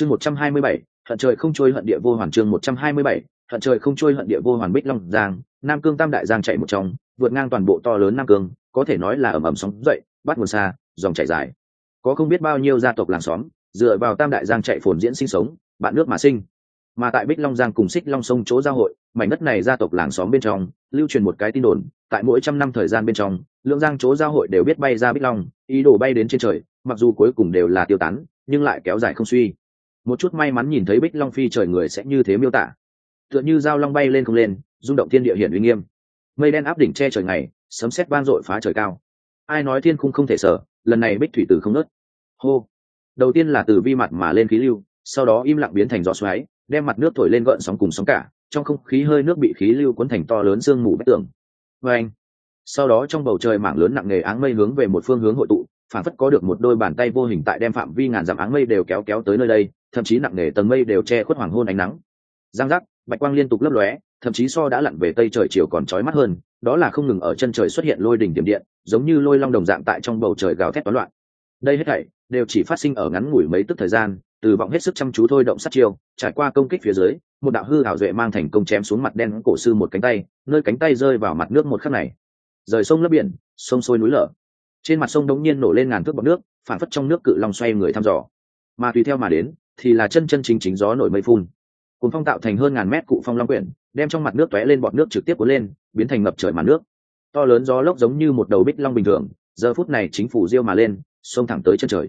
chương một trăm hai mươi bảy, hận trời không trôi hận địa vô hoàn chương một trăm hai mươi bảy, hận trời không trôi hận địa vô hoàn bích long giang, nam cương tam đại giang chạy một trong, vượt ngang toàn bộ to lớn nam cương, có thể nói là ẩm ẩm sóng dậy, bắt nguồn xa, dòng chảy dài. Có không biết bao nhiêu gia tộc làng xóm, dựa vào tam đại giang chạy phồn diễn sinh sống, bạn nước mà sinh. Mà tại bích long giang cùng xích long sông chỗ giao hội, mảnh đất này gia tộc làng xóm bên trong, lưu truyền một cái tin đồn, tại mỗi trăm năm thời gian bên trong lượng giang chỗ giao hội đều biết bay ra bích long, ý đồ bay đến trên trời, mặc dù cuối cùng đều là tiêu tán, nhưng lại kéo dài không suy một chút may mắn nhìn thấy bích long phi trời người sẽ như thế miêu tả. Tựa như dao long bay lên không lên, rung động thiên địa hiển uy nghiêm. Mây đen áp đỉnh che trời ngày, sấm sét vang dội phá trời cao. Ai nói thiên khung không thể sở, lần này bích thủy tử không nớt. Hô. Đầu tiên là từ vi mặt mà lên khí lưu, sau đó im lặng biến thành gió xoáy, đem mặt nước thổi lên gợn sóng cùng sóng cả, trong không khí hơi nước bị khí lưu cuốn thành to lớn sương mù bách tường. Vê anh, sau đó trong bầu trời mảng lớn nặng nề áng mây hướng về một phương hướng hội tụ phản phất có được một đôi bàn tay vô hình tại đem phạm vi ngàn dặm áng mây đều kéo kéo tới nơi đây, thậm chí nặng nề tầng mây đều che khuất hoàng hôn ánh nắng. Giang giác, bạch quang liên tục lấp lóe, thậm chí so đã lặn về tây trời chiều còn trói mắt hơn, đó là không ngừng ở chân trời xuất hiện lôi đỉnh điểm điện, giống như lôi long đồng dạng tại trong bầu trời gào thét toán loạn. Đây hết thảy đều chỉ phát sinh ở ngắn ngủi mấy tức thời gian, từ vọng hết sức chăm chú thôi động sát chiêu, trải qua công kích phía dưới, một đạo hư hảo duệ mang thành công chém xuống mặt đen cổ sư một cánh tay, nơi cánh tay rơi vào mặt nước một khắc này. Rời sông lấp biển, sông sôi núi lở trên mặt sông đống nhiên nổ lên ngàn thước bọt nước phản phất trong nước cự long xoay người thăm dò. Mà tùy theo mà đến, thì là chân chân chính chính gió nổi mây phun. Cùng phong tạo thành hơn ngàn mét cụ phong long quyển, đem trong mặt nước tóe lên bọt nước trực tiếp cuốn lên, biến thành ngập trời mặt nước. To lớn gió lốc giống như một đầu bích long bình thường, giờ phút này chính phủ diêu mà lên sông thẳng tới chân trời.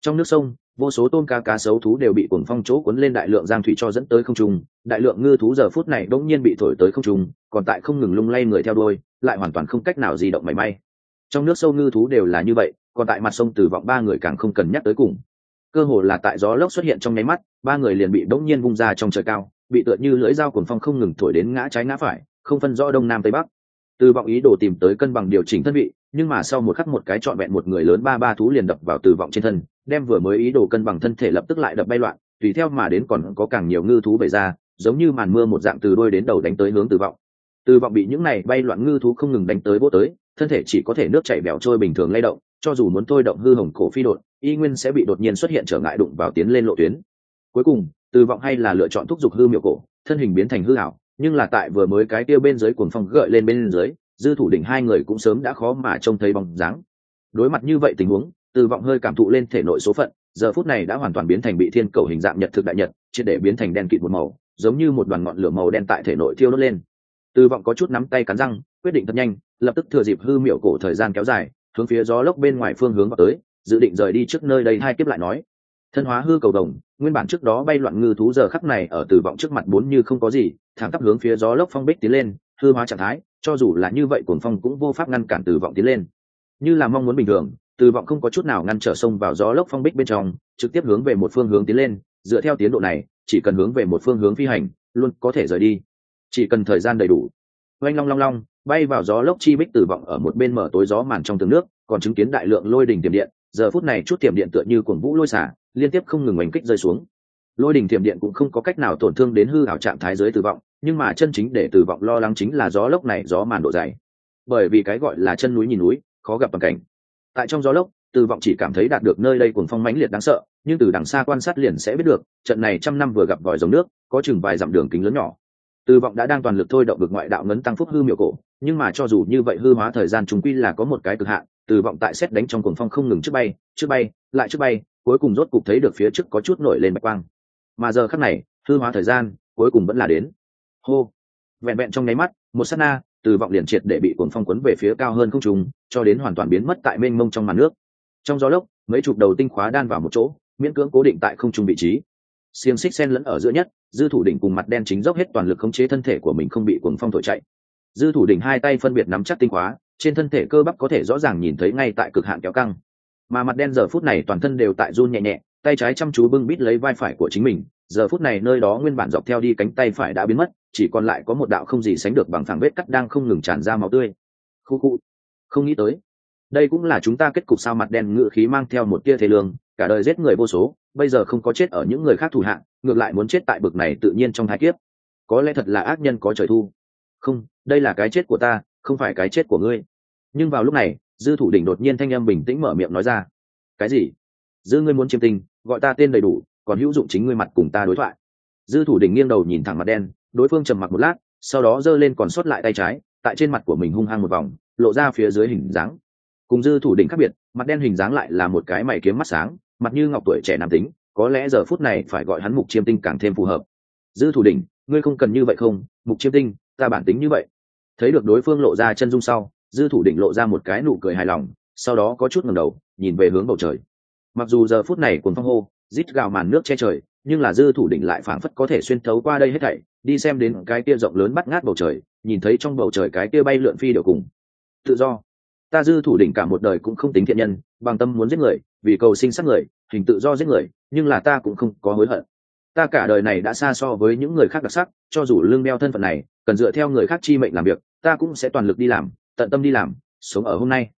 Trong nước sông, vô số tôm cá cá sấu thú đều bị cuồng phong chỗ cuốn lên đại lượng giang thủy cho dẫn tới không trung, đại lượng ngư thú giờ phút này bỗng nhiên bị thổi tới không trung, còn tại không ngừng lung lay người theo đuôi, lại hoàn toàn không cách nào di động mảy may trong nước sâu ngư thú đều là như vậy, còn tại mặt sông từ vọng ba người càng không cần nhắc tới cùng. Cơ hồ là tại gió lốc xuất hiện trong nháy mắt, ba người liền bị bỗng nhiên vung ra trong trời cao, bị tựa như lưỡi dao cuồng phong không ngừng thổi đến ngã trái ngã phải, không phân rõ đông nam tây bắc. Từ vọng ý đồ tìm tới cân bằng điều chỉnh thân vị, nhưng mà sau một khắc một cái trọn vẹn một người lớn ba ba thú liền đập vào từ vọng trên thân, đem vừa mới ý đồ cân bằng thân thể lập tức lại đập bay loạn, tùy theo mà đến còn có càng nhiều ngư thú bày ra, giống như màn mưa một dạng từ đôi đến đầu đánh tới hướng từ vọng. Từ vọng bị những này bay loạn ngư thú không ngừng đánh tới vô tới thân thể chỉ có thể nước chảy bèo trôi bình thường lay động, cho dù muốn thôi động hư hồng cổ phi đột, y nguyên sẽ bị đột nhiên xuất hiện trở ngại đụng vào tiến lên lộ tuyến. Cuối cùng, từ vọng hay là lựa chọn thúc giục hư miệu cổ, thân hình biến thành hư hảo nhưng là tại vừa mới cái tiêu bên dưới cuồng phong gợi lên bên dưới, dư thủ đỉnh hai người cũng sớm đã khó mà trông thấy bóng dáng. Đối mặt như vậy tình huống, từ vọng hơi cảm thụ lên thể nội số phận, giờ phút này đã hoàn toàn biến thành bị thiên cầu hình dạng nhật thực đại nhật, triệt để biến thành đen kịt một màu, giống như một đoàn ngọn lửa màu đen tại thể nội thiêu đốt lên. Từ vọng có chút nắm tay cắn răng, quyết định thật nhanh lập tức thừa dịp hư miểu cổ thời gian kéo dài, hướng phía gió lốc bên ngoài phương hướng vào tới, dự định rời đi trước nơi đây hai tiếp lại nói. Thân hóa hư cầu đồng, nguyên bản trước đó bay loạn ngư thú giờ khắc này ở từ vọng trước mặt bốn như không có gì, thẳng tắp hướng phía gió lốc phong bích tiến lên, hư hóa trạng thái, cho dù là như vậy cuồng phong cũng vô pháp ngăn cản từ vọng tiến lên. Như là mong muốn bình thường từ vọng không có chút nào ngăn trở sông vào gió lốc phong bích bên trong, trực tiếp hướng về một phương hướng tiến lên, dựa theo tiến độ này, chỉ cần hướng về một phương hướng phi hành, luôn có thể rời đi. Chỉ cần thời gian đầy đủ. Oanh long long long bay vào gió lốc chi bích tử vọng ở một bên mở tối gió màn trong tường nước, còn chứng kiến đại lượng lôi đình tiềm điện, giờ phút này chút tiềm điện tựa như cuồng vũ lôi xả, liên tiếp không ngừng oanh kích rơi xuống. Lôi đình tiềm điện cũng không có cách nào tổn thương đến hư ảo trạng thái dưới tử vọng, nhưng mà chân chính để tử vọng lo lắng chính là gió lốc này, gió màn độ dày. Bởi vì cái gọi là chân núi nhìn núi, khó gặp bằng cảnh. Tại trong gió lốc, tử vọng chỉ cảm thấy đạt được nơi đây cuồng phong mãnh liệt đáng sợ, nhưng từ đằng xa quan sát liền sẽ biết được, trận này trăm năm vừa gặp vòi dòng nước, có chừng vài dặm đường kính lớn nhỏ từ vọng đã đang toàn lực thôi động được ngoại đạo ngấn tăng phúc hư miểu cổ nhưng mà cho dù như vậy hư hóa thời gian trùng quy là có một cái cực hạn từ vọng tại xét đánh trong cuồng phong không ngừng trước bay trước bay lại trước bay cuối cùng rốt cục thấy được phía trước có chút nổi lên bạch quang. Mà giờ khắc này hư hóa thời gian cuối cùng vẫn là đến. Hô! Vẹn vẹn trong nháy mắt một sát na từ vọng liền triệt để bị cuồng phong cuốn về phía cao hơn không trung, cho đến hoàn toàn biến mất tại mênh mông trong màn nước. Trong gió lốc mấy chục đầu tinh khóa đan vào một chỗ miễn cưỡng cố định tại không trung vị trí xiềng xích sen lẫn ở giữa nhất, dư thủ đỉnh cùng mặt đen chính dốc hết toàn lực khống chế thân thể của mình không bị cuồng phong thổi chạy. Dư thủ đỉnh hai tay phân biệt nắm chắc tinh khóa, trên thân thể cơ bắp có thể rõ ràng nhìn thấy ngay tại cực hạn kéo căng. Mà mặt đen giờ phút này toàn thân đều tại run nhẹ nhẹ, tay trái chăm chú bưng bít lấy vai phải của chính mình, giờ phút này nơi đó nguyên bản dọc theo đi cánh tay phải đã biến mất, chỉ còn lại có một đạo không gì sánh được bằng thẳng vết cắt đang không ngừng tràn ra máu tươi. Khu khu, không nghĩ tới. Đây cũng là chúng ta kết cục sao mặt đen ngự khí mang theo một tia thế lương cả đời giết người vô số, bây giờ không có chết ở những người khác thủ hạng, ngược lại muốn chết tại bực này tự nhiên trong thái kiếp. Có lẽ thật là ác nhân có trời thu. Không, đây là cái chết của ta, không phải cái chết của ngươi. Nhưng vào lúc này, dư thủ đỉnh đột nhiên thanh âm bình tĩnh mở miệng nói ra. Cái gì? Dư ngươi muốn chiêm tình gọi ta tên đầy đủ, còn hữu dụng chính ngươi mặt cùng ta đối thoại. Dư thủ đỉnh nghiêng đầu nhìn thẳng mặt đen, đối phương trầm mặc một lát, sau đó giơ lên còn sót lại tay trái, tại trên mặt của mình hung hăng một vòng, lộ ra phía dưới hình dáng. Cùng dư thủ đỉnh khác biệt, mặt đen hình dáng lại là một cái mày kiếm mắt sáng mặt như ngọc tuổi trẻ nam tính, có lẽ giờ phút này phải gọi hắn mục chiêm tinh càng thêm phù hợp. Dư thủ đỉnh, ngươi không cần như vậy không, mục chiêm tinh, ta bản tính như vậy. Thấy được đối phương lộ ra chân dung sau, dư thủ đỉnh lộ ra một cái nụ cười hài lòng, sau đó có chút ngẩng đầu, nhìn về hướng bầu trời. Mặc dù giờ phút này cuồng phong hô, rít gào màn nước che trời, nhưng là dư thủ đỉnh lại phảng phất có thể xuyên thấu qua đây hết thảy, đi xem đến cái kia rộng lớn bắt ngát bầu trời, nhìn thấy trong bầu trời cái kia bay lượn phi đều cùng. Tự do. Ta dư thủ đỉnh cả một đời cũng không tính thiện nhân, bằng tâm muốn giết người vì cầu sinh sát người, hình tự do giết người, nhưng là ta cũng không có hối hận. Ta cả đời này đã xa so với những người khác đặc sắc, cho dù lương đeo thân phận này, cần dựa theo người khác chi mệnh làm việc, ta cũng sẽ toàn lực đi làm, tận tâm đi làm, sống ở hôm nay.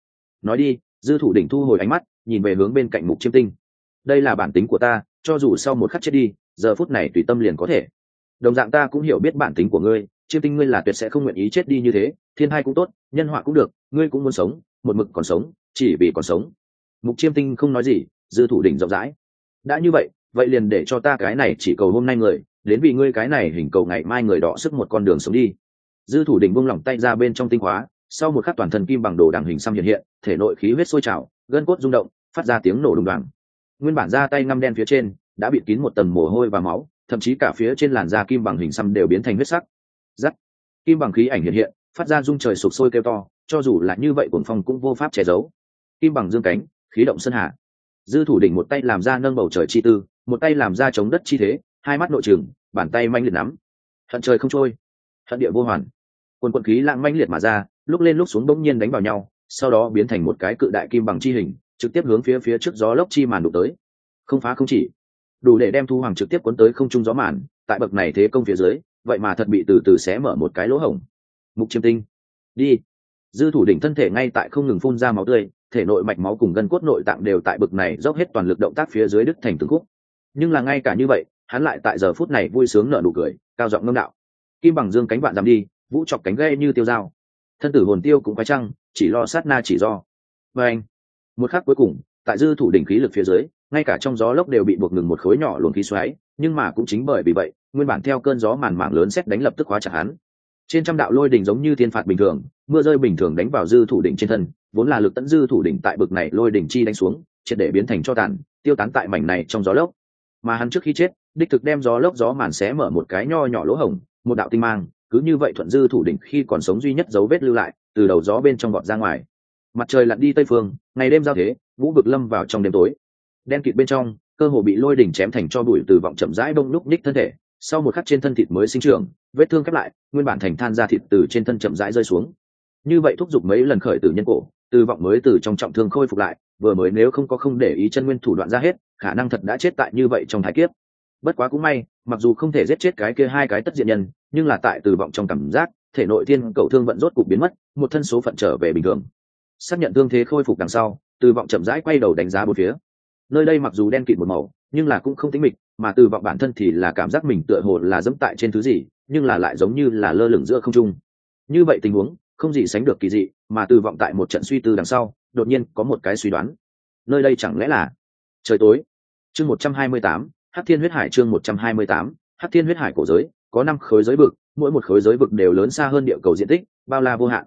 Nói đi, dư thủ đỉnh thu hồi ánh mắt, nhìn về hướng bên cạnh mục chiêm tinh. Đây là bản tính của ta, cho dù sau một khắc chết đi, giờ phút này tùy tâm liền có thể. Đồng dạng ta cũng hiểu biết bản tính của ngươi, chiêm tinh ngươi là tuyệt sẽ không nguyện ý chết đi như thế, thiên hai cũng tốt, nhân họa cũng được, ngươi cũng muốn sống, một mực còn sống, chỉ vì còn sống mục chiêm tinh không nói gì, dư thủ đỉnh rộng rãi. Đã như vậy vậy liền để cho ta cái này chỉ cầu hôm nay người, đến vì ngươi cái này hình cầu ngày mai người đọ sức một con đường sống đi. Dư thủ đỉnh buông lỏng tay ra bên trong tinh hóa sau một khắc toàn thân kim bằng đồ đằng hình xăm hiện hiện, thể nội khí huyết sôi trào, gân cốt rung động, phát ra tiếng nổ đùng đoàn nguyên bản ra tay ngăm đen phía trên, đã bị kín một tầng mồ hôi và máu, thậm chí cả phía trên làn da kim bằng hình xăm đều biến thành huyết sắc. Giắt kim bằng khí ảnh hiện hiện, phát ra rung trời sụp sôi kêu to, cho dù là như vậy cuồng phong cũng vô pháp che giấu. Kim bằng dương cánh khí động sơn hạ dư thủ đỉnh một tay làm ra nâng bầu trời chi tư, một tay làm ra chống đất chi thế, hai mắt nội trường bàn tay manh liệt nắm. Hận trời không trôi, hận địa vô hoàn. Quần quận khí lạng manh liệt mà ra, lúc lên lúc xuống bỗng nhiên đánh vào nhau, sau đó biến thành một cái cự đại kim bằng chi hình, trực tiếp hướng phía phía trước gió lốc chi màn đụng tới. Không phá không chỉ, đủ để đem thu hoàng trực tiếp cuốn tới không trung gió màn, tại bậc này thế công phía dưới, vậy mà thật bị từ từ xé mở một cái lỗ hổng. Mục chiêm tinh, đi. Dư thủ đỉnh thân thể ngay tại không ngừng phun ra máu tươi thể nội mạch máu cùng gân cốt nội tạng đều tại bực này dốc hết toàn lực động tác phía dưới đứt thành từng khúc. Nhưng là ngay cả như vậy hắn lại tại giờ phút này vui sướng nở nụ cười cao giọng ngâm đạo. Kim bằng dương cánh bạn giảm đi vũ chọc cánh gây như tiêu dao. Thân tử hồn tiêu cũng quái trăng, chỉ lo sát na chỉ do. Và anh một khắc cuối cùng tại dư thủ đỉnh khí lực phía dưới ngay cả trong gió lốc đều bị buộc ngừng một khối nhỏ luồng khí xoáy nhưng mà cũng chính bởi vì vậy nguyên bản theo cơn gió màn mảng lớn xét đánh lập tức hóa chặt hắn trên trăm đạo lôi đỉnh giống như thiên phạt bình thường, mưa rơi bình thường đánh vào dư thủ đỉnh trên thân, vốn là lực tẫn dư thủ đỉnh tại bực này lôi đỉnh chi đánh xuống, triệt để biến thành cho tàn, tiêu tán tại mảnh này trong gió lốc. Mà hắn trước khi chết, đích thực đem gió lốc gió màn xé mở một cái nho nhỏ lỗ hổng, một đạo tinh mang, cứ như vậy thuận dư thủ đỉnh khi còn sống duy nhất dấu vết lưu lại, từ đầu gió bên trong gọt ra ngoài. Mặt trời lặn đi tây phương, ngày đêm giao thế, vũ vực lâm vào trong đêm tối. Đen kịt bên trong, cơ hồ bị lôi đỉnh chém thành cho bụi từ vọng chậm rãi bông lúc ních thân thể sau một khắc trên thân thịt mới sinh trưởng, vết thương khép lại, nguyên bản thành than ra thịt từ trên thân chậm rãi rơi xuống. Như vậy thúc giục mấy lần khởi từ nhân cổ từ vọng mới từ trong trọng thương khôi phục lại, vừa mới nếu không có không để ý chân nguyên thủ đoạn ra hết, khả năng thật đã chết tại như vậy trong thái kiếp. Bất quá cũng may, mặc dù không thể giết chết cái kia hai cái tất diện nhân, nhưng là tại từ vọng trong cảm giác, thể nội thiên cầu thương vận rốt cục biến mất, một thân số phận trở về bình thường. Xác nhận thương thế khôi phục đằng sau từ vọng chậm rãi quay đầu đánh giá bốn phía nơi đây mặc dù đen kịt một màu, nhưng là cũng không tính mịch, mà từ vọng bản thân thì là cảm giác mình tựa hồ là dẫm tại trên thứ gì, nhưng là lại giống như là lơ lửng giữa không trung. Như vậy tình huống, không gì sánh được kỳ dị, mà từ vọng tại một trận suy tư đằng sau, đột nhiên có một cái suy đoán. Nơi đây chẳng lẽ là trời tối? Chương một trăm hai mươi tám hát thiên huyết hải chương một trăm hai mươi tám hát thiên huyết hải cổ giới, có năm khối giới vực, mỗi một khối giới vực đều lớn xa hơn địa cầu diện tích, bao la vô hạn.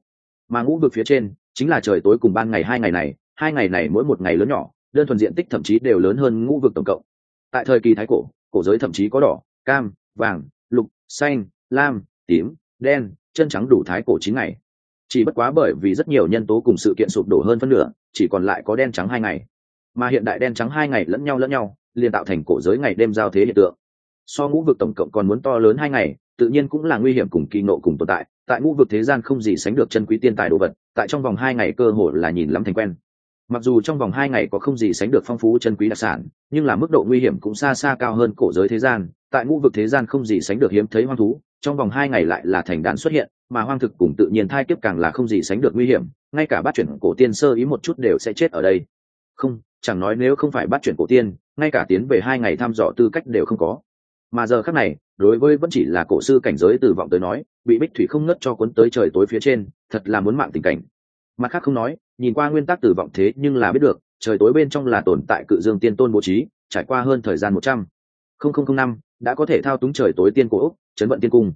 Mà ngũ vực phía trên, chính là trời tối cùng ban ngày hai ngày này, hai ngày này mỗi một ngày lớn nhỏ đơn thuần diện tích thậm chí đều lớn hơn ngũ vực tổng cộng. Tại thời kỳ thái cổ cổ giới thậm chí có đỏ, cam, vàng, lục, xanh, lam, tím, đen, chân trắng đủ thái cổ chín ngày. Chỉ bất quá bởi vì rất nhiều nhân tố cùng sự kiện sụp đổ hơn phân nửa, chỉ còn lại có đen trắng hai ngày. Mà hiện đại đen trắng hai ngày lẫn nhau lẫn nhau, liền tạo thành cổ giới ngày đêm giao thế hiện tượng. So ngũ vực tổng cộng còn muốn to lớn hai ngày, tự nhiên cũng là nguy hiểm cùng kỳ nộ cùng tồn tại. Tại ngũ vực thế gian không gì sánh được chân quý tiên tài đồ vật, tại trong vòng hai ngày cơ hội là nhìn lắm thành quen mặc dù trong vòng hai ngày có không gì sánh được phong phú chân quý đặc sản, nhưng là mức độ nguy hiểm cũng xa xa cao hơn cổ giới thế gian, tại ngũ vực thế gian không gì sánh được hiếm thấy hoang thú, trong vòng hai ngày lại là thành đàn xuất hiện, mà hoang thực cùng tự nhiên thai kiếp càng là không gì sánh được nguy hiểm, ngay cả bát chuyển cổ tiên sơ ý một chút đều sẽ chết ở đây. Không, chẳng nói nếu không phải bát chuyển cổ tiên, ngay cả tiến về hai ngày thăm dò tư cách đều không có. Mà giờ khác này, đối với vẫn chỉ là cổ sư cảnh giới từ vọng tới nói, bị bích thủy không ngất cho cuốn tới trời tối phía trên, thật là muốn mạng tình cảnh. Mặt khác không nói nhìn qua nguyên tắc tử vọng thế nhưng là biết được, trời tối bên trong là tồn tại cự dương tiên tôn bố trí, trải qua hơn thời gian một trăm không không không năm, đã có thể thao túng trời tối tiên cổ úc, chấn vận tiên cung.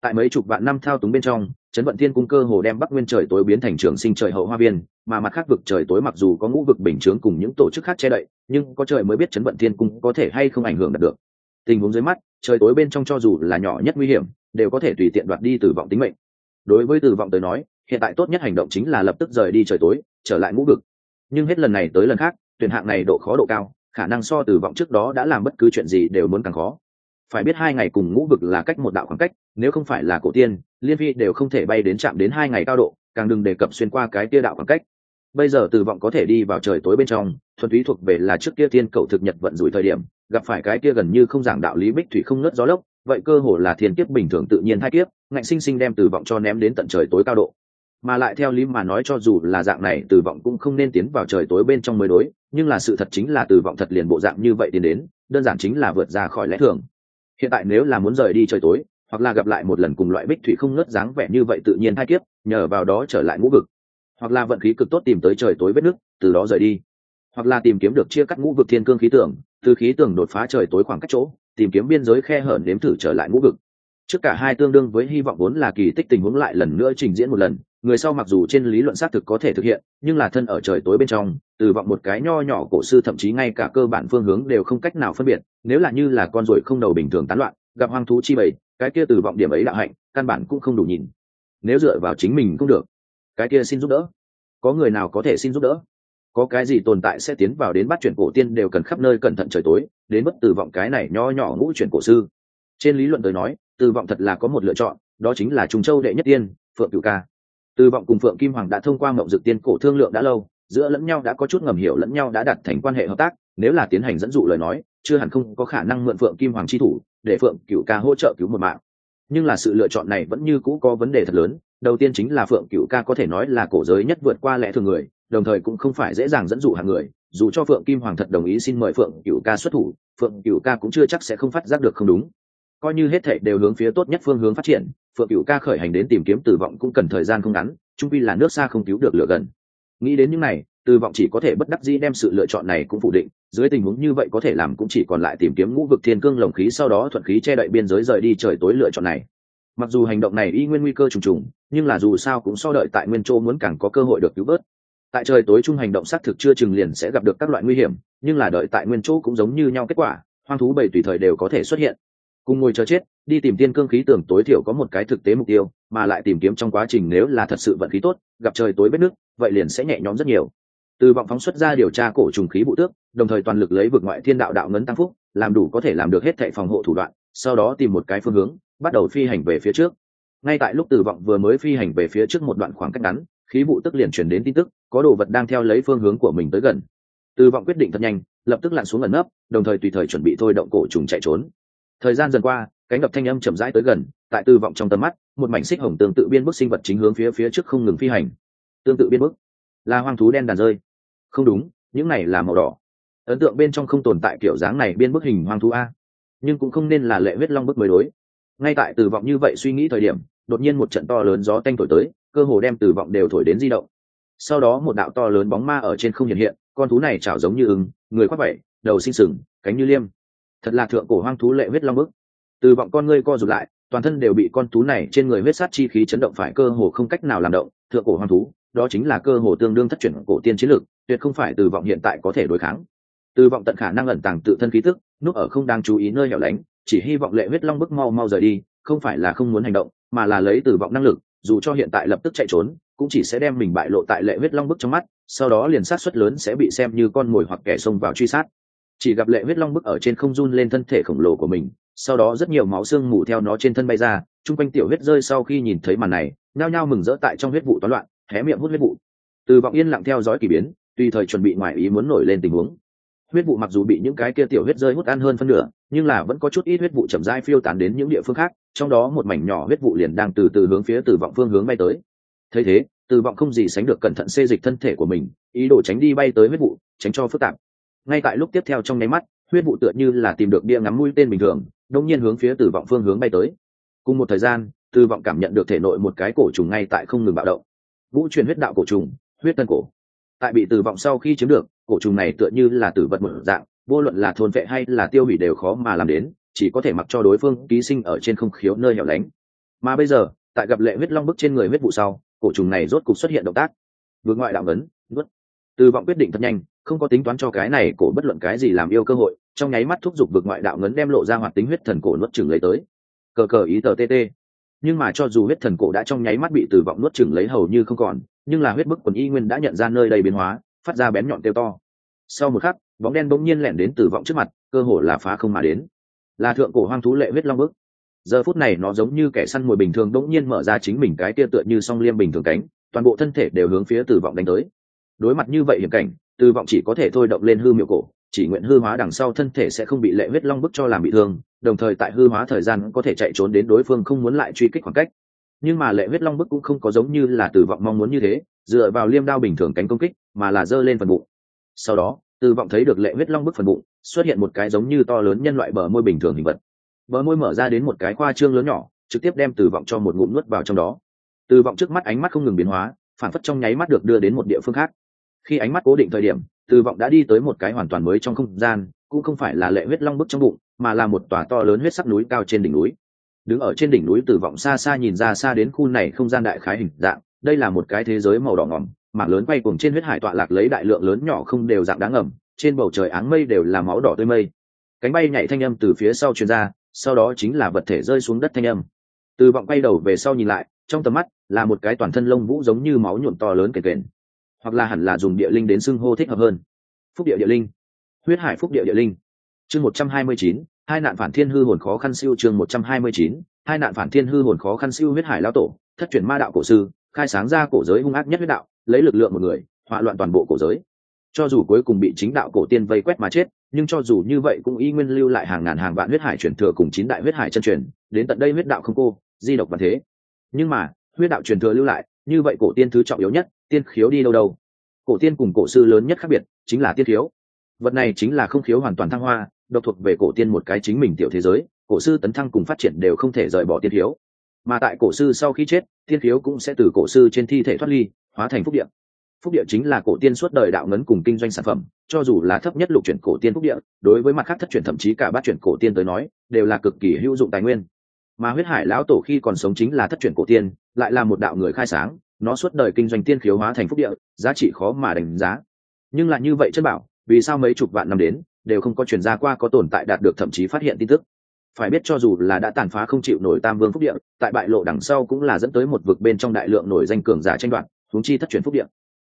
Tại mấy chục vạn năm thao túng bên trong, chấn vận tiên cung cơ hồ đem bắc nguyên trời tối biến thành trường sinh trời hậu hoa viên, mà mặt khác vực trời tối mặc dù có ngũ vực bình chướng cùng những tổ chức khác che đậy, nhưng có trời mới biết chấn vận tiên cung có thể hay không ảnh hưởng được. Tình huống dưới mắt, trời tối bên trong cho dù là nhỏ nhất nguy hiểm, đều có thể tùy tiện đoạt đi tử vọng tính mệnh. Đối với tử vọng tới nói hiện tại tốt nhất hành động chính là lập tức rời đi trời tối, trở lại ngũ vực. Nhưng hết lần này tới lần khác, tuyển hạng này độ khó độ cao, khả năng so từ vọng trước đó đã làm bất cứ chuyện gì đều muốn càng khó. Phải biết hai ngày cùng ngũ vực là cách một đạo khoảng cách, nếu không phải là cổ tiên, liên vi đều không thể bay đến chạm đến hai ngày cao độ, càng đừng đề cập xuyên qua cái tia đạo khoảng cách. Bây giờ từ vọng có thể đi vào trời tối bên trong, thuần túy thuộc về là trước kia tiên cầu thực nhật vận rủi thời điểm, gặp phải cái kia gần như không giảng đạo lý bích thủy không nớt gió lốc, vậy cơ hồ là thiên kiếp bình thường tự nhiên hai kiếp, ngạnh sinh sinh đem từ vọng cho ném đến tận trời tối cao độ mà lại theo lý mà nói cho dù là dạng này tử vọng cũng không nên tiến vào trời tối bên trong mới đối, nhưng là sự thật chính là tử vọng thật liền bộ dạng như vậy tiến đến, đơn giản chính là vượt ra khỏi lẽ thường. Hiện tại nếu là muốn rời đi trời tối, hoặc là gặp lại một lần cùng loại bích thủy không ngớt dáng vẻ như vậy tự nhiên hai kiếp, nhờ vào đó trở lại ngũ vực. Hoặc là vận khí cực tốt tìm tới trời tối vết nước, từ đó rời đi. Hoặc là tìm kiếm được chia cắt ngũ vực thiên cương khí tưởng, từ khí tưởng đột phá trời tối khoảng cách chỗ, tìm kiếm biên giới khe hở nếm thử trở lại ngũ vực. Trước cả hai tương đương với hy vọng vốn là kỳ tích tình huống lại lần nữa trình diễn một lần người sau mặc dù trên lý luận xác thực có thể thực hiện, nhưng là thân ở trời tối bên trong, từ vọng một cái nho nhỏ cổ sư thậm chí ngay cả cơ bản phương hướng đều không cách nào phân biệt, nếu là như là con ruồi không đầu bình thường tán loạn, gặp hoang thú chi bầy, cái kia từ vọng điểm ấy đạo hạnh, căn bản cũng không đủ nhìn. Nếu dựa vào chính mình cũng được, cái kia xin giúp đỡ. Có người nào có thể xin giúp đỡ? Có cái gì tồn tại sẽ tiến vào đến bắt chuyển cổ tiên đều cần khắp nơi cẩn thận trời tối, đến bất từ vọng cái này nho nhỏ ngũ chuyển cổ sư. Trên lý luận tới nói, từ vọng thật là có một lựa chọn, đó chính là trung châu đệ nhất tiên, phượng cựu ca từ vọng cùng phượng kim hoàng đã thông qua mộng dực tiên cổ thương lượng đã lâu, giữa lẫn nhau đã có chút ngầm hiểu lẫn nhau đã đặt thành quan hệ hợp tác, nếu là tiến hành dẫn dụ lời nói, chưa hẳn không có khả năng mượn phượng kim hoàng chi thủ để phượng cửu ca hỗ trợ cứu một mạng. Nhưng là sự lựa chọn này vẫn như cũ có vấn đề thật lớn, đầu tiên chính là phượng cửu ca có thể nói là cổ giới nhất vượt qua lẽ thường người, đồng thời cũng không phải dễ dàng dẫn dụ hàng người, dù cho phượng kim hoàng thật đồng ý xin mời phượng cửu ca xuất thủ, phượng cửu ca cũng chưa chắc sẽ không phát giác được không đúng coi như hết thảy đều hướng phía tốt nhất phương hướng phát triển, phượng cửu ca khởi hành đến tìm kiếm tử vọng cũng cần thời gian không ngắn, trung pi là nước xa không cứu được lửa gần. Nghĩ đến những này, tử vọng chỉ có thể bất đắc dĩ đem sự lựa chọn này cũng phủ định, dưới tình huống như vậy có thể làm cũng chỉ còn lại tìm kiếm ngũ vực thiên cương lồng khí sau đó thuận khí che đậy biên giới rời đi trời tối lựa chọn này. Mặc dù hành động này y nguyên nguy cơ trùng trùng, nhưng là dù sao cũng so đợi tại nguyên châu muốn càng có cơ hội được cứu vớt. Tại trời tối chung hành động xác thực chưa chừng liền sẽ gặp được các loại nguy hiểm, nhưng là đợi tại nguyên chỗ cũng giống như nhau kết quả, hoang thú bảy tùy thời đều có thể xuất hiện cùng ngồi chờ chết, đi tìm tiên cương khí tưởng tối thiểu có một cái thực tế mục tiêu, mà lại tìm kiếm trong quá trình nếu là thật sự vận khí tốt, gặp trời tối vết nước, vậy liền sẽ nhẹ nhõm rất nhiều. Từ vọng phóng xuất ra điều tra cổ trùng khí bụ tước, đồng thời toàn lực lấy vực ngoại thiên đạo đạo ngấn tăng phúc, làm đủ có thể làm được hết thệ phòng hộ thủ đoạn, sau đó tìm một cái phương hướng, bắt đầu phi hành về phía trước. Ngay tại lúc từ vọng vừa mới phi hành về phía trước một đoạn khoảng cách ngắn, khí vụ tức liền chuyển đến tin tức, có đồ vật đang theo lấy phương hướng của mình tới gần. Từ vọng quyết định thật nhanh, lập tức lặn xuống ẩn nấp, đồng thời tùy thời chuẩn bị thôi động cổ trùng chạy trốn thời gian dần qua, cánh đập thanh âm chậm rãi tới gần, tại từ vọng trong tầm mắt, một mảnh xích hồng tương tự biên bức sinh vật chính hướng phía phía trước không ngừng phi hành. Tương tự biên bức. Là hoang thú đen đàn rơi. Không đúng, những này là màu đỏ. Ấn tượng bên trong không tồn tại kiểu dáng này biên bức hình hoang thú a. Nhưng cũng không nên là lệ huyết long bức mới đối. Ngay tại từ vọng như vậy suy nghĩ thời điểm, đột nhiên một trận to lớn gió tanh thổi tới, cơ hồ đem từ vọng đều thổi đến di động. Sau đó một đạo to lớn bóng ma ở trên không hiện hiện, con thú này chảo giống như ưng, người khoác vẩy đầu sinh sừng, cánh như liêm thật là thượng cổ hoang thú lệ huyết long bức. Từ vọng con ngươi co rụt lại, toàn thân đều bị con thú này trên người huyết sát chi khí chấn động phải cơ hồ không cách nào làm động, thượng cổ hoang thú, đó chính là cơ hồ tương đương thất chuyển cổ tiên chiến lược, tuyệt không phải từ vọng hiện tại có thể đối kháng. Từ vọng tận khả năng ẩn tàng tự thân khí tức, núp ở không đang chú ý nơi hẻo lánh, chỉ hy vọng lệ huyết long bức mau mau rời đi, không phải là không muốn hành động, mà là lấy từ vọng năng lực, dù cho hiện tại lập tức chạy trốn, cũng chỉ sẽ đem mình bại lộ tại lệ huyết long bức trong mắt, sau đó liền sát xuất lớn sẽ bị xem như con mồi hoặc kẻ xông vào truy sát chỉ gặp lệ huyết long bức ở trên không run lên thân thể khổng lồ của mình, sau đó rất nhiều máu xương mù theo nó trên thân bay ra, chung quanh tiểu huyết rơi sau khi nhìn thấy màn này nao nhao mừng rỡ tại trong huyết vụ toán loạn, hé miệng hút huyết vụ. Từ vọng yên lặng theo dõi k ỳ biến, tùy thời chuẩn bị ngoài ý muốn nổi lên tình huống. Huyết vụ mặc dù bị những cái kia tiểu huyết rơi hút ăn hơn phân nửa, nhưng là vẫn có chút ít huyết vụ chậm rãi phiêu tán đến những địa phương khác, trong đó một mảnh nhỏ huyết vụ liền đang từ từ hướng phía từ vọng phương hướng bay tới. Thấy thế, từ vọng không gì sánh được cẩn thận xê dịch thân thể của mình, ý đồ tránh đi bay tới huyết vụ, tránh cho phức tạp ngay tại lúc tiếp theo trong nháy mắt, huyết vụ tựa như là tìm được bia ngắm mũi tên bình thường, đông nhiên hướng phía từ vọng phương hướng bay tới. Cùng một thời gian từ vọng cảm nhận được thể nội một cái cổ trùng ngay tại không ngừng bạo động. Vũ truyền huyết đạo cổ trùng, huyết tân cổ. Tại bị từ vọng sau khi chiếm được, cổ trùng này tựa như là tử vật một dạng, vô luận là thôn vệ hay là tiêu hủy đều khó mà làm đến, chỉ có thể mặc cho đối phương ký sinh ở trên không khiếu nơi hẻo lánh. Mà bây giờ, tại gặp lệ huyết long bức trên người huyết vụ sau, cổ trùng này rốt cục xuất hiện động tác. Vượt ngoại đạo vấn nuốt. Từ vọng quyết định thật nhanh không có tính toán cho cái này cổ bất luận cái gì làm yêu cơ hội, trong nháy mắt thúc giục vực ngoại đạo ngấn đem lộ ra hoạt tính huyết thần cổ nuốt chừng lấy tới. Cờ cờ ý tờ tt nhưng mà cho dù huyết thần cổ đã trong nháy mắt bị tử vọng nuốt chừng lấy hầu như không còn, nhưng là huyết bức quần y nguyên đã nhận ra nơi đây biến hóa, phát ra bén nhọn tiêu to. Sau một khắc, bóng đen bỗng nhiên lẻn đến tử vọng trước mặt, cơ hồ là phá không mà đến. Là thượng cổ hoang thú lệ huyết long bức. Giờ phút này nó giống như kẻ săn mồi bình thường bỗng nhiên mở ra chính mình cái tia tựa như song liêm bình thường cánh, toàn bộ thân thể đều hướng phía tử vọng đánh tới. Đối mặt như vậy hiểm cảnh tư vọng chỉ có thể thôi động lên hư miệu cổ, chỉ nguyện hư hóa đằng sau thân thể sẽ không bị lệ huyết long bức cho làm bị thương, đồng thời tại hư hóa thời gian có thể chạy trốn đến đối phương không muốn lại truy kích khoảng cách. Nhưng mà lệ huyết long bức cũng không có giống như là Tử vọng mong muốn như thế, dựa vào liêm đao bình thường cánh công kích, mà là giơ lên phần bụng. Sau đó Tử vọng thấy được lệ huyết long bức phần bụng, xuất hiện một cái giống như to lớn nhân loại bờ môi bình thường hình vật. Bờ môi mở ra đến một cái khoa trương lớn nhỏ, trực tiếp đem Tử vọng cho một ngụm nuốt vào trong đó. Tử vọng trước mắt ánh mắt không ngừng biến hóa, phản phất trong nháy mắt được đưa đến một địa phương khác khi ánh mắt cố định thời điểm, từ vọng đã đi tới một cái hoàn toàn mới trong không gian, cũng không phải là lệ huyết long bức trong bụng, mà là một tòa to lớn huyết sắc núi cao trên đỉnh núi. Đứng ở trên đỉnh núi, từ vọng xa xa nhìn ra xa đến khu này không gian đại khái hình dạng, đây là một cái thế giới màu đỏ ngỏm, mảng lớn quay cuồng trên huyết hải tọa lạc lấy đại lượng lớn nhỏ không đều dạng đáng ngầm, trên bầu trời áng mây đều là máu đỏ tươi mây. Cánh bay nhảy thanh âm từ phía sau truyền ra, sau đó chính là vật thể rơi xuống đất thanh âm. Từ vọng quay đầu về sau nhìn lại, trong tầm mắt là một cái toàn thân lông vũ giống như máu nhuộm to lớn kề kềnh hoặc là hẳn là dùng địa linh đến xưng hô thích hợp hơn. Phúc địa địa linh. Huyết hải phúc địa địa linh. Chương một trăm hai mươi chín, hai nạn phản thiên hư hồn khó khăn siêu chương một trăm hai mươi chín, hai nạn phản thiên hư hồn khó khăn siêu huyết hải lao tổ, thất truyền ma đạo cổ sư, khai sáng ra cổ giới hung ác nhất huyết đạo, lấy lực lượng một người, hỏa loạn toàn bộ cổ giới. Cho dù cuối cùng bị chính đạo cổ tiên vây quét mà chết, nhưng cho dù như vậy cũng y nguyên lưu lại hàng ngàn hàng vạn huyết hải truyền thừa cùng chín đại huyết hải chân truyền, đến tận đây huyết đạo không cô, di độc và thế. Nhưng mà, huyết đạo truyền thừa lưu lại như vậy cổ tiên thứ trọng yếu nhất, tiên khiếu đi đâu đâu? Cổ tiên cùng cổ sư lớn nhất khác biệt, chính là tiên khiếu. Vật này chính là không khiếu hoàn toàn thăng hoa, độc thuộc về cổ tiên một cái chính mình tiểu thế giới, cổ sư tấn thăng cùng phát triển đều không thể rời bỏ tiên khiếu. Mà tại cổ sư sau khi chết, tiên khiếu cũng sẽ từ cổ sư trên thi thể thoát ly, hóa thành phúc điện phúc địa chính là cổ tiên suốt đời đạo ngấn cùng kinh doanh sản phẩm, cho dù là thấp nhất lục chuyển cổ tiên phúc địa, đối với mặt khác thất chuyển thậm chí cả bát chuyển cổ tiên tới nói, đều là cực kỳ hữu dụng tài nguyên mà huyết hải lão tổ khi còn sống chính là thất truyền cổ tiên, lại là một đạo người khai sáng, nó suốt đời kinh doanh tiên khiếu hóa thành phúc địa, giá trị khó mà đánh giá. Nhưng lại như vậy chân bảo, vì sao mấy chục vạn năm đến, đều không có chuyển ra qua có tồn tại đạt được thậm chí phát hiện tin tức? Phải biết cho dù là đã tàn phá không chịu nổi tam vương phúc địa, tại bại lộ đằng sau cũng là dẫn tới một vực bên trong đại lượng nổi danh cường giả tranh đoạt, huống chi thất truyền phúc địa.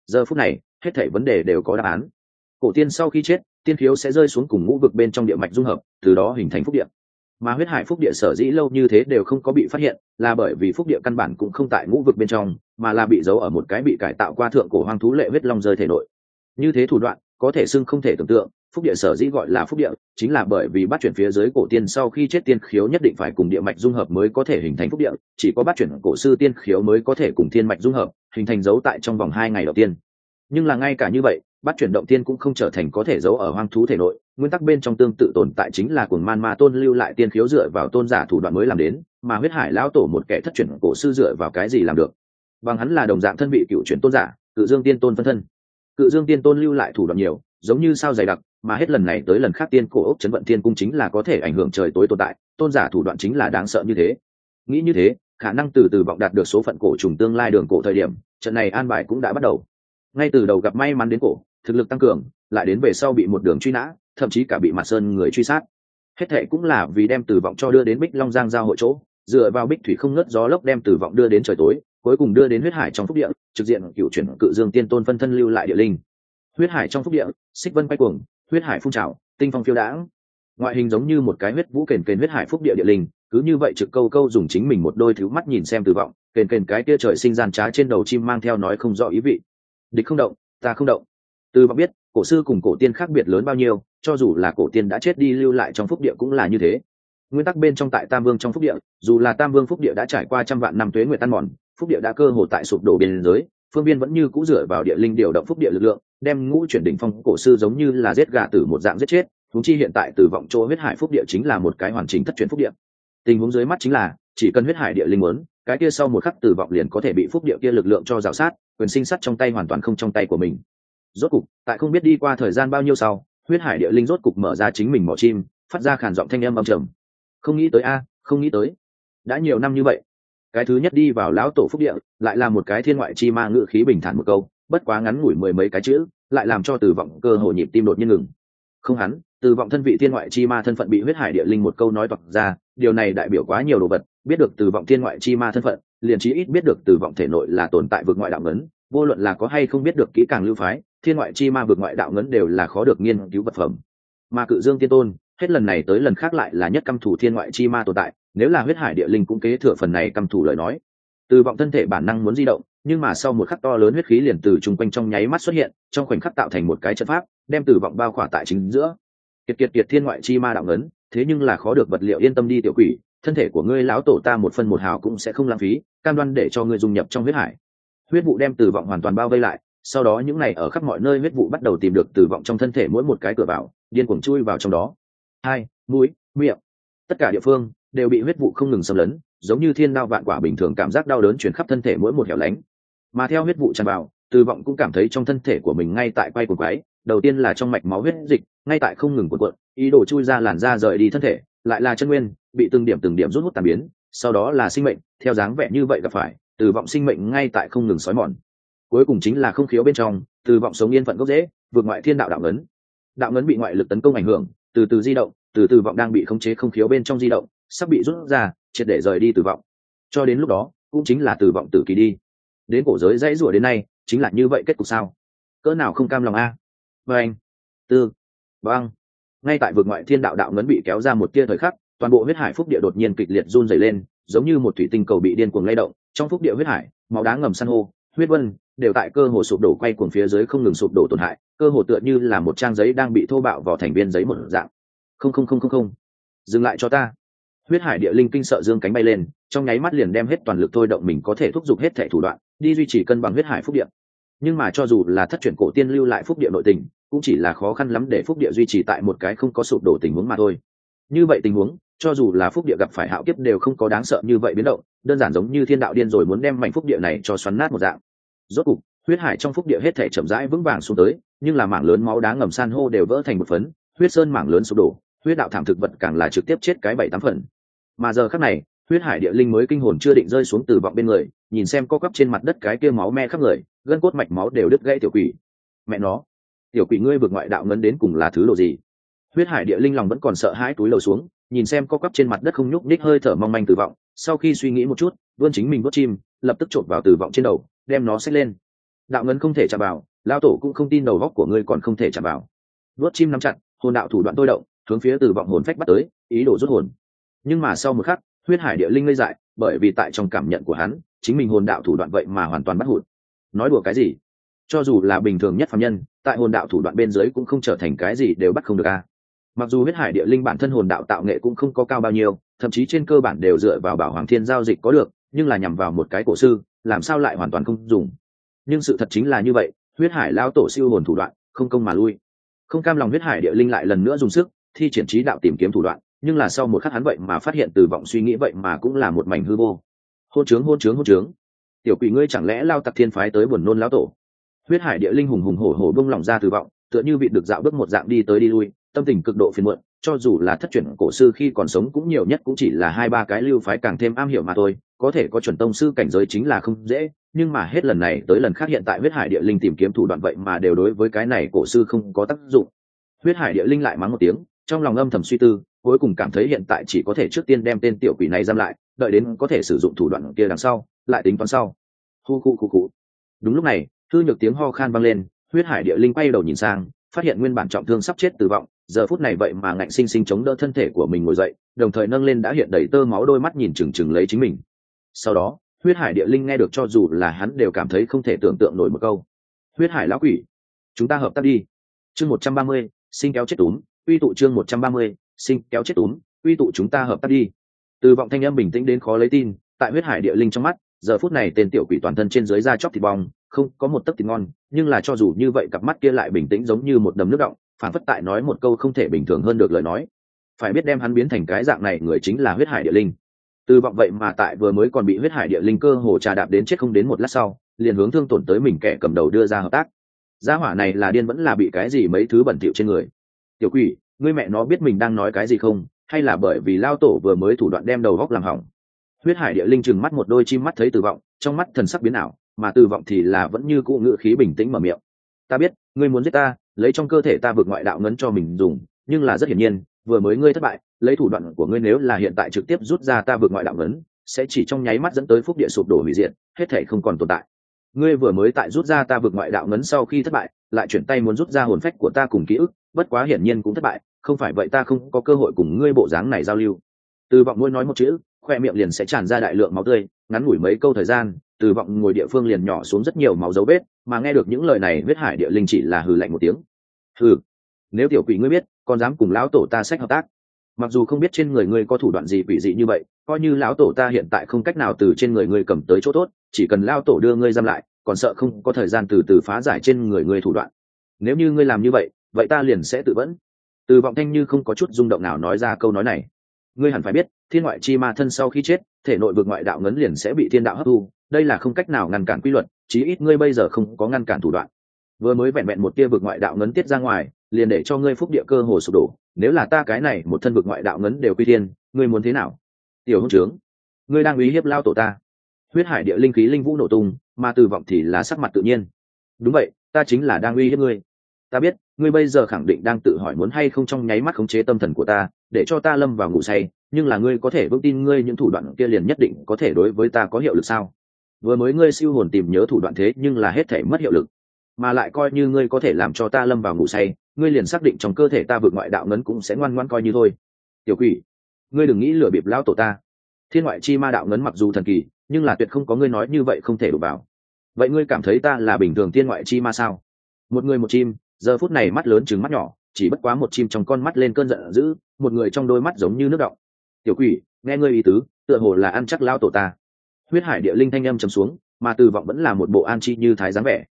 Giờ phút này, hết thảy vấn đề đều có đáp án. Cổ tiên sau khi chết, tiên khiếu sẽ rơi xuống cùng ngũ vực bên trong địa mạch dung hợp, từ đó hình thành phúc địa mà huyết hải phúc địa sở dĩ lâu như thế đều không có bị phát hiện, là bởi vì phúc địa căn bản cũng không tại ngũ vực bên trong, mà là bị giấu ở một cái bị cải tạo qua thượng cổ hoang thú lệ huyết long rơi thể nội. Như thế thủ đoạn, có thể xưng không thể tưởng tượng, phúc địa sở dĩ gọi là phúc địa, chính là bởi vì bắt chuyển phía dưới cổ tiên sau khi chết tiên khiếu nhất định phải cùng địa mạch dung hợp mới có thể hình thành phúc địa, chỉ có bắt chuyển cổ sư tiên khiếu mới có thể cùng thiên mạch dung hợp, hình thành dấu tại trong vòng hai ngày đầu tiên. Nhưng là ngay cả như vậy, bắt chuyển động tiên cũng không trở thành có thể giấu ở hoang thú thể nội nguyên tắc bên trong tương tự tồn tại chính là cuồng man ma tôn lưu lại tiên khiếu dựa vào tôn giả thủ đoạn mới làm đến, mà huyết hải lão tổ một kẻ thất truyền cổ sư dựa vào cái gì làm được? Bằng hắn là đồng dạng thân vị cựu chuyển tôn giả, cự dương tiên tôn phân thân. Cự dương tiên tôn lưu lại thủ đoạn nhiều, giống như sao dày đặc, mà hết lần này tới lần khác tiên cổ ốc chấn vận thiên cung chính là có thể ảnh hưởng trời tối tồn tại, tôn giả thủ đoạn chính là đáng sợ như thế. Nghĩ như thế, khả năng từ từ vọng đạt được số phận cổ trùng tương lai đường cổ thời điểm, trận này an bài cũng đã bắt đầu. Ngay từ đầu gặp may mắn đến cổ, thực lực tăng cường, lại đến về sau bị một đường truy nã thậm chí cả bị mặt sơn người truy sát. Hết thệ cũng là vì đem tử vọng cho đưa đến bích long giang giao hội chỗ, dựa vào bích thủy không ngớt gió lốc đem tử vọng đưa đến trời tối, cuối cùng đưa đến huyết hải trong phúc địa, trực diện cựu chuyển cự dương tiên tôn phân thân lưu lại địa linh. Huyết hải trong phúc địa, xích vân quay cuồng, huyết hải phun trào, tinh phong phiêu đãng. Ngoại hình giống như một cái huyết vũ kền kền huyết hải phúc địa địa linh, cứ như vậy trực câu câu dùng chính mình một đôi thứ mắt nhìn xem tử vọng, kền kền cái kia trời sinh gian trá trên đầu chim mang theo nói không rõ ý vị. Địch không động, ta không động. Từ vọng biết cổ sư cùng cổ tiên khác biệt lớn bao nhiêu, cho dù là cổ tiên đã chết đi lưu lại trong phúc địa cũng là như thế. Nguyên tắc bên trong tại tam vương trong phúc địa, dù là tam vương phúc địa đã trải qua trăm vạn năm tuế nguyệt tan mòn, phúc địa đã cơ hồ tại sụp đổ biên giới, phương viên vẫn như cũ dựa vào địa linh điều động phúc địa lực lượng, đem ngũ chuyển đỉnh phong cổ sư giống như là giết gà từ một dạng giết chết thúng chi hiện tại từ vọng chỗ huyết hải phúc địa chính là một cái hoàn chỉnh thất chuyển phúc địa. Tình huống dưới mắt chính là, chỉ cần huyết hải địa linh muốn, cái kia sau một khắc tử vọng liền có thể bị phúc địa kia lực lượng cho rào sát, quyền sinh sắt trong tay hoàn toàn không trong tay của mình rốt cục, tại không biết đi qua thời gian bao nhiêu sau, huyết hải địa linh rốt cục mở ra chính mình mỏ chim, phát ra khản giọng thanh âm âm trầm. Không nghĩ tới a, không nghĩ tới. Đã nhiều năm như vậy, cái thứ nhất đi vào lão tổ phúc địa, lại là một cái thiên ngoại chi ma ngự khí bình thản một câu, bất quá ngắn ngủi mười mấy cái chữ, lại làm cho từ vọng cơ hồ nhịp tim đột nhiên ngừng. Không hắn, từ vọng thân vị thiên ngoại chi ma thân phận bị huyết hải địa linh một câu nói toạc ra, điều này đại biểu quá nhiều đồ vật, biết được từ vọng thiên ngoại chi ma thân phận, liền chí ít biết được từ vọng thể nội là tồn tại vực ngoại đạo ngấn vô luận là có hay không biết được kỹ càng lưu phái, thiên ngoại chi ma vực ngoại đạo ngấn đều là khó được nghiên cứu vật phẩm. Mà cự dương tiên tôn, hết lần này tới lần khác lại là nhất căm thủ thiên ngoại chi ma tồn tại, nếu là huyết hải địa linh cũng kế thừa phần này căm thủ lời nói. Từ vọng thân thể bản năng muốn di động, nhưng mà sau một khắc to lớn huyết khí liền từ chung quanh trong nháy mắt xuất hiện, trong khoảnh khắc tạo thành một cái trận pháp, đem từ vọng bao khỏa tại chính giữa. Kiệt kiệt kiệt thiên ngoại chi ma đạo ngấn, thế nhưng là khó được vật liệu yên tâm đi tiểu quỷ, thân thể của ngươi lão tổ ta một phân một hào cũng sẽ không lãng phí, cam đoan để cho ngươi dung nhập trong huyết hải huyết vụ đem từ vọng hoàn toàn bao vây lại, sau đó những này ở khắp mọi nơi huyết vụ bắt đầu tìm được từ vọng trong thân thể mỗi một cái cửa vào, điên cuồng chui vào trong đó. Hai, mũi, miệng. Tất cả địa phương đều bị huyết vụ không ngừng xâm lấn, giống như thiên đao vạn quả bình thường cảm giác đau đớn chuyển khắp thân thể mỗi một hẻo lánh. Mà theo huyết vụ tràn vào, từ vọng cũng cảm thấy trong thân thể của mình ngay tại quay cuồng quái, đầu tiên là trong mạch máu huyết dịch, ngay tại không ngừng cuộn cuộn, ý đồ chui ra làn da rời đi thân thể, lại là chân nguyên, bị từng điểm từng điểm rút hút tàn biến, sau đó là sinh mệnh, theo dáng vẻ như vậy gặp phải từ vọng sinh mệnh ngay tại không ngừng sói mòn. Cuối cùng chính là không khiếu bên trong, từ vọng sống yên phận gốc dễ vượt ngoại thiên đạo đạo ngấn. Đạo ngấn bị ngoại lực tấn công ảnh hưởng, từ từ di động, từ từ vọng đang bị khống chế không khiếu bên trong di động, sắp bị rút ra, triệt để rời đi từ vọng. Cho đến lúc đó, cũng chính là từ vọng tử kỳ đi. Đến cổ giới dãy rủa đến nay, chính là như vậy kết cục sao? Cỡ nào không cam lòng a? Và anh tư. Băng. Ngay tại vực ngoại thiên đạo đạo ngấn bị kéo ra một tia thời khắc, toàn bộ huyết hải phúc địa đột nhiên kịch liệt run dày lên giống như một thủy tinh cầu bị điên cuồng lay động, trong phúc địa huyết hải, máu đá ngầm san hô, huyết vân, đều tại cơ hồ sụp đổ quay cuồng phía dưới không ngừng sụp đổ tổn hại, cơ hồ tựa như là một trang giấy đang bị thô bạo vào thành viên giấy một dạng. Không không không không không. Dừng lại cho ta. Huyết hải địa linh kinh sợ dương cánh bay lên, trong nháy mắt liền đem hết toàn lực thôi động mình có thể thúc giục hết thể thủ đoạn, đi duy trì cân bằng huyết hải phúc địa. Nhưng mà cho dù là thất truyền cổ tiên lưu lại phúc địa nội tình, cũng chỉ là khó khăn lắm để phúc địa duy trì tại một cái không có sụp đổ tình huống mà thôi. Như vậy tình huống cho dù là phúc địa gặp phải hạo kiếp đều không có đáng sợ như vậy biến động, đơn giản giống như thiên đạo điên rồi muốn đem mảnh phúc địa này cho xoắn nát một dạng. Rốt cục, huyết hải trong phúc địa hết thể chậm rãi vững vàng xuống tới, nhưng là mảng lớn máu đá ngầm san hô đều vỡ thành một phấn, huyết sơn mảng lớn sụp đổ, huyết đạo thảm thực vật càng là trực tiếp chết cái bảy tám phần. Mà giờ khắc này, huyết hải địa linh mới kinh hồn chưa định rơi xuống từ vọng bên người, nhìn xem co cắp trên mặt đất cái kia máu me khắp người, gân cốt mạch máu đều đứt gãy tiểu quỷ. Mẹ nó, tiểu quỷ ngươi vượt ngoại đạo ngấn đến cùng là thứ đồ gì? Huyết hải địa linh lòng vẫn còn sợ hãi túi lầu xuống nhìn xem co quắp trên mặt đất không nhúc ních hơi thở mong manh tử vọng, sau khi suy nghĩ một chút, vươn chính mình vớt chim, lập tức trộn vào tử vọng trên đầu, đem nó xách lên. Đạo ngấn không thể chạm vào lao tổ cũng không tin đầu góc của ngươi còn không thể chạm vào. Vớt chim nắm chặt, hồn đạo thủ đoạn tôi động, hướng phía tử vọng hồn phách bắt tới, ý đồ rút hồn. Nhưng mà sau một khắc, huyết hải địa linh ngây dại, bởi vì tại trong cảm nhận của hắn, chính mình hồn đạo thủ đoạn vậy mà hoàn toàn bắt hụt. Nói đùa cái gì? Cho dù là bình thường nhất phạm nhân, tại hồn đạo thủ đoạn bên dưới cũng không trở thành cái gì đều bắt không được a mặc dù huyết hải địa linh bản thân hồn đạo tạo nghệ cũng không có cao bao nhiêu, thậm chí trên cơ bản đều dựa vào bảo hoàng thiên giao dịch có được, nhưng là nhằm vào một cái cổ sư, làm sao lại hoàn toàn không dùng. Nhưng sự thật chính là như vậy, huyết hải lao tổ siêu hồn thủ đoạn, không công mà lui. Không cam lòng huyết hải địa linh lại lần nữa dùng sức, thi triển trí đạo tìm kiếm thủ đoạn, nhưng là sau một khắc hắn vậy mà phát hiện từ vọng suy nghĩ vậy mà cũng là một mảnh hư vô. Hôn trướng hôn trướng hôn trướng. Tiểu quỷ ngươi chẳng lẽ lao tặc thiên phái tới buồn nôn lão tổ? Huyết hải địa linh hùng hùng hổ hổ bông lỏng ra từ vọng, tựa như bị được dạo bước một dạng đi tới đi lui tâm tình cực độ phiền muộn, cho dù là thất truyền cổ sư khi còn sống cũng nhiều nhất cũng chỉ là hai ba cái lưu phái càng thêm am hiểu mà thôi, có thể có chuẩn tông sư cảnh giới chính là không dễ, nhưng mà hết lần này tới lần khác hiện tại huyết hải địa linh tìm kiếm thủ đoạn vậy mà đều đối với cái này cổ sư không có tác dụng. Huyết hải địa linh lại mắng một tiếng, trong lòng âm thầm suy tư, cuối cùng cảm thấy hiện tại chỉ có thể trước tiên đem tên tiểu quỷ này giam lại, đợi đến có thể sử dụng thủ đoạn kia đằng sau, lại tính toán sau. Hu khu khu khu. Đúng lúc này, thư nhược tiếng ho khan vang lên, huyết hải địa linh quay đầu nhìn sang, phát hiện nguyên bản trọng thương sắp chết tử vọng giờ phút này vậy mà ngạnh sinh sinh chống đỡ thân thể của mình ngồi dậy, đồng thời nâng lên đã hiện đầy tơ máu đôi mắt nhìn chừng chừng lấy chính mình. Sau đó, huyết hải địa linh nghe được cho dù là hắn đều cảm thấy không thể tưởng tượng nổi một câu. Huyết hải lão quỷ, chúng ta hợp tác đi. Chương một trăm ba mươi sinh kéo chết túm uy tụ chương một trăm ba mươi sinh kéo chết túm uy tụ chúng ta hợp tác đi. Từ vọng thanh âm bình tĩnh đến khó lấy tin, tại huyết hải địa linh trong mắt, giờ phút này tên tiểu quỷ toàn thân trên dưới da chóc thịt bong, không có một tấc thịt ngon, nhưng là cho dù như vậy cặp mắt kia lại bình tĩnh giống như một đầm nước động phản phất tại nói một câu không thể bình thường hơn được lời nói. Phải biết đem hắn biến thành cái dạng này người chính là huyết hải địa linh. Từ vọng vậy mà tại vừa mới còn bị huyết hải địa linh cơ hồ trà đạp đến chết không đến một lát sau, liền hướng thương tổn tới mình kẻ cầm đầu đưa ra hợp tác. Gia hỏa này là điên vẫn là bị cái gì mấy thứ bẩn thỉu trên người. Tiểu quỷ, ngươi mẹ nó biết mình đang nói cái gì không? Hay là bởi vì lao tổ vừa mới thủ đoạn đem đầu góc làm hỏng? Huyết hải địa linh chừng mắt một đôi chim mắt thấy tử vọng, trong mắt thần sắc biến ảo, mà tử vọng thì là vẫn như cũ ngữ khí bình tĩnh mở miệng. Ta biết, ngươi muốn giết ta lấy trong cơ thể ta vượt ngoại đạo ngấn cho mình dùng, nhưng là rất hiển nhiên, vừa mới ngươi thất bại, lấy thủ đoạn của ngươi nếu là hiện tại trực tiếp rút ra ta vượt ngoại đạo ngấn, sẽ chỉ trong nháy mắt dẫn tới phúc địa sụp đổ hủy diệt, hết thể không còn tồn tại. Ngươi vừa mới tại rút ra ta vượt ngoại đạo ngấn sau khi thất bại, lại chuyển tay muốn rút ra hồn phách của ta cùng ký ức, bất quá hiển nhiên cũng thất bại, không phải vậy ta không có cơ hội cùng ngươi bộ dáng này giao lưu. Từ vọng nuôi nói một chữ, khoe miệng liền sẽ tràn ra đại lượng máu tươi, ngắn ngủi mấy câu thời gian từ vọng ngồi địa phương liền nhỏ xuống rất nhiều máu dấu vết, mà nghe được những lời này, huyết hải địa linh chỉ là hừ lạnh một tiếng. Hừ, nếu tiểu quỷ ngươi biết còn dám cùng lão tổ ta sách hợp tác. Mặc dù không biết trên người ngươi có thủ đoạn gì quỷ dị như vậy, coi như lão tổ ta hiện tại không cách nào từ trên người ngươi cầm tới chỗ tốt, chỉ cần lão tổ đưa ngươi giam lại, còn sợ không có thời gian từ từ phá giải trên người ngươi thủ đoạn. Nếu như ngươi làm như vậy vậy ta liền sẽ tự vẫn. Từ vọng thanh như không có chút rung động nào nói ra câu nói này. Ngươi hẳn phải biết, thiên ngoại chi ma thân sau khi chết, thể nội vực ngoại đạo ngấn liền sẽ bị thiên đạo hấp thu đây là không cách nào ngăn cản quy luật chí ít ngươi bây giờ không có ngăn cản thủ đoạn. Vừa mới vẹn vẹn một tia vực ngoại đạo ngấn tiết ra ngoài liền để cho ngươi phúc địa cơ hồ sụp đổ. Nếu là ta cái này một thân vực ngoại đạo ngấn đều quy tiên, ngươi muốn thế nào? Tiểu hữu trướng ngươi đang uy hiếp lao tổ ta. Huyết hải địa linh khí linh vũ nổ tung mà từ vọng thì là sắc mặt tự nhiên. Đúng vậy ta chính là đang uy hiếp ngươi. Ta biết ngươi bây giờ khẳng định đang tự hỏi muốn hay không trong nháy mắt khống chế tâm thần của ta để cho ta lâm vào ngủ say nhưng là ngươi có thể vững tin ngươi những thủ đoạn kia liền nhất định có thể đối với ta có hiệu lực sao? Vừa mới ngươi siêu hồn tìm nhớ thủ đoạn thế nhưng là hết thể mất hiệu lực. Mà lại coi như ngươi có thể làm cho ta lâm vào ngủ say, ngươi liền xác định trong cơ thể ta vượt ngoại đạo ngấn cũng sẽ ngoan ngoan coi như thôi. Tiểu quỷ, ngươi đừng nghĩ lừa bịp lão tổ ta. Thiên ngoại chi ma đạo ngấn mặc dù thần kỳ, nhưng là tuyệt không có ngươi nói như vậy không thể đổ vào. Vậy ngươi cảm thấy ta là bình thường thiên ngoại chi ma sao? Một người một chim, giờ phút này mắt lớn chừng mắt nhỏ, chỉ bất quá một chim trong con mắt lên cơn giận dữ, một người trong đôi mắt giống như nước động. Tiểu quỷ, nghe ngươi ý tứ, tựa hồ là ăn chắc lao tổ ta huyết hải địa linh thanh âm trầm xuống, mà từ vọng vẫn là một bộ an chi như thái dáng vẻ.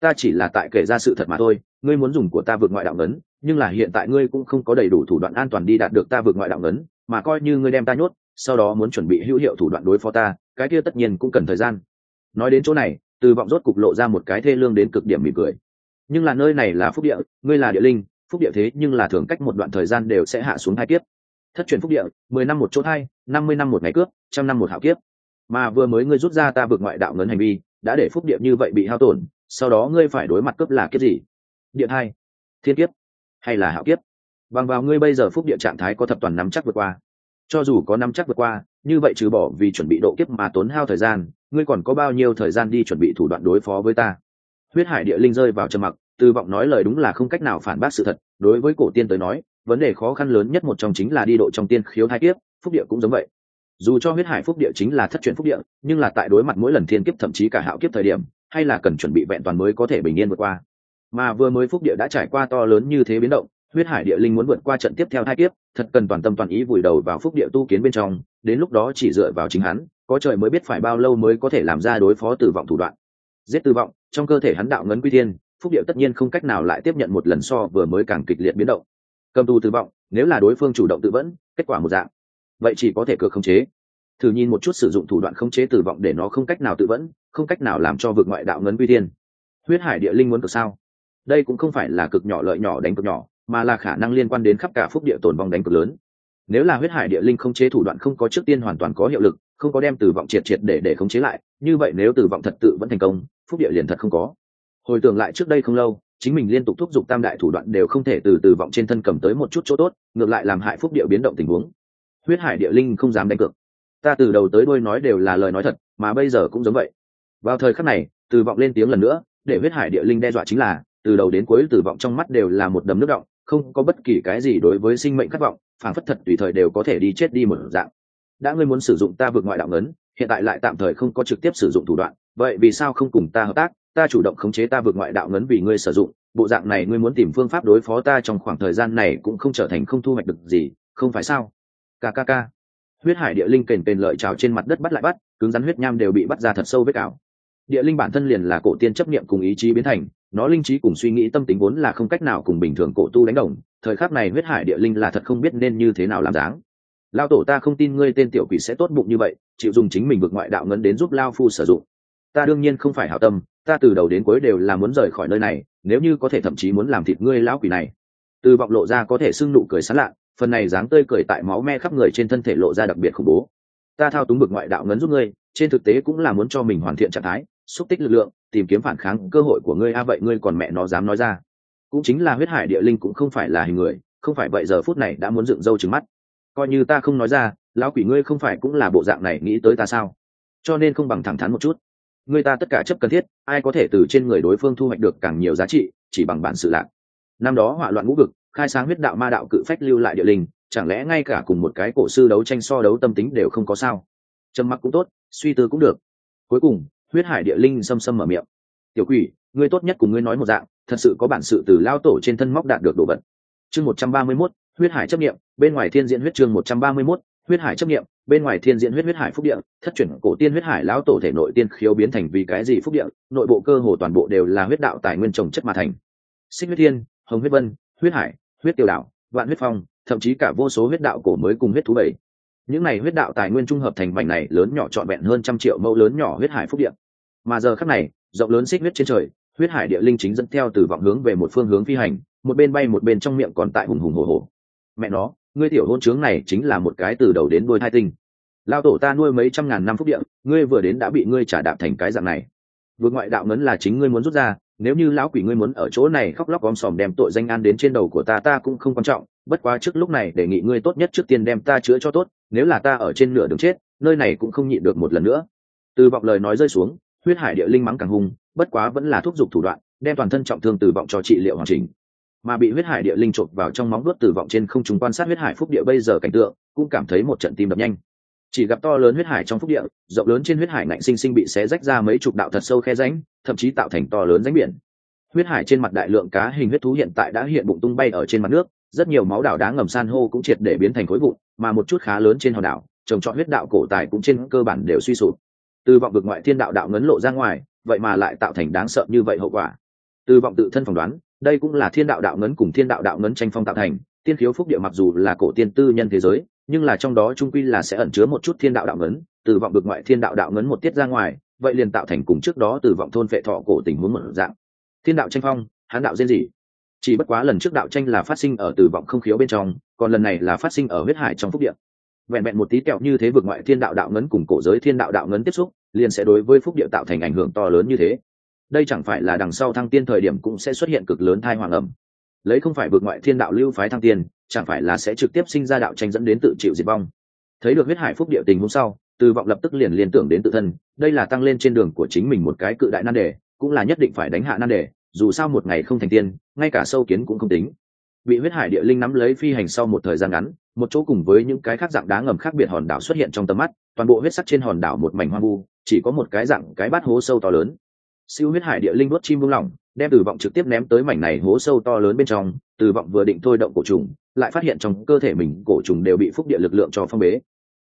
Ta chỉ là tại kể ra sự thật mà thôi, ngươi muốn dùng của ta vượt ngoại đạo ngấn, nhưng là hiện tại ngươi cũng không có đầy đủ thủ đoạn an toàn đi đạt được ta vượt ngoại đạo ngấn, mà coi như ngươi đem ta nhốt, sau đó muốn chuẩn bị hữu hiệu thủ đoạn đối phó ta, cái kia tất nhiên cũng cần thời gian. Nói đến chỗ này từ vọng rốt cục lộ ra một cái thê lương đến cực điểm mỉm cười. Nhưng là nơi này là phúc địa, ngươi là địa linh, phúc địa thế nhưng là thường cách một đoạn thời gian đều sẽ hạ xuống hai kiếp. Thất truyền phúc địa, mười năm một chỗ hai năm mươi năm một ngày cướp, trăm năm một hạo kiếp mà vừa mới ngươi rút ra ta vượt ngoại đạo ngấn hành vi, đã để phúc địa như vậy bị hao tổn, sau đó ngươi phải đối mặt cướp là kiếp gì? Điện hai. Thiên kiếp hay là hạo kiếp? Bằng vào ngươi bây giờ phúc địa trạng thái có thập toàn nắm chắc vượt qua. Cho dù có nắm chắc vượt qua, như vậy trừ bỏ vì chuẩn bị độ kiếp mà tốn hao thời gian, ngươi còn có bao nhiêu thời gian đi chuẩn bị thủ đoạn đối phó với ta? Huyết hải địa linh rơi vào trầm mặc tư vọng nói lời đúng là không cách nào phản bác sự thật, đối với cổ tiên tới nói, vấn đề khó khăn lớn nhất một trong chính là đi độ trong tiên khiếu hai kiếp, phúc địa cũng giống vậy dù cho huyết hải phúc địa chính là thất truyền phúc địa, nhưng là tại đối mặt mỗi lần thiên kiếp thậm chí cả hạo kiếp thời điểm, hay là cần chuẩn bị vẹn toàn mới có thể bình yên vượt qua. Mà vừa mới phúc địa đã trải qua to lớn như thế biến động, huyết hải địa linh muốn vượt qua trận tiếp theo hai kiếp, thật cần toàn tâm toàn ý vùi đầu vào phúc địa tu kiến bên trong, đến lúc đó chỉ dựa vào chính hắn, có trời mới biết phải bao lâu mới có thể làm ra đối phó tử vọng thủ đoạn. Giết tử vọng trong cơ thể hắn đạo ngấn quy thiên, phúc địa tất nhiên không cách nào lại tiếp nhận một lần so vừa mới càng kịch liệt biến động. Cầm tù tử vọng nếu là đối phương chủ động tự vẫn, kết quả một dạng vậy chỉ có thể cược khống chế. Thử nhìn một chút sử dụng thủ đoạn khống chế tử vọng để nó không cách nào tự vẫn, không cách nào làm cho vượt ngoại đạo ngấn quy tiên. huyết hải địa linh muốn cực sao? Đây cũng không phải là cực nhỏ lợi nhỏ đánh cực nhỏ, mà là khả năng liên quan đến khắp cả phúc địa tồn vong đánh cực lớn. Nếu là huyết hải địa linh không chế thủ đoạn không có trước tiên hoàn toàn có hiệu lực, không có đem tử vọng triệt triệt để để khống chế lại, như vậy nếu tử vọng thật tự vẫn thành công, phúc địa liền thật không có. Hồi tưởng lại trước đây không lâu, chính mình liên tục thúc giục tam đại thủ đoạn đều không thể từ từ vọng trên thân cầm tới một chút chỗ tốt, ngược lại làm hại phúc địa biến động tình huống huyết hải địa linh không dám đánh cược. Ta từ đầu tới đôi nói đều là lời nói thật, mà bây giờ cũng giống vậy. Vào thời khắc này từ vọng lên tiếng lần nữa, để huyết hải địa linh đe dọa chính là, từ đầu đến cuối từ vọng trong mắt đều là một đầm nước động, không có bất kỳ cái gì đối với sinh mệnh khát vọng phản phất thật tùy thời đều có thể đi chết đi một dạng. Đã ngươi muốn sử dụng ta vượt ngoại đạo ngấn, hiện tại lại tạm thời không có trực tiếp sử dụng thủ đoạn, vậy vì sao không cùng ta hợp tác? Ta chủ động khống chế ta vượt ngoại đạo ngấn vì ngươi sử dụng, bộ dạng này ngươi muốn tìm phương pháp đối phó ta trong khoảng thời gian này cũng không trở thành không thu hoạch được gì, không phải sao? Kkk huyết hải địa linh kền kền lợi trào trên mặt đất bắt lại bắt, cứng rắn huyết nham đều bị bắt ra thật sâu vết ảo. Địa linh bản thân liền là cổ tiên chấp niệm cùng ý chí biến thành, nó linh trí cùng suy nghĩ tâm tính vốn là không cách nào cùng bình thường cổ tu đánh đồng, thời khắc này huyết hải địa linh là thật không biết nên như thế nào làm dáng. Lao tổ ta không tin ngươi tên tiểu quỷ sẽ tốt bụng như vậy, chịu dùng chính mình vượt ngoại đạo ngấn đến giúp lao phu sử dụng. Ta đương nhiên không phải hảo tâm, ta từ đầu đến cuối đều là muốn rời khỏi nơi này, nếu như có thể thậm chí muốn làm thịt ngươi lão quỷ này. Từ vọng lộ ra có thể sưng nụ cười sán lạ phần này dáng tươi cười tại máu me khắp người trên thân thể lộ ra đặc biệt khủng bố. Ta thao túng bực ngoại đạo ngấn giúp ngươi, trên thực tế cũng là muốn cho mình hoàn thiện trạng thái, xúc tích lực lượng, tìm kiếm phản kháng cơ hội của ngươi, a, vậy ngươi còn mẹ nó dám nói ra. Cũng chính là huyết hải địa linh cũng không phải là hình người, không phải vậy giờ phút này đã muốn dựng râu trứng mắt. Coi như ta không nói ra, lão quỷ ngươi không phải cũng là bộ dạng này nghĩ tới ta sao? Cho nên không bằng thẳng thắn một chút. Người ta tất cả chấp cần thiết, ai có thể từ trên người đối phương thu hoạch được càng nhiều giá trị, chỉ bằng bản sự lạc. Năm đó hỏa loạn ngũ vực khai sáng huyết đạo ma đạo cự phách lưu lại địa linh, chẳng lẽ ngay cả cùng một cái cổ sư đấu tranh so đấu tâm tính đều không có sao? Trầm mặc cũng tốt, suy tư cũng được. Cuối cùng, huyết hải địa linh xâm xâm mở miệng. Tiểu quỷ, ngươi tốt nhất cùng ngươi nói một dạng, thật sự có bản sự từ lao tổ trên thân móc đạt được đồ vật. Chương một trăm ba mươi mốt, huyết hải chấp nghiệm bên ngoài thiên diễn huyết chương một trăm ba mươi mốt, huyết hải chấp nghiệm bên ngoài thiên diễn huyết huyết hải phúc địa, thất chuyển cổ tiên huyết hải lão tổ thể nội tiên khiếu biến thành vì cái gì phúc địa, nội bộ cơ hồ toàn bộ đều là huyết đạo tài nguyên trồng chất mà thành. Xích huyết thiên, hồng huyết vân, huyết hải huyết tiêu đạo, vạn huyết phong, thậm chí cả vô số huyết đạo cổ mới cùng huyết thú bảy. Những này huyết đạo tài nguyên trung hợp thành mảnh này lớn nhỏ trọn vẹn hơn trăm triệu mẫu lớn nhỏ huyết hải phúc địa. Mà giờ khắc này, rộng lớn xích huyết trên trời, huyết hải địa linh chính dẫn theo từ vọng hướng về một phương hướng phi hành, một bên bay một bên trong miệng còn tại hùng hùng hồ hồ mẹ nó, ngươi tiểu hôn trướng này chính là một cái từ đầu đến đôi hai tinh. Lao tổ ta nuôi mấy trăm ngàn năm phúc địa, ngươi vừa đến đã bị ngươi trả đạp thành cái dạng này. Vượt ngoại đạo ngấn là chính ngươi muốn rút ra nếu như lão quỷ ngươi muốn ở chỗ này khóc lóc gom sòm đem tội danh an đến trên đầu của ta ta cũng không quan trọng. Bất quá trước lúc này đề nghị ngươi tốt nhất trước tiên đem ta chữa cho tốt, nếu là ta ở trên nửa đường chết, nơi này cũng không nhịn được một lần nữa. Từ vọng lời nói rơi xuống, huyết hải địa linh mắng càng hung, bất quá vẫn là thúc giục thủ đoạn, đem toàn thân trọng thương từ vọng cho trị liệu hoàn chỉnh. Mà bị huyết hải địa linh chộp vào trong móng đuốt từ vọng trên không chúng quan sát huyết hải phúc địa bây giờ cảnh tượng, cũng cảm thấy một trận tim đập nhanh. Chỉ gặp to lớn huyết hải trong phúc địa, rộng lớn trên huyết hải nạnh sinh sinh bị xé rách ra mấy chục đạo thật sâu khe ránh thậm chí tạo thành to lớn ránh biển. Huyết hải trên mặt đại lượng cá hình huyết thú hiện tại đã hiện bụng tung bay ở trên mặt nước, rất nhiều máu đảo đá ngầm san hô cũng triệt để biến thành khối vụn, mà một chút khá lớn trên hòn đảo, trồng trọt huyết đạo cổ tài cũng trên cơ bản đều suy sụp. Từ vọng vực ngoại thiên đạo đạo ngấn lộ ra ngoài, vậy mà lại tạo thành đáng sợ như vậy hậu quả. Từ vọng tự thân phỏng đoán, đây cũng là thiên đạo đạo ngấn cùng thiên đạo đạo ngấn tranh phong tạo thành, tiên khiếu phúc địa mặc dù là cổ tiên tư nhân thế giới, nhưng là trong đó trung quy là sẽ ẩn chứa một chút thiên đạo đạo ngấn. Từ vọng vực ngoại thiên đạo đạo ngấn một tiết ra ngoài vậy liền tạo thành cùng trước đó từ vọng thôn phệ thọ cổ tình huống một dạng. Thiên đạo tranh phong, hán đạo riêng gì chỉ bất quá lần trước đạo tranh là phát sinh ở từ vọng không khiếu bên trong, còn lần này là phát sinh ở huyết hải trong phúc điện vẹn vẹn một tí kẹo như thế vượt ngoại thiên đạo đạo ngấn cùng cổ giới thiên đạo đạo ngấn tiếp xúc, liền sẽ đối với phúc địa tạo thành ảnh hưởng to lớn như thế. Đây chẳng phải là đằng sau thăng tiên thời điểm cũng sẽ xuất hiện cực lớn thai hoàng ẩm. Lấy không phải vượt ngoại thiên đạo lưu phái thăng tiên, chẳng phải là sẽ trực tiếp sinh ra đạo tranh dẫn đến tự chịu diệt vong. Thấy được huyết hải phúc địa tình hôm sau từ vọng lập tức liền liên tưởng đến tự thân, đây là tăng lên trên đường của chính mình một cái cự đại nan đề, cũng là nhất định phải đánh hạ nan đề, dù sao một ngày không thành tiên, ngay cả sâu kiến cũng không tính. Bị huyết hải địa linh nắm lấy phi hành sau một thời gian ngắn, một chỗ cùng với những cái khác dạng đá ngầm khác biệt hòn đảo xuất hiện trong tầm mắt, toàn bộ huyết sắc trên hòn đảo một mảnh hoang vu, chỉ có một cái dạng cái bát hố sâu to lớn. Siêu huyết hải địa linh đốt chim buông lỏng, đem từ vọng trực tiếp ném tới mảnh này hố sâu to lớn bên trong, từ vọng vừa định thôi động cổ trùng, lại phát hiện trong cơ thể mình cổ trùng đều bị phúc địa lực lượng cho phong bế.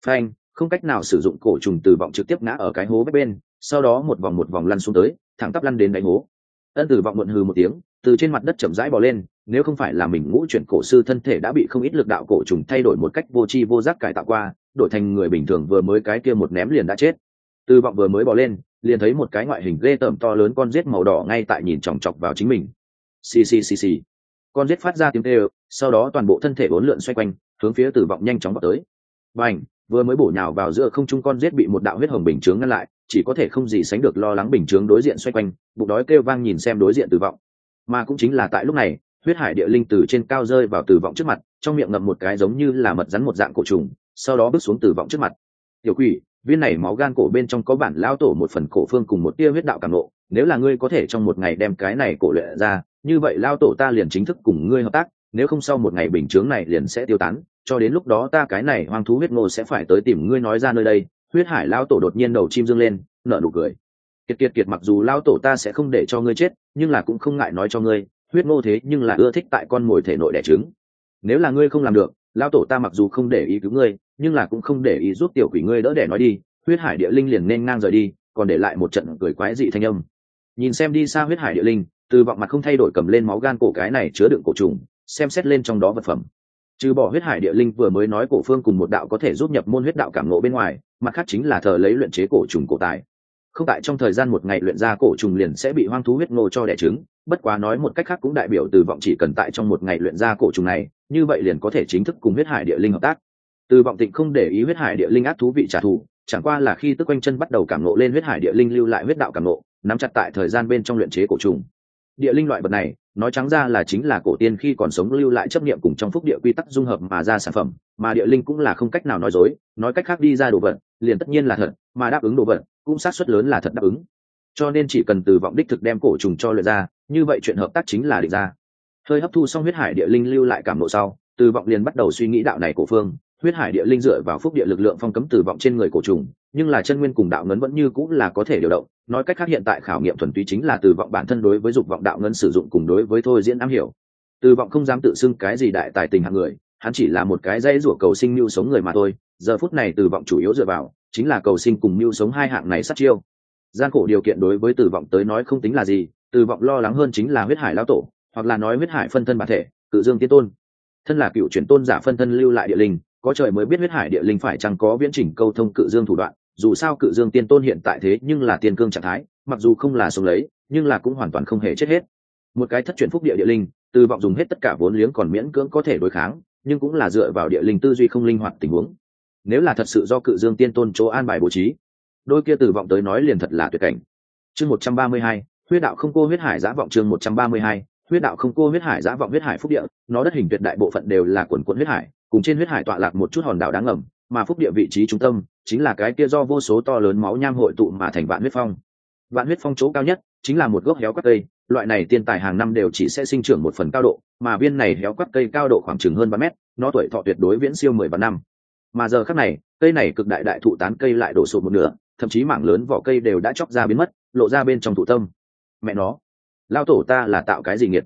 Phanh! Không cách nào sử dụng cổ trùng từ vọng trực tiếp ngã ở cái hố bếp bên, sau đó một vòng một vòng lăn xuống tới, thẳng tắp lăn đến đáy hố. Ân tử vọng muộn hừ một tiếng, từ trên mặt đất chậm rãi bò lên, nếu không phải là mình ngũ chuyển cổ sư thân thể đã bị không ít lực đạo cổ trùng thay đổi một cách vô tri vô giác cải tạo qua, đổi thành người bình thường vừa mới cái kia một ném liền đã chết. Từ vọng vừa mới bò lên, liền thấy một cái ngoại hình ghê tởm to lớn con rết màu đỏ ngay tại nhìn chòng chọc vào chính mình. Xì xì xì xì. Con rết phát ra tiếng kêu, sau đó toàn bộ thân thể bốn lượn xoay quanh, hướng phía tử vọng nhanh chóng vào tới. Bành vừa mới bổ nhào vào giữa không trung con rết bị một đạo huyết hồng bình chướng ngăn lại, chỉ có thể không gì sánh được lo lắng bình chướng đối diện xoay quanh, bụng đói kêu vang nhìn xem đối diện tử vọng mà cũng chính là tại lúc này, huyết hải địa linh từ trên cao rơi vào tử vọng trước mặt, trong miệng ngậm một cái giống như là mật rắn một dạng cổ trùng, sau đó bước xuống tử vọng trước mặt. Tiểu quỷ, viên này máu gan cổ bên trong có bản lao tổ một phần cổ phương cùng một tia huyết đạo cảm nộ nếu là ngươi có thể trong một ngày đem cái này cổ luyện ra, như vậy lao tổ ta liền chính thức cùng ngươi hợp tác, nếu không sau một ngày bình chướng này liền sẽ tiêu tán cho đến lúc đó ta cái này hoang thú huyết ngô sẽ phải tới tìm ngươi nói ra nơi đây. Huyết hải lao tổ đột nhiên đầu chim dương lên, nở nụ cười. Kiệt kiệt kiệt, mặc dù lao tổ ta sẽ không để cho ngươi chết, nhưng là cũng không ngại nói cho ngươi, huyết ngô thế nhưng là ưa thích tại con mồi thể nội đẻ trứng. Nếu là ngươi không làm được, lao tổ ta mặc dù không để ý cứu ngươi, nhưng là cũng không để ý giúp tiểu quỷ ngươi đỡ đẻ nói đi. Huyết hải địa linh liền nên ngang rời đi, còn để lại một trận cười quái dị thanh âm. Nhìn xem đi xa huyết hải địa linh, từ vọng mặt không thay đổi cầm lên máu gan cổ cái này chứa đựng cổ trùng, xem xét lên trong đó vật phẩm trừ bỏ huyết hải địa linh vừa mới nói cổ phương cùng một đạo có thể giúp nhập môn huyết đạo cảm ngộ bên ngoài, mặt khác chính là thờ lấy luyện chế cổ trùng cổ tài. Không tại trong thời gian một ngày luyện ra cổ trùng liền sẽ bị hoang thú huyết ngô cho đẻ trứng, bất quá nói một cách khác cũng đại biểu từ vọng chỉ cần tại trong một ngày luyện ra cổ trùng này, như vậy liền có thể chính thức cùng huyết hải địa linh hợp tác. Từ vọng tịnh không để ý huyết hải địa linh ác thú vị trả thù, chẳng qua là khi tức quanh chân bắt đầu cảm nộ lên huyết hải địa linh lưu lại huyết đạo cảm nộ nắm chặt tại thời gian bên trong luyện chế cổ trùng địa linh loại vật này, nói trắng ra là chính là cổ tiên khi còn sống lưu lại chấp niệm cùng trong phúc địa quy tắc dung hợp mà ra sản phẩm, mà địa linh cũng là không cách nào nói dối, nói cách khác đi ra đồ vật, liền tất nhiên là thật, mà đáp ứng đồ vật, cũng sát suất lớn là thật đáp ứng. Cho nên chỉ cần từ vọng đích thực đem cổ trùng cho luyện ra, như vậy chuyện hợp tác chính là định ra. Hơi hấp thu xong huyết hải địa linh lưu lại cảm nộ sau, từ vọng liền bắt đầu suy nghĩ đạo này cổ phương, huyết hải địa linh dựa vào phúc địa lực lượng phong cấm từ vọng trên người cổ trùng nhưng là chân nguyên cùng đạo ngấn vẫn như cũng là có thể điều động. Nói cách khác hiện tại khảo nghiệm thuần túy chính là từ vọng bản thân đối với dục vọng đạo ngấn sử dụng cùng đối với thôi diễn am hiểu. Từ vọng không dám tự xưng cái gì đại tài tình hạng người, hắn chỉ là một cái dây rủa cầu sinh mưu sống người mà thôi. Giờ phút này từ vọng chủ yếu dựa vào chính là cầu sinh cùng mưu sống hai hạng này sát chiêu. Gian khổ điều kiện đối với từ vọng tới nói không tính là gì, từ vọng lo lắng hơn chính là huyết hải lao tổ, hoặc là nói huyết hải phân thân bản thể, cự dương tiên tôn. Thân là cựu truyền tôn giả phân thân lưu lại địa linh, có trời mới biết huyết hải địa linh phải chăng có viễn chỉnh câu thông cự dương thủ đoạn dù sao cự dương tiên tôn hiện tại thế nhưng là tiên cương trạng thái, mặc dù không là sống lấy, nhưng là cũng hoàn toàn không hề chết hết. Một cái thất truyền phúc địa địa linh, từ vọng dùng hết tất cả vốn liếng còn miễn cưỡng có thể đối kháng, nhưng cũng là dựa vào địa linh tư duy không linh hoạt tình huống. Nếu là thật sự do cự dương tiên tôn chỗ an bài bố trí, đôi kia từ vọng tới nói liền thật là tuyệt cảnh. Chương một trăm ba mươi hai, huyết đạo không cô huyết hải giã vọng chương một trăm ba mươi hai, huyết đạo không cô huyết hải giã vọng huyết hải phúc địa, nó đất hình tuyệt đại bộ phận đều là quần quận huyết hải, cùng trên huyết hải tọa lạc một chút hòn đảo đáng ngầm, mà phúc địa vị trí trung tâm chính là cái kia do vô số to lớn máu nham hội tụ mà thành vạn huyết phong. Vạn huyết phong chỗ cao nhất chính là một gốc héo quắc cây, loại này tiên tài hàng năm đều chỉ sẽ sinh trưởng một phần cao độ, mà viên này héo quắc cây cao độ khoảng chừng hơn ba mét, nó tuổi thọ tuyệt đối viễn siêu mười vạn năm. Mà giờ khác này, cây này cực đại đại thụ tán cây lại đổ sụt một nửa, thậm chí mảng lớn vỏ cây đều đã chóc ra biến mất, lộ ra bên trong thụ tâm. Mẹ nó lao tổ ta là tạo cái gì nghiệt?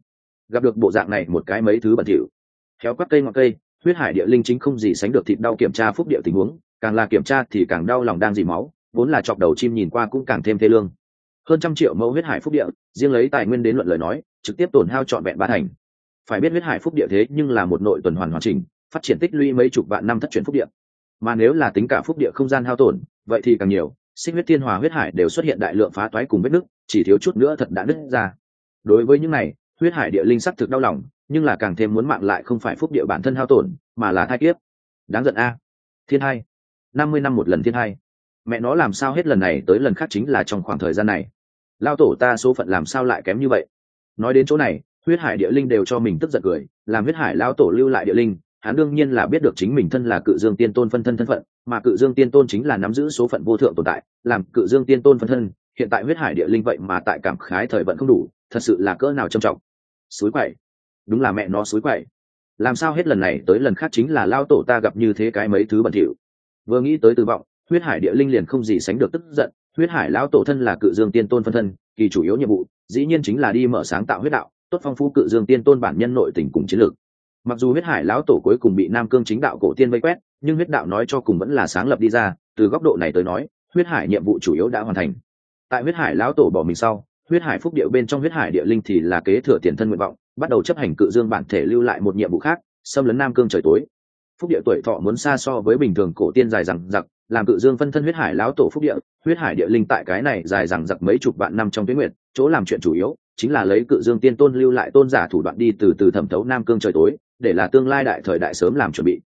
Gặp được bộ dạng này một cái mấy thứ bẩn thỉu. Héo quắt cây ngọn cây, huyết hải địa linh chính không gì sánh được thịt đau kiểm tra phúc địa tình huống càng là kiểm tra thì càng đau lòng đang dì máu, vốn là chọc đầu chim nhìn qua cũng càng thêm thê lương. Hơn trăm triệu mẫu huyết hải phúc địa, riêng lấy tài nguyên đến luận lời nói, trực tiếp tổn hao trọn vẹn ba thành. Phải biết huyết hải phúc địa thế nhưng là một nội tuần hoàn hoàn chỉnh, phát triển tích lũy mấy chục vạn năm thất truyền phúc địa. Mà nếu là tính cả phúc địa không gian hao tổn, vậy thì càng nhiều, sinh huyết thiên hòa huyết hải đều xuất hiện đại lượng phá toái cùng vết nứt, chỉ thiếu chút nữa thật đã nứt ra. Đối với những này, huyết hải địa linh sắc thực đau lòng, nhưng là càng thêm muốn mạng lại không phải phúc địa bản thân hao tổn, mà là thai kiếp. Đáng giận a. Thiên hai năm mươi năm một lần thiên hai. Mẹ nó làm sao hết lần này tới lần khác chính là trong khoảng thời gian này. Lao tổ ta số phận làm sao lại kém như vậy? Nói đến chỗ này, huyết hải địa linh đều cho mình tức giận cười, làm huyết hải lao tổ lưu lại địa linh, hắn đương nhiên là biết được chính mình thân là cự dương tiên tôn phân thân thân phận, mà cự dương tiên tôn chính là nắm giữ số phận vô thượng tồn tại, làm cự dương tiên tôn phân thân, hiện tại huyết hải địa linh vậy mà tại cảm khái thời vận không đủ, thật sự là cỡ nào trầm trọng. Suối quậy. Đúng là mẹ nó suối quậy. Làm sao hết lần này tới lần khác chính là lao tổ ta gặp như thế cái mấy thứ bẩn thỉu vừa nghĩ tới tư vọng huyết hải địa linh liền không gì sánh được tức giận. Huyết hải lão tổ thân là cự dương tiên tôn phân thân, kỳ chủ yếu nhiệm vụ, dĩ nhiên chính là đi mở sáng tạo huyết đạo, tốt phong phú cự dương tiên tôn bản nhân nội tình cùng chiến lược. Mặc dù huyết hải lão tổ cuối cùng bị nam cương chính đạo cổ tiên vây quét, nhưng huyết đạo nói cho cùng vẫn là sáng lập đi ra, từ góc độ này tới nói, huyết hải nhiệm vụ chủ yếu đã hoàn thành. Tại huyết hải lão tổ bỏ mình sau, huyết hải phúc địa bên trong huyết hải địa linh thì là kế thừa tiền thân nguyện vọng, bắt đầu chấp hành cự dương bản thể lưu lại một nhiệm vụ khác, xâm lấn nam cương trời tối phúc địa tuổi thọ muốn xa so với bình thường cổ tiên dài rằng giặc làm cự dương phân thân huyết hải lão tổ phúc địa huyết hải địa linh tại cái này dài rằng giặc mấy chục vạn năm trong tuyến nguyệt, chỗ làm chuyện chủ yếu chính là lấy cự dương tiên tôn lưu lại tôn giả thủ đoạn đi từ từ thẩm thấu nam cương trời tối để là tương lai đại thời đại sớm làm chuẩn bị.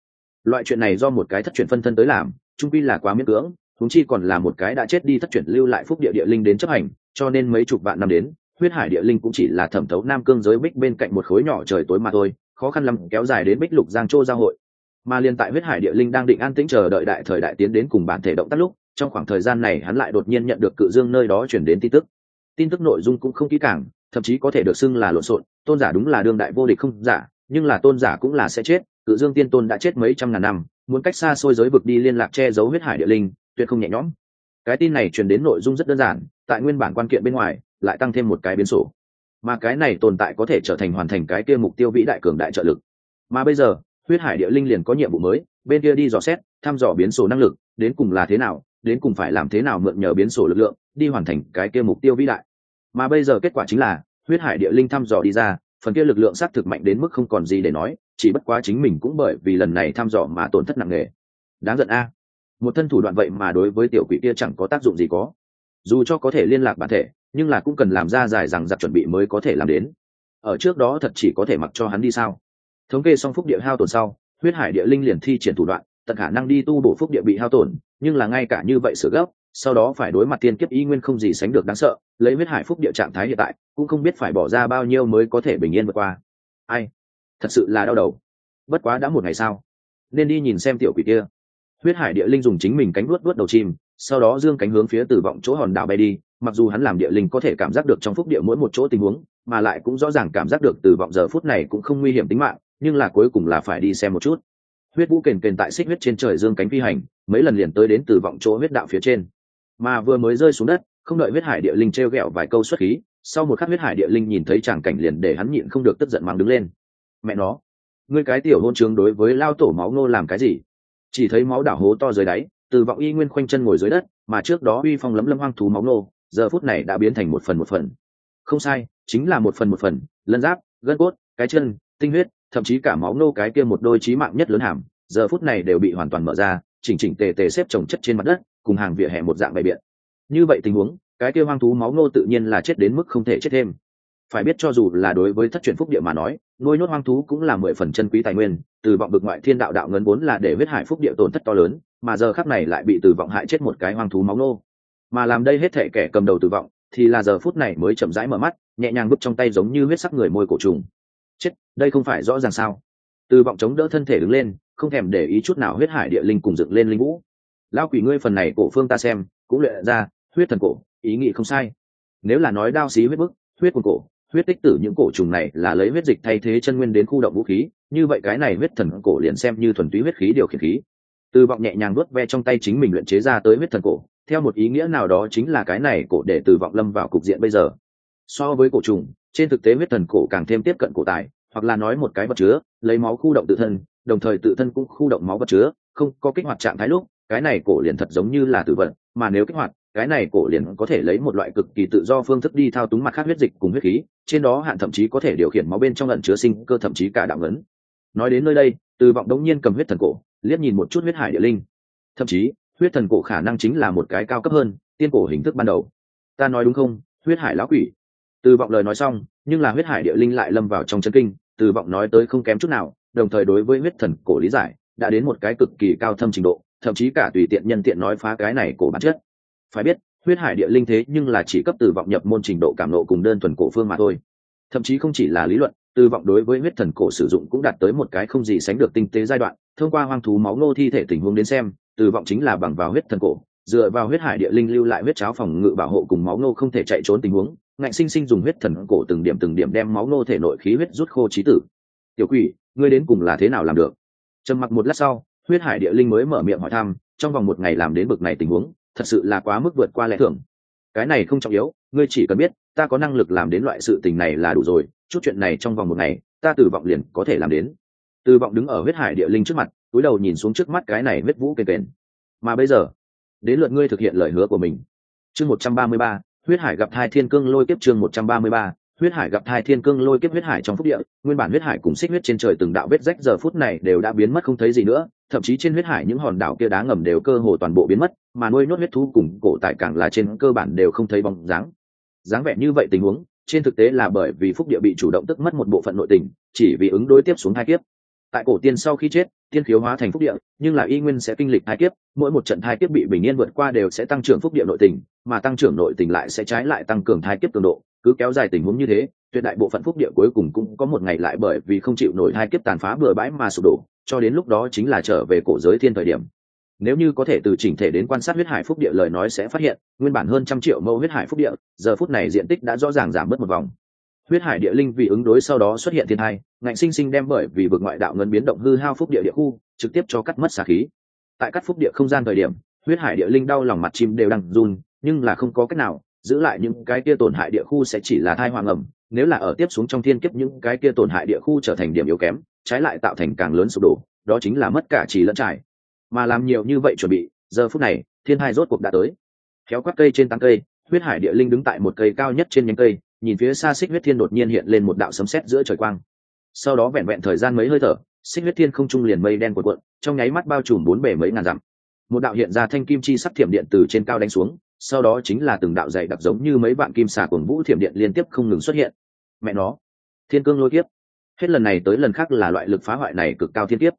Loại chuyện này do một cái thất truyền phân thân tới làm trung quy là quá miễn cưỡng thúng chi còn là một cái đã chết đi thất truyền lưu lại phúc địa địa linh đến chấp hành cho nên mấy chục vạn năm đến huyết hải địa linh cũng chỉ là thẩm thấu nam cương giới bích bên cạnh một khối nhỏ trời tối mà thôi khó khăn lắm kéo dài đến bích lục giang châu giao hội mà liên tại huyết hải địa linh đang định an tĩnh chờ đợi đại thời đại tiến đến cùng bản thể động tác lúc, trong khoảng thời gian này hắn lại đột nhiên nhận được cự dương nơi đó chuyển đến tin tức. Tin tức nội dung cũng không kỹ càng, thậm chí có thể được xưng là lộn xộn, tôn giả đúng là đương đại vô địch không giả, nhưng là tôn giả cũng là sẽ chết, cự dương tiên tôn đã chết mấy trăm ngàn năm, muốn cách xa xôi giới vực đi liên lạc che giấu huyết hải địa linh, tuyệt không nhẹ nhõm. Cái tin này truyền đến nội dung rất đơn giản, tại nguyên bản quan kiện bên ngoài, lại tăng thêm một cái biến sổ mà cái này tồn tại có thể trở thành hoàn thành cái kia mục tiêu vĩ đại cường đại trợ lực. Mà bây giờ huyết hải địa linh liền có nhiệm vụ mới, bên kia đi dò xét, thăm dò biến số năng lực, đến cùng là thế nào, đến cùng phải làm thế nào mượn nhờ biến số lực lượng, đi hoàn thành cái kia mục tiêu vĩ đại. Mà bây giờ kết quả chính là, huyết hải địa linh thăm dò đi ra, phần kia lực lượng xác thực mạnh đến mức không còn gì để nói, chỉ bất quá chính mình cũng bởi vì lần này thăm dò mà tổn thất nặng nề. Đáng giận a. Một thân thủ đoạn vậy mà đối với tiểu quỷ kia chẳng có tác dụng gì có. Dù cho có thể liên lạc bản thể, nhưng là cũng cần làm ra dài rằng giặc chuẩn bị mới có thể làm đến. Ở trước đó thật chỉ có thể mặc cho hắn đi sao? Thống kê xong phúc địa hao tổn sau, huyết hải địa linh liền thi triển thủ đoạn, tận khả năng đi tu bổ phúc địa bị hao tổn, nhưng là ngay cả như vậy sửa gấp, sau đó phải đối mặt tiên kiếp y nguyên không gì sánh được đáng sợ, lấy huyết hải phúc địa trạng thái hiện tại, cũng không biết phải bỏ ra bao nhiêu mới có thể bình yên vượt qua. Ai? Thật sự là đau đầu. Bất quá đã một ngày sao nên đi nhìn xem tiểu quỷ kia. Huyết hải địa linh dùng chính mình cánh luốt luốt đầu chim, sau đó dương cánh hướng phía tử vọng chỗ hòn đảo bay đi, mặc dù hắn làm địa linh có thể cảm giác được trong phúc địa mỗi một chỗ tình huống, mà lại cũng rõ ràng cảm giác được từ vọng giờ phút này cũng không nguy hiểm tính mạng nhưng là cuối cùng là phải đi xem một chút. Huyết vũ kền kền tại xích huyết trên trời dương cánh phi hành, mấy lần liền tới đến từ vọng chỗ huyết đạo phía trên. Mà vừa mới rơi xuống đất, không đợi huyết hải địa linh t r e o g ẹ o vài câu xuất khí, sau một khắc huyết hải địa linh nhìn thấy tràng cảnh liền để hắn nhịn không được tức giận mang đứng lên. Mẹ nó, ngươi cái tiểu hôn trướng đối với lao tổ máu nô làm cái gì? Chỉ thấy máu đảo hố to dưới đáy, từ vọng y nguyên khoanh chân ngồi dưới đất, mà trước đó uy phong lấm lâm hoang thú máu nô giờ phút này đã biến thành một phần một phần. Không sai, chính là một phần một phần, lân giáp, gân cốt, cái chân, tinh huyết thậm chí cả máu nô cái kia một đôi trí mạng nhất lớn hàm, giờ phút này đều bị hoàn toàn mở ra, chỉnh chỉnh tề tề xếp trồng chất trên mặt đất, cùng hàng vỉa hè một dạng bày biện. Như vậy tình huống, cái kia hoang thú máu nô tự nhiên là chết đến mức không thể chết thêm. Phải biết cho dù là đối với thất truyền phúc địa mà nói, nuôi nốt hoang thú cũng là mười phần chân quý tài nguyên, từ vọng bực ngoại thiên đạo đạo ngấn vốn là để huyết hải phúc địa tổn thất to lớn, mà giờ khắc này lại bị từ vọng hại chết một cái hoang thú máu nô. Mà làm đây hết thể kẻ cầm đầu từ vọng, thì là giờ phút này mới chậm rãi mở mắt, nhẹ nhàng bước trong tay giống như huyết sắc người môi cổ trùng chết, đây không phải rõ ràng sao? Từ vọng chống đỡ thân thể đứng lên, không thèm để ý chút nào huyết hải địa linh cùng dựng lên linh vũ. Lao quỷ ngươi phần này cổ phương ta xem, cũng luyện ra, huyết thần cổ, ý nghĩ không sai. Nếu là nói đao xí huyết bức, huyết quần cổ, huyết tích tử những cổ trùng này là lấy huyết dịch thay thế chân nguyên đến khu động vũ khí, như vậy cái này huyết thần cổ liền xem như thuần túy huyết khí điều khiển khí. Từ vọng nhẹ nhàng nuốt ve trong tay chính mình luyện chế ra tới huyết thần cổ, theo một ý nghĩa nào đó chính là cái này cổ để từ vọng lâm vào cục diện bây giờ. So với cổ trùng trên thực tế huyết thần cổ càng thêm tiếp cận cổ tài, hoặc là nói một cái vật chứa, lấy máu khu động tự thân, đồng thời tự thân cũng khu động máu vật chứa, không có kích hoạt trạng thái lúc, cái này cổ liền thật giống như là tử vận mà nếu kích hoạt, cái này cổ liền có thể lấy một loại cực kỳ tự do phương thức đi thao túng mặt khác huyết dịch cùng huyết khí, trên đó hạn thậm chí có thể điều khiển máu bên trong lần chứa sinh cơ thậm chí cả đạo ngấn nói đến nơi đây, từ vọng đống nhiên cầm huyết thần cổ, liếc nhìn một chút huyết hải địa linh. Thậm chí, huyết thần cổ khả năng chính là một cái cao cấp hơn, tiên cổ hình thức ban đầu. Ta nói đúng không? Huyết hải lão quỷ từ vọng lời nói xong, nhưng là huyết hải địa linh lại lâm vào trong chân kinh, từ vọng nói tới không kém chút nào, đồng thời đối với huyết thần cổ lý giải, đã đến một cái cực kỳ cao thâm trình độ, thậm chí cả tùy tiện nhân tiện nói phá cái này cổ bản chất. Phải biết, huyết hải địa linh thế nhưng là chỉ cấp từ vọng nhập môn trình độ cảm nộ cùng đơn thuần cổ phương mà thôi. Thậm chí không chỉ là lý luận, từ vọng đối với huyết thần cổ sử dụng cũng đạt tới một cái không gì sánh được tinh tế giai đoạn, thông qua hoang thú máu ngô thi thể tình huống đến xem, từ vọng chính là bằng vào huyết thần cổ, dựa vào huyết hải địa linh lưu lại huyết cháo phòng ngự bảo hộ cùng máu ngô không thể chạy trốn tình huống ngạnh sinh sinh dùng huyết thần cổ từng điểm từng điểm đem máu nô thể nội khí huyết rút khô trí tử. Tiểu quỷ, ngươi đến cùng là thế nào làm được? Trầm mặc một lát sau, huyết hải địa linh mới mở miệng hỏi thăm, trong vòng một ngày làm đến bực này tình huống, thật sự là quá mức vượt qua lẽ thường. Cái này không trọng yếu, ngươi chỉ cần biết, ta có năng lực làm đến loại sự tình này là đủ rồi, chút chuyện này trong vòng một ngày, ta từ vọng liền có thể làm đến. Từ vọng đứng ở huyết hải địa linh trước mặt, túi đầu nhìn xuống trước mắt cái này huyết vũ kề kền. Mà bây giờ, đến lượt ngươi thực hiện lời hứa của mình. Chương một trăm ba mươi ba huyết hải gặp thai thiên cương lôi kiếp chương một trăm ba mươi ba, huyết hải gặp thai thiên cương lôi kiếp huyết hải trong phúc địa, nguyên bản huyết hải cùng xích huyết trên trời từng đạo vết rách giờ phút này đều đã biến mất không thấy gì nữa, thậm chí trên huyết hải những hòn đảo kia đá ngầm đều cơ hồ toàn bộ biến mất, mà nuôi nốt huyết thú cùng cổ tại càng là trên cơ bản đều không thấy bóng dáng. Dáng vẻ như vậy tình huống, trên thực tế là bởi vì phúc địa bị chủ động tức mất một bộ phận nội tình, chỉ vì ứng đối tiếp xuống hai kiếp tại cổ tiên sau khi chết, tiên khiếu hóa thành phúc địa, nhưng là y nguyên sẽ kinh lịch hai kiếp, mỗi một trận thai kiếp bị bình yên vượt qua đều sẽ tăng trưởng phúc địa nội tình, mà tăng trưởng nội tình lại sẽ trái lại tăng cường thai kiếp cường độ, cứ kéo dài tình huống như thế, tuyệt đại bộ phận phúc địa cuối cùng cũng có một ngày lại bởi vì không chịu nổi thai kiếp tàn phá bừa bãi mà sụp đổ, cho đến lúc đó chính là trở về cổ giới thiên thời điểm. Nếu như có thể từ chỉnh thể đến quan sát huyết hải phúc địa lời nói sẽ phát hiện, nguyên bản hơn trăm triệu mẫu huyết hải phúc địa, giờ phút này diện tích đã rõ ràng giảm bớt một vòng huyết hải địa linh vì ứng đối sau đó xuất hiện thiên thai, ngạnh sinh sinh đem bởi vì vực ngoại đạo ngân biến động hư hao phúc địa địa khu, trực tiếp cho cắt mất xà khí. Tại cắt phúc địa không gian thời điểm, huyết hải địa linh đau lòng mặt chim đều đang run, nhưng là không có cách nào, giữ lại những cái kia tổn hại địa khu sẽ chỉ là thai hoàng ẩm, nếu là ở tiếp xuống trong thiên kiếp những cái kia tổn hại địa khu trở thành điểm yếu kém, trái lại tạo thành càng lớn sụp đổ, đó chính là mất cả trì lẫn trải. Mà làm nhiều như vậy chuẩn bị, giờ phút này, thiên hai rốt cuộc đã tới. Kéo quát cây trên tán cây, huyết hải địa linh đứng tại một cây cao nhất trên nhánh cây nhìn phía xa xích huyết thiên đột nhiên hiện lên một đạo sấm sét giữa trời quang. Sau đó vẹn vẹn thời gian mấy hơi thở, xích huyết thiên không trung liền mây đen cuộn cuộn, trong nháy mắt bao trùm bốn bể mấy ngàn dặm. Một đạo hiện ra thanh kim chi sắc thiểm điện từ trên cao đánh xuống, sau đó chính là từng đạo dày đặc giống như mấy bạn kim xà cuồng vũ thiểm điện liên tiếp không ngừng xuất hiện. Mẹ nó, thiên cương lôi kiếp. Hết lần này tới lần khác là loại lực phá hoại này cực cao thiên kiếp.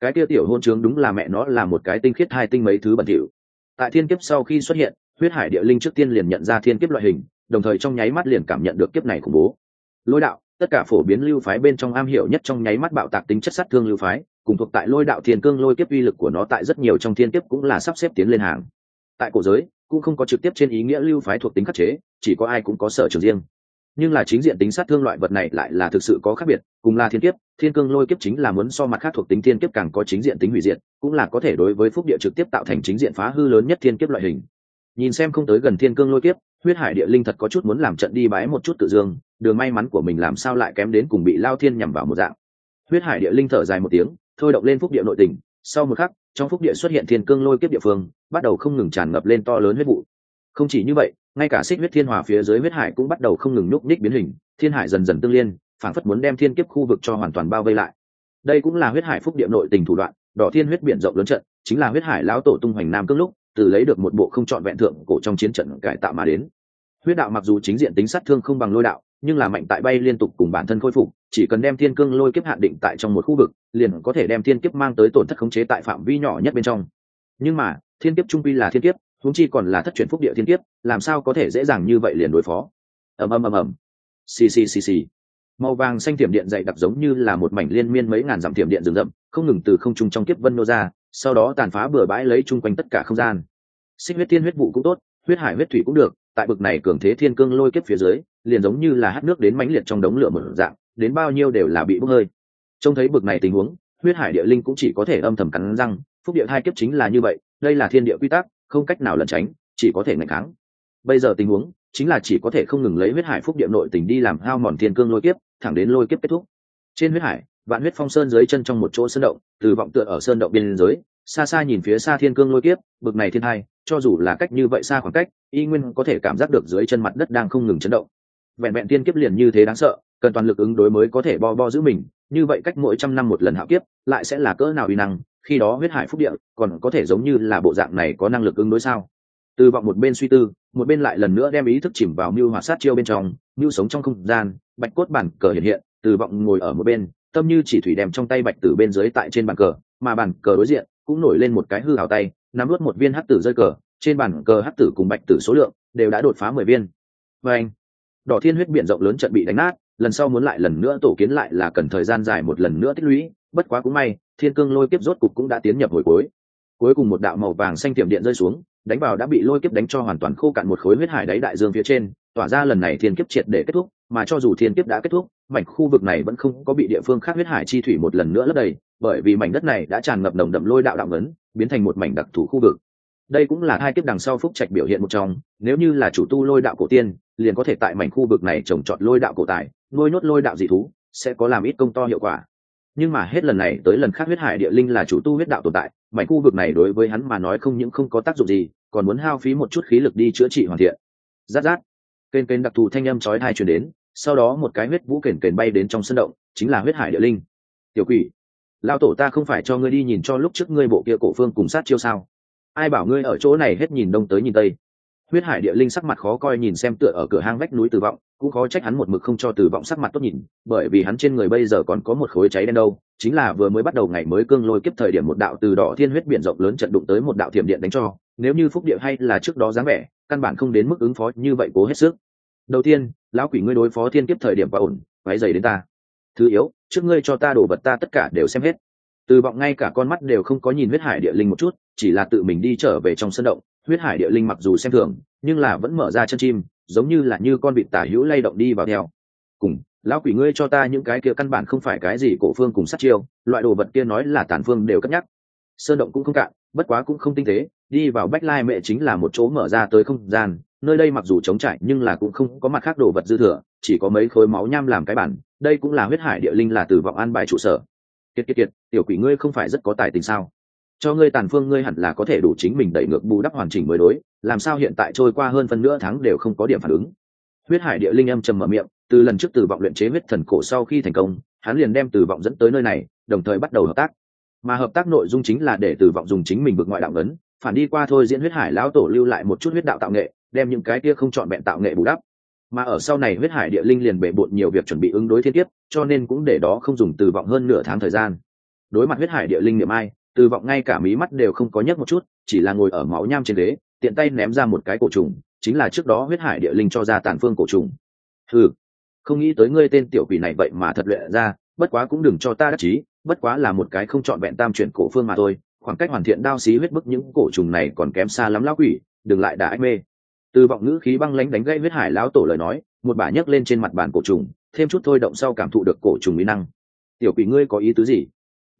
Cái kia tiểu hôn trướng đúng là mẹ nó là một cái tinh khiết hai tinh mấy thứ bẩn thỉu. Tại thiên kiếp sau khi xuất hiện, huyết hải địa linh trước tiên liền nhận ra thiên kiếp loại hình đồng thời trong nháy mắt liền cảm nhận được kiếp này khủng bố. Lôi đạo, tất cả phổ biến lưu phái bên trong am hiểu nhất trong nháy mắt bạo tạc tính chất sát thương lưu phái, cùng thuộc tại lôi đạo thiên cương lôi kiếp uy lực của nó tại rất nhiều trong thiên kiếp cũng là sắp xếp tiến lên hàng. Tại cổ giới, cũng không có trực tiếp trên ý nghĩa lưu phái thuộc tính khắc chế, chỉ có ai cũng có sở trường riêng. Nhưng là chính diện tính sát thương loại vật này lại là thực sự có khác biệt, cùng là thiên kiếp, thiên cương lôi kiếp chính là muốn so mặt khác thuộc tính thiên kiếp càng có chính diện tính hủy diệt, cũng là có thể đối với phúc địa trực tiếp tạo thành chính diện phá hư lớn nhất thiên kiếp loại hình. Nhìn xem không tới gần thiên cương lôi kiếp huyết hải địa linh thật có chút muốn làm trận đi bái một chút tự dương, đường may mắn của mình làm sao lại kém đến cùng bị lao thiên nhằm vào một dạng. Huyết hải địa linh thở dài một tiếng, thôi động lên phúc địa nội tình, sau một khắc, trong phúc địa xuất hiện thiên cương lôi kiếp địa phương, bắt đầu không ngừng tràn ngập lên to lớn huyết vụ. Không chỉ như vậy, ngay cả xích huyết thiên hòa phía dưới huyết hải cũng bắt đầu không ngừng nhúc nhích biến hình, thiên hải dần dần tương liên phản phất muốn đem thiên kiếp khu vực cho hoàn toàn bao vây lại. Đây cũng là huyết hải phúc địa nội tình thủ đoạn, đỏ thiên huyết biển rộng lớn trận, chính là huyết hải lão tổ tung hoành nam cương lúc từ lấy được một bộ không trọn vẹn thượng cổ trong chiến trận cải tạo mà đến. Huyết đạo mặc dù chính diện tính sát thương không bằng lôi đạo, nhưng là mạnh tại bay liên tục cùng bản thân khôi phục, chỉ cần đem thiên cương lôi kiếp hạn định tại trong một khu vực, liền có thể đem thiên kiếp mang tới tổn thất khống chế tại phạm vi nhỏ nhất bên trong. Nhưng mà, thiên kiếp trung quy là thiên kiếp, huống chi còn là thất truyền phúc địa thiên kiếp, làm sao có thể dễ dàng như vậy liền đối phó? Ầm ầm ầm ầm. Xì xì xì xì. Màu vàng xanh tiềm điện dày đặc giống như là một mảnh liên miên mấy ngàn dặm tiềm điện rừng rậm, không ngừng từ không trung trong kiếp vân nô ra sau đó tàn phá bừa bãi lấy chung quanh tất cả không gian. Xích huyết thiên huyết vụ cũng tốt, huyết hải huyết thủy cũng được, tại bực này cường thế thiên cương lôi kiếp phía dưới, liền giống như là hát nước đến mãnh liệt trong đống lửa một dạng, đến bao nhiêu đều là bị bốc hơi. Trông thấy bực này tình huống, huyết hải địa linh cũng chỉ có thể âm thầm cắn răng, phúc địa hai kiếp chính là như vậy, đây là thiên địa quy tắc, không cách nào lẩn tránh, chỉ có thể ngạch kháng. Bây giờ tình huống, chính là chỉ có thể không ngừng lấy huyết hải phúc địa nội tình đi làm hao mòn thiên cương lôi kiếp, thẳng đến lôi kiếp kết thúc. Trên huyết hải vạn huyết phong sơn dưới chân trong một chỗ sơn động, từ vọng tựa ở sơn động biên giới, xa xa nhìn phía xa thiên cương lôi kiếp, bực này thiên hai, cho dù là cách như vậy xa khoảng cách, y nguyên có thể cảm giác được dưới chân mặt đất đang không ngừng chấn động. Vẹn vẹn tiên kiếp liền như thế đáng sợ, cần toàn lực ứng đối mới có thể bo bo giữ mình, như vậy cách mỗi trăm năm một lần hạo kiếp, lại sẽ là cỡ nào uy năng, khi đó huyết hải phúc địa còn có thể giống như là bộ dạng này có năng lực ứng đối sao? Từ vọng một bên suy tư, một bên lại lần nữa đem ý thức chìm vào mưu hỏa sát chiêu bên trong, mưu sống trong không gian, bạch cốt bản cờ hiện hiện, từ vọng ngồi ở một bên tâm như chỉ thủy đem trong tay bạch tử bên dưới tại trên bàn cờ, mà bàn cờ đối diện cũng nổi lên một cái hư hào tay, nắm nuốt một viên hắc tử rơi cờ, trên bàn cờ hắc tử cùng bạch tử số lượng đều đã đột phá mười viên. Và anh, đỏ thiên huyết biển rộng lớn trận bị đánh nát, lần sau muốn lại lần nữa tổ kiến lại là cần thời gian dài một lần nữa tích lũy, bất quá cũng may, thiên cương lôi kiếp rốt cục cũng đã tiến nhập hồi cuối. Cuối cùng một đạo màu vàng xanh tiệm điện rơi xuống, đánh vào đã bị lôi kiếp đánh cho hoàn toàn khô cạn một khối huyết hải đáy đại dương phía trên, tỏa ra lần này thiên kiếp triệt để kết thúc mà cho dù thiên kiếp đã kết thúc, mảnh khu vực này vẫn không có bị địa phương khác huyết hải chi thủy một lần nữa lấp đầy, bởi vì mảnh đất này đã tràn ngập nồng đậm lôi đạo đạo ngấn, biến thành một mảnh đặc thù khu vực. Đây cũng là hai kiếp đằng sau phúc trạch biểu hiện một trong, nếu như là chủ tu lôi đạo cổ tiên, liền có thể tại mảnh khu vực này trồng trọt lôi đạo cổ tài, nuôi nốt lôi đạo dị thú, sẽ có làm ít công to hiệu quả. Nhưng mà hết lần này tới lần khác huyết hải địa linh là chủ tu huyết đạo tồn tại, mảnh khu vực này đối với hắn mà nói không những không có tác dụng gì, còn muốn hao phí một chút khí lực đi chữa trị hoàn thiện. Rát rát. Kênh kênh đặc thù thanh âm chói thai truyền đến sau đó một cái huyết vũ kền kền bay đến trong sân động, chính là huyết hải địa linh. Tiểu quỷ lao tổ ta không phải cho ngươi đi nhìn cho lúc trước ngươi bộ kia cổ phương cùng sát chiêu sao? Ai bảo ngươi ở chỗ này hết nhìn đông tới nhìn tây? Huyết hải địa linh sắc mặt khó coi nhìn xem tựa ở cửa hang vách núi tử vọng, cũng khó trách hắn một mực không cho tử vọng sắc mặt tốt nhìn, bởi vì hắn trên người bây giờ còn có một khối cháy đen đâu, chính là vừa mới bắt đầu ngày mới cương lôi kiếp thời điểm một đạo từ đỏ thiên huyết biển rộng lớn trận đụng tới một đạo thiểm điện đánh cho, nếu như phúc địa hay là trước đó dáng vẻ, căn bản không đến mức ứng phó, như vậy cố hết sức đầu tiên, lão quỷ ngươi đối phó thiên kiếp thời điểm và ổn váy dày đến ta. Thứ yếu, trước ngươi cho ta đổ vật ta tất cả đều xem hết. Từ vọng ngay cả con mắt đều không có nhìn huyết hải địa linh một chút, chỉ là tự mình đi trở về trong sân động. Huyết hải địa linh mặc dù xem thường, nhưng là vẫn mở ra chân chim, giống như là như con vịt tả hữu lay động đi vào theo. Cùng, lão quỷ ngươi cho ta những cái kia căn bản không phải cái gì cổ phương cùng sát chiêu, loại đồ vật kia nói là tàn phương đều cất nhắc. Sơn động cũng không cạn, bất quá cũng không tinh tế, đi vào bách lai mẹ chính là một chỗ mở ra tới không gian nơi đây mặc dù trống trải nhưng là cũng không có mặt khác đồ vật dư thừa, chỉ có mấy khối máu nham làm cái bản, đây cũng là huyết hải địa linh là từ vọng an bài trụ sở. Kiệt kiệt kiệt, tiểu quỷ ngươi không phải rất có tài tình sao? Cho ngươi tàn phương ngươi hẳn là có thể đủ chính mình đẩy ngược bù đắp hoàn chỉnh mới đối, làm sao hiện tại trôi qua hơn phân nửa tháng đều không có điểm phản ứng? Huyết hải địa linh âm trầm mở miệng, từ lần trước từ vọng luyện chế huyết thần cổ sau khi thành công, hắn liền đem từ vọng dẫn tới nơi này, đồng thời bắt đầu hợp tác. Mà hợp tác nội dung chính là để từ vọng dùng chính mình vượt ngoại đạo ấn, phản đi qua thôi diễn huyết hải lão tổ lưu lại một chút huyết đạo tạo nghệ đem những cái kia không chọn vẹn tạo nghệ bù đắp. Mà ở sau này huyết hải địa linh liền bể bộn nhiều việc chuẩn bị ứng đối thiên tiếp cho nên cũng để đó không dùng từ vọng hơn nửa tháng thời gian. Đối mặt huyết hải địa linh niệm ai, từ vọng ngay cả mí mắt đều không có nhấc một chút, chỉ là ngồi ở máu nham trên ghế, tiện tay ném ra một cái cổ trùng, chính là trước đó huyết hải địa linh cho ra tàn phương cổ trùng. Ừ không nghĩ tới ngươi tên tiểu quỷ này vậy mà thật luyện ra, bất quá cũng đừng cho ta đắc chí, bất quá là một cái không trọn vẹn tam chuyển cổ phương mà thôi, khoảng cách hoàn thiện đao xí huyết bức những cổ trùng này còn kém xa lắm lão quỷ, đừng lại đả ách mê từ vọng ngữ khí băng lãnh đánh gãy huyết hải lão tổ lời nói một bà nhấc lên trên mặt bàn cổ trùng thêm chút thôi động sau cảm thụ được cổ trùng mỹ năng. Tiểu quỷ ngươi có ý tứ gì?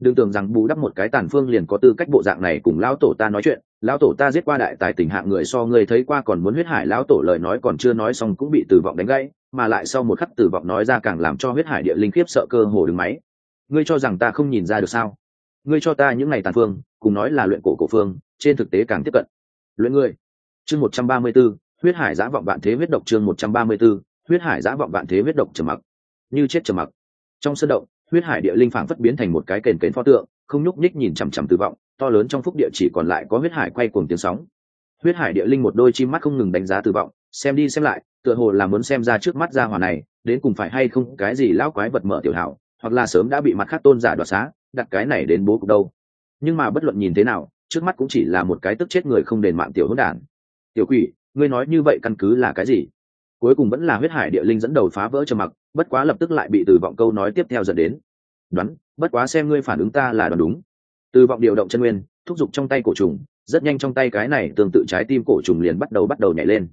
Đừng tưởng rằng bù đắp một cái tàn phương liền có tư cách bộ dạng này cùng lão tổ ta nói chuyện. Lão tổ ta giết qua đại tài tình hạng người so ngươi thấy qua còn muốn huyết hải lão tổ lời nói còn chưa nói xong cũng bị tử vọng đánh gãy mà lại sau một khắc tử vọng nói ra càng làm cho huyết hải địa linh khiếp sợ cơ hồ đứng máy. Ngươi cho rằng ta không nhìn ra được sao? Ngươi cho ta những ngày tàn phương cùng nói là luyện cổ cổ phương trên thực tế càng tiếp cận. Luyện ngươi chương một trăm ba mươi 134, huyết hải giã vọng vạn thế huyết độc chương một trăm ba mươi 134, huyết hải giã vọng vạn thế huyết độc trầm mặc. Như chết trầm mặc. Trong sân động huyết hải địa linh phảng phất biến thành một cái kền kến pho tượng không nhúc nhích nhìn chằm chằm tử vọng to lớn trong phúc địa chỉ còn lại có huyết hải quay cuồng tiếng sóng. Huyết hải địa linh một đôi chim mắt không ngừng đánh giá tử vọng xem đi xem lại tựa hồ là muốn xem ra trước mắt ra hỏa này đến cùng phải hay không cái gì lão quái vật mở tiểu hảo hoặc là sớm đã bị mặt khác tôn giả đoạt xá đặt cái này đến bố cục đâu. Nhưng mà bất luận nhìn thế nào trước mắt cũng chỉ là một cái tức chết người không đền mạng tiểu hỗn đản. Tiểu quỷ ngươi nói như vậy căn cứ là cái gì? Cuối cùng vẫn là huyết hải địa linh dẫn đầu phá vỡ trầm mặc, bất quá lập tức lại bị từ vọng câu nói tiếp theo dẫn đến. Đoán, bất quá xem ngươi phản ứng ta là đoán đúng. Từ vọng điều động chân nguyên, thúc giục trong tay cổ trùng, rất nhanh trong tay cái này tương tự trái tim cổ trùng liền bắt đầu bắt đầu nhảy lên.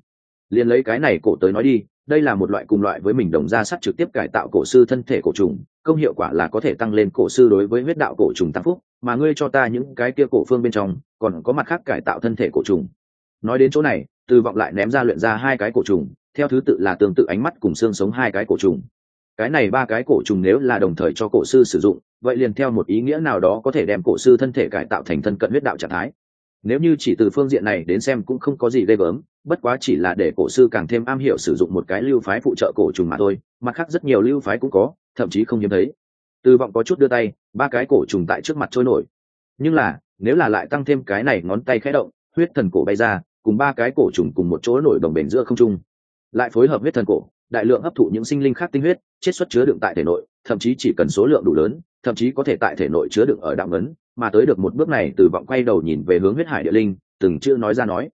Liền lấy cái này cổ tới nói đi, đây là một loại cùng loại với mình đồng ra sắt trực tiếp cải tạo cổ sư thân thể cổ trùng, công hiệu quả là có thể tăng lên cổ sư đối với huyết đạo cổ trùng tăng phúc, mà ngươi cho ta những cái kia cổ phương bên trong, còn có mặt khác cải tạo thân thể cổ trùng nói đến chỗ này, từ vọng lại ném ra luyện ra hai cái cổ trùng, theo thứ tự là tương tự ánh mắt cùng xương sống hai cái cổ trùng. Cái này ba cái cổ trùng nếu là đồng thời cho cổ sư sử dụng, vậy liền theo một ý nghĩa nào đó có thể đem cổ sư thân thể cải tạo thành thân cận huyết đạo trạng thái. Nếu như chỉ từ phương diện này đến xem cũng không có gì ghê gớm, bất quá chỉ là để cổ sư càng thêm am hiểu sử dụng một cái lưu phái phụ trợ cổ trùng mà thôi, mặt khác rất nhiều lưu phái cũng có, thậm chí không hiếm thấy. Từ vọng có chút đưa tay, ba cái cổ trùng tại trước mặt trôi nổi. Nhưng là, nếu là lại tăng thêm cái này ngón tay khẽ động, huyết thần cổ bay ra cùng ba cái cổ trùng cùng một chỗ nổi đồng bền giữa không trung. Lại phối hợp huyết thần cổ, đại lượng hấp thụ những sinh linh khác tinh huyết, chiết xuất chứa đựng tại thể nội, thậm chí chỉ cần số lượng đủ lớn, thậm chí có thể tại thể nội chứa đựng ở đạo ngấn mà tới được một bước này, từ vọng quay đầu nhìn về hướng huyết hải địa linh, từng chưa nói ra nói.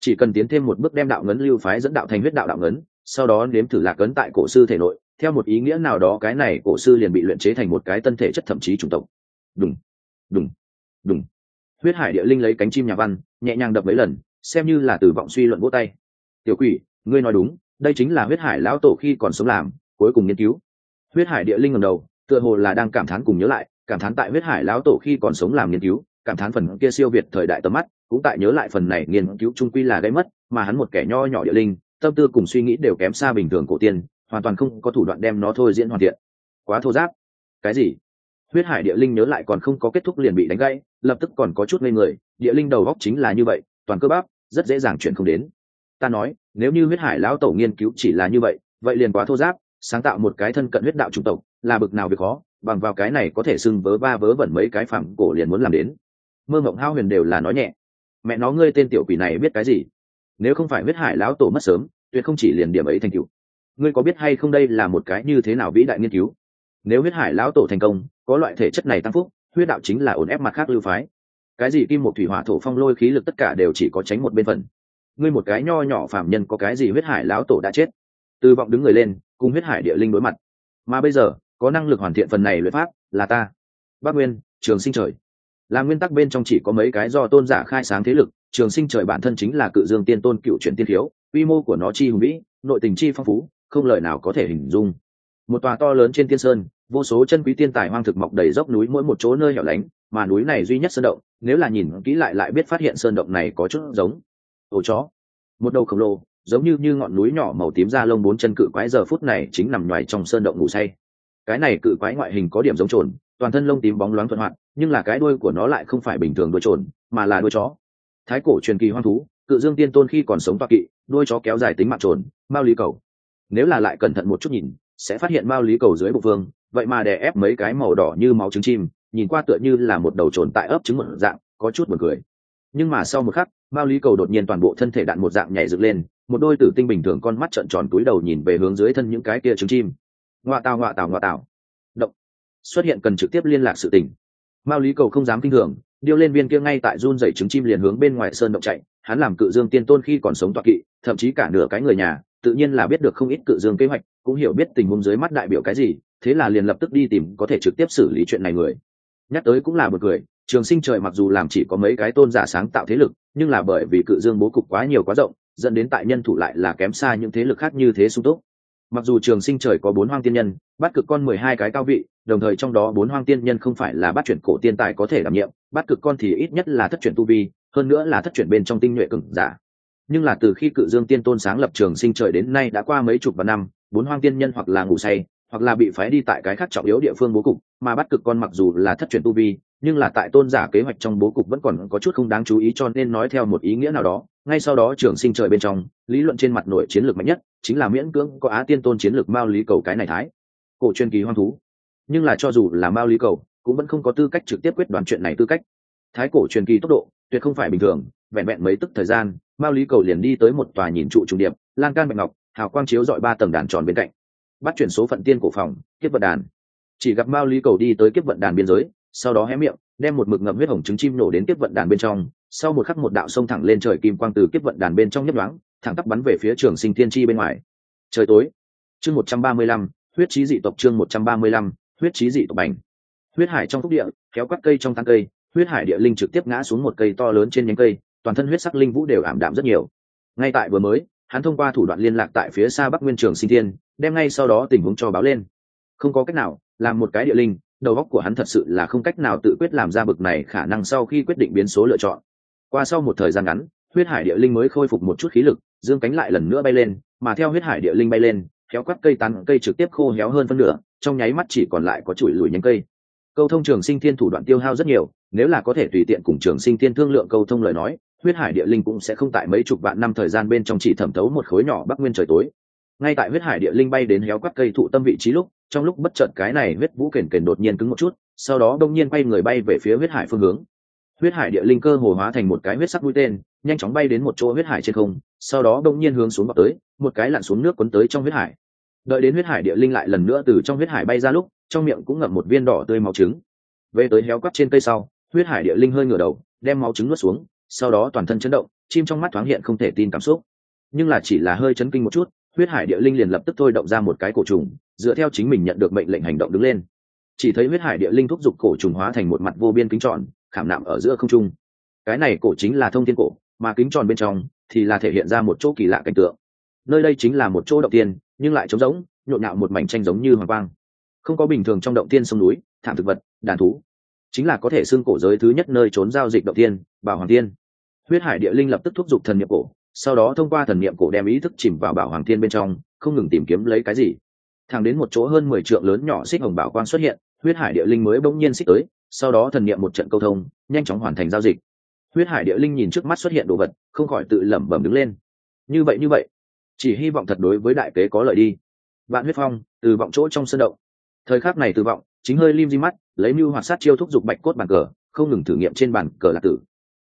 Chỉ cần tiến thêm một bước đem đạo ngấn lưu phái dẫn đạo thành huyết đạo đạo ngấn, sau đó nếm thử lạc ấn tại cổ sư thể nội, theo một ý nghĩa nào đó cái này cổ sư liền bị luyện chế thành một cái tân thể chất thậm chí chủng tộc. Đúng đúng đúng huyết hải địa linh lấy cánh chim nhà văn, nhẹ nhàng đập mấy lần xem như là từ vọng suy luận vỗ tay. Tiểu quỷ, ngươi nói đúng, đây chính là huyết hải lão tổ khi còn sống làm, cuối cùng nghiên cứu. Huyết hải địa linh ngầm đầu, tựa hồ là đang cảm thán cùng nhớ lại, cảm thán tại huyết hải lão tổ khi còn sống làm nghiên cứu, cảm thán phần kia siêu việt thời đại tầm mắt, cũng tại nhớ lại phần này nghiên cứu trung quy là gây mất, mà hắn một kẻ nho nhỏ địa linh, tâm tư cùng suy nghĩ đều kém xa bình thường cổ tiên, hoàn toàn không có thủ đoạn đem nó thôi diễn hoàn thiện. Quá thô giáp. Cái gì? Huyết hải địa linh nhớ lại còn không có kết thúc liền bị đánh gãy, lập tức còn có chút ngây người, địa linh đầu góc chính là như vậy, toàn cơ bắp rất dễ dàng chuyển không đến. Ta nói, nếu như huyết hải lão tổ nghiên cứu chỉ là như vậy vậy liền quá thô giáp, sáng tạo một cái thân cận huyết đạo chủng tộc, là bực nào việc khó, bằng vào cái này có thể xưng vớ ba vớ vẩn mấy cái phẳng cổ liền muốn làm đến. Mơ mộng hao huyền đều là nói nhẹ. Mẹ nó, ngươi tên tiểu quỷ này biết cái gì? Nếu không phải huyết hải lão tổ mất sớm, tuyệt không chỉ liền điểm ấy thành cựu ngươi có biết hay không đây là một cái như thế nào vĩ đại nghiên cứu? Nếu huyết hải lão tổ thành công, có loại thể chất này tăng phúc, huyết đạo chính là ổn ép mặt khác lưu phái cái gì kim một thủy hỏa thổ phong lôi khí lực tất cả đều chỉ có tránh một bên phần. Ngươi một cái nho nhỏ phạm nhân có cái gì huyết hải lão tổ đã chết? Từ vọng đứng người lên, cùng huyết hải địa linh đối mặt. Mà bây giờ, có năng lực hoàn thiện phần này luyện pháp là ta. Bác nguyên, trường sinh trời. Là nguyên tắc bên trong chỉ có mấy cái do tôn giả khai sáng thế lực, trường sinh trời bản thân chính là cự dương tiên tôn cựu truyền tiên thiếu, quy mô của nó chi hùng vĩ, nội tình chi phong phú, không lời nào có thể hình dung. Một tòa to lớn trên tiên sơn, vô số chân quý tiên tài hoang thực mọc đầy dốc núi mỗi một chỗ nơi hẻo lánh mà núi này duy nhất sơn động, nếu là nhìn kỹ lại lại biết phát hiện sơn động này có chút giống. Ổ chó. Một đầu khổng lồ, giống như như ngọn núi nhỏ màu tím da lông bốn chân cự quái giờ phút này chính nằm ngoài trong sơn động ngủ say. Cái này cự quái ngoại hình có điểm giống trồn, toàn thân lông tím bóng loáng thuận hoạt, nhưng là cái đuôi của nó lại không phải bình thường đuôi trồn, mà là đuôi chó. Thái cổ truyền kỳ hoang thú, cự dương tiên tôn khi còn sống toa kỵ, đuôi chó kéo dài tính mạng trồn, mao lý cầu. Nếu là lại cẩn thận một chút nhìn, sẽ phát hiện mao lý cầu dưới bụng vương, vậy mà đè ép mấy cái màu đỏ như máu trứng chim nhìn qua tựa như là một đầu trồn tại ấp trứng một dạng, có chút buồn cười. Nhưng mà sau một khắc, mao lý cầu đột nhiên toàn bộ thân thể đạn một dạng nhảy dựng lên, một đôi tử tinh bình thường con mắt trợn tròn túi đầu nhìn về hướng dưới thân những cái kia trứng chim. Ngoạ tào ngoạ tào ngoạ tào. Động. Xuất hiện cần trực tiếp liên lạc sự tình. Mao lý cầu không dám kinh thường, điêu lên viên kia ngay tại run dày trứng chim liền hướng bên ngoài sơn động chạy. Hắn làm cự dương tiên tôn khi còn sống toạc kỵ, thậm chí cả nửa cái người nhà, tự nhiên là biết được không ít cự dương kế hoạch, cũng hiểu biết tình huống dưới mắt đại biểu cái gì, thế là liền lập tức đi tìm có thể trực tiếp xử lý chuyện này người nhắc tới cũng là một người trường sinh trời mặc dù làm chỉ có mấy cái tôn giả sáng tạo thế lực, nhưng là bởi vì cự dương bố cục quá nhiều quá rộng, dẫn đến tại nhân thủ lại là kém xa những thế lực khác như thế sung túc. Mặc dù trường sinh trời có bốn hoang tiên nhân, bắt cực con mười hai cái cao vị, đồng thời trong đó bốn hoang tiên nhân không phải là bắt chuyển cổ tiên tài có thể đảm nhiệm, bắt cực con thì ít nhất là thất chuyển tu vi, hơn nữa là thất chuyển bên trong tinh nhuệ cừng giả. Nhưng là từ khi cự dương tiên tôn sáng lập trường sinh trời đến nay đã qua mấy chục và năm, bốn hoang tiên nhân hoặc là ngủ say hoặc là bị phái đi tại cái khác trọng yếu địa phương bố cục, mà bắt cực con mặc dù là thất truyền tu vi, nhưng là tại tôn giả kế hoạch trong bố cục vẫn còn có chút không đáng chú ý cho nên nói theo một ý nghĩa nào đó, ngay sau đó trường sinh trời bên trong, lý luận trên mặt nội chiến lược mạnh nhất chính là miễn cưỡng có á tiên tôn chiến lược mao lý cầu cái này thái. Cổ truyền kỳ hoang thú. Nhưng là cho dù là mao lý cầu, cũng vẫn không có tư cách trực tiếp quyết đoán chuyện này tư cách. Thái cổ truyền kỳ tốc độ, tuyệt không phải bình thường, vẹn vẹn mấy tức thời gian, mao lý cầu liền đi tới một tòa nhìn trụ trung điệp, lan can bạch ngọc, hào quang chiếu dọi ba tầng đàn tròn bên cạnh bắt chuyển số phận tiên cổ phòng, kiếp vận đàn. Chỉ gặp mao lý cầu đi tới kiếp vận đàn biên giới, sau đó hé miệng, đem một mực ngậm huyết hồng trứng chim nổ đến kiếp vận đàn bên trong, sau một khắc một đạo sông thẳng lên trời kim quang từ kiếp vận đàn bên trong nhấp đoáng thẳng tắp bắn về phía trường sinh thiên chi bên ngoài. Trời tối. Chương một trăm ba mươi lăm, huyết trí dị tộc chương một trăm ba mươi lăm, huyết trí dị tộc bành. Huyết hải trong phúc địa, kéo các cây trong tán cây, huyết hải địa linh trực tiếp ngã xuống một cây to lớn trên nhánh cây, toàn thân huyết sắc linh vũ đều ảm đạm rất nhiều. Ngay tại vừa mới, hắn thông qua thủ đoạn liên lạc tại phía xa bắc nguyên trường sinh thiên đem ngay sau đó tình huống cho báo lên. Không có cách nào làm một cái địa linh, đầu óc của hắn thật sự là không cách nào tự quyết làm ra bực này khả năng sau khi quyết định biến số lựa chọn. Qua sau một thời gian ngắn, huyết hải địa linh mới khôi phục một chút khí lực, dương cánh lại lần nữa bay lên, mà theo huyết hải địa linh bay lên kéo quắt cây tán cây trực tiếp khô héo hơn phân nửa, trong nháy mắt chỉ còn lại có chuỗi lùi nhánh cây. Câu thông trường sinh thiên thủ đoạn tiêu hao rất nhiều, nếu là có thể tùy tiện cùng trường sinh thiên thương lượng câu thông lời nói, huyết hải địa linh cũng sẽ không tại mấy chục vạn năm thời gian bên trong chỉ thẩm thấu một khối nhỏ bắc nguyên trời tối ngay tại huyết hải địa linh bay đến héo quắt cây thụ tâm vị trí lúc, trong lúc bất chợt cái này huyết vũ kền kền đột nhiên cứng một chút, sau đó đông nhiên bay người bay về phía huyết hải phương hướng. Huyết hải địa linh cơ hồ hóa thành một cái huyết sắc mũi tên, nhanh chóng bay đến một chỗ huyết hải trên không, sau đó đông nhiên hướng xuống vào tới, một cái lặn xuống nước quấn tới trong huyết hải. Đợi đến huyết hải địa linh lại lần nữa từ trong huyết hải bay ra lúc, trong miệng cũng ngậm một viên đỏ tươi máu trứng. Về tới héo quắt trên cây sau, huyết hải địa linh hơi ngửa đầu, đem máu trứng nuốt xuống, sau đó toàn thân chấn động, chim trong mắt thoáng hiện không thể tin cảm xúc. Nhưng là chỉ là hơi chấn kinh một chút huyết hải địa linh liền lập tức thôi động ra một cái cổ trùng, dựa theo chính mình nhận được mệnh lệnh hành động đứng lên. Chỉ thấy huyết hải địa linh thúc giục cổ trùng hóa thành một mặt vô biên kính tròn, khảm nạm ở giữa không trung. Cái này cổ chính là thông thiên cổ, mà kính tròn bên trong thì là thể hiện ra một chỗ kỳ lạ cảnh tượng. Nơi đây chính là một chỗ động tiên, nhưng lại trống rỗng, nhộn nhạo một mảnh tranh giống như hoàng quang. Không có bình thường trong động tiên sông núi, thảm thực vật, đàn thú. Chính là có thể xưng cổ giới thứ nhất nơi trốn giao dịch động tiên, bảo hoàng tiên. Huyết hải địa linh lập tức thúc giục thần nhập cổ sau đó thông qua thần niệm cổ đem ý thức chìm vào bảo hoàng thiên bên trong, không ngừng tìm kiếm lấy cái gì. Thẳng đến một chỗ hơn mười trượng lớn nhỏ xích hồng bảo quang xuất hiện, huyết hải địa linh mới bỗng nhiên xích tới, sau đó thần niệm một trận câu thông, nhanh chóng hoàn thành giao dịch. Huyết hải địa linh nhìn trước mắt xuất hiện đồ vật, không khỏi tự lẩm bẩm đứng lên. Như vậy như vậy, chỉ hy vọng thật đối với đại kế có lợi đi. Bạn huyết phong, từ vọng chỗ trong sân động. Thời khắc này từ vọng, chính hơi lim di mắt, lấy mưu hoạt sát chiêu thúc giục bạch cốt bàn cờ, không ngừng thử nghiệm trên bàn cờ là tử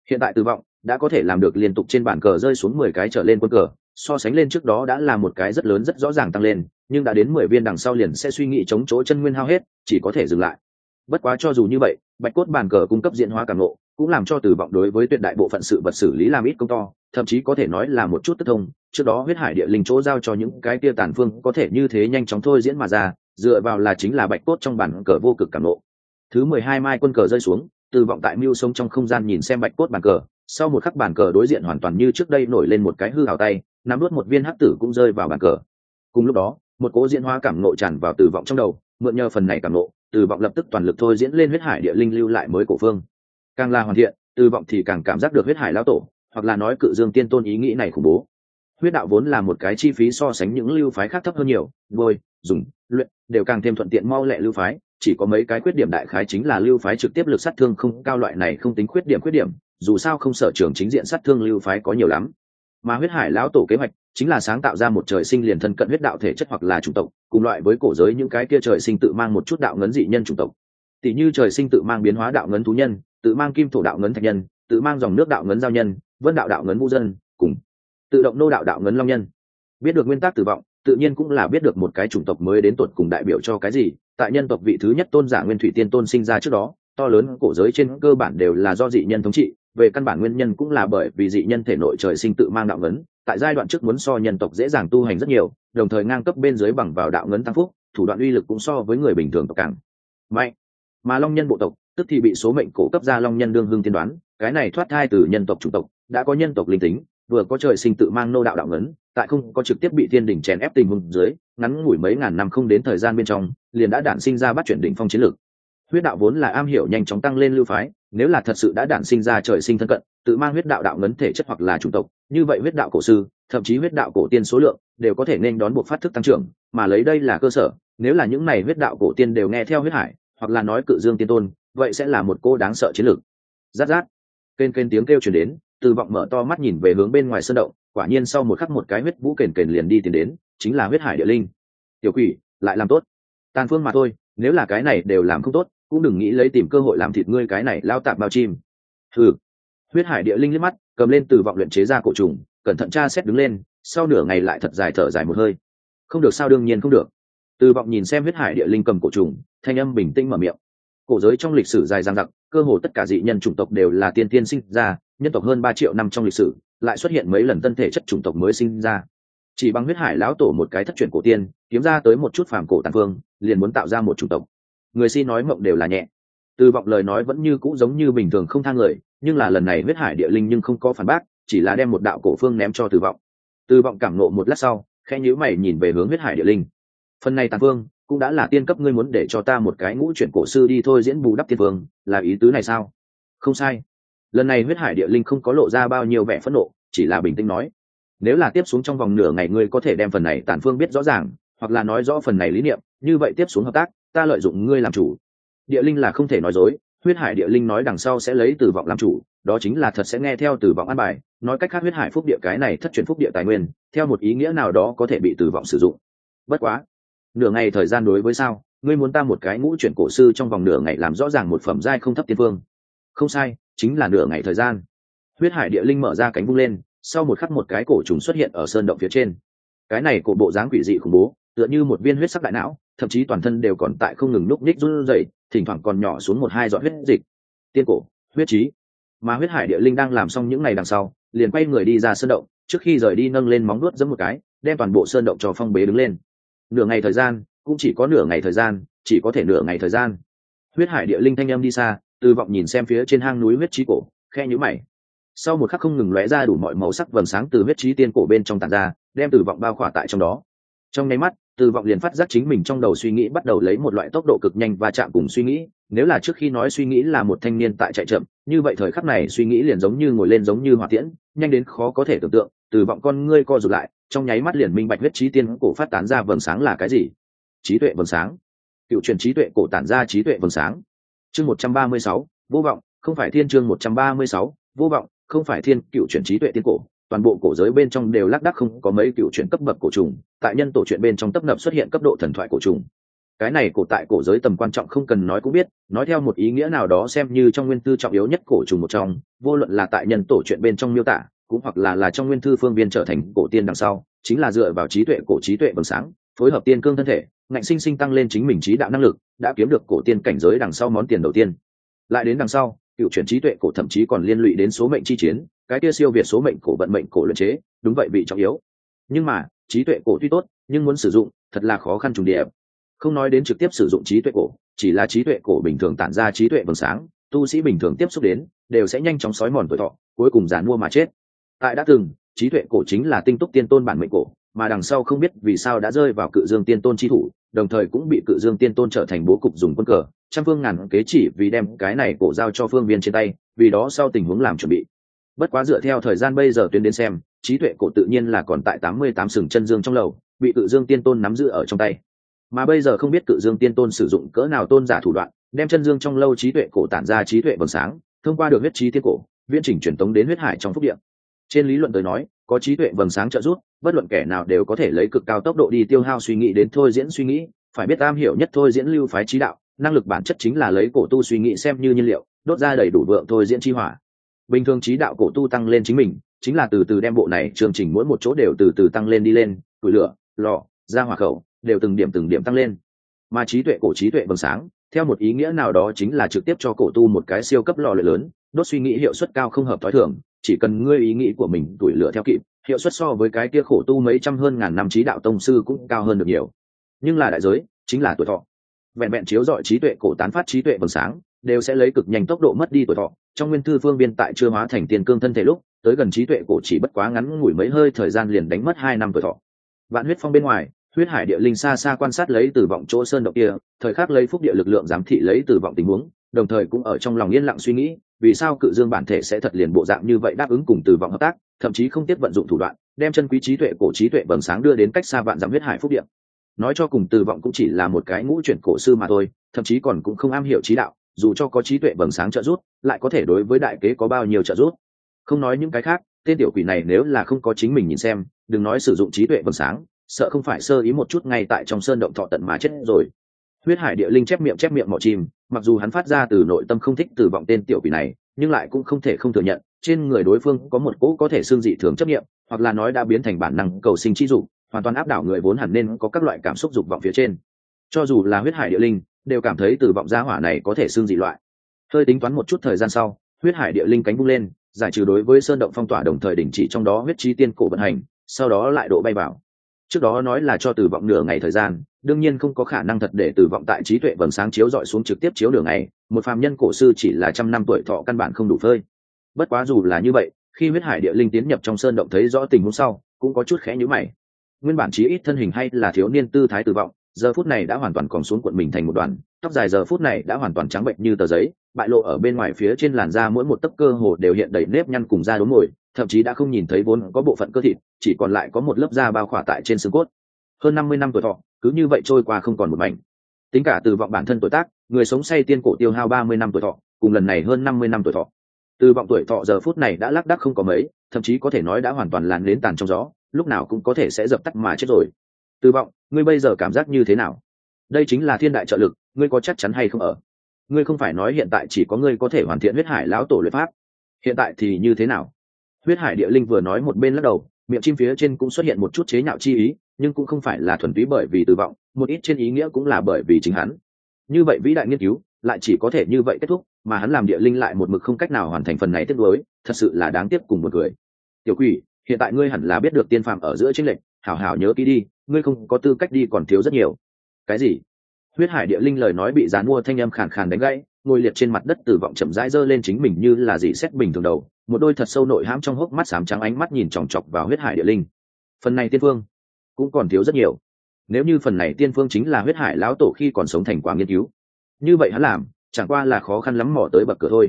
hiện tại tử vọng đã có thể làm được liên tục trên bàn cờ rơi xuống mười cái trở lên quân cờ, so sánh lên trước đó đã là một cái rất lớn rất rõ ràng tăng lên, nhưng đã đến mười viên đằng sau liền sẽ suy nghĩ chống chỗ chân nguyên hao hết, chỉ có thể dừng lại. Bất quá cho dù như vậy, bạch cốt bàn cờ cung cấp diện hóa cảm lộ cũng làm cho tử vọng đối với tuyệt đại bộ phận sự vật xử lý làm ít công to, thậm chí có thể nói là một chút tất thông. Trước đó huyết hải địa linh chỗ giao cho những cái tia tàn phương có thể như thế nhanh chóng thôi diễn mà ra, dựa vào là chính là bạch cốt trong bản cờ vô cực cảm lộ thứ mười hai mai quân cờ rơi xuống từ vọng tại mưu sống trong không gian nhìn xem bạch cốt bàn cờ sau một khắc bàn cờ đối diện hoàn toàn như trước đây nổi lên một cái hư hào tay nắm nuốt một viên hắc tử cũng rơi vào bàn cờ. Cùng lúc đó một cố diễn hóa cảm nộ tràn vào từ vọng trong đầu mượn nhờ phần này cảm nộ từ vọng lập tức toàn lực thôi diễn lên huyết hải địa linh lưu lại mới cổ phương. Càng là hoàn thiện từ vọng thì càng cảm giác được huyết hải lão tổ hoặc là nói cự dương tiên tôn ý nghĩ này khủng bố. Huyết đạo vốn là một cái chi phí so sánh những lưu phái khác thấp hơn nhiều bôi, dùng luyện đều càng thêm thuận tiện mau lẹ lưu phái chỉ có mấy cái khuyết điểm đại khái chính là lưu phái trực tiếp lực sát thương không cao loại này không tính khuyết điểm khuyết điểm, dù sao không sở trường chính diện sát thương lưu phái có nhiều lắm. Mà huyết hải lão tổ kế hoạch chính là sáng tạo ra một trời sinh liền thân cận huyết đạo thể chất hoặc là chủng tộc, cùng loại với cổ giới những cái kia trời sinh tự mang một chút đạo ngấn dị nhân chủng tộc. Tỷ như trời sinh tự mang biến hóa đạo ngấn thú nhân, tự mang kim thổ đạo ngấn thạch nhân, tự mang dòng nước đạo ngấn giao nhân, vân đạo đạo ngấn vũ dân, cùng tự động nô đạo đạo ngấn long nhân. Biết được nguyên tắc tử vọng, tự nhiên cũng là biết được một cái chủng tộc mới đến tuột cùng đại biểu cho cái gì tại nhân tộc vị thứ nhất tôn giả nguyên thủy tiên tôn sinh ra trước đó, to lớn cổ giới trên cơ bản đều là do dị nhân thống trị, về căn bản nguyên nhân cũng là bởi vì dị nhân thể nội trời sinh tự mang đạo ngấn, tại giai đoạn trước muốn so nhân tộc dễ dàng tu hành rất nhiều, đồng thời ngang cấp bên dưới bằng vào đạo ngấn tăng phúc, thủ đoạn uy lực cũng so với người bình thường tộc càng mạnh. Mà long nhân bộ tộc, tức thì bị số mệnh cổ cấp ra long nhân đương hương tiên đoán, cái này thoát thai từ nhân tộc chủng tộc, đã có nhân tộc linh tính vừa có trời sinh tự mang nô đạo đạo ngấn, tại không có trực tiếp bị thiên đỉnh chèn ép tình huống dưới, ngắn ngủi mấy ngàn năm không đến thời gian bên trong, liền đã đản sinh ra bắt chuyển đỉnh phong chiến lược. Huyết đạo vốn là am hiểu nhanh chóng tăng lên lưu phái, nếu là thật sự đã đản sinh ra trời sinh thân cận, tự mang huyết đạo đạo ngấn thể chất hoặc là chủng tộc, như vậy huyết đạo cổ sư, thậm chí huyết đạo cổ tiên số lượng, đều có thể nên đón buộc phát thức tăng trưởng, mà lấy đây là cơ sở, nếu là những này huyết đạo cổ tiên đều nghe theo huyết hải, hoặc là nói cự dương tiên tôn, vậy sẽ là một cô đáng sợ chiến lược. Rát rát. Kênh kênh tiếng kêu chuyển đến từ vọng mở to mắt nhìn về hướng bên ngoài sơn động, quả nhiên sau một khắc một cái huyết vũ kền kền liền đi tiến đến, chính là huyết hải địa linh. Tiểu quỷ, lại làm tốt. Tàn phương mà thôi, nếu là cái này đều làm không tốt, cũng đừng nghĩ lấy tìm cơ hội làm thịt ngươi cái này lao tạm bao chim. Thử huyết hải địa linh liếc mắt, cầm lên từ vọng luyện chế ra cổ trùng, cẩn thận tra xét đứng lên, sau nửa ngày lại thật dài thở dài một hơi. Không được sao đương nhiên không được. Từ vọng nhìn xem huyết hải địa linh cầm cổ trùng, thanh âm bình tĩnh mở miệng. Cổ giới trong lịch sử dài dằng dặc, cơ hồ tất cả dị nhân chủng tộc đều là tiên tiên sinh ra nhân tộc hơn ba triệu năm trong lịch sử, lại xuất hiện mấy lần tân thể chất chủng tộc mới sinh ra. Chỉ bằng huyết hải lão tổ một cái thất truyền cổ tiên, kiếm ra tới một chút phàm cổ tàn phương liền muốn tạo ra một chủng tộc. Người si nói mộng đều là nhẹ. Từ vọng lời nói vẫn như cũ giống như bình thường không thang người, nhưng là lần này huyết hải địa linh nhưng không có phản bác, chỉ là đem một đạo cổ phương ném cho từ vọng. Từ vọng cảm nộ một lát sau, khẽ nhíu mày nhìn về hướng huyết hải địa linh. Phần này tàn phương cũng đã là tiên cấp ngươi muốn để cho ta một cái ngũ chuyển cổ sư đi thôi diễn bù đắp tiên phương là ý tứ này sao? Không sai lần này huyết hải địa linh không có lộ ra bao nhiêu vẻ phẫn nộ, chỉ là bình tĩnh nói, nếu là tiếp xuống trong vòng nửa ngày ngươi có thể đem phần này tản phương biết rõ ràng, hoặc là nói rõ phần này lý niệm, như vậy tiếp xuống hợp tác, ta lợi dụng ngươi làm chủ. Địa linh là không thể nói dối, huyết hải địa linh nói đằng sau sẽ lấy từ vọng làm chủ, đó chính là thật sẽ nghe theo từ vọng an bài, nói cách khác huyết hải phúc địa cái này thất truyền phúc địa tài nguyên, theo một ý nghĩa nào đó có thể bị từ vọng sử dụng. Bất quá, nửa ngày thời gian đối với sao, ngươi muốn ta một cái ngũ chuyển cổ sư trong vòng nửa ngày làm rõ ràng một phẩm giai không thấp tiên phương không sai, chính là nửa ngày thời gian. Huyết hải địa linh mở ra cánh vung lên, sau một khắc một cái cổ trùng xuất hiện ở sơn động phía trên. Cái này cổ bộ dáng quỷ dị khủng bố, tựa như một viên huyết sắc đại não, thậm chí toàn thân đều còn tại không ngừng núp ních run rẩy, thỉnh thoảng còn nhỏ xuống một hai giọt huyết dịch. Tiên cổ, huyết trí. Mà huyết hải địa linh đang làm xong những ngày đằng sau, liền quay người đi ra sơn động, trước khi rời đi nâng lên móng nuốt giẫm một cái, đem toàn bộ sơn động cho phong bế đứng lên. Nửa ngày thời gian, cũng chỉ có nửa ngày thời gian, chỉ có thể nửa ngày thời gian. Huyết hải địa linh thanh âm đi xa từ vọng nhìn xem phía trên hang núi huyết trí cổ khe nhữ mày. Sau một khắc không ngừng lóe ra đủ mọi màu sắc vầng sáng từ huyết trí tiên cổ bên trong tàn ra, đem từ vọng bao khỏa tại trong đó. Trong nháy mắt từ vọng liền phát giác chính mình trong đầu suy nghĩ bắt đầu lấy một loại tốc độ cực nhanh và chạm cùng suy nghĩ, nếu là trước khi nói suy nghĩ là một thanh niên tại chạy chậm, như vậy thời khắc này suy nghĩ liền giống như ngồi lên giống như hỏa tiễn, nhanh đến khó có thể tưởng tượng từ vọng con ngươi co rụt lại, trong nháy mắt liền minh bạch huyết trí tiên cổ phát tán ra vầng sáng là cái gì. Trí tuệ vầng sáng. Cựu truyền trí tuệ cổ tản ra trí tuệ vầng sáng chương một trăm ba mươi sáu, vô vọng, không phải thiên chương một trăm ba mươi sáu, vô vọng, không phải thiên, cựu chuyển trí tuệ tiên cổ. Toàn bộ cổ giới bên trong đều lác đác không có mấy cựu chuyển cấp bậc cổ trùng, tại nhân tổ chuyện bên trong tấp nập xuất hiện cấp độ thần thoại cổ trùng. Cái này cổ tại cổ giới tầm quan trọng không cần nói cũng biết, nói theo một ý nghĩa nào đó xem như trong nguyên tư trọng yếu nhất cổ trùng một trong, vô luận là tại nhân tổ chuyện bên trong miêu tả, cũng hoặc là là trong nguyên thư phương viên trở thành cổ tiên đằng sau, chính là dựa vào trí tuệ, cổ trí tuệ bừng sáng phối hợp tiên cương thân thể, ngạnh sinh sinh tăng lên chính mình trí đạo năng lực, đã kiếm được cổ tiên cảnh giới đằng sau món tiền đầu tiên. Lại đến đằng sau, cựu chuyển trí tuệ cổ thậm chí còn liên lụy đến số mệnh chi chiến, cái kia siêu việt số mệnh cổ vận mệnh cổ luận chế, đúng vậy bị trọng yếu. Nhưng mà, trí tuệ cổ tuy tốt, nhưng muốn sử dụng, thật là khó khăn trùng điệp. Không nói đến trực tiếp sử dụng trí tuệ cổ, chỉ là trí tuệ cổ bình thường tản ra trí tuệ vầng sáng, tu sĩ bình thường tiếp xúc đến, đều sẽ nhanh chóng sói mòn tuổi thọ, cuối cùng giàn mua mà chết. Tại đã từng, trí tuệ cổ chính là tinh túc tiên tôn bản mệnh cổ mà đằng sau không biết vì sao đã rơi vào cự dương tiên tôn chi thủ, đồng thời cũng bị cự dương tiên tôn trở thành bố cục dùng quân cờ. Trăm phương ngàn kế chỉ vì đem cái này cổ giao cho phương viên trên tay, vì đó sau tình huống làm chuẩn bị. Bất quá dựa theo thời gian bây giờ tuyến đến xem, trí tuệ cổ tự nhiên là còn tại tám mươi tám sừng chân dương trong lầu, bị cự dương tiên tôn nắm giữ ở trong tay. Mà bây giờ không biết cự dương tiên tôn sử dụng cỡ nào tôn giả thủ đoạn, đem chân dương trong lâu trí tuệ cổ tản ra trí tuệ vầng sáng, thông qua được huyết trí tiên cổ, viễn chỉnh truyền tống đến huyết hải trong phúc điện trên lý luận tới nói có trí tuệ vầng sáng trợ giúp, bất luận kẻ nào đều có thể lấy cực cao tốc độ đi tiêu hao suy nghĩ đến thôi diễn suy nghĩ, phải biết am hiểu nhất thôi diễn lưu phái trí đạo, năng lực bản chất chính là lấy cổ tu suy nghĩ xem như nhiên liệu, đốt ra đầy đủ vượng thôi diễn chi hỏa. Bình thường trí đạo cổ tu tăng lên chính mình, chính là từ từ đem bộ này chương trình mỗi một chỗ đều từ từ tăng lên đi lên, tủi lửa, lò, ra hỏa khẩu, đều từng điểm từng điểm tăng lên. Mà trí tuệ cổ trí tuệ vầng sáng, theo một ý nghĩa nào đó chính là trực tiếp cho cổ tu một cái siêu cấp lò lửa lớn, đốt suy nghĩ hiệu suất cao không hợp t h ó i thường chỉ cần ngươi ý nghĩ của mình tuổi lửa theo kịp, hiệu suất so với cái kia khổ tu mấy trăm hơn ngàn năm trí đạo tông sư cũng cao hơn được nhiều. Nhưng là đại giới, chính là tuổi thọ. Vẹn vẹn chiếu dọi trí tuệ, cổ tán phát trí tuệ vầng sáng, đều sẽ lấy cực nhanh tốc độ mất đi tuổi thọ. Trong nguyên thư phương biên tại chưa hóa thành tiền cương thân thể lúc, tới gần trí tuệ cổ chỉ bất quá ngắn ngủi mấy hơi thời gian liền đánh mất hai năm tuổi thọ. Vạn huyết phong bên ngoài, huyết hải địa linh xa xa quan sát lấy từ vọng chỗ sơn động kia, thời khắc lấy phúc địa lực lượng giám thị lấy từ vọng tình huống, đồng thời cũng ở trong lòng yên lặng suy nghĩ vì sao cự dương bản thể sẽ thật liền bộ dạng như vậy đáp ứng cùng từ vọng hợp tác, thậm chí không tiếp vận dụng thủ đoạn, đem chân quý trí tuệ, cổ trí tuệ bẩm sáng đưa đến cách xa vạn dặm huyết hải phúc địa. Nói cho cùng từ vọng cũng chỉ là một cái ngũ chuyển cổ sư mà thôi, thậm chí còn cũng không am hiểu trí đạo, dù cho có trí tuệ bẩm sáng trợ giúp, lại có thể đối với đại kế có bao nhiêu trợ giúp. Không nói những cái khác, tên tiểu quỷ này nếu là không có chính mình nhìn xem, đừng nói sử dụng trí tuệ bẩm sáng, sợ không phải sơ ý một chút ngay tại trong sơn động thọ tận mà chết rồi huyết hải địa linh chép miệng chép miệng mỏ chim, mặc dù hắn phát ra từ nội tâm không thích từ vọng tên tiểu quỷ này, nhưng lại cũng không thể không thừa nhận, trên người đối phương có một cỗ có thể xương dị thường chấp nghiệm hoặc là nói đã biến thành bản năng cầu sinh chi dục, hoàn toàn áp đảo người vốn hẳn nên có các loại cảm xúc dục vọng phía trên. Cho dù là huyết hải địa linh, đều cảm thấy từ vọng gia hỏa này có thể xương dị loại. Hơi tính toán một chút thời gian sau, huyết hải địa linh cánh bung lên, giải trừ đối với sơn động phong tỏa đồng thời đình chỉ trong đó huyết trí tiên cổ vận hành, sau đó lại độ bay vào trước đó nói là cho từ vọng nửa ngày thời gian, đương nhiên không có khả năng thật để từ vọng tại trí tuệ vầng sáng chiếu dọi xuống trực tiếp chiếu nửa ngày, một phàm nhân cổ sư chỉ là trăm năm tuổi thọ căn bản không đủ phơi. Bất quá dù là như vậy, khi huyết hải địa linh tiến nhập trong sơn động thấy rõ tình huống sau, cũng có chút khẽ nhữ mày. Nguyên bản chí ít thân hình hay là thiếu niên tư thái tử vọng, giờ phút này đã hoàn toàn còn xuống cuộn mình thành một đoàn, tóc dài giờ phút này đã hoàn toàn trắng bệnh như tờ giấy, bại lộ ở bên ngoài phía trên làn da mỗi một tấc cơ hồ đều hiện đầy nếp nhăn cùng da đốm mồi thậm chí đã không nhìn thấy vốn có bộ phận cơ thịt, chỉ còn lại có một lớp da bao khỏa tại trên xương cốt. Hơn năm mươi năm tuổi thọ, cứ như vậy trôi qua không còn một mảnh. Tính cả từ vọng bản thân tuổi tác, người sống say tiên cổ tiêu hao ba mươi năm tuổi thọ, cùng lần này hơn năm mươi năm tuổi thọ. Từ vọng tuổi thọ giờ phút này đã lác đắc không có mấy, thậm chí có thể nói đã hoàn toàn làn đến tàn trong gió, lúc nào cũng có thể sẽ dập tắt mà chết rồi. Từ vọng, ngươi bây giờ cảm giác như thế nào? Đây chính là thiên đại trợ lực, ngươi có chắc chắn hay không ở? Ngươi không phải nói hiện tại chỉ có ngươi có thể hoàn thiện huyết hải lão tổ luyện pháp. Hiện tại thì như thế nào? Huyết hải địa linh vừa nói một bên lắc đầu, miệng chim phía trên cũng xuất hiện một chút chế nhạo chi ý, nhưng cũng không phải là thuần túy bởi vì tử vọng, một ít trên ý nghĩa cũng là bởi vì chính hắn. Như vậy vĩ đại nghiên cứu, lại chỉ có thể như vậy kết thúc, mà hắn làm địa linh lại một mực không cách nào hoàn thành phần này tiếp nối, thật sự là đáng tiếc cùng một người tiểu quỷ, hiện tại ngươi hẳn là biết được tiên phạm ở giữa chính lệnh hảo hảo nhớ kỹ đi, ngươi không có tư cách đi còn thiếu rất nhiều. Cái gì? Huyết hải địa linh lời nói bị dán mua thanh âm khàn khàn đánh gãy, ngồi liệt trên mặt đất tử vọng chậm rãi giơ lên chính mình như là dị xét bình thường đầu một đôi thật sâu nội hãm trong hốc mắt sám trắng ánh mắt nhìn chòng chọc vào huyết hải địa linh. Phần này tiên phương cũng còn thiếu rất nhiều. Nếu như phần này tiên phương chính là huyết hải lão tổ khi còn sống thành quả nghiên cứu, như vậy hắn làm, chẳng qua là khó khăn lắm mỏ tới bậc cửa thôi.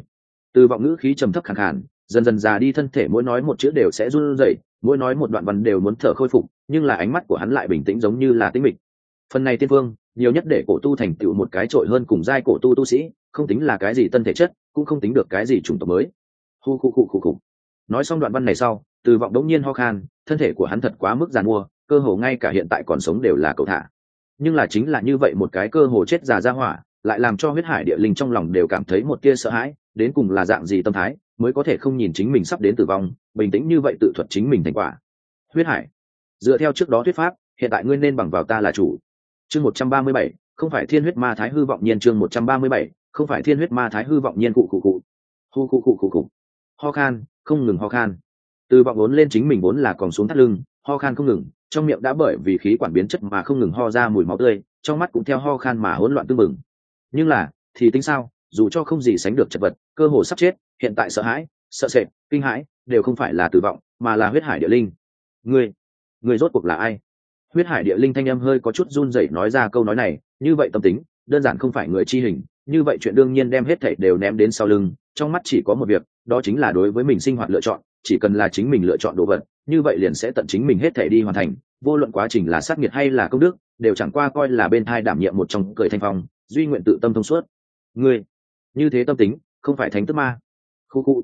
Từ vọng ngữ khí trầm thấp khẳng khàn, dần dần già đi thân thể mỗi nói một chữ đều sẽ run rẩy, mỗi nói một đoạn văn đều muốn thở khôi phục, nhưng là ánh mắt của hắn lại bình tĩnh giống như là tĩnh mịch. Phần này tiên phương, nhiều nhất để cổ tu thành tựu một cái trội hơn cùng giai cổ tu tu sĩ, không tính là cái gì tân thể chất, cũng không tính được cái gì chủng tộc mới hu khu khu khu khu nói xong đoạn văn này sau, từ vọng đống nhiên ho khan, thân thể của hắn thật quá mức giàn mua, cơ hồ ngay cả hiện tại còn sống đều là cậu thả. Nhưng là chính là như vậy một cái cơ hồ chết già ra hỏa, lại làm cho huyết hải địa linh trong lòng đều cảm thấy một tia sợ hãi, đến cùng là dạng gì tâm thái, mới có thể không nhìn chính mình sắp đến tử vong, bình tĩnh như vậy tự thuật chính mình thành quả. Huyết hải. Dựa theo trước đó thuyết pháp, hiện tại ngươi nên bằng vào ta là chủ. Chương một trăm ba mươi bảy, không phải thiên huyết ma thái hư vọng nhiên chương một trăm ba mươi bảy, không phải thiên huyết ma thái hư vọng nhiên cụ cụ cụ hu cụ cụ cụ cụ ho khan, không ngừng ho khan. Từ vọng vốn lên chính mình vốn là còn xuống thắt lưng, ho khan không ngừng, trong miệng đã bởi vì khí quản biến chất mà không ngừng ho ra mùi máu tươi, trong mắt cũng theo ho khan mà hỗn loạn tư mừng nhưng là, thì tính sao, dù cho không gì sánh được chật vật, cơ hồ sắp chết, hiện tại sợ hãi, sợ sệt, kinh hãi, đều không phải là tử vọng, mà là huyết hải địa linh. Người người rốt cuộc là ai? Huyết hải địa linh thanh âm hơi có chút run rẩy nói ra câu nói này, như vậy tâm tính, đơn giản không phải người chi hình, như vậy chuyện đương nhiên đem hết thảy đều ném đến sau lưng, trong mắt chỉ có một việc đó chính là đối với mình sinh hoạt lựa chọn, chỉ cần là chính mình lựa chọn đồ vật, như vậy liền sẽ tận chính mình hết thể đi hoàn thành, vô luận quá trình là sát nghiệt hay là công đức, đều chẳng qua coi là bên thai đảm nhiệm một trong cười thanh phong, duy nguyện tự tâm thông suốt. Ngươi, như thế tâm tính, không phải thánh tức ma. Khu khu.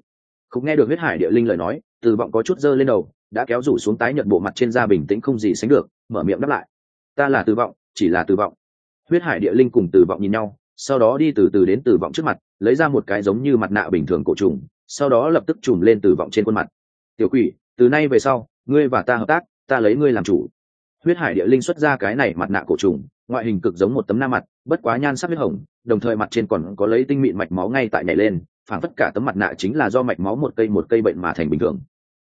Không nghe được huyết hải địa linh lời nói, từ vọng có chút dơ lên đầu, đã kéo rủ xuống tái nhận bộ mặt trên da bình tĩnh không gì sánh được, mở miệng đáp lại. Ta là từ vọng, chỉ là từ vọng. Huyết hải địa linh cùng từ vọng nhìn nhau, sau đó đi từ từ đến từ vọng trước mặt, lấy ra một cái giống như mặt nạ bình thường cổ trùng sau đó lập tức chùm lên từ vọng trên khuôn mặt. Tiểu quỷ, từ nay về sau, ngươi và ta hợp tác, ta lấy ngươi làm chủ. Huyết hải địa linh xuất ra cái này mặt nạ cổ trùng, ngoại hình cực giống một tấm na mặt, bất quá nhan sắc huyết hồng, đồng thời mặt trên còn có lấy tinh mịn mạch máu ngay tại nhảy lên phản tất cả tấm mặt nạ chính là do mạch máu một cây một cây bệnh mà thành bình thường.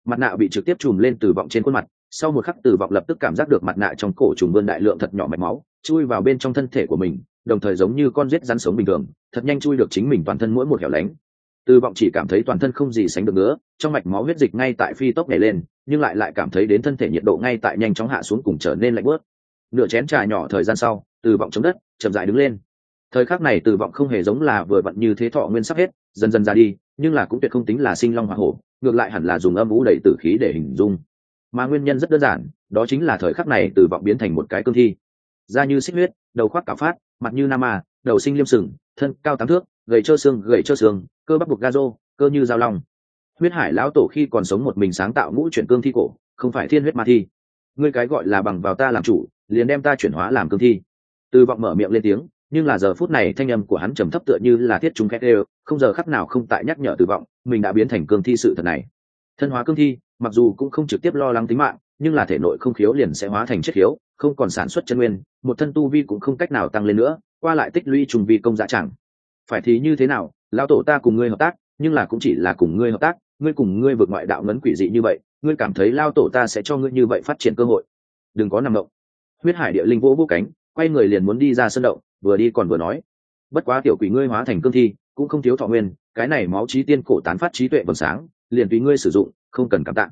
Mặt nạ bị trực tiếp chùm lên từ vọng trên khuôn mặt, sau một khắc từ vọng lập tức cảm giác được mặt nạ trong cổ trùng vươn đại lượng thật nhỏ mạch máu, chui vào bên trong thân thể của mình, đồng thời giống như con rết rắn sống bình thường, thật nhanh chui được chính mình toàn thân mỗi một hẻo lánh từ vọng chỉ cảm thấy toàn thân không gì sánh được nữa, trong mạch máu huyết dịch ngay tại phi tốc nhảy lên, nhưng lại lại cảm thấy đến thân thể nhiệt độ ngay tại nhanh chóng hạ xuống cùng trở nên lạnh bớt. Nửa chén trà nhỏ thời gian sau từ vọng chống đất, chậm dại đứng lên. Thời khắc này từ vọng không hề giống là vừa vặn như thế thọ nguyên sắp hết, dần dần ra đi, nhưng là cũng tuyệt không tính là sinh long hoa hổ, ngược lại hẳn là dùng âm vũ đầy tử khí để hình dung. Mà nguyên nhân rất đơn giản, đó chính là thời khắc này từ vọng biến thành một cái cương thi. Da như xích huyết, đầu khoác cạo phát, mặt như nam a đầu sinh liêm sừng, thân cao tám thước, gầy trơ xương, gầy trơ xương cơ bắp buộc ga rô, cơ như giao long. Huyết hải lão tổ khi còn sống một mình sáng tạo ngũ chuyển cương thi cổ, không phải thiên huyết ma thi. Ngươi cái gọi là bằng vào ta làm chủ, liền đem ta chuyển hóa làm cương thi. Từ vọng mở miệng lên tiếng, nhưng là giờ phút này thanh âm của hắn trầm thấp tựa như là thiết chúng khét đều, không giờ khắc nào không tại nhắc nhở từ vọng, mình đã biến thành cương thi sự thật này. Thân hóa cương thi, mặc dù cũng không trực tiếp lo lắng tính mạng, nhưng là thể nội không khiếu liền sẽ hóa thành chất khiếu, không còn sản xuất chân nguyên, một thân tu vi cũng không cách nào tăng lên nữa, qua lại tích lũy trùng vi công dạ chẳng phải thì như thế nào? Lao tổ ta cùng ngươi hợp tác, nhưng là cũng chỉ là cùng ngươi hợp tác. Ngươi cùng ngươi vượt ngoại đạo ngấn quỷ dị như vậy, ngươi cảm thấy lao tổ ta sẽ cho ngươi như vậy phát triển cơ hội. Đừng có nằm động. Huyết hải địa linh vỗ vô cánh, quay người liền muốn đi ra sân động, vừa đi còn vừa nói. Bất quá tiểu quỷ ngươi hóa thành cương thi, cũng không thiếu thọ nguyên, cái này máu trí tiên cổ tán phát trí tuệ vầng sáng, liền tùy ngươi sử dụng, không cần cảm tạ.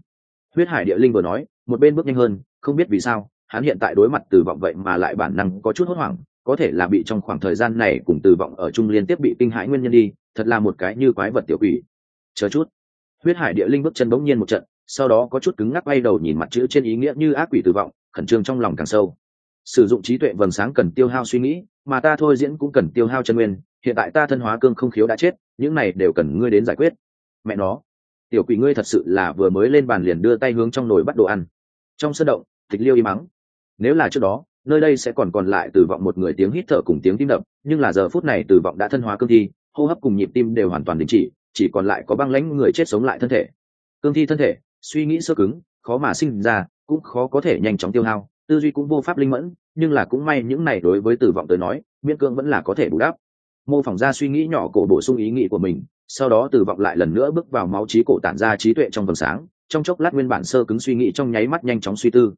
Huyết hải địa linh vừa nói, một bên bước nhanh hơn, không biết vì sao, hắn hiện tại đối mặt từ vọng vậy mà lại bản năng có chút hốt hoảng có thể là bị trong khoảng thời gian này cùng từ vọng ở chung liên tiếp bị kinh hãi nguyên nhân đi, thật là một cái như quái vật tiểu quỷ. Chờ chút. Huyết hải địa linh bước chân bỗng nhiên một trận, sau đó có chút cứng ngắc bay đầu nhìn mặt chữ trên ý nghĩa như ác quỷ từ vọng, khẩn trương trong lòng càng sâu. Sử dụng trí tuệ vầng sáng cần tiêu hao suy nghĩ, mà ta thôi diễn cũng cần tiêu hao chân nguyên, hiện tại ta thân hóa cương không khiếu đã chết, những này đều cần ngươi đến giải quyết. Mẹ nó. Tiểu quỷ ngươi thật sự là vừa mới lên bàn liền đưa tay hướng trong nồi bắt đồ ăn. Trong sân động, tịch liêu y mắng nếu là trước đó nơi đây sẽ còn còn lại từ vọng một người tiếng hít thở cùng tiếng tim đập, nhưng là giờ phút này từ vọng đã thân hóa cương thi, hô hấp cùng nhịp tim đều hoàn toàn đình chỉ chỉ còn lại có băng lãnh người chết sống lại thân thể. Cương thi thân thể, suy nghĩ sơ cứng, khó mà sinh ra, cũng khó có thể nhanh chóng tiêu hao, tư duy cũng vô pháp linh mẫn, nhưng là cũng may những này đối với tử vọng tới nói, miễn cương vẫn là có thể bù đắp. Mô phỏng ra suy nghĩ nhỏ cổ bổ sung ý nghĩ của mình, sau đó tử vọng lại lần nữa bước vào máu trí cổ tản ra trí tuệ trong vầng sáng, trong chốc lát nguyên bản sơ cứng suy nghĩ trong nháy mắt nhanh chóng suy tư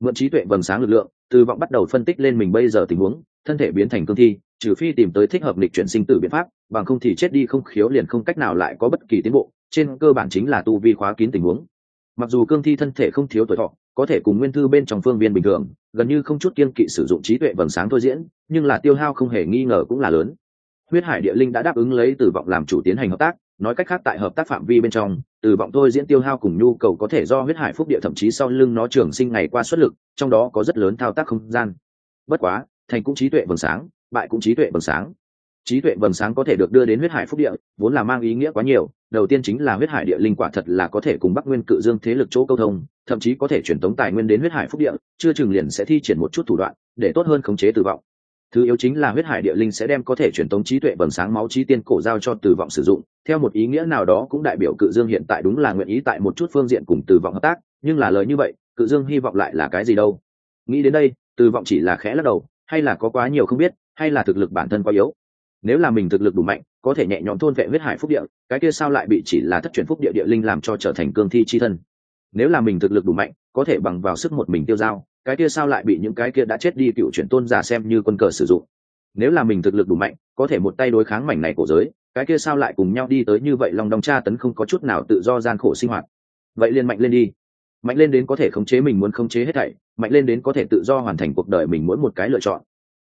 mượn trí tuệ vầng sáng lực lượng, từ vọng bắt đầu phân tích lên mình bây giờ tình huống, thân thể biến thành cương thi, trừ phi tìm tới thích hợp lịch chuyển sinh tử biện pháp, bằng không thì chết đi không khiếu liền không cách nào lại có bất kỳ tiến bộ, trên cơ bản chính là tu vi khóa kín tình huống. Mặc dù cương thi thân thể không thiếu tuổi thọ, có thể cùng nguyên thư bên trong phương viên bình thường, gần như không chút kiên kỵ sử dụng trí tuệ vầng sáng thôi diễn, nhưng là tiêu hao không hề nghi ngờ cũng là lớn. Huyết hải địa linh đã đáp ứng lấy từ vọng làm chủ tiến hành hợp tác nói cách khác tại hợp tác phạm vi bên trong, từ vọng thôi diễn tiêu hao cùng nhu cầu có thể do huyết hải phúc địa thậm chí sau lưng nó trường sinh ngày qua xuất lực, trong đó có rất lớn thao tác không gian. Bất quá, thành cũng trí tuệ vầng sáng, bại cũng trí tuệ vầng sáng. Trí tuệ vầng sáng có thể được đưa đến huyết hải phúc địa, vốn là mang ý nghĩa quá nhiều, đầu tiên chính là huyết hải địa linh quả thật là có thể cùng bắc nguyên cự dương thế lực chỗ câu thông, thậm chí có thể truyền tống tài nguyên đến huyết hải phúc địa, chưa chừng liền sẽ thi triển một chút thủ đoạn, để tốt hơn khống chế tử vọng thứ yếu chính là huyết hải địa linh sẽ đem có thể truyền tống trí tuệ vầng sáng máu trí tiên cổ giao cho từ vọng sử dụng. Theo một ý nghĩa nào đó cũng đại biểu cự dương hiện tại đúng là nguyện ý tại một chút phương diện cùng từ vọng hợp tác, nhưng là lời như vậy, cự dương hy vọng lại là cái gì đâu? Nghĩ đến đây, từ vọng chỉ là khẽ lắc đầu, hay là có quá nhiều không biết, hay là thực lực bản thân quá yếu. Nếu là mình thực lực đủ mạnh, có thể nhẹ nhõm thôn vệ huyết hải phúc địa, cái kia sao lại bị chỉ là thất truyền phúc địa địa linh làm cho trở thành cương thi chi thân? Nếu là mình thực lực đủ mạnh, có thể bằng vào sức một mình tiêu dao cái kia sao lại bị những cái kia đã chết đi cựu chuyển tôn giả xem như quân cờ sử dụng? Nếu là mình thực lực đủ mạnh, có thể một tay đối kháng mảnh này cổ giới, cái kia sao lại cùng nhau đi tới như vậy lòng đong tra tấn không có chút nào tự do gian khổ sinh hoạt? Vậy liền mạnh lên đi. Mạnh lên đến có thể khống chế mình muốn khống chế hết thảy, mạnh lên đến có thể tự do hoàn thành cuộc đời mình mỗi một cái lựa chọn.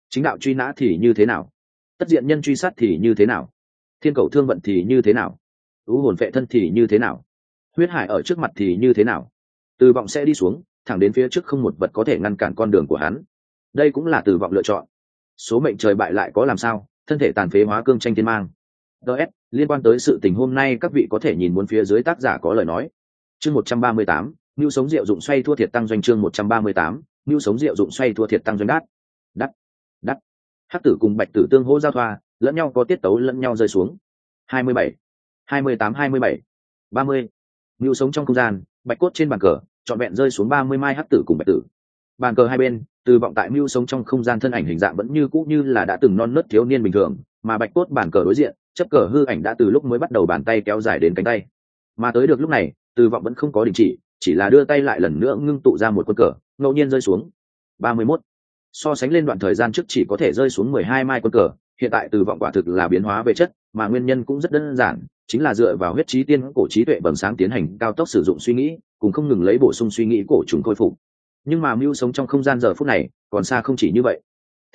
Chính đạo truy nã thì như thế nào? Tất diện nhân truy sát thì như thế nào? Thiên cầu thương vận thì như thế nào? Ưu hồn vệ thân thì như thế nào? Huyết hải ở trước mặt thì như thế nào? Từ vọng sẽ đi xuống thẳng đến phía trước không một vật có thể ngăn cản con đường của hắn. Đây cũng là từ vọng lựa chọn. Số mệnh trời bại lại có làm sao, thân thể tàn phế hóa cương tranh thiên mang. Ts liên quan tới sự tình hôm nay các vị có thể nhìn muốn phía dưới tác giả có lời nói. Chương một trăm ba mươi tám nhu sống rượu dụng xoay thua thiệt tăng doanh chương một trăm ba mươi tám nhu sống rượu dụng xoay thua thiệt tăng doanh đắt đắt đắt hắc tử cùng bạch tử tương hỗ giao thoa, lẫn nhau có tiết tấu lẫn nhau rơi xuống. Hai mươi bảy, hai mươi tám, hai mươi bảy, ba mươi. Ngưu sống trong không gian, bạch cốt trên bàn cờ trọn vẹn rơi xuống ba mươi mai hắc tử cùng bạch tử. Bàn cờ hai bên, từ vọng tại mưu sống trong không gian thân ảnh hình dạng vẫn như cũ như là đã từng non nớt thiếu niên bình thường, mà bạch cốt bàn cờ đối diện, chấp cờ hư ảnh đã từ lúc mới bắt đầu bàn tay kéo dài đến cánh tay. Mà tới được lúc này, từ vọng vẫn không có đình chỉ chỉ là đưa tay lại lần nữa ngưng tụ ra một quân cờ, ngẫu nhiên rơi xuống. Ba mươi mốt. So sánh lên đoạn thời gian trước chỉ có thể rơi xuống mười hai mai quân cờ, hiện tại từ vọng quả thực là biến hóa về chất, mà nguyên nhân cũng rất đơn giản, chính là dựa vào huyết trí tiên cổ trí tuệ bẩm sáng tiến hành cao tốc sử dụng suy nghĩ cùng không ngừng lấy bổ sung suy nghĩ cổ chúng khôi phục. Nhưng mà mưu sống trong không gian giờ phút này, còn xa không chỉ như vậy.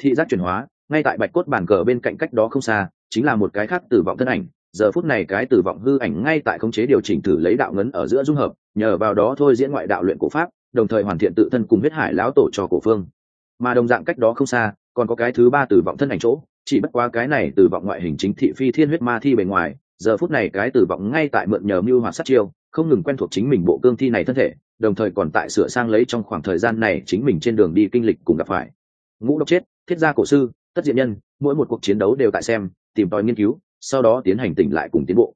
Thị giác chuyển hóa, ngay tại bạch cốt bàn cờ bên cạnh cách đó không xa, chính là một cái khác tử vọng thân ảnh. Giờ phút này cái tử vọng hư ảnh ngay tại khống chế điều chỉnh thử lấy đạo ngấn ở giữa dung hợp, nhờ vào đó thôi diễn ngoại đạo luyện cổ pháp, đồng thời hoàn thiện tự thân cùng huyết hải lão tổ cho cổ phương. Mà đồng dạng cách đó không xa, còn có cái thứ ba tử vọng thân ảnh chỗ, chỉ bất quá cái này tử vọng ngoại hình chính thị phi thiên huyết ma thi bề ngoài, giờ phút này cái tử vọng ngay tại mượn nhờ mưu hoạt sát chiêu không ngừng quen thuộc chính mình bộ cương thi này thân thể, đồng thời còn tại sửa sang lấy trong khoảng thời gian này chính mình trên đường đi kinh lịch cùng gặp phải. Ngũ độc chết, thiết gia cổ sư, tất diện nhân, mỗi một cuộc chiến đấu đều tại xem, tìm tòi nghiên cứu, sau đó tiến hành tỉnh lại cùng tiến bộ.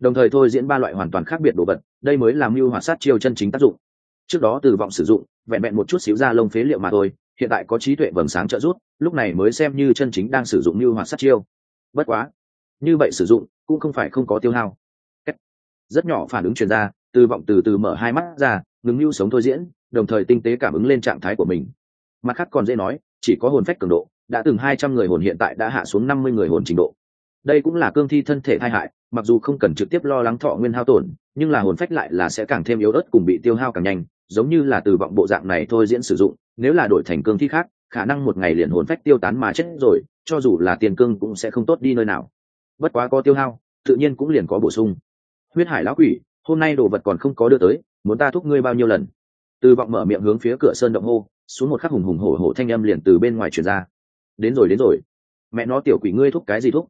Đồng thời thôi diễn ba loại hoàn toàn khác biệt đồ vật, đây mới làm mưu hoạt sát chiêu chân chính tác dụng. Trước đó từ vọng sử dụng, vẹn vẹn một chút xíu ra lông phế liệu mà thôi, hiện tại có trí tuệ vầng sáng trợ giúp, lúc này mới xem như chân chính đang sử dụng mưu hoạt sát chiêu. Bất quá, như vậy sử dụng cũng không phải không có tiêu hao rất nhỏ phản ứng truyền ra, từ vọng từ từ mở hai mắt ra, ngừng lưu sống thôi diễn, đồng thời tinh tế cảm ứng lên trạng thái của mình. Mặt khác còn dễ nói, chỉ có hồn phách cường độ, đã từng hai trăm người hồn hiện tại đã hạ xuống năm mươi người hồn trình độ. Đây cũng là cương thi thân thể tai hại, mặc dù không cần trực tiếp lo lắng thọ nguyên hao tổn, nhưng là hồn phách lại là sẽ càng thêm yếu ớt cùng bị tiêu hao càng nhanh, giống như là từ vọng bộ dạng này thôi diễn sử dụng, nếu là đổi thành cương thi khác, khả năng một ngày liền hồn phách tiêu tán mà chết rồi, cho dù là tiền cương cũng sẽ không tốt đi nơi nào. Bất quá có tiêu hao, tự nhiên cũng liền có bổ sung huyết hải lão quỷ, hôm nay đồ vật còn không có đưa tới, muốn ta thúc ngươi bao nhiêu lần? Từ vọng mở miệng hướng phía cửa sơn động hô, xuống một khắc hùng hùng hổ hổ thanh âm liền từ bên ngoài truyền ra. Đến rồi đến rồi. Mẹ nó tiểu quỷ ngươi thúc cái gì thúc?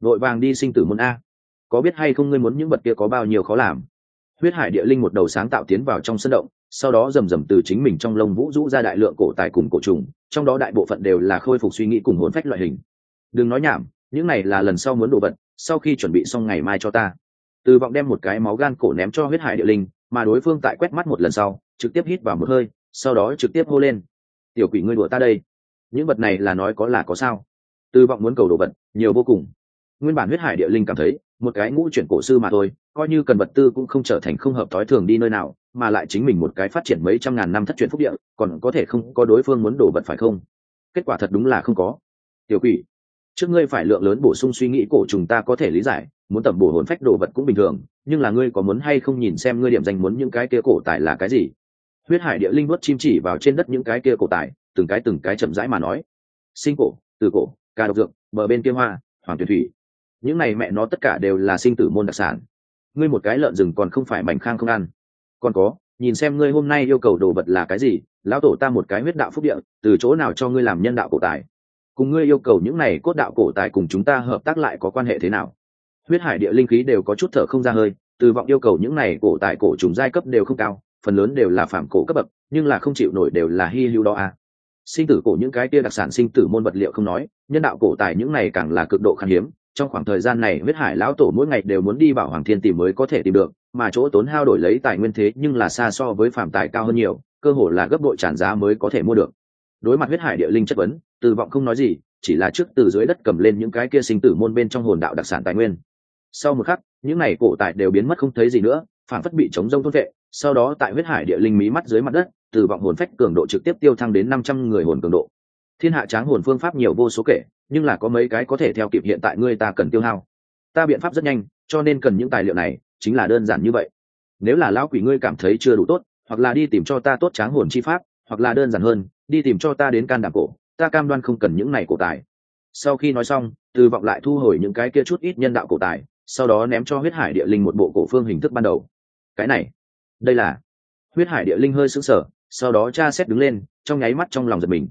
Vội vàng đi sinh tử môn a. Có biết hay không ngươi muốn những vật kia có bao nhiêu khó làm? Huyết hải địa linh một đầu sáng tạo tiến vào trong sân động, sau đó rầm rầm từ chính mình trong lông vũ rũ ra đại lượng cổ tài cùng cổ trùng, trong đó đại bộ phận đều là khôi phục suy nghĩ cùng hồn phách loại hình. Đừng nói nhảm, những này là lần sau muốn đồ vật, sau khi chuẩn bị xong ngày mai cho ta từ vọng đem một cái máu gan cổ ném cho huyết hải địa linh, mà đối phương tại quét mắt một lần sau, trực tiếp hít vào một hơi, sau đó trực tiếp hô lên. Tiểu quỷ ngươi đùa ta đây. Những vật này là nói có là có sao? Từ vọng muốn cầu đồ vật, nhiều vô cùng. Nguyên bản huyết hải địa linh cảm thấy, một cái ngũ chuyển cổ sư mà thôi, coi như cần vật tư cũng không trở thành không hợp thói thường đi nơi nào, mà lại chính mình một cái phát triển mấy trăm ngàn năm thất truyền phúc địa, còn có thể không có đối phương muốn đổ vật phải không? Kết quả thật đúng là không có. Tiểu quỷ, trước ngươi phải lượng lớn bổ sung suy nghĩ cổ trùng ta có thể lý giải muốn tẩm bổ hồn phách đồ vật cũng bình thường, nhưng là ngươi có muốn hay không nhìn xem ngươi điểm danh muốn những cái kia cổ tài là cái gì? Huyết hải địa linh nuốt chim chỉ vào trên đất những cái kia cổ tài, từng cái từng cái chậm rãi mà nói. Sinh cổ từ cổ, ca độc dược, bờ bên kia hoa, hoàng tuyển thủy. Những này mẹ nó tất cả đều là sinh tử môn đặc sản. Ngươi một cái lợn rừng còn không phải mảnh khang không ăn. Còn có, nhìn xem ngươi hôm nay yêu cầu đồ vật là cái gì, lão tổ ta một cái huyết đạo phúc địa, từ chỗ nào cho ngươi làm nhân đạo cổ tài? Cùng ngươi yêu cầu những này cốt đạo cổ tài cùng chúng ta hợp tác lại có quan hệ thế nào? Huyết hải địa linh khí đều có chút thở không ra hơi, từ vọng yêu cầu những này cổ tài cổ trùng giai cấp đều không cao, phần lớn đều là phạm cổ cấp bậc, nhưng là không chịu nổi đều là hy hữu đó à. sinh tử cổ những cái kia đặc sản sinh tử môn vật liệu không nói, nhân đạo cổ tài những này càng là cực độ khan hiếm, trong khoảng thời gian này huyết hải lão tổ mỗi ngày đều muốn đi bảo hoàng thiên tìm mới có thể tìm được, mà chỗ tốn hao đổi lấy tài nguyên thế nhưng là xa so với phạm tài cao hơn nhiều, cơ hội là gấp bội tràn giá mới có thể mua được đối mặt huyết hải địa linh chất vấn, từ vọng không nói gì, chỉ là trước từ dưới đất cầm lên những cái kia sinh tử môn bên trong hồn đạo đặc sản tài nguyên sau một khắc, những này cổ tài đều biến mất không thấy gì nữa, phản phất bị chống rông thôn vệ, sau đó tại huyết hải địa linh mí mắt dưới mặt đất, từ vọng hồn phách cường độ trực tiếp tiêu thăng đến năm trăm người hồn cường độ. Thiên hạ tráng hồn phương pháp nhiều vô số kể, nhưng là có mấy cái có thể theo kịp hiện tại ngươi ta cần tiêu hao. Ta biện pháp rất nhanh, cho nên cần những tài liệu này, chính là đơn giản như vậy. Nếu là lão quỷ ngươi cảm thấy chưa đủ tốt, hoặc là đi tìm cho ta tốt tráng hồn chi pháp, hoặc là đơn giản hơn, đi tìm cho ta đến can đảm cổ, ta cam đoan không cần những này cổ tài. Sau khi nói xong, từ vọng lại thu hồi những cái kia chút ít nhân đạo cổ tài sau đó ném cho huyết hải địa linh một bộ cổ phương hình thức ban đầu. Cái này, đây là, huyết hải địa linh hơi sững sờ, sau đó cha xét đứng lên, trong nháy mắt trong lòng giật mình.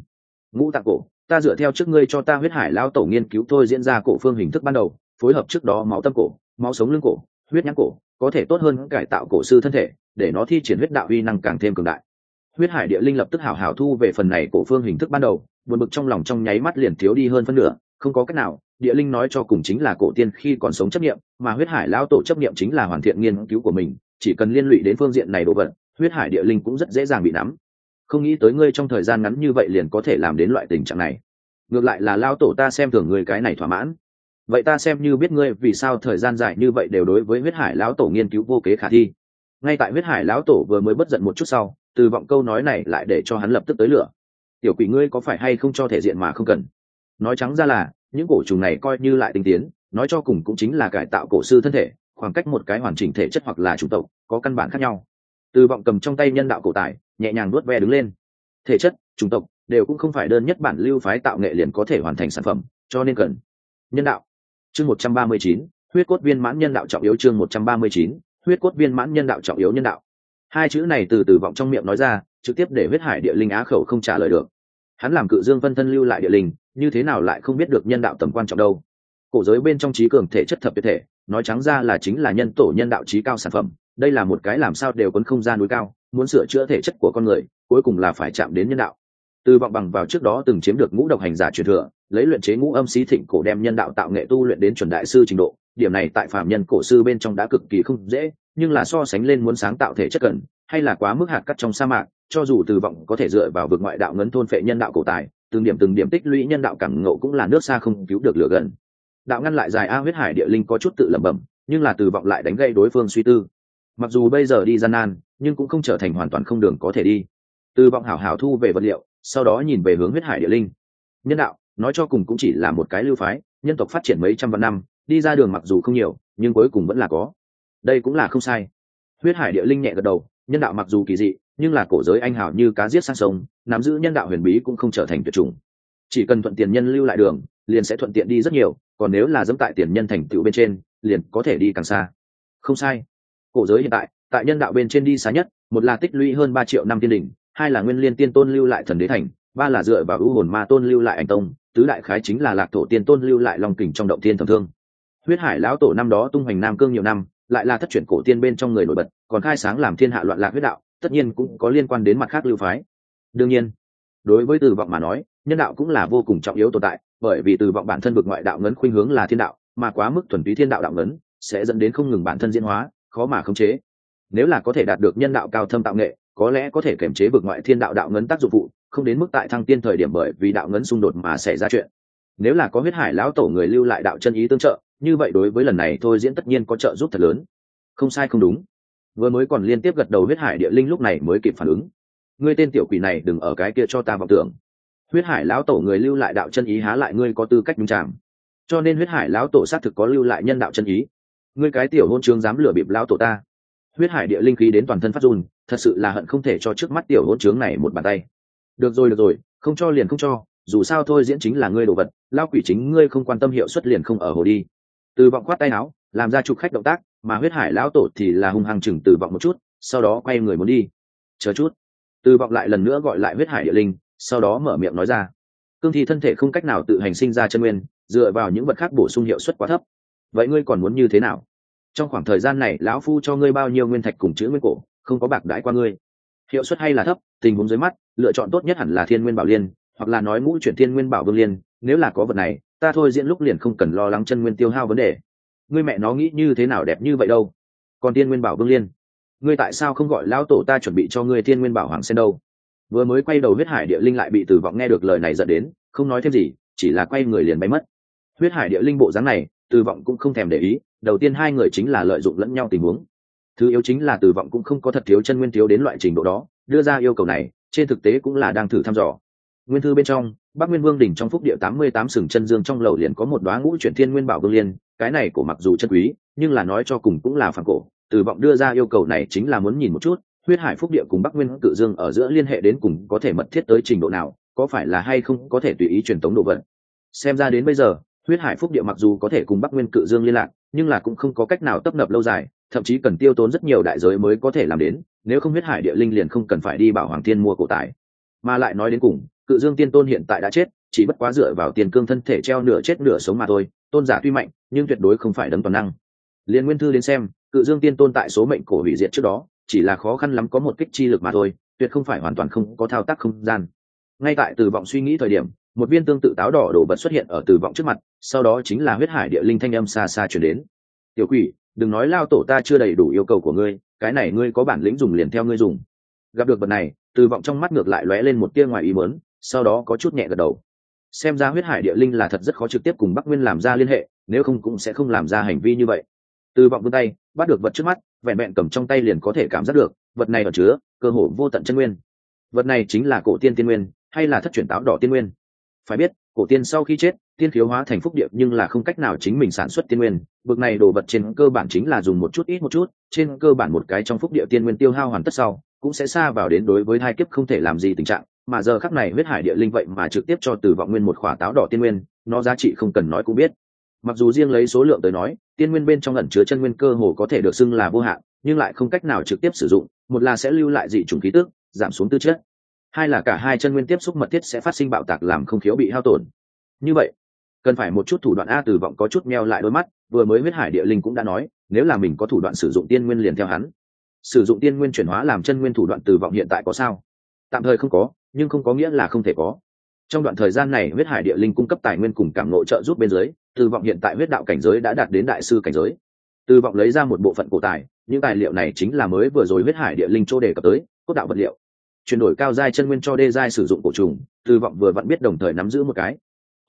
Ngũ tạng cổ, ta dựa theo trước ngươi cho ta huyết hải lao tổ nghiên cứu thôi diễn ra cổ phương hình thức ban đầu, phối hợp trước đó máu tâm cổ, máu sống lưng cổ, huyết nhãn cổ, có thể tốt hơn cải tạo cổ sư thân thể, để nó thi triển huyết đạo uy năng càng thêm cường đại. Huyết hải địa linh lập tức hảo hảo thu về phần này cổ phương hình thức ban đầu, buồn bực trong lòng trong nháy mắt liền thiếu đi hơn phân nửa, không có cách nào địa linh nói cho cùng chính là cổ tiên khi còn sống chấp nghiệm mà huyết hải lão tổ chấp nghiệm chính là hoàn thiện nghiên cứu của mình, chỉ cần liên lụy đến phương diện này đồ vật, huyết hải địa linh cũng rất dễ dàng bị nắm. Không nghĩ tới ngươi trong thời gian ngắn như vậy liền có thể làm đến loại tình trạng này. Ngược lại là lao tổ ta xem thường ngươi cái này thỏa mãn. Vậy ta xem như biết ngươi vì sao thời gian dài như vậy đều đối với huyết hải lão tổ nghiên cứu vô kế khả thi. Ngay tại huyết hải lão tổ vừa mới bất giận một chút sau, từ vọng câu nói này lại để cho hắn lập tức tới lửa. Tiểu quỷ ngươi có phải hay không cho thể diện mà không cần? Nói trắng ra là những cổ trùng này coi như lại tinh tiến, nói cho cùng cũng chính là cải tạo cổ sư thân thể, khoảng cách một cái hoàn chỉnh thể chất hoặc là chủng tộc, có căn bản khác nhau. Từ vọng cầm trong tay nhân đạo cổ tài, nhẹ nhàng nuốt ve đứng lên. Thể chất, chủng tộc đều cũng không phải đơn nhất bản lưu phái tạo nghệ liền có thể hoàn thành sản phẩm, cho nên cần nhân đạo. Chương một trăm ba mươi chín, huyết cốt viên mãn nhân đạo trọng yếu chương một trăm ba mươi chín, huyết cốt viên mãn nhân đạo trọng yếu nhân đạo. Hai chữ này từ từ vọng trong miệng nói ra, trực tiếp để huyết hải địa linh á khẩu không trả lời được hắn làm cự dương phân thân lưu lại địa linh, như thế nào lại không biết được nhân đạo tầm quan trọng đâu? Cổ giới bên trong trí cường thể chất thập tuyệt thể, nói trắng ra là chính là nhân tổ nhân đạo trí cao sản phẩm, đây là một cái làm sao đều quấn không gian núi cao, muốn sửa chữa thể chất của con người, cuối cùng là phải chạm đến nhân đạo. Từ vọng bằng vào trước đó từng chiếm được ngũ độc hành giả truyền thừa, lấy luyện chế ngũ âm xí thịnh cổ đem nhân đạo tạo nghệ tu luyện đến chuẩn đại sư trình độ, điểm này tại phạm nhân cổ sư bên trong đã cực kỳ không dễ, nhưng là so sánh lên muốn sáng tạo thể chất cần hay là quá mức hạt cắt trong sa mạc, cho dù từ vọng có thể dựa vào vực ngoại đạo ngấn thôn phệ nhân đạo cổ tài, từng điểm từng điểm tích lũy nhân đạo cảm ngộ cũng là nước xa không cứu được lửa gần. Đạo ngăn lại dài a huyết hải địa linh có chút tự lẩm bẩm, nhưng là từ vọng lại đánh gây đối phương suy tư. Mặc dù bây giờ đi gian nan, nhưng cũng không trở thành hoàn toàn không đường có thể đi. Từ vọng hảo hảo thu về vật liệu, sau đó nhìn về hướng huyết hải địa linh. Nhân đạo, nói cho cùng cũng chỉ là một cái lưu phái, nhân tộc phát triển mấy trăm vạn năm, đi ra đường mặc dù không nhiều, nhưng cuối cùng vẫn là có. Đây cũng là không sai. Huyết hải địa linh nhẹ gật đầu nhân đạo mặc dù kỳ dị, nhưng là cổ giới anh hào như cá giết sang sông, nắm giữ nhân đạo huyền bí cũng không trở thành tuyệt chủng. Chỉ cần thuận tiền nhân lưu lại đường, liền sẽ thuận tiện đi rất nhiều, còn nếu là dẫm tại tiền nhân thành tựu bên trên, liền có thể đi càng xa. Không sai. Cổ giới hiện tại tại nhân đạo bên trên đi xa nhất, một là tích lũy hơn ba triệu năm tiên đỉnh, hai là nguyên liên tiên tôn lưu lại thần đế thành, ba là dựa vào ưu hồn ma tôn lưu lại anh tông, tứ đại khái chính là lạc thổ tiên tôn lưu lại long kình trong động thiên thầm thương. Huyết hải lão tổ năm đó tung hoành nam cương nhiều năm lại là thất truyền cổ tiên bên trong người nổi bật, còn khai sáng làm thiên hạ loạn lạc huyết đạo, tất nhiên cũng có liên quan đến mặt khác lưu phái. Đương nhiên, đối với từ vọng mà nói, nhân đạo cũng là vô cùng trọng yếu tồn tại, bởi vì từ vọng bản thân vực ngoại đạo ngấn khuynh hướng là thiên đạo, mà quá mức thuần túy thiên đạo đạo ngấn sẽ dẫn đến không ngừng bản thân diễn hóa, khó mà khống chế. Nếu là có thể đạt được nhân đạo cao thâm tạo nghệ, có lẽ có thể kiểm chế vực ngoại thiên đạo đạo ngấn tác dụng phụ, không đến mức tại thăng tiên thời điểm bởi vì đạo ngấn xung đột mà xảy ra chuyện. Nếu là có huyết hải lão tổ người lưu lại đạo chân ý tương trợ như vậy đối với lần này thôi diễn tất nhiên có trợ giúp thật lớn. Không sai không đúng. Vừa mới còn liên tiếp gật đầu huyết hải địa linh lúc này mới kịp phản ứng. Ngươi tên tiểu quỷ này đừng ở cái kia cho ta vọng tưởng. Huyết hải lão tổ người lưu lại đạo chân ý há lại ngươi có tư cách nhung chạm cho nên huyết hải lão tổ xác thực có lưu lại nhân đạo chân ý. Ngươi cái tiểu hôn trướng dám lừa bịp lão tổ ta. Huyết hải địa linh khí đến toàn thân phát run, thật sự là hận không thể cho trước mắt tiểu hôn trướng này một bàn tay. Được rồi được rồi, không cho liền không cho, dù sao thôi diễn chính là ngươi đồ vật lao quỷ chính ngươi không quan tâm hiệu suất liền không ở hồ đi từ vọng khoát tay áo, làm ra chụp khách động tác, mà huyết hải lão tổ thì là hung hăng chừng từ vọng một chút, sau đó quay người muốn đi. Chờ chút. Từ vọng lại lần nữa gọi lại huyết hải địa linh, sau đó mở miệng nói ra. Cương thi thân thể không cách nào tự hành sinh ra chân nguyên, dựa vào những vật khác bổ sung hiệu suất quá thấp. Vậy ngươi còn muốn như thế nào? Trong khoảng thời gian này, lão phu cho ngươi bao nhiêu nguyên thạch cùng chữ nguyên cổ, không có bạc đãi qua ngươi. Hiệu suất hay là thấp, tình huống dưới mắt, lựa chọn tốt nhất hẳn là thiên nguyên bảo liên, hoặc là nói ngũ chuyển thiên nguyên bảo vương liên nếu là có vật này, ta thôi diễn lúc liền không cần lo lắng chân nguyên tiêu hao vấn đề. Ngươi mẹ nó nghĩ như thế nào đẹp như vậy đâu? Còn tiên nguyên bảo vương liên, ngươi tại sao không gọi lão tổ ta chuẩn bị cho ngươi tiên nguyên bảo hoàng sen đâu? Vừa mới quay đầu huyết hải địa linh lại bị tử vọng nghe được lời này dẫn đến, không nói thêm gì, chỉ là quay người liền bay mất. Huyết hải địa linh bộ dáng này, tử vọng cũng không thèm để ý, đầu tiên hai người chính là lợi dụng lẫn nhau tình huống. Thứ yếu chính là tử vọng cũng không có thật thiếu chân nguyên thiếu đến loại trình độ đó, đưa ra yêu cầu này, trên thực tế cũng là đang thử thăm dò nguyên thư bên trong, bắc nguyên vương đỉnh trong phúc địa tám mươi tám sừng chân dương trong lầu liền có một đoá ngũ chuyển thiên nguyên bảo vương liên, cái này của mặc dù chân quý, nhưng là nói cho cùng cũng là phản cổ, từ vọng đưa ra yêu cầu này chính là muốn nhìn một chút, huyết hải phúc địa cùng bắc nguyên cự dương ở giữa liên hệ đến cùng có thể mật thiết tới trình độ nào, có phải là hay không có thể tùy ý truyền tống độ vận xem ra đến bây giờ, huyết hải phúc địa mặc dù có thể cùng bắc nguyên cự dương liên lạc, nhưng là cũng không có cách nào tấp nập lâu dài, thậm chí cần tiêu tốn rất nhiều đại giới mới có thể làm đến, nếu không huyết hải địa linh liền không cần phải đi bảo hoàng thiên mua cổ tài. Mà lại nói đến cùng cự dương tiên tôn hiện tại đã chết, chỉ bất quá dựa vào tiền cương thân thể treo nửa chết nửa sống mà thôi, tôn giả tuy mạnh, nhưng tuyệt đối không phải đấng toàn năng. Liên nguyên thư đến xem, cự dương tiên tôn tại số mệnh cổ hủy diệt trước đó, chỉ là khó khăn lắm có một kích chi lực mà thôi, tuyệt không phải hoàn toàn không có thao tác không gian. Ngay tại từ vọng suy nghĩ thời điểm, một viên tương tự táo đỏ đổ vật xuất hiện ở từ vọng trước mặt, sau đó chính là huyết hải địa linh thanh âm xa xa chuyển đến. Tiểu quỷ, đừng nói lao tổ ta chưa đầy đủ yêu cầu của ngươi, cái này ngươi có bản lĩnh dùng liền theo ngươi dùng. Gặp được vật này từ vọng trong mắt ngược lại lóe lên một tia ngoài ý mớn sau đó có chút nhẹ gật đầu. Xem ra huyết hải địa linh là thật rất khó trực tiếp cùng bắc nguyên làm ra liên hệ, nếu không cũng sẽ không làm ra hành vi như vậy. Từ vọng vươn tay, bắt được vật trước mắt, vẹn vẹn cầm trong tay liền có thể cảm giác được, vật này ở chứa cơ hồ vô tận chân nguyên. Vật này chính là cổ tiên tiên nguyên, hay là thất truyền táo đỏ tiên nguyên? Phải biết, cổ tiên sau khi chết, tiên khiếu hóa thành phúc điệp nhưng là không cách nào chính mình sản xuất tiên nguyên. Bực này đồ vật trên cơ bản chính là dùng một chút ít một chút, trên cơ bản một cái trong phúc địa tiên nguyên tiêu hao hoàn tất sau, cũng sẽ xa vào đến đối với hai kiếp không thể làm gì tình trạng mà giờ khắc này huyết hải địa linh vậy mà trực tiếp cho từ vọng nguyên một khỏa táo đỏ tiên nguyên, nó giá trị không cần nói cũng biết. Mặc dù riêng lấy số lượng tới nói, tiên nguyên bên trong ẩn chứa chân nguyên cơ hồ có thể được xưng là vô hạn, nhưng lại không cách nào trực tiếp sử dụng, một là sẽ lưu lại dị chủng khí tức, giảm xuống tư chất, hai là cả hai chân nguyên tiếp xúc mật thiết sẽ phát sinh bạo tạc làm không khiếu bị hao tổn. Như vậy, cần phải một chút thủ đoạn a từ vọng có chút meo lại đôi mắt, vừa mới huyết hải địa linh cũng đã nói, nếu là mình có thủ đoạn sử dụng tiên nguyên liền theo hắn. Sử dụng tiên nguyên chuyển hóa làm chân nguyên thủ đoạn từ vọng hiện tại có sao? Tạm thời không có nhưng không có nghĩa là không thể có. Trong đoạn thời gian này, huyết hải địa linh cung cấp tài nguyên cùng cảm nội trợ giúp bên dưới, từ vọng hiện tại huyết đạo cảnh giới đã đạt đến đại sư cảnh giới. Từ vọng lấy ra một bộ phận cổ tài, những tài liệu này chính là mới vừa rồi huyết hải địa linh chỗ đề cập tới, cốt đạo vật liệu. Chuyển đổi cao giai chân nguyên cho đê giai sử dụng cổ trùng, từ vọng vừa vặn biết đồng thời nắm giữ một cái.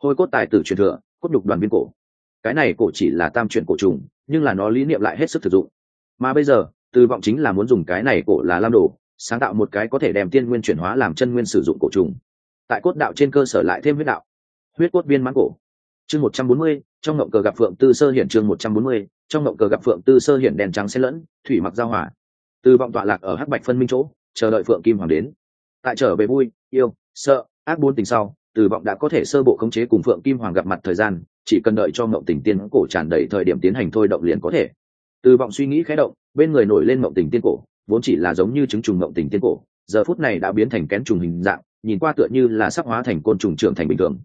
Hôi cốt tài tử truyền thừa, cốt nhục đoàn viên cổ. Cái này cổ chỉ là tam chuyển cổ trùng, nhưng là nó lý niệm lại hết sức thực dụng. Mà bây giờ, từ vọng chính là muốn dùng cái này cổ là lam đồ sáng tạo một cái có thể đem tiên nguyên chuyển hóa làm chân nguyên sử dụng cổ trùng. Tại cốt đạo trên cơ sở lại thêm huyết đạo. Huyết cốt viên mãn cổ. Chương một trăm bốn mươi, trong ngộng cờ gặp phượng tư sơ hiển chương một trăm bốn mươi, trong ngộng cờ gặp phượng tư sơ hiển đèn trắng xen lẫn, thủy mặc giao hỏa từ vọng tọa lạc ở hắc bạch phân minh chỗ, chờ đợi phượng kim hoàng đến. Tại trở về vui, yêu, sợ, ác buôn tình sau, từ vọng đã có thể sơ bộ khống chế cùng phượng kim hoàng gặp mặt thời gian, chỉ cần đợi cho mộng tình tiên cổ tràn đầy thời điểm tiến hành thôi động liền có thể. Từ vọng suy nghĩ khẽ động, bên người nổi lên mộng tình tiên cổ vốn chỉ là giống như trứng trùng mộng tình tiên cổ, giờ phút này đã biến thành kén trùng hình dạng, nhìn qua tựa như là sắp hóa thành côn trùng trưởng thành bình thường.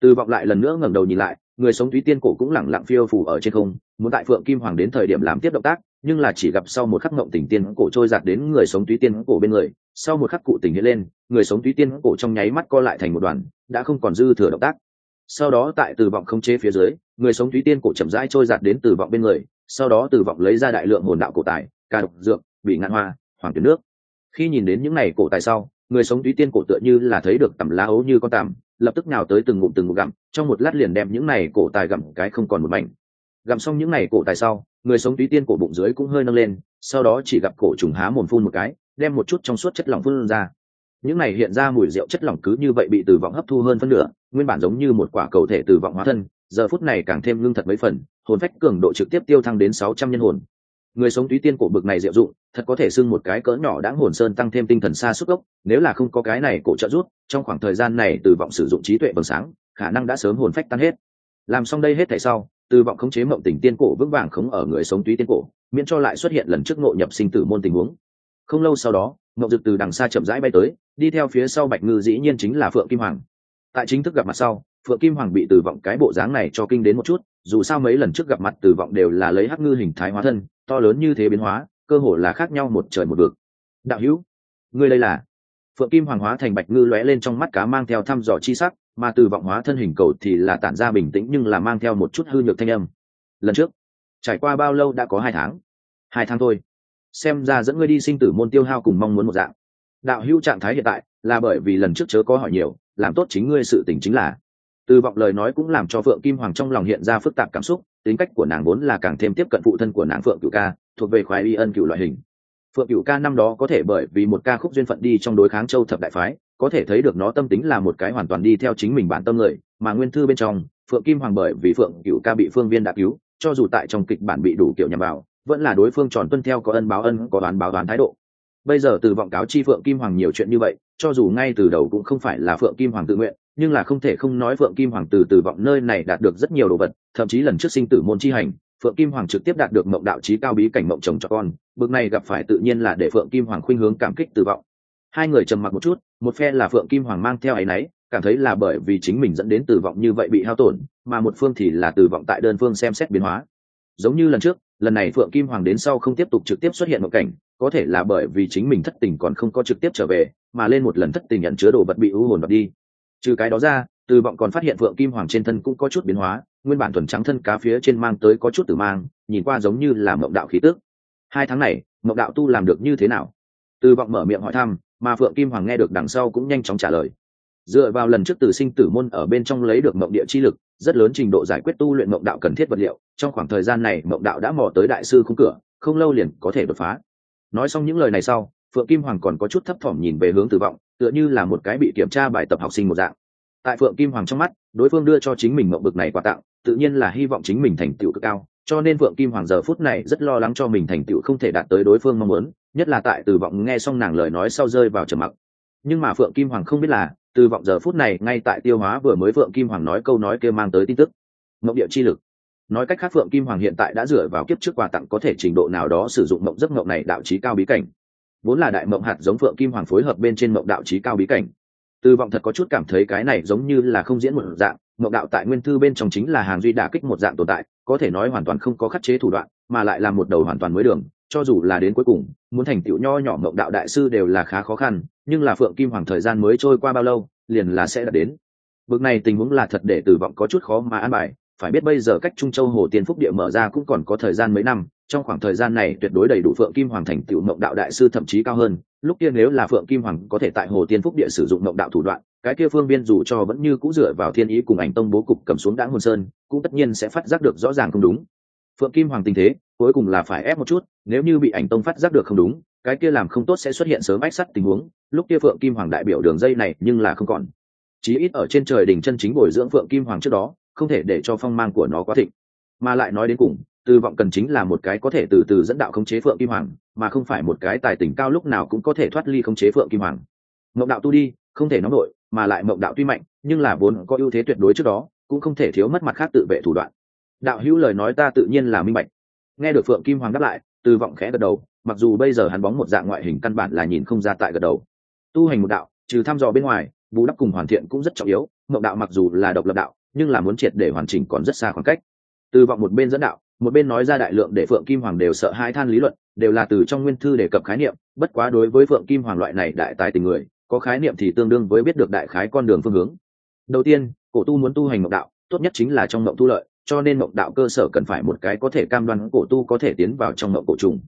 Từ vọng lại lần nữa ngẩng đầu nhìn lại, người sống túy tiên cổ cũng lẳng lặng phiêu phù ở trên không, muốn tại phượng kim hoàng đến thời điểm làm tiếp động tác, nhưng là chỉ gặp sau một khắc mộng tình tiên cổ trôi giạt đến người sống túy tiên cổ bên người, sau một khắc cụ tình hiện lên, người sống túy tiên cổ trong nháy mắt co lại thành một đoàn, đã không còn dư thừa động tác. Sau đó tại từ vọng không chế phía dưới, người sống túy tiên cổ chậm rãi trôi giạt đến từ vọng bên người, sau đó từ vọng lấy ra đại lượng hồn đạo cổ tài, ca độc dược bị ngạn hoa, hoàng tuyến nước. Khi nhìn đến những này cổ tài sau, người sống túy tiên cổ tựa như là thấy được tầm lá ấu như con tằm, lập tức nào tới từng ngụm từng ngụm gặm, trong một lát liền đem những này cổ tài gặm cái không còn một mảnh. Gặm xong những này cổ tài sau, người sống túy tiên cổ bụng dưới cũng hơi nâng lên, sau đó chỉ gặp cổ trùng há mồm phun một cái, đem một chút trong suốt chất lỏng phun ra. Những này hiện ra mùi rượu chất lỏng cứ như vậy bị tử vọng hấp thu hơn phân nửa, nguyên bản giống như một quả cầu thể tử vọng hóa thân, giờ phút này càng thêm lương thật mấy phần, hồn phách cường độ trực tiếp tiêu thăng đến sáu trăm nhân hồn người sống túy tiên cổ bực này diệu dụng, thật có thể xưng một cái cỡ nhỏ đáng hồn sơn tăng thêm tinh thần xa xúc gốc, nếu là không có cái này cổ trợ rút trong khoảng thời gian này từ vọng sử dụng trí tuệ bừng sáng, khả năng đã sớm hồn phách tan hết. Làm xong đây hết thảy sau, từ vọng khống chế mộng tình tiên cổ vững vàng khống ở người sống túy tiên cổ, miễn cho lại xuất hiện lần trước ngộ nhập sinh tử môn tình huống. Không lâu sau đó ngậu dực từ đằng xa chậm rãi bay tới, đi theo phía sau bạch ngư dĩ nhiên chính là phượng kim hoàng. Tại chính thức gặp mặt sau phượng kim hoàng bị từ vọng cái bộ dáng này cho kinh đến một chút, dù sao mấy lần trước gặp mặt từ vọng đều là lấy hắc ngư hình thái hóa thân, to lớn như thế biến hóa, cơ hồ là khác nhau một trời một vực. Đạo hữu, ngươi đây là? Phượng kim hoàng hóa thành bạch ngư lóe lên trong mắt cá mang theo thăm dò chi sắc, mà từ vọng hóa thân hình cầu thì là tản ra bình tĩnh nhưng là mang theo một chút hư nhược thanh âm. Lần trước, trải qua bao lâu đã có hai tháng? Hai tháng thôi. Xem ra dẫn ngươi đi sinh tử môn tiêu hao cùng mong muốn một dạng. Đạo hữu trạng thái hiện tại là bởi vì lần trước chớ có hỏi nhiều, làm tốt chính ngươi sự tình chính là từ vọng lời nói cũng làm cho phượng kim hoàng trong lòng hiện ra phức tạp cảm xúc, tính cách của nàng vốn là càng thêm tiếp cận phụ thân của nàng phượng cựu ca, thuộc về khoái y ân cựu loại hình. Phượng cựu ca năm đó có thể bởi vì một ca khúc duyên phận đi trong đối kháng châu thập đại phái, có thể thấy được nó tâm tính là một cái hoàn toàn đi theo chính mình bản tâm người, mà nguyên thư bên trong, phượng kim hoàng bởi vì phượng cựu ca bị phương viên đã cứu, cho dù tại trong kịch bản bị đủ kiểu nhằm vào, vẫn là đối phương tròn tuân theo có ân báo ân, có đoán báo đoán thái độ. Bây giờ từ vọng cáo chi phượng kim hoàng nhiều chuyện như vậy, cho dù ngay từ đầu cũng không phải là phượng kim hoàng tự nguyện nhưng là không thể không nói phượng kim hoàng từ từ vọng nơi này đạt được rất nhiều đồ vật, thậm chí lần trước sinh tử môn chi hành, phượng kim hoàng trực tiếp đạt được mộng đạo trí cao bí cảnh mộng chồng cho con, bước này gặp phải tự nhiên là để phượng kim hoàng khuynh hướng cảm kích từ vọng. Hai người trầm mặc một chút, một phe là phượng kim hoàng mang theo áy náy cảm thấy là bởi vì chính mình dẫn đến tử vọng như vậy bị hao tổn, mà một phương thì là tử vọng tại đơn phương xem xét biến hóa. Giống như lần trước, lần này phượng kim hoàng đến sau không tiếp tục trực tiếp xuất hiện một cảnh, có thể là bởi vì chính mình thất tình còn không có trực tiếp trở về, mà lên một lần thất tình nhận chứa đồ vật bị u hồn vật đi trừ cái đó ra, từ vọng còn phát hiện phượng kim hoàng trên thân cũng có chút biến hóa, nguyên bản thuần trắng thân cá phía trên mang tới có chút tử mang, nhìn qua giống như là mộng đạo khí tước hai tháng này, mộng đạo tu làm được như thế nào? Từ vọng mở miệng hỏi thăm, mà phượng kim hoàng nghe được đằng sau cũng nhanh chóng trả lời. Dựa vào lần trước từ sinh tử môn ở bên trong lấy được mộng địa chi lực, rất lớn trình độ giải quyết tu luyện mộng đạo cần thiết vật liệu, trong khoảng thời gian này mộng đạo đã mò tới đại sư khung cửa, không lâu liền có thể đột phá. Nói xong những lời này sau, phượng kim hoàng còn có chút thấp thỏm nhìn về hướng tử vọng tựa như là một cái bị kiểm tra bài tập học sinh một dạng. Tại phượng kim hoàng trong mắt, đối phương đưa cho chính mình mộng bực này quà tặng, tự nhiên là hy vọng chính mình thành tựu cực cao, cho nên phượng kim hoàng giờ phút này rất lo lắng cho mình thành tựu không thể đạt tới đối phương mong muốn, nhất là tại từ vọng nghe xong nàng lời nói sau rơi vào trầm mặc. Nhưng mà phượng kim hoàng không biết là, từ vọng giờ phút này ngay tại tiêu hóa vừa mới phượng kim hoàng nói câu nói kia mang tới tin tức. Mộng địa chi lực. Nói cách khác phượng kim hoàng hiện tại đã dựa vào kiếp trước quà tặng có thể trình độ nào đó sử dụng mộng giấc mộng này đạo trí cao bí cảnh vốn là đại mộng hạt giống phượng kim hoàng phối hợp bên trên mộng đạo trí cao bí cảnh. Tư vọng thật có chút cảm thấy cái này giống như là không diễn một dạng, mộng đạo tại nguyên thư bên trong chính là hàng duy đả kích một dạng tồn tại, có thể nói hoàn toàn không có khắc chế thủ đoạn, mà lại là một đầu hoàn toàn mới đường, cho dù là đến cuối cùng, muốn thành tựu nho nhỏ mộng đạo đại sư đều là khá khó khăn, nhưng là phượng kim hoàng thời gian mới trôi qua bao lâu, liền là sẽ đạt đến. Bực này tình huống là thật để tử vọng có chút khó mà an bài phải biết bây giờ cách trung châu hồ tiên phúc địa mở ra cũng còn có thời gian mấy năm, trong khoảng thời gian này tuyệt đối đầy đủ phượng kim hoàng thành tựu mộng đạo đại sư thậm chí cao hơn. Lúc kia nếu là phượng kim hoàng có thể tại hồ tiên phúc địa sử dụng mộng đạo thủ đoạn, cái kia phương biên dù cho vẫn như cũ dựa vào thiên ý cùng ảnh tông bố cục cầm xuống đãng hồn sơn, cũng tất nhiên sẽ phát giác được rõ ràng không đúng. Phượng kim hoàng tình thế, cuối cùng là phải ép một chút, nếu như bị ảnh tông phát giác được không đúng, cái kia làm không tốt sẽ xuất hiện sớm ách sắt tình huống, lúc kia phượng kim hoàng đại biểu đường dây này nhưng là không còn. Chí ít ở trên trời đỉnh chân chính bồi dưỡng phượng kim hoàng trước đó không thể để cho phong mang của nó quá thịnh. Mà lại nói đến cùng, tư vọng cần chính là một cái có thể từ từ dẫn đạo khống chế phượng kim hoàng, mà không phải một cái tài tình cao lúc nào cũng có thể thoát ly khống chế phượng kim hoàng. Mộng đạo tu đi, không thể nóng nổi mà lại mộng đạo tuy mạnh, nhưng là vốn có ưu thế tuyệt đối trước đó, cũng không thể thiếu mất mặt khác tự vệ thủ đoạn. Đạo hữu lời nói ta tự nhiên là minh bạch. Nghe được phượng kim hoàng đáp lại, tư vọng khẽ gật đầu, mặc dù bây giờ hắn bóng một dạng ngoại hình căn bản là nhìn không ra tại gật đầu. Tu hành một đạo, trừ thăm dò bên ngoài, bù đắp cùng hoàn thiện cũng rất trọng yếu, mộng đạo mặc dù là độc lập đạo nhưng là muốn triệt để hoàn chỉnh còn rất xa khoảng cách. Từ vọng một bên dẫn đạo, một bên nói ra đại lượng để phượng kim hoàng đều sợ hai than lý luận, đều là từ trong nguyên thư đề cập khái niệm, bất quá đối với phượng kim hoàng loại này đại tài tình người, có khái niệm thì tương đương với biết được đại khái con đường phương hướng. Đầu tiên, cổ tu muốn tu hành mộng đạo, tốt nhất chính là trong mộng tu lợi, cho nên mộng đạo cơ sở cần phải một cái có thể cam đoan cổ tu có thể tiến vào trong mộng cổ trùng.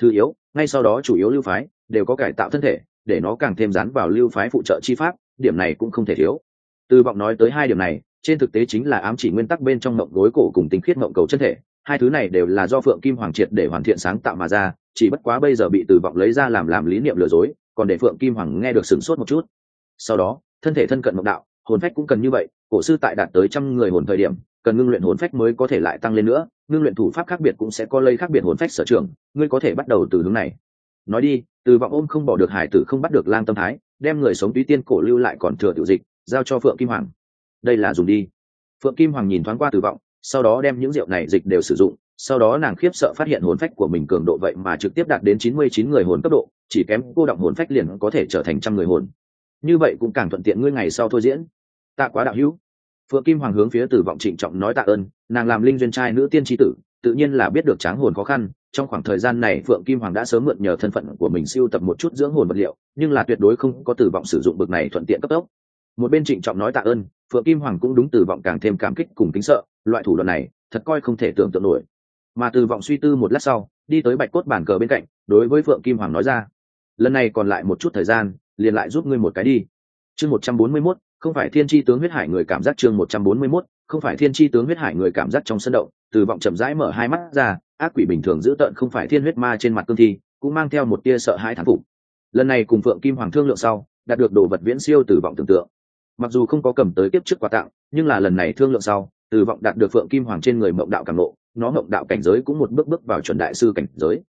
Thứ yếu, ngay sau đó chủ yếu lưu phái, đều có cải tạo thân thể, để nó càng thêm dán vào lưu phái phụ trợ chi pháp, điểm này cũng không thể thiếu. Từ vọng nói tới hai điểm này trên thực tế chính là ám chỉ nguyên tắc bên trong mộng gối cổ cùng tinh khiết mộng cầu chân thể, hai thứ này đều là do phượng kim hoàng triệt để hoàn thiện sáng tạo mà ra, chỉ bất quá bây giờ bị từ vọng lấy ra làm làm lý niệm lừa dối, còn để phượng kim hoàng nghe được sửng sốt một chút. Sau đó, thân thể thân cận mộng đạo, hồn phách cũng cần như vậy, cổ sư tại đạt tới trăm người hồn thời điểm, cần ngưng luyện hồn phách mới có thể lại tăng lên nữa, ngưng luyện thủ pháp khác biệt cũng sẽ có lây khác biệt hồn phách sở trường, ngươi có thể bắt đầu từ hướng này. Nói đi, từ vọng ôm không bỏ được hải tử không bắt được lang tâm thái, đem người sống túy tiên cổ lưu lại còn thừa tiểu dịch, giao cho phượng kim hoàng đây là dùng đi. Phượng kim hoàng nhìn thoáng qua Tử vọng, sau đó đem những rượu này dịch đều sử dụng, sau đó nàng khiếp sợ phát hiện hồn phách của mình cường độ vậy mà trực tiếp đạt đến chín mươi chín người hồn cấp độ, chỉ kém cô động hồn phách liền có thể trở thành trăm người hồn. Như vậy cũng càng thuận tiện ngươi ngày sau thôi diễn. Tạ quá đạo hữu. Phượng kim hoàng hướng phía Tử vọng trịnh trọng nói tạ ơn, nàng làm linh duyên trai nữ tiên tri tử, tự nhiên là biết được tráng hồn khó khăn, trong khoảng thời gian này phượng kim hoàng đã sớm mượn nhờ thân phận của mình siêu tập một chút dưỡng hồn vật liệu, nhưng là tuyệt đối không có tử vọng sử dụng bực này thuận tiện cấp tốc. Một bên trịnh trọng nói tạ ơn phượng kim hoàng cũng đúng tử vọng càng thêm cảm kích cùng kính sợ, loại thủ đoạn này, thật coi không thể tưởng tượng nổi. Mà tử vọng suy tư một lát sau, đi tới bạch cốt bàn cờ bên cạnh, đối với phượng kim hoàng nói ra, lần này còn lại một chút thời gian, liền lại giúp ngươi một cái đi. Chương một trăm bốn mươi mốt, không phải thiên tri tướng huyết hải người cảm giác chương một trăm bốn mươi mốt, không phải thiên tri tướng huyết hải người cảm giác trong sân động, từ vọng chậm rãi mở hai mắt ra, ác quỷ bình thường giữ tợn không phải thiên huyết ma trên mặt cương thi, cũng mang theo một tia sợ hãi thán phục. Lần này cùng phượng kim hoàng thương lượng sau, đạt được đồ vật viễn siêu từ vọng tưởng tượng mặc dù không có cầm tới kiếp trước quà tặng, nhưng là lần này thương lượng sau, từ vọng đạt được phượng kim hoàng trên người mộng đạo càng lộ nó mộng đạo cảnh giới cũng một bước bước vào chuẩn đại sư cảnh giới.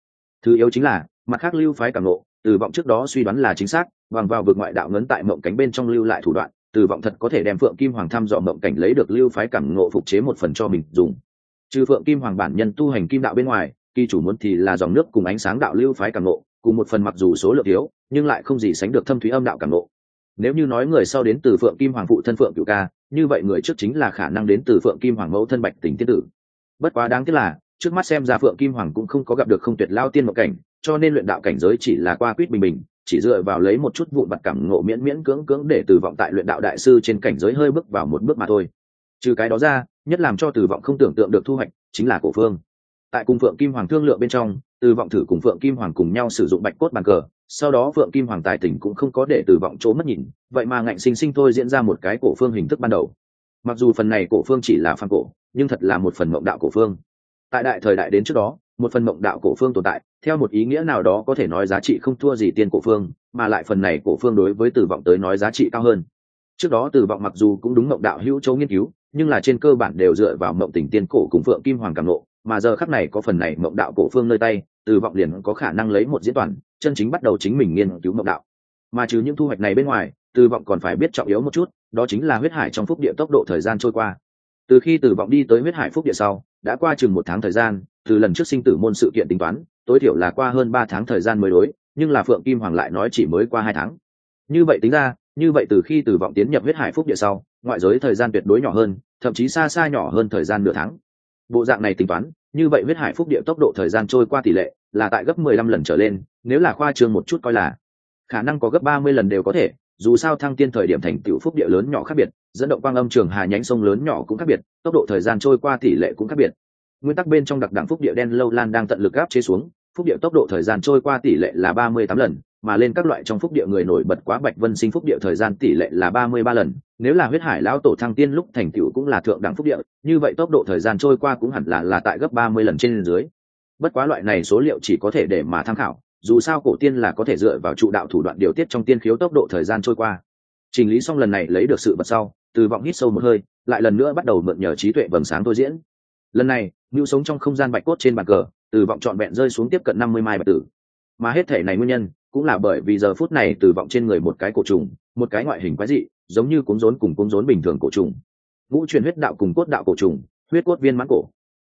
Thứ yếu chính là, mặt khác lưu phái càng lộ từ vọng trước đó suy đoán là chính xác, bằng vào vực ngoại đạo ngấn tại mộng cánh bên trong lưu lại thủ đoạn, từ vọng thật có thể đem phượng kim hoàng thăm dò mộng cảnh lấy được lưu phái cảm ngộ phục chế một phần cho mình dùng. Trừ phượng kim hoàng bản nhân tu hành kim đạo bên ngoài, kỳ chủ muốn thì là dòng nước cùng ánh sáng đạo lưu phái cảm ngộ, cùng một phần mặc dù số lượng thiếu nhưng lại không gì sánh được thâm thúy âm đạo cảm ngộ nếu như nói người sau đến từ phượng kim hoàng phụ thân phượng cựu ca, như vậy người trước chính là khả năng đến từ phượng kim hoàng mẫu thân bạch tỉnh tiên tử. Bất quá đáng tiếc là, trước mắt xem ra phượng kim hoàng cũng không có gặp được không tuyệt lao tiên mộng cảnh, cho nên luyện đạo cảnh giới chỉ là qua quýt bình bình, chỉ dựa vào lấy một chút vụn vặt cảm ngộ miễn miễn cưỡng cưỡng để từ vọng tại luyện đạo đại sư trên cảnh giới hơi bước vào một bước mà thôi. Trừ cái đó ra, nhất làm cho từ vọng không tưởng tượng được thu hoạch, chính là cổ phương. Tại cùng phượng kim hoàng thương lượng bên trong từ vọng thử cùng phượng kim hoàng cùng nhau sử dụng bạch cốt bàn cờ, sau đó phượng kim hoàng tài tỉnh cũng không có để từ vọng chỗ mất nhìn, vậy mà ngạnh sinh sinh thôi diễn ra một cái cổ phương hình thức ban đầu. Mặc dù phần này cổ phương chỉ là phan cổ, nhưng thật là một phần mộng đạo cổ phương. Tại đại thời đại đến trước đó, một phần mộng đạo cổ phương tồn tại, theo một ý nghĩa nào đó có thể nói giá trị không thua gì tiên cổ phương, mà lại phần này cổ phương đối với tử vọng tới nói giá trị cao hơn. Trước đó tử vọng mặc dù cũng đúng mộng đạo hữu châu nghiên cứu, nhưng là trên cơ bản đều dựa vào mộng tình tiên cổ cùng phượng kim hoàng cảm lộ mà giờ khắc này có phần này mộng đạo cổ phương nơi tay tử vọng liền có khả năng lấy một diễn toàn, chân chính bắt đầu chính mình nghiên cứu mộng đạo. Mà trừ những thu hoạch này bên ngoài tử vọng còn phải biết trọng yếu một chút, đó chính là huyết hải trong phúc địa tốc độ thời gian trôi qua. Từ khi tử vọng đi tới huyết hải phúc địa sau, đã qua chừng một tháng thời gian, từ lần trước sinh tử môn sự kiện tính toán, tối thiểu là qua hơn ba tháng thời gian mới đối, nhưng là phượng kim hoàng lại nói chỉ mới qua hai tháng. Như vậy tính ra, như vậy từ khi tử vọng tiến nhập huyết hải phúc địa sau, ngoại giới thời gian tuyệt đối nhỏ hơn, thậm chí xa xa nhỏ hơn thời gian nửa tháng. Bộ dạng này tính toán như vậy huyết hải phúc địa tốc độ thời gian trôi qua tỷ lệ là tại gấp mười lăm lần trở lên, nếu là khoa trương một chút coi là khả năng có gấp ba mươi lần đều có thể, dù sao thăng tiên thời điểm thành tựu phúc địa lớn nhỏ khác biệt, dẫn động quang âm trường hà nhánh sông lớn nhỏ cũng khác biệt, tốc độ thời gian trôi qua tỷ lệ cũng khác biệt. Nguyên tắc bên trong đặc đẳng phúc địa đen lâu lan đang tận lực gáp chế xuống, phúc địa tốc độ thời gian trôi qua tỷ lệ là ba mươi tám lần mà lên các loại trong phúc địa người nổi bật quá bạch vân sinh phúc địa thời gian tỷ lệ là ba mươi ba lần. Nếu là huyết hải lão tổ thăng tiên lúc thành tựu cũng là thượng đẳng phúc địa, như vậy tốc độ thời gian trôi qua cũng hẳn là là tại gấp ba mươi lần trên dưới. Bất quá loại này số liệu chỉ có thể để mà tham khảo, dù sao cổ tiên là có thể dựa vào trụ đạo thủ đoạn điều tiết trong tiên khiếu tốc độ thời gian trôi qua. Trình lý xong lần này lấy được sự vật sau, từ vọng hít sâu một hơi, lại lần nữa bắt đầu mượn nhờ trí tuệ vầng sáng tôi diễn. Lần này mưu sống trong không gian bạch cốt trên bàn cờ, từ vọng trọn vẹn rơi xuống tiếp cận năm mươi mai bạch tử. Mà hết thể này nguyên nhân cũng là bởi vì giờ phút này từ vọng trên người một cái cổ trùng, một cái ngoại hình quái dị, giống như cúng rốn cùng cúng rốn bình thường cổ trùng. Ngũ truyền huyết đạo cùng cốt đạo cổ trùng, huyết cốt viên mãn cổ.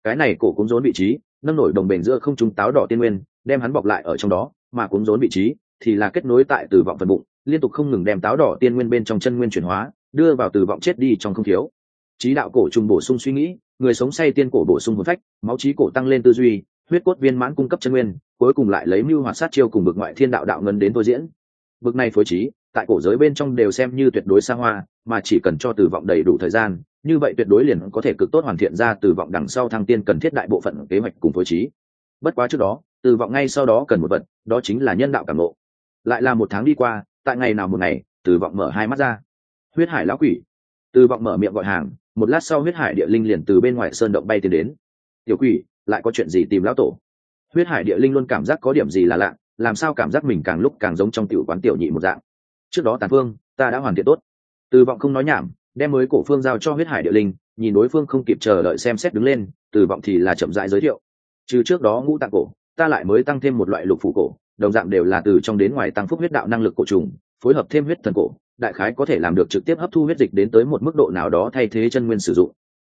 Cái này cổ cúng rốn vị trí, nâng nổi đồng bền giữa không trung táo đỏ tiên nguyên, đem hắn bọc lại ở trong đó, mà cúng rốn vị trí thì là kết nối tại từ vọng phần bụng, liên tục không ngừng đem táo đỏ tiên nguyên bên trong chân nguyên chuyển hóa, đưa vào từ vọng chết đi trong không thiếu. Trí đạo cổ trùng bổ sung suy nghĩ, người sống say tiên cổ bổ sung hồn phách, máu trí cổ tăng lên tư duy huyết cốt viên mãn cung cấp chân nguyên, cuối cùng lại lấy mưu hoạt sát chiêu cùng bực ngoại thiên đạo đạo ngân đến tôi diễn. Bực này phối trí, tại cổ giới bên trong đều xem như tuyệt đối xa hoa, mà chỉ cần cho tử vọng đầy đủ thời gian, như vậy tuyệt đối liền có thể cực tốt hoàn thiện ra tử vọng đằng sau thăng tiên cần thiết đại bộ phận kế hoạch cùng phối trí. Bất quá trước đó, tử vọng ngay sau đó cần một vật, đó chính là nhân đạo cảm ngộ. Lại là một tháng đi qua, tại ngày nào một ngày, tử vọng mở hai mắt ra. Huyết hải lão quỷ. Tử vọng mở miệng gọi hàng, một lát sau huyết hải địa linh liền từ bên ngoài sơn động bay tiến đến. Tiểu quỷ lại có chuyện gì tìm lão tổ? Huyết hải địa linh luôn cảm giác có điểm gì là lạ, làm sao cảm giác mình càng lúc càng giống trong tiểu quán tiểu nhị một dạng? Trước đó tàn phương ta đã hoàn thiện tốt. Từ vọng không nói nhảm, đem mới cổ phương giao cho huyết hải địa linh, nhìn đối phương không kịp chờ đợi xem xét đứng lên, từ vọng thì là chậm rãi giới thiệu. Trừ trước đó ngũ tạng cổ, ta lại mới tăng thêm một loại lục phủ cổ, đồng dạng đều là từ trong đến ngoài tăng phúc huyết đạo năng lực cổ trùng, phối hợp thêm huyết thần cổ, đại khái có thể làm được trực tiếp hấp thu huyết dịch đến tới một mức độ nào đó thay thế chân nguyên sử dụng.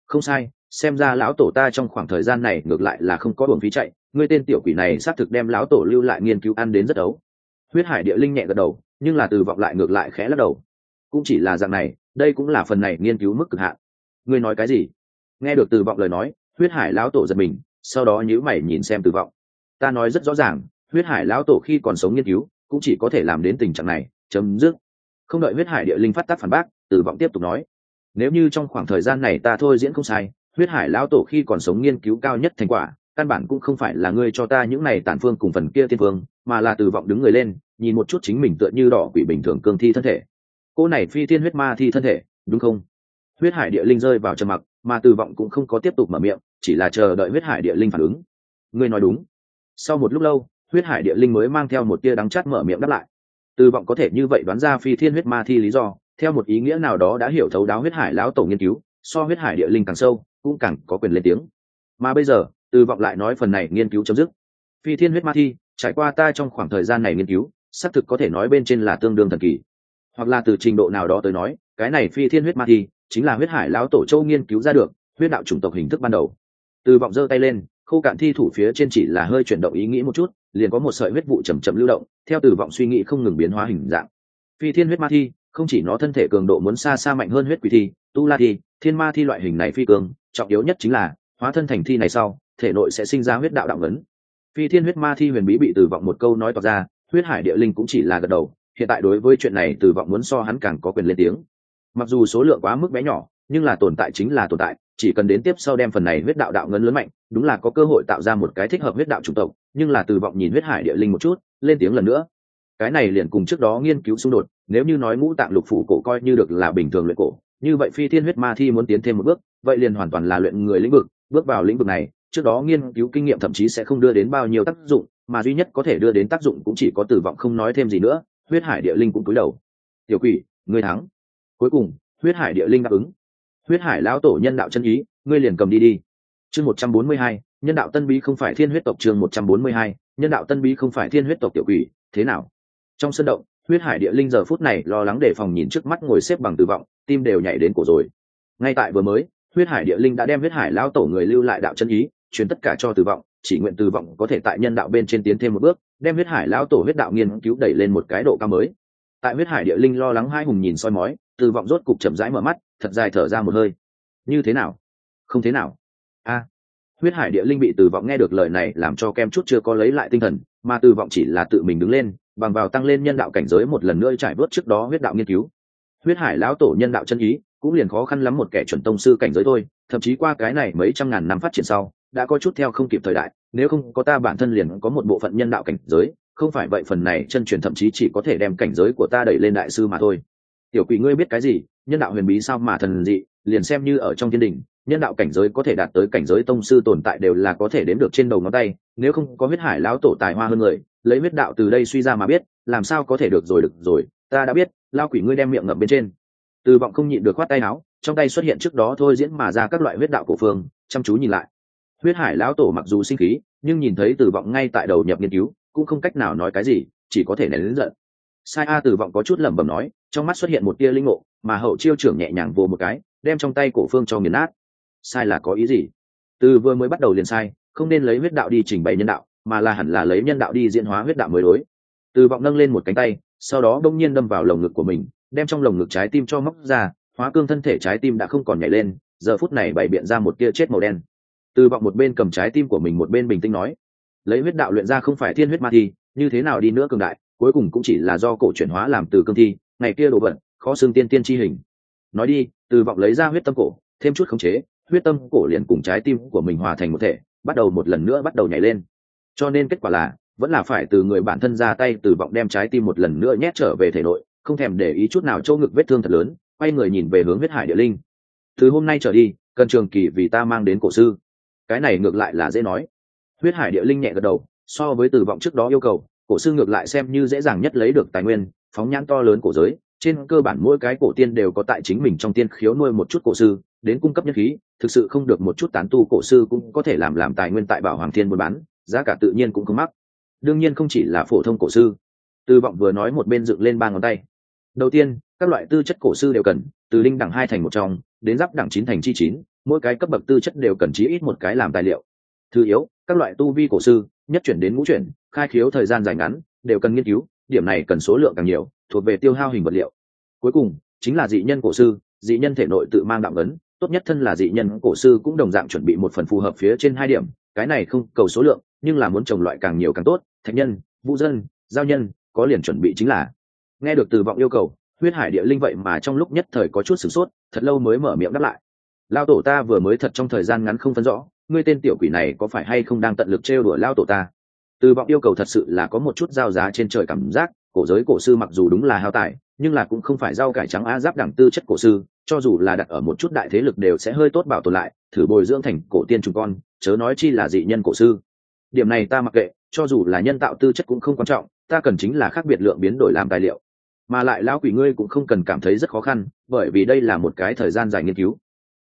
Không sai xem ra lão tổ ta trong khoảng thời gian này ngược lại là không có buồng phí chạy, ngươi tên tiểu quỷ này xác thực đem lão tổ lưu lại nghiên cứu ăn đến rất ấu. Huyết hải địa linh nhẹ gật đầu, nhưng là từ vọng lại ngược lại khẽ lắc đầu. Cũng chỉ là dạng này, đây cũng là phần này nghiên cứu mức cực hạn. Ngươi nói cái gì? Nghe được từ vọng lời nói, huyết hải lão tổ giật mình, sau đó nhữ mày nhìn xem từ vọng. Ta nói rất rõ ràng, huyết hải lão tổ khi còn sống nghiên cứu, cũng chỉ có thể làm đến tình trạng này, chấm dứt. Không đợi huyết hải địa linh phát tác phản bác, từ vọng tiếp tục nói. Nếu như trong khoảng thời gian này ta thôi diễn không sai huyết hải lão tổ khi còn sống nghiên cứu cao nhất thành quả, căn bản cũng không phải là ngươi cho ta những này tản phương cùng phần kia tiên phương, mà là từ vọng đứng người lên, nhìn một chút chính mình tựa như đỏ quỷ bình thường cương thi thân thể. Cô này phi thiên huyết ma thi thân thể, đúng không? Huyết hải địa linh rơi vào trầm mặc, mà từ vọng cũng không có tiếp tục mở miệng, chỉ là chờ đợi huyết hải địa linh phản ứng. Ngươi nói đúng. Sau một lúc lâu, huyết hải địa linh mới mang theo một tia đắng chát mở miệng đáp lại. Từ vọng có thể như vậy đoán ra phi thiên huyết ma thi lý do, theo một ý nghĩa nào đó đã hiểu thấu đáo huyết hải lão tổ nghiên cứu so huyết hải địa linh càng sâu, cũng càng có quyền lên tiếng. Mà bây giờ, từ vọng lại nói phần này nghiên cứu chấm dứt. Phi thiên huyết ma thi, trải qua ta trong khoảng thời gian này nghiên cứu, xác thực có thể nói bên trên là tương đương thần kỳ. Hoặc là từ trình độ nào đó tới nói, cái này phi thiên huyết ma thi, chính là huyết hải lão tổ châu nghiên cứu ra được, huyết đạo chủng tộc hình thức ban đầu. Từ vọng giơ tay lên, khô cạn thi thủ phía trên chỉ là hơi chuyển động ý nghĩ một chút, liền có một sợi huyết vụ chầm chậm lưu động, theo từ vọng suy nghĩ không ngừng biến hóa hình dạng. Phi thiên huyết ma thi, không chỉ nó thân thể cường độ muốn xa xa mạnh hơn huyết quỷ thi, tu la thi thiên ma thi loại hình này phi cường trọng yếu nhất chính là, hóa thân thành thi này sau, thể nội sẽ sinh ra huyết đạo đạo ngấn. Phi thiên huyết ma thi huyền bí bị từ vọng một câu nói tỏ ra, huyết hải địa linh cũng chỉ là gật đầu, hiện tại đối với chuyện này từ vọng muốn so hắn càng có quyền lên tiếng. Mặc dù số lượng quá mức bé nhỏ, nhưng là tồn tại chính là tồn tại, chỉ cần đến tiếp sau đem phần này huyết đạo đạo ngấn lớn mạnh, đúng là có cơ hội tạo ra một cái thích hợp huyết đạo chủng tộc, nhưng là từ vọng nhìn huyết hải địa linh một chút, lên tiếng lần nữa. Cái này liền cùng trước đó nghiên cứu xung đột, nếu như nói ngũ tạng lục phủ cổ coi như được là bình thường luyện cổ như vậy phi thiên huyết ma thi muốn tiến thêm một bước, vậy liền hoàn toàn là luyện người lĩnh vực, bước vào lĩnh vực này, trước đó nghiên cứu kinh nghiệm thậm chí sẽ không đưa đến bao nhiêu tác dụng, mà duy nhất có thể đưa đến tác dụng cũng chỉ có tử vọng không nói thêm gì nữa, huyết hải địa linh cũng cúi đầu. Tiểu quỷ, ngươi thắng. Cuối cùng, huyết hải địa linh đáp ứng. Huyết hải lão tổ nhân đạo chân ý, ngươi liền cầm đi đi. Chương một trăm bốn mươi hai, nhân đạo tân bí không phải thiên huyết tộc chương một trăm bốn mươi hai, nhân đạo tân bí không phải thiên huyết tộc tiểu quỷ, thế nào? Trong sân động huyết hải địa linh giờ phút này lo lắng đề phòng nhìn trước mắt ngồi xếp bằng tử vọng tim đều nhảy đến cổ rồi. Ngay tại vừa mới, huyết hải địa linh đã đem huyết hải lão tổ người lưu lại đạo chân ý, truyền tất cả cho tử vọng chỉ nguyện tử vọng có thể tại nhân đạo bên trên tiến thêm một bước, đem huyết hải lão tổ huyết đạo nghiên cứu đẩy lên một cái độ cao mới. Tại huyết hải địa linh lo lắng hai hùng nhìn soi mói, tử vọng rốt cục chậm rãi mở mắt, thật dài thở ra một hơi. Như thế nào? Không thế nào. A. Huyết hải địa linh bị tử vọng nghe được lời này làm cho kem chút chưa có lấy lại tinh thần, mà tử vọng chỉ là tự mình đứng lên bằng vào tăng lên nhân đạo cảnh giới một lần nữa trải bớt trước đó huyết đạo nghiên cứu. Huyết hải lão tổ nhân đạo chân ý, cũng liền khó khăn lắm một kẻ chuẩn tông sư cảnh giới thôi, thậm chí qua cái này mấy trăm ngàn năm phát triển sau, đã có chút theo không kịp thời đại, nếu không có ta bản thân liền có một bộ phận nhân đạo cảnh giới, không phải vậy phần này chân truyền thậm chí chỉ có thể đem cảnh giới của ta đẩy lên đại sư mà thôi. Tiểu quỷ ngươi biết cái gì, nhân đạo huyền bí sao mà thần dị, liền xem như ở trong thiên đình, nhân đạo cảnh giới có thể đạt tới cảnh giới tông sư tồn tại đều là có thể đếm được trên đầu ngón tay, nếu không có huyết hải lão tổ tài hoa hơn người lấy huyết đạo từ đây suy ra mà biết, làm sao có thể được rồi được rồi, ta đã biết, lao quỷ ngươi đem miệng ngậm bên trên. Từ vọng không nhịn được khoát tay áo, trong tay xuất hiện trước đó thôi diễn mà ra các loại huyết đạo cổ phương, chăm chú nhìn lại. Huyết hải lão tổ mặc dù sinh khí, nhưng nhìn thấy từ vọng ngay tại đầu nhập nghiên cứu, cũng không cách nào nói cái gì, chỉ có thể nén lớn giận. Sai a từ vọng có chút lẩm bẩm nói, trong mắt xuất hiện một tia linh ngộ, mà hậu chiêu trưởng nhẹ nhàng vô một cái, đem trong tay cổ phương cho nghiền nát. Sai là có ý gì? Từ vừa mới bắt đầu liền sai, không nên lấy huyết đạo đi trình bày nhân đạo mà là hẳn là lấy nhân đạo đi diễn hóa huyết đạo mới đối. Từ vọng nâng lên một cánh tay, sau đó đông nhiên đâm vào lồng ngực của mình, đem trong lồng ngực trái tim cho móc ra, hóa cương thân thể trái tim đã không còn nhảy lên, giờ phút này bày biện ra một tia chết màu đen. Từ vọng một bên cầm trái tim của mình một bên bình tĩnh nói, lấy huyết đạo luyện ra không phải thiên huyết ma thi, như thế nào đi nữa cường đại, cuối cùng cũng chỉ là do cổ chuyển hóa làm từ cương thi, ngày kia đồ vật, khó xương tiên tiên chi hình. Nói đi, từ vọng lấy ra huyết tâm cổ, thêm chút khống chế, huyết tâm cổ liền cùng trái tim của mình hòa thành một thể, bắt đầu một lần nữa bắt đầu nhảy lên cho nên kết quả là, vẫn là phải từ người bản thân ra tay từ vọng đem trái tim một lần nữa nhét trở về thể nội, không thèm để ý chút nào chỗ ngực vết thương thật lớn, quay người nhìn về hướng huyết hải địa linh. Từ hôm nay trở đi, cần trường kỳ vì ta mang đến cổ sư. Cái này ngược lại là dễ nói. Huyết hải địa linh nhẹ gật đầu, so với từ vọng trước đó yêu cầu, cổ sư ngược lại xem như dễ dàng nhất lấy được tài nguyên, phóng nhãn to lớn cổ giới, trên cơ bản mỗi cái cổ tiên đều có tại chính mình trong tiên khiếu nuôi một chút cổ sư, đến cung cấp nhất khí, thực sự không được một chút tán tu cổ sư cũng có thể làm làm tài nguyên tại bảo hoàng thiên buôn bán giá cả tự nhiên cũng không mắc. Đương nhiên không chỉ là phổ thông cổ sư. Tư vọng vừa nói một bên dựng lên ba ngón tay. Đầu tiên, các loại tư chất cổ sư đều cần, từ linh đẳng hai thành một trong, đến giáp đẳng chín thành chi chín, mỗi cái cấp bậc tư chất đều cần chí ít một cái làm tài liệu. Thứ yếu, các loại tu vi cổ sư, nhất chuyển đến ngũ chuyển, khai khiếu thời gian dài ngắn, đều cần nghiên cứu, điểm này cần số lượng càng nhiều, thuộc về tiêu hao hình vật liệu. Cuối cùng, chính là dị nhân cổ sư, dị nhân thể nội tự mang đạo ấn, tốt nhất thân là dị nhân cổ sư cũng đồng dạng chuẩn bị một phần phù hợp phía trên hai điểm, cái này không cầu số lượng nhưng là muốn trồng loại càng nhiều càng tốt, thạch nhân, vũ dân, giao nhân, có liền chuẩn bị chính là. Nghe được từ vọng yêu cầu, huyết hải địa linh vậy mà trong lúc nhất thời có chút sửng sốt, thật lâu mới mở miệng đáp lại. Lao tổ ta vừa mới thật trong thời gian ngắn không phân rõ, ngươi tên tiểu quỷ này có phải hay không đang tận lực trêu đuổi lao tổ ta? Từ vọng yêu cầu thật sự là có một chút giao giá trên trời cảm giác, cổ giới cổ sư mặc dù đúng là hao tài, nhưng là cũng không phải rau cải trắng á giáp đẳng tư chất cổ sư, cho dù là đặt ở một chút đại thế lực đều sẽ hơi tốt bảo tồn lại, thử bồi dưỡng thành cổ tiên chúng con, chớ nói chi là dị nhân cổ sư điểm này ta mặc kệ, cho dù là nhân tạo tư chất cũng không quan trọng, ta cần chính là khác biệt lượng biến đổi làm tài liệu. Mà lại lão quỷ ngươi cũng không cần cảm thấy rất khó khăn, bởi vì đây là một cái thời gian dài nghiên cứu.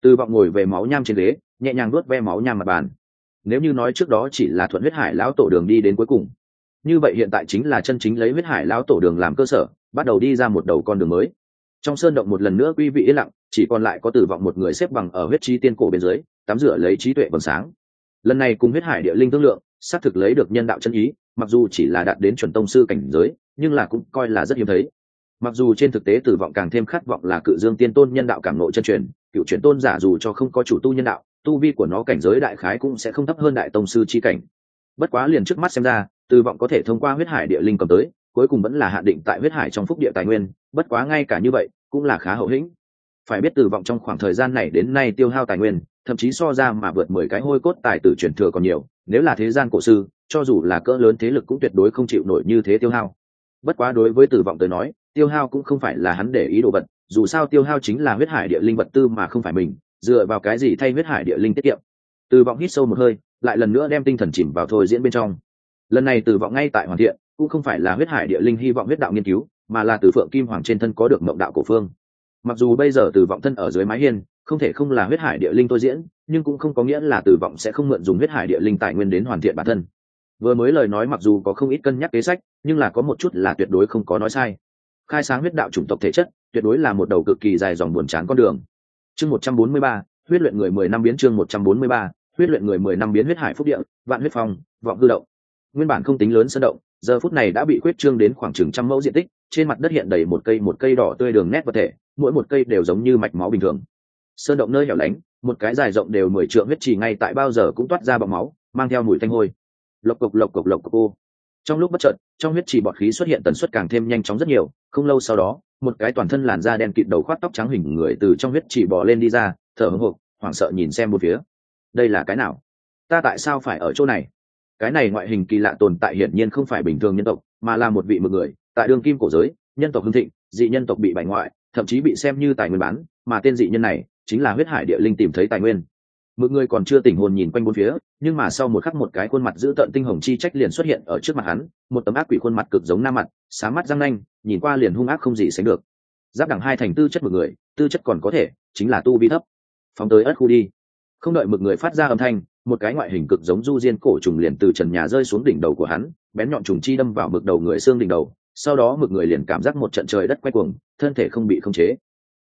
Từ vọng ngồi về máu nham trên ghế, nhẹ nhàng nuốt ve máu nham mặt bàn. Nếu như nói trước đó chỉ là thuận huyết hải lão tổ đường đi đến cuối cùng, như vậy hiện tại chính là chân chính lấy huyết hải lão tổ đường làm cơ sở, bắt đầu đi ra một đầu con đường mới. Trong sơn động một lần nữa quý vị yên lặng, chỉ còn lại có tử vọng một người xếp bằng ở huyết trí tiên cổ bên dưới, tắm rửa lấy trí tuệ vầng sáng. Lần này cùng huyết hải địa linh thương lượng xác thực lấy được nhân đạo chân ý, mặc dù chỉ là đạt đến chuẩn tông sư cảnh giới, nhưng là cũng coi là rất hiếm thấy. Mặc dù trên thực tế tử vọng càng thêm khát vọng là cự dương tiên tôn nhân đạo cảm nội chân truyền, cựu truyền tôn giả dù cho không có chủ tu nhân đạo, tu vi của nó cảnh giới đại khái cũng sẽ không thấp hơn đại tông sư chi cảnh. Bất quá liền trước mắt xem ra từ vọng có thể thông qua huyết hải địa linh cầm tới, cuối cùng vẫn là hạn định tại huyết hải trong phúc địa tài nguyên, bất quá ngay cả như vậy, cũng là khá hậu hĩnh. Phải biết từ vọng trong khoảng thời gian này đến nay tiêu hao tài nguyên thậm chí so ra mà vượt mười cái hôi cốt tài tử truyền thừa còn nhiều, nếu là thế gian cổ sư, cho dù là cỡ lớn thế lực cũng tuyệt đối không chịu nổi như thế tiêu hao. Bất quá đối với tử vọng tới nói, tiêu hao cũng không phải là hắn để ý đồ vật, dù sao tiêu hao chính là huyết hải địa linh vật tư mà không phải mình, dựa vào cái gì thay huyết hải địa linh tiết kiệm. Tử vọng hít sâu một hơi, lại lần nữa đem tinh thần chìm vào thôi diễn bên trong. Lần này tử vọng ngay tại hoàn thiện, cũng không phải là huyết hải địa linh hy vọng huyết đạo nghiên cứu, mà là từ phượng kim hoàng trên thân có được mộng đạo cổ phương. Mặc dù bây giờ tử vọng thân ở dưới mái hiên không thể không là huyết hải địa linh tôi diễn, nhưng cũng không có nghĩa là tử vọng sẽ không mượn dùng huyết hải địa linh tài nguyên đến hoàn thiện bản thân. Vừa mới lời nói mặc dù có không ít cân nhắc kế sách, nhưng là có một chút là tuyệt đối không có nói sai. Khai sáng huyết đạo chủng tộc thể chất, tuyệt đối là một đầu cực kỳ dài dòng buồn chán con đường. Chương một trăm bốn mươi ba, huyết luyện người mười năm biến chương một trăm bốn mươi ba, huyết luyện người mười năm biến huyết hải phúc địa, vạn huyết phong, vọng hư động. Nguyên bản không tính lớn sân động, giờ phút này đã bị khuyết trương đến khoảng chừng trăm mẫu diện tích, trên mặt đất hiện đầy một cây một cây đỏ tươi đường nét vật thể, mỗi một cây đều giống như mạch máu bình thường sơn động nơi hẻo lánh, một cái dài rộng đều mười trượng huyết trì ngay tại bao giờ cũng toát ra bọc máu, mang theo mùi thanh hôi. Lộc cộc lộc cộc lộc cộc, ô. Trong lúc bất chợt, trong huyết trì bọt khí xuất hiện tần suất càng thêm nhanh chóng rất nhiều, không lâu sau đó, một cái toàn thân làn da đen kịt đầu khoát tóc trắng hình người từ trong huyết trì bò lên đi ra, thở hồng hộc, hoảng sợ nhìn xem một phía. Đây là cái nào? Ta tại sao phải ở chỗ này? Cái này ngoại hình kỳ lạ tồn tại hiển nhiên không phải bình thường nhân tộc, mà là một vị mực người, tại đường kim cổ giới, nhân tộc hưng thịnh, dị nhân tộc bị bại ngoại, thậm chí bị xem như tài nguyên bán, mà tên dị nhân này chính là huyết hải địa linh tìm thấy tài nguyên. Mực người còn chưa tỉnh hồn nhìn quanh bốn phía, nhưng mà sau một khắc một cái khuôn mặt giữ tợn tinh hồng chi trách liền xuất hiện ở trước mặt hắn, một tấm ác quỷ khuôn mặt cực giống nam mặt, sáng mắt răng nanh, nhìn qua liền hung ác không gì sánh được. Giáp đẳng hai thành tư chất mực người, tư chất còn có thể, chính là tu vi thấp. Phóng tới ất khu đi. Không đợi mực người phát ra âm thanh, một cái ngoại hình cực giống du diên cổ trùng liền từ trần nhà rơi xuống đỉnh đầu của hắn, bén nhọn trùng chi đâm vào mực đầu người xương đỉnh đầu, sau đó mực người liền cảm giác một trận trời đất quay cuồng, thân thể không bị khống chế.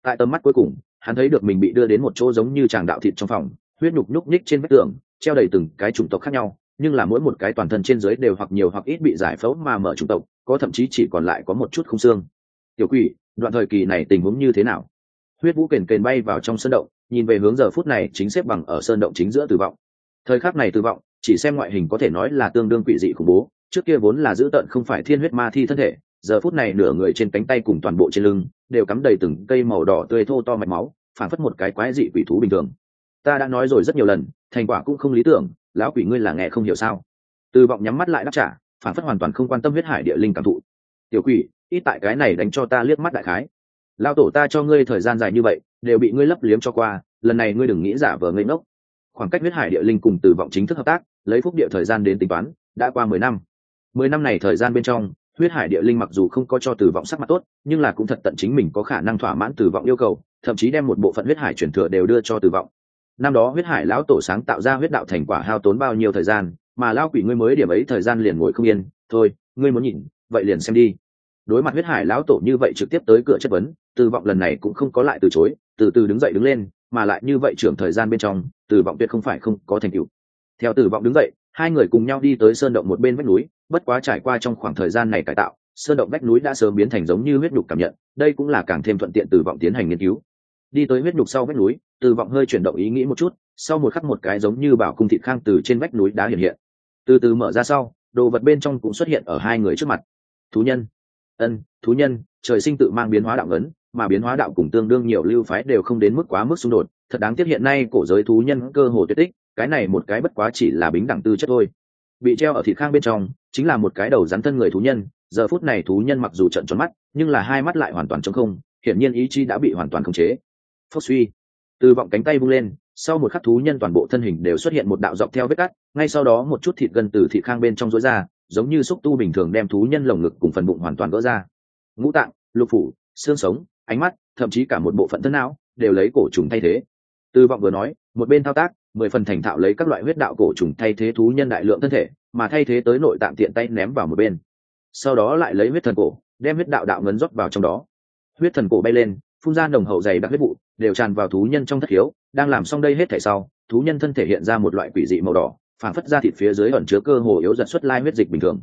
Tại tầm mắt cuối cùng hắn thấy được mình bị đưa đến một chỗ giống như tràng đạo thịt trong phòng, huyết nhục nhúc nhích trên vách tường, treo đầy từng cái chủng tộc khác nhau, nhưng là mỗi một cái toàn thân trên dưới đều hoặc nhiều hoặc ít bị giải phẫu mà mở chủng tộc, có thậm chí chỉ còn lại có một chút không xương. Tiểu quỷ, đoạn thời kỳ này tình huống như thế nào? Huyết vũ kền kền bay vào trong sơn động, nhìn về hướng giờ phút này chính xếp bằng ở sơn động chính giữa tử vọng. Thời khắc này tử vọng, chỉ xem ngoại hình có thể nói là tương đương quỷ dị khủng bố, trước kia vốn là giữ tận không phải thiên huyết ma thi thân thể giờ phút này nửa người trên cánh tay cùng toàn bộ trên lưng đều cắm đầy từng cây màu đỏ tươi thô to mạch máu phản phất một cái quái dị quỷ thú bình thường. Ta đã nói rồi rất nhiều lần, thành quả cũng không lý tưởng, lão quỷ ngươi là nghe không hiểu sao? Từ vọng nhắm mắt lại đáp trả phản phất hoàn toàn không quan tâm huyết hải địa linh cảm thụ. Tiểu quỷ, ít tại cái này đánh cho ta liếc mắt đại khái. Lao tổ ta cho ngươi thời gian dài như vậy, đều bị ngươi lấp liếm cho qua, lần này ngươi đừng nghĩ giả vờ ngây ngốc. Khoảng cách huyết hải địa linh cùng từ vọng chính thức hợp tác, lấy phúc địa thời gian đến tính toán, đã qua mười năm. Mười năm này thời gian bên trong huyết hải địa linh mặc dù không có cho Tử vọng sắc mặt tốt, nhưng là cũng thật tận chính mình có khả năng thỏa mãn Tử vọng yêu cầu, thậm chí đem một bộ phận huyết hải chuyển thừa đều đưa cho Tử vọng. Năm đó huyết hải lão tổ sáng tạo ra huyết đạo thành quả hao tốn bao nhiêu thời gian, mà lao quỷ ngươi mới điểm ấy thời gian liền ngồi không yên, thôi, ngươi muốn nhìn, vậy liền xem đi. Đối mặt huyết hải lão tổ như vậy trực tiếp tới cửa chất vấn Tử vọng lần này cũng không có lại từ chối, từ từ đứng dậy đứng lên, mà lại như vậy trưởng thời gian bên trong Tử vọng tuyệt không phải không có thành tựu. Theo Tử vọng đứng dậy, hai người cùng nhau đi tới sơn động một bên vách núi bất quá trải qua trong khoảng thời gian này cải tạo, sơn động vách núi đã sớm biến thành giống như huyết nhục cảm nhận, đây cũng là càng thêm thuận tiện từ vọng tiến hành nghiên cứu. Đi tới huyết nhục sau vách núi, từ vọng hơi chuyển động ý nghĩ một chút, sau một khắc một cái giống như bảo cung thịt khang từ trên vách núi đá hiện hiện. Từ từ mở ra sau, đồ vật bên trong cũng xuất hiện ở hai người trước mặt. Thú nhân. Ân, thú nhân, trời sinh tự mang biến hóa đạo ngấn, mà biến hóa đạo cùng tương đương nhiều lưu phái đều không đến mức quá mức xung đột. Thật đáng tiếc hiện nay cổ giới thú nhân cơ hồ tuyệt tích, cái này một cái bất quá chỉ là bính đẳng tư chất thôi bị treo ở thịt khang bên trong, chính là một cái đầu rắn thân người thú nhân. Giờ phút này thú nhân mặc dù trận tròn mắt, nhưng là hai mắt lại hoàn toàn trống không, hiển nhiên ý chí đã bị hoàn toàn khống chế. Phốc suy. Từ vọng cánh tay vung lên, sau một khắc thú nhân toàn bộ thân hình đều xuất hiện một đạo dọc theo vết cắt, ngay sau đó một chút thịt gân từ thịt khang bên trong rối ra, giống như xúc tu bình thường đem thú nhân lồng ngực cùng phần bụng hoàn toàn vỡ ra. Ngũ tạng, lục phủ, xương sống, ánh mắt, thậm chí cả một bộ phận thân não, đều lấy cổ trùng thay thế. Từ vọng vừa nói, một bên thao tác mười phần thành thạo lấy các loại huyết đạo cổ trùng thay thế thú nhân đại lượng thân thể, mà thay thế tới nội tạng tiện tay ném vào một bên. Sau đó lại lấy huyết thần cổ, đem huyết đạo đạo ngấn rót vào trong đó. Huyết thần cổ bay lên, phun ra nồng hậu dày đặc huyết vụ, đều tràn vào thú nhân trong thất khiếu, đang làm xong đây hết thể sau, thú nhân thân thể hiện ra một loại quỷ dị màu đỏ, phản phất ra thịt phía dưới ẩn chứa cơ hồ yếu giật xuất lai huyết dịch bình thường.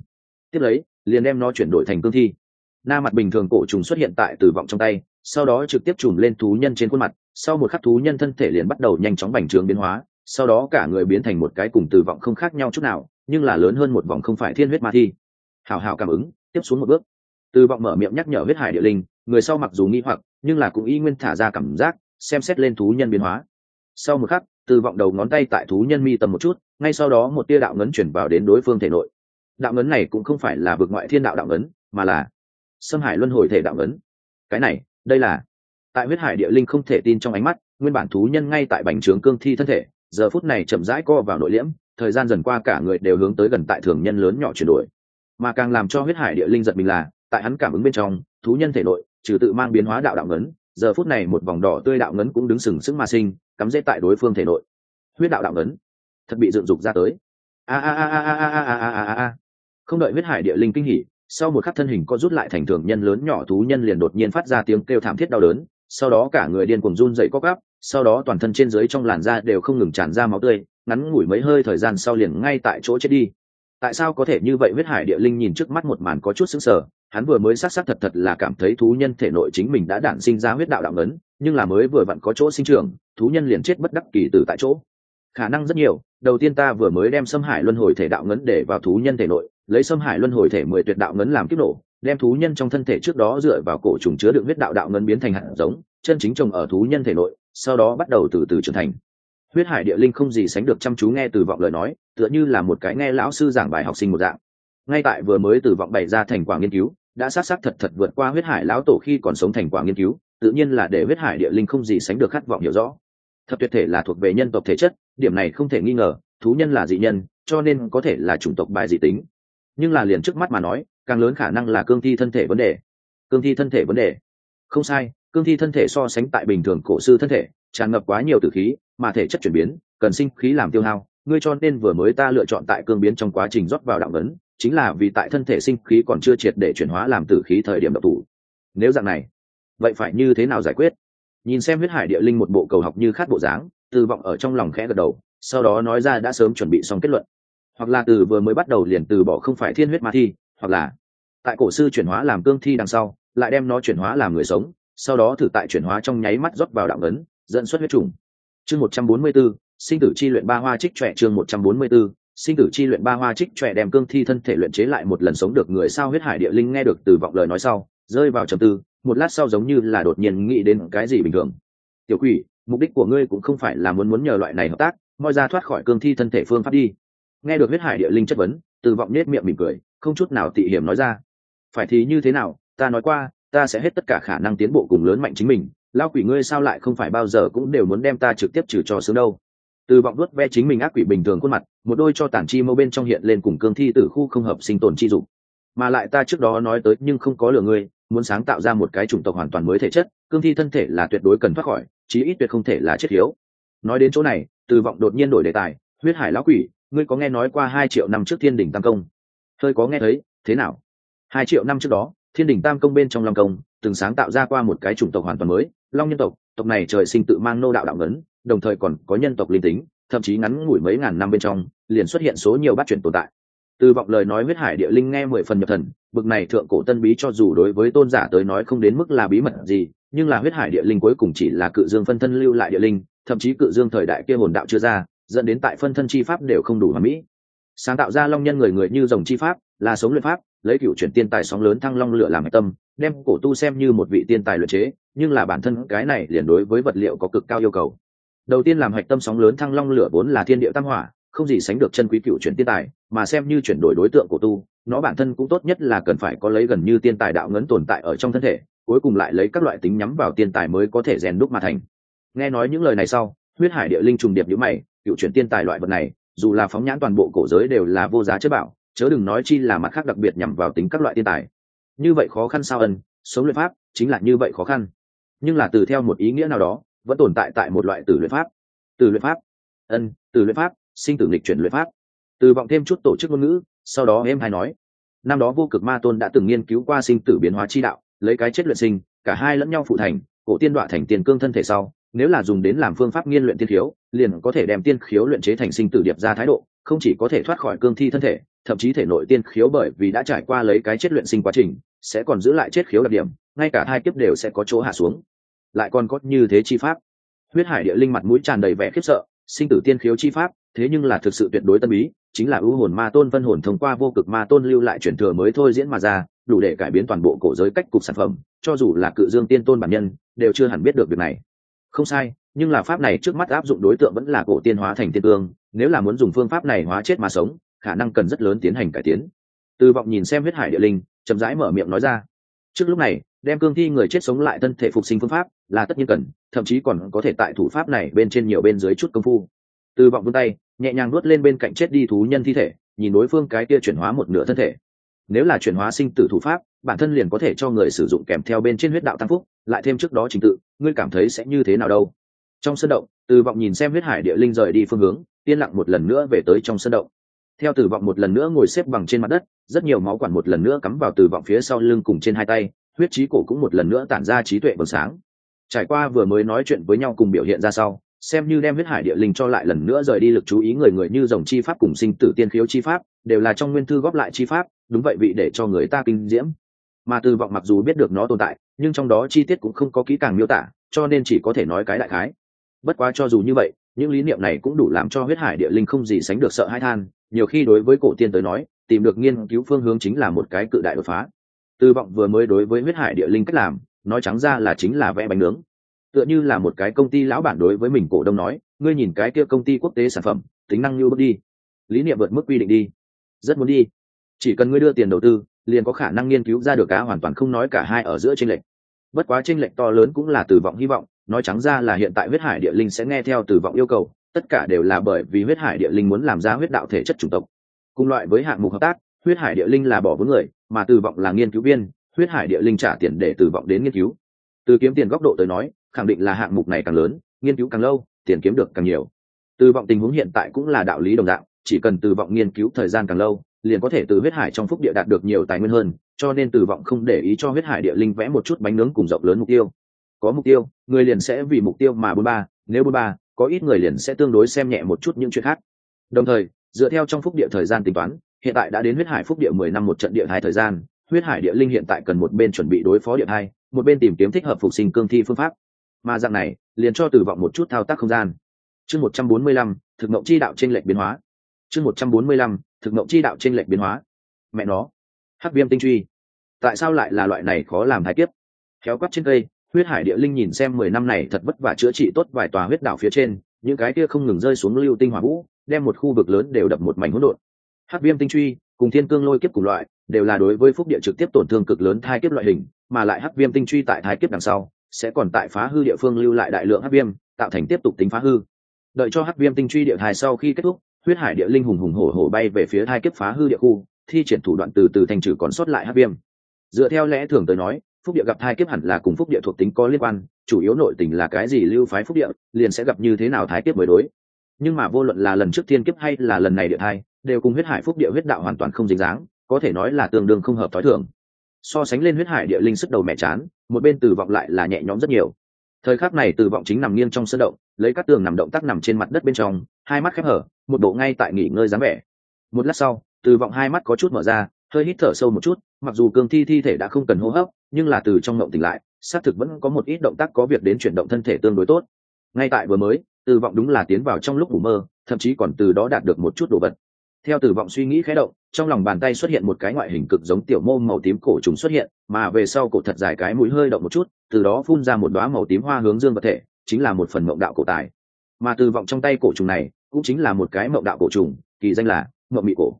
Tiếp lấy, liền đem nó chuyển đổi thành cương thi. Na mặt bình thường cổ trùng xuất hiện tại tử vọng trong tay, sau đó trực tiếp trùm lên thú nhân trên khuôn mặt, sau một khắc thú nhân thân thể liền bắt đầu nhanh chóng bành trướng biến hóa sau đó cả người biến thành một cái cùng tử vọng không khác nhau chút nào, nhưng là lớn hơn một vòng không phải thiên huyết ma thi. Hảo hảo cảm ứng, tiếp xuống một bước. Từ vọng mở miệng nhắc nhở huyết hải địa linh, người sau mặc dù nghi hoặc, nhưng là cũng y nguyên thả ra cảm giác, xem xét lên thú nhân biến hóa. Sau một khắc, từ vọng đầu ngón tay tại thú nhân mi tầm một chút, ngay sau đó một tia đạo ngấn chuyển vào đến đối phương thể nội. Đạo ngấn này cũng không phải là vực ngoại thiên đạo đạo ngấn, mà là xâm hải luân hồi thể đạo ngấn. Cái này, đây là tại huyết hải địa linh không thể tin trong ánh mắt, nguyên bản thú nhân ngay tại bành trướng cương thi thân thể giờ phút này chậm rãi co vào nội liễm, thời gian dần qua cả người đều hướng tới gần tại thường nhân lớn nhỏ chuyển đổi. Mà càng làm cho huyết hải địa linh giật mình là, tại hắn cảm ứng bên trong, thú nhân thể nội, trừ tự mang biến hóa đạo đạo ngấn, giờ phút này một vòng đỏ tươi đạo ngấn cũng đứng sừng sững mà sinh, cắm rễ tại đối phương thể nội. Huyết đạo đạo ngấn, thật bị dựng dục ra tới. A a a a a a a a a a không đợi huyết hải địa linh kinh hỉ, sau một khắc thân hình có rút lại thành thường nhân lớn nhỏ thú nhân liền đột nhiên phát ra tiếng kêu thảm thiết đau đớn, sau đó cả người điên cuồng run dậy co gắp sau đó toàn thân trên dưới trong làn da đều không ngừng tràn ra máu tươi, ngắn ngủi mấy hơi thời gian sau liền ngay tại chỗ chết đi. Tại sao có thể như vậy huyết hải địa linh nhìn trước mắt một màn có chút sững sờ, hắn vừa mới xác xác thật thật là cảm thấy thú nhân thể nội chính mình đã đản sinh ra huyết đạo đạo ngấn, nhưng là mới vừa vặn có chỗ sinh trưởng, thú nhân liền chết bất đắc kỳ từ tại chỗ. Khả năng rất nhiều, đầu tiên ta vừa mới đem xâm hải luân hồi thể đạo ngấn để vào thú nhân thể nội, lấy xâm hải luân hồi thể mười tuyệt đạo ngấn làm kiếp nổ, đem thú nhân trong thân thể trước đó dựa vào cổ trùng chứa đựng huyết đạo đạo ngấn biến thành hạt giống, chân chính trồng ở thú nhân thể nội sau đó bắt đầu từ từ trưởng thành. Huyết hải địa linh không gì sánh được chăm chú nghe từ vọng lời nói, tựa như là một cái nghe lão sư giảng bài học sinh một dạng. Ngay tại vừa mới từ vọng bày ra thành quả nghiên cứu, đã sát sát thật thật vượt qua huyết hải lão tổ khi còn sống thành quả nghiên cứu, tự nhiên là để huyết hải địa linh không gì sánh được khát vọng hiểu rõ. Thật tuyệt thể là thuộc về nhân tộc thể chất, điểm này không thể nghi ngờ, thú nhân là dị nhân, cho nên có thể là chủng tộc bài dị tính. Nhưng là liền trước mắt mà nói, càng lớn khả năng là cương thi thân thể vấn đề. Cương thi thân thể vấn đề. Không sai cương thi thân thể so sánh tại bình thường cổ sư thân thể, tràn ngập quá nhiều tử khí, mà thể chất chuyển biến, cần sinh khí làm tiêu hao. Ngươi cho nên vừa mới ta lựa chọn tại cương biến trong quá trình rót vào đạo vấn chính là vì tại thân thể sinh khí còn chưa triệt để chuyển hóa làm tử khí thời điểm độc thủ. Nếu dạng này, vậy phải như thế nào giải quyết? Nhìn xem huyết hải địa linh một bộ cầu học như khát bộ dáng, từ vọng ở trong lòng khẽ gật đầu, sau đó nói ra đã sớm chuẩn bị xong kết luận. Hoặc là từ vừa mới bắt đầu liền từ bỏ không phải thiên huyết ma thi, hoặc là tại cổ sư chuyển hóa làm cương thi đằng sau, lại đem nó chuyển hóa làm người sống sau đó thử tại chuyển hóa trong nháy mắt rót vào đạo ấn dẫn xuất huyết trùng. Chương một trăm bốn mươi 144, sinh tử chi luyện ba hoa trích trẻ chương một trăm bốn mươi 144, sinh tử chi luyện ba hoa trích trẻ đem cương thi thân thể luyện chế lại một lần sống được người sao huyết hải địa linh nghe được từ vọng lời nói sau rơi vào trầm tư một lát sau giống như là đột nhiên nghĩ đến cái gì bình thường. Tiểu quỷ mục đích của ngươi cũng không phải là muốn muốn nhờ loại này hợp tác moi ra thoát khỏi cương thi thân thể phương pháp đi. Nghe được huyết hải địa linh chất vấn từ vọng nết miệng mỉm cười không chút nào tị hiểm nói ra. Phải thì như thế nào ta nói qua ta sẽ hết tất cả khả năng tiến bộ cùng lớn mạnh chính mình, lao quỷ ngươi sao lại không phải bao giờ cũng đều muốn đem ta trực tiếp trừ cho sướng đâu. Từ vọng đuốt ve chính mình ác quỷ bình thường khuôn mặt, một đôi cho tản chi mâu bên trong hiện lên cùng cương thi tử khu không hợp sinh tồn chi dục. Mà lại ta trước đó nói tới nhưng không có lừa ngươi, muốn sáng tạo ra một cái chủng tộc hoàn toàn mới thể chất, cương thi thân thể là tuyệt đối cần thoát khỏi, chí ít tuyệt không thể là chết hiếu nói đến chỗ này, từ vọng đột nhiên đổi đề tài, huyết hải lão quỷ, ngươi có nghe nói qua hai triệu năm trước thiên đình tam công? Hơi có nghe thấy, thế nào? Hai triệu năm trước đó thiên đình tam công bên trong long công, từng sáng tạo ra qua một cái chủng tộc hoàn toàn mới, long nhân tộc tộc này trời sinh tự mang nô đạo đạo ngấn, đồng thời còn có nhân tộc linh tính, thậm chí ngắn ngủi mấy ngàn năm bên trong, liền xuất hiện số nhiều bát chuyển tồn tại. Từ vọng lời nói huyết hải địa linh nghe mười phần nhập thần, bực này thượng cổ tân bí cho dù đối với tôn giả tới nói không đến mức là bí mật gì, nhưng là huyết hải địa linh cuối cùng chỉ là cự dương phân thân lưu lại địa linh, thậm chí cự dương thời đại kia hồn đạo chưa ra, dẫn đến tại phân thân chi pháp đều không đủ hòa mỹ. Sáng tạo ra long nhân người người như dòng chi pháp, là sống luyện pháp lấy cựu chuyển tiên tài sóng lớn thăng long lửa làm hạch tâm, đem cổ tu xem như một vị tiên tài luyện chế, nhưng là bản thân cái này liền đối với vật liệu có cực cao yêu cầu. Đầu tiên làm hạch tâm sóng lớn thăng long lửa vốn là thiên địa tam hỏa, không gì sánh được chân quý cựu chuyển tiên tài, mà xem như chuyển đổi đối tượng của tu, nó bản thân cũng tốt nhất là cần phải có lấy gần như tiên tài đạo ngấn tồn tại ở trong thân thể, cuối cùng lại lấy các loại tính nhắm vào tiên tài mới có thể rèn đúc mà thành. Nghe nói những lời này sau, huyết hải địa linh trùng điệp nhữ mày, cựu chuyển tiên tài loại vật này, dù là phóng nhãn toàn bộ cổ giới đều là vô giá chất bảo chớ đừng nói chi là mặt khác đặc biệt nhằm vào tính các loại tiên tài. Như vậy khó khăn sao ân, sống luyện pháp chính là như vậy khó khăn. Nhưng là từ theo một ý nghĩa nào đó, vẫn tồn tại tại một loại từ luyện pháp. Từ luyện pháp. Ân, từ luyện pháp, sinh tử lịch chuyển luyện pháp. Từ vọng thêm chút tổ chức ngôn ngữ, sau đó em hay nói. Năm đó vô cực ma tôn đã từng nghiên cứu qua sinh tử biến hóa chi đạo, lấy cái chết luyện sinh, cả hai lẫn nhau phụ thành, cổ tiên đoạ thành tiền cương thân thể sau nếu là dùng đến làm phương pháp nghiên luyện tiên khiếu, liền có thể đem tiên khiếu luyện chế thành sinh tử điệp ra thái độ, không chỉ có thể thoát khỏi cương thi thân thể, thậm chí thể nội tiên khiếu bởi vì đã trải qua lấy cái chết luyện sinh quá trình, sẽ còn giữ lại chết khiếu đặc điểm, ngay cả hai kiếp đều sẽ có chỗ hạ xuống. Lại còn có như thế chi pháp. Huyết hải địa linh mặt mũi tràn đầy vẻ khiếp sợ, sinh tử tiên khiếu chi pháp, thế nhưng là thực sự tuyệt đối tâm bí chính là ưu hồn ma tôn vân hồn thông qua vô cực ma tôn lưu lại chuyển thừa mới thôi diễn mà ra, đủ để cải biến toàn bộ cổ giới cách cục sản phẩm, cho dù là cự dương tiên tôn bản nhân, đều chưa hẳn biết được việc này không sai, nhưng là pháp này trước mắt áp dụng đối tượng vẫn là cổ tiên hóa thành tiên cương, nếu là muốn dùng phương pháp này hóa chết mà sống, khả năng cần rất lớn tiến hành cải tiến. Từ vọng nhìn xem huyết hải địa linh, chậm rãi mở miệng nói ra. Trước lúc này, đem cương thi người chết sống lại thân thể phục sinh phương pháp là tất nhiên cần, thậm chí còn có thể tại thủ pháp này bên trên nhiều bên dưới chút công phu. Từ vọng vươn tay, nhẹ nhàng nuốt lên bên cạnh chết đi thú nhân thi thể, nhìn đối phương cái kia chuyển hóa một nửa thân thể. Nếu là chuyển hóa sinh tử thủ pháp bản thân liền có thể cho người sử dụng kèm theo bên trên huyết đạo tăng phúc, lại thêm trước đó trình tự, ngươi cảm thấy sẽ như thế nào đâu? Trong sân động, từ vọng nhìn xem huyết hải địa linh rời đi phương hướng, yên lặng một lần nữa về tới trong sân động. Theo từ vọng một lần nữa ngồi xếp bằng trên mặt đất, rất nhiều máu quản một lần nữa cắm vào từ vọng phía sau lưng cùng trên hai tay, huyết trí cổ cũng một lần nữa tản ra trí tuệ bừng sáng. Trải qua vừa mới nói chuyện với nhau cùng biểu hiện ra sau, xem như đem huyết hải địa linh cho lại lần nữa rời đi lực chú ý người người như dòng chi pháp cùng sinh tử tiên khiếu chi pháp, đều là trong nguyên thư góp lại chi pháp, đúng vậy vị để cho người ta kinh diễm mà từ vọng mặc dù biết được nó tồn tại, nhưng trong đó chi tiết cũng không có kỹ càng miêu tả, cho nên chỉ có thể nói cái đại khái. Bất quá cho dù như vậy, những lý niệm này cũng đủ làm cho huyết hải địa linh không gì sánh được sợ hãi than, nhiều khi đối với cổ tiên tới nói, tìm được nghiên cứu phương hướng chính là một cái cự đại đột phá. Từ vọng vừa mới đối với huyết hải địa linh cách làm, nói trắng ra là chính là vẽ bánh nướng. Tựa như là một cái công ty lão bản đối với mình cổ đông nói, ngươi nhìn cái kia công ty quốc tế sản phẩm, tính năng như bước đi. Lý niệm vượt mức quy định đi. Rất muốn đi. Chỉ cần ngươi đưa tiền đầu tư liền có khả năng nghiên cứu ra được cá hoàn toàn không nói cả hai ở giữa tranh lệch. Bất quá tranh lệch to lớn cũng là từ vọng hy vọng, nói trắng ra là hiện tại huyết hải địa linh sẽ nghe theo từ vọng yêu cầu, tất cả đều là bởi vì huyết hải địa linh muốn làm ra huyết đạo thể chất chủng tộc. Cùng loại với hạng mục hợp tác, huyết hải địa linh là bỏ vốn người, mà từ vọng là nghiên cứu viên, huyết hải địa linh trả tiền để từ vọng đến nghiên cứu. Từ kiếm tiền góc độ tới nói, khẳng định là hạng mục này càng lớn, nghiên cứu càng lâu, tiền kiếm được càng nhiều. Từ vọng tình huống hiện tại cũng là đạo lý đồng dạng, chỉ cần từ vọng nghiên cứu thời gian càng lâu liền có thể từ huyết hải trong phúc địa đạt được nhiều tài nguyên hơn, cho nên từ vọng không để ý cho huyết hải địa linh vẽ một chút bánh nướng cùng rộng lớn mục tiêu. Có mục tiêu, người liền sẽ vì mục tiêu mà bốn ba, nếu bốn ba, có ít người liền sẽ tương đối xem nhẹ một chút những chuyện khác. Đồng thời, dựa theo trong phúc địa thời gian tính toán, hiện tại đã đến huyết hải phúc địa mười năm một trận địa hai thời gian, huyết hải địa linh hiện tại cần một bên chuẩn bị đối phó địa hai, một bên tìm kiếm thích hợp phục sinh cương thi phương pháp. Mà dạng này, liền cho tử vọng một chút thao tác không gian. Chương một trăm bốn mươi lăm, thực mộng chi đạo t r ê n lệch biến hóa. Chương một trăm bốn mươi lăm thực mộng chi đạo t r ê n lệch biến hóa. Mẹ nó, hắc viêm tinh truy, tại sao lại là loại này khó làm thái kiếp? Khéo quắp trên cây, huyết hải địa linh nhìn xem mười năm này thật vất vả chữa trị tốt vài tòa huyết đảo phía trên, những cái kia không ngừng rơi xuống lưu tinh hỏa vũ, đem một khu vực lớn đều đập một mảnh hỗn độn. Hắc viêm tinh truy cùng thiên cương lôi kiếp cùng loại, đều là đối với phúc địa trực tiếp tổn thương cực lớn thai kiếp loại hình, mà lại hắc viêm tinh truy tại thái kiếp đằng sau, sẽ còn tại phá hư địa phương lưu lại đại lượng hắc viêm, tạo thành tiếp tục tính phá hư. Đợi cho hắc viêm tinh truy địa thai sau khi kết thúc huyết hải địa linh hùng hùng hổ hổ bay về phía hai kiếp phá hư địa khu, thi triển thủ đoạn từ từ thành trừ còn sót lại hắc viêm. Dựa theo lẽ thường tới nói, phúc địa gặp thai kiếp hẳn là cùng phúc địa thuộc tính có liên quan, chủ yếu nội tình là cái gì lưu phái phúc địa, liền sẽ gặp như thế nào thái kiếp mới đối. Nhưng mà vô luận là lần trước thiên kiếp hay là lần này địa thai, đều cùng huyết hải phúc địa huyết đạo hoàn toàn không dính dáng, có thể nói là tương đương không hợp t h ó i thường. So sánh lên huyết hải địa linh sức đầu mẹ chán, một bên từ vọng lại là nhẹ nhõm rất nhiều thời khắc này từ vọng chính nằm nghiêng trong sân động, lấy các tường nằm động tác nằm trên mặt đất bên trong, hai mắt khép hở, một bộ ngay tại nghỉ ngơi dáng vẻ. Một lát sau từ vọng hai mắt có chút mở ra, hơi hít thở sâu một chút, mặc dù cương thi thi thể đã không cần hô hấp, nhưng là từ trong động tỉnh lại, xác thực vẫn có một ít động tác có việc đến chuyển động thân thể tương đối tốt. Ngay tại vừa mới từ vọng đúng là tiến vào trong lúc ngủ mơ, thậm chí còn từ đó đạt được một chút đồ vật theo tử vọng suy nghĩ khé động, trong lòng bàn tay xuất hiện một cái ngoại hình cực giống tiểu mô màu tím cổ trùng xuất hiện, mà về sau cổ thật dài cái mũi hơi động một chút, từ đó phun ra một đoá màu tím hoa hướng dương vật thể, chính là một phần mộng đạo cổ tài. Mà từ vọng trong tay cổ trùng này, cũng chính là một cái mộng đạo cổ trùng, kỳ danh là mộng mị cổ.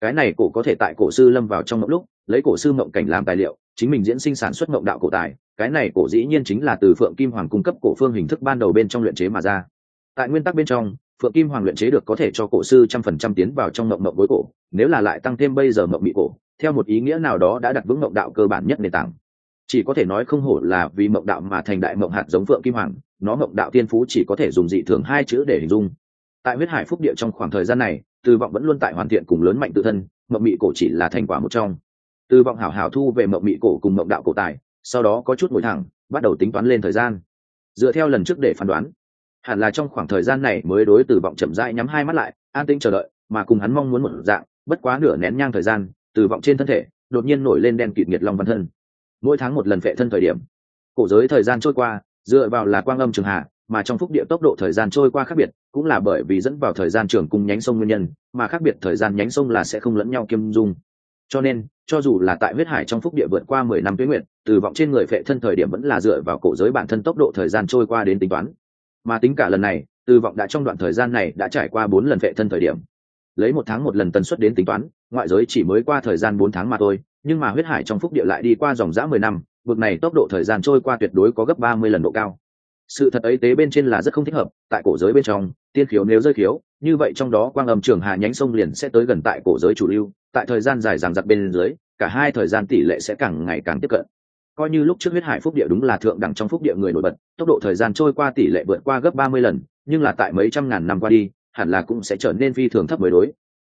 Cái này cổ có thể tại cổ sư lâm vào trong mộng lúc, lấy cổ sư mộng cảnh làm tài liệu, chính mình diễn sinh sản xuất mộng đạo cổ tài, cái này cổ dĩ nhiên chính là từ phượng kim hoàng cung cấp cổ phương hình thức ban đầu bên trong luyện chế mà ra. Tại nguyên tắc bên trong phượng kim hoàng luyện chế được có thể cho cổ sư trăm phần trăm tiến vào trong mộng mộng bối cổ, nếu là lại tăng thêm bây giờ mộng bị cổ, theo một ý nghĩa nào đó đã đặt vững mộng đạo cơ bản nhất nền tảng. Chỉ có thể nói không hổ là vì mộng đạo mà thành đại mộng hạt giống phượng kim hoàng, nó mộng đạo tiên phú chỉ có thể dùng dị thường hai chữ để hình dung. Tại huyết hải phúc địa trong khoảng thời gian này, từ vọng vẫn luôn tại hoàn thiện cùng lớn mạnh tự thân, mộng mị cổ chỉ là thành quả một trong. Từ vọng hảo hảo thu về mộng mị cổ cùng mộng đạo cổ tài, sau đó có chút ngồi thẳng, bắt đầu tính toán lên thời gian. Dựa theo lần trước để phán đoán hẳn là trong khoảng thời gian này mới đối từ vọng chậm rãi nhắm hai mắt lại, an tĩnh chờ đợi, mà cùng hắn mong muốn một dạng, bất quá nửa nén nhang thời gian từ vọng trên thân thể đột nhiên nổi lên đen kịt nghiệt long văn thân. Mỗi tháng một lần vệ thân thời điểm, cổ giới thời gian trôi qua, dựa vào là quang âm trường hạ, mà trong phúc địa tốc độ thời gian trôi qua khác biệt, cũng là bởi vì dẫn vào thời gian trường cung nhánh sông nguyên nhân, mà khác biệt thời gian nhánh sông là sẽ không lẫn nhau kiêm dung. Cho nên, cho dù là tại huyết hải trong phúc địa vượt qua mười năm tuyến nguyện từ vọng trên người phệ thân thời điểm vẫn là dựa vào cổ giới bản thân tốc độ thời gian trôi qua đến tính toán mà tính cả lần này từ vọng đã trong đoạn thời gian này đã trải qua bốn lần vệ thân thời điểm. Lấy một tháng một lần tần suất đến tính toán, ngoại giới chỉ mới qua thời gian bốn tháng mà thôi, nhưng mà huyết hải trong phúc địa lại đi qua dòng dã mười năm, vực này tốc độ thời gian trôi qua tuyệt đối có gấp ba mươi lần độ cao. Sự thật ấy tế bên trên là rất không thích hợp, tại cổ giới bên trong, tiên khiếu nếu rơi khiếu, như vậy trong đó quang âm trường hà nhánh sông liền sẽ tới gần tại cổ giới chủ lưu, tại thời gian dài dằng dặc bên dưới, cả hai thời gian tỷ lệ sẽ càng ngày càng tiếp cận coi như lúc trước huyết hải phúc địa đúng là thượng đẳng trong phúc địa người nổi bật, tốc độ thời gian trôi qua tỷ lệ vượt qua gấp ba mươi lần, nhưng là tại mấy trăm ngàn năm qua đi, hẳn là cũng sẽ trở nên phi thường thấp mới đối.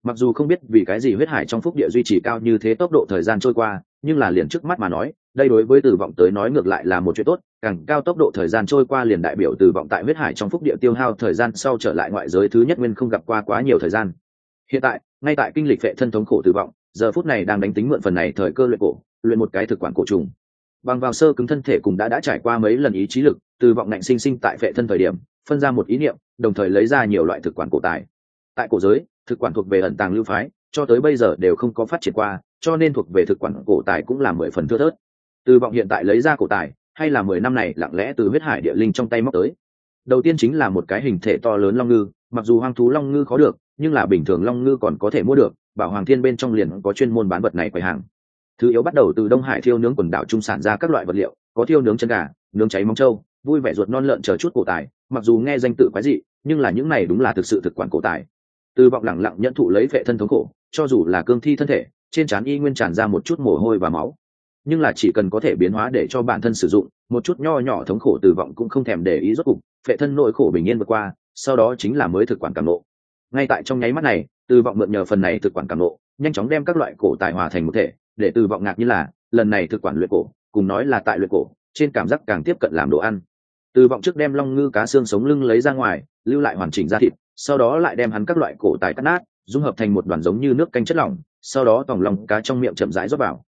Mặc dù không biết vì cái gì huyết hải trong phúc địa duy trì cao như thế tốc độ thời gian trôi qua, nhưng là liền trước mắt mà nói, đây đối với tử vọng tới nói ngược lại là một chuyện tốt, càng cao tốc độ thời gian trôi qua liền đại biểu tử vọng tại huyết hải trong phúc địa tiêu hao thời gian sau trở lại ngoại giới thứ nhất nguyên không gặp qua quá nhiều thời gian. Hiện tại, ngay tại kinh lịch vệ thân thống khổ tử vọng, giờ phút này đang đánh tính mượn phần này thời cơ luyện cổ, luyện một cái thực quản cổ trùng bằng vào sơ cứng thân thể cùng đã đã trải qua mấy lần ý chí lực, từ vọng ngạnh sinh sinh tại vệ thân thời điểm, phân ra một ý niệm, đồng thời lấy ra nhiều loại thực quản cổ tài. Tại cổ giới, thực quản thuộc về ẩn tàng lưu phái, cho tới bây giờ đều không có phát triển qua, cho nên thuộc về thực quản cổ tài cũng là mười phần thưa thớt. Từ vọng hiện tại lấy ra cổ tài, hay là mười năm này lặng lẽ từ huyết hải địa linh trong tay móc tới. Đầu tiên chính là một cái hình thể to lớn long ngư, mặc dù hoang thú long ngư khó được, nhưng là bình thường long ngư còn có thể mua được, bảo hoàng thiên bên trong liền có chuyên môn bán vật này quầy hàng thứ yếu bắt đầu từ đông hải thiêu nướng quần đảo trung sản ra các loại vật liệu, có thiêu nướng chân gà, nướng cháy móng trâu, vui vẻ ruột non lợn chờ chút cổ tài, mặc dù nghe danh tự quái dị, nhưng là những này đúng là thực sự thực quản cổ tài. Từ vọng lẳng lặng nhận thụ lấy vệ thân thống khổ, cho dù là cương thi thân thể, trên trán y nguyên tràn ra một chút mồ hôi và máu. Nhưng là chỉ cần có thể biến hóa để cho bản thân sử dụng, một chút nho nhỏ thống khổ từ vọng cũng không thèm để ý rốt cục, vệ thân nội khổ bình yên vượt qua, sau đó chính là mới thực quản cảm nộ. Ngay tại trong nháy mắt này, từ vọng mượn nhờ phần này thực quản cảm nộ, nhanh chóng đem các loại cổ tài hòa thành một thể để từ vọng ngạc như là, lần này thực quản luyện cổ, cùng nói là tại luyện cổ, trên cảm giác càng tiếp cận làm đồ ăn. Từ vọng trước đem long ngư cá xương sống lưng lấy ra ngoài, lưu lại hoàn chỉnh ra thịt, sau đó lại đem hắn các loại cổ tài cắt nát, dung hợp thành một đoàn giống như nước canh chất lỏng, sau đó tòng lòng cá trong miệng chậm rãi rót vào.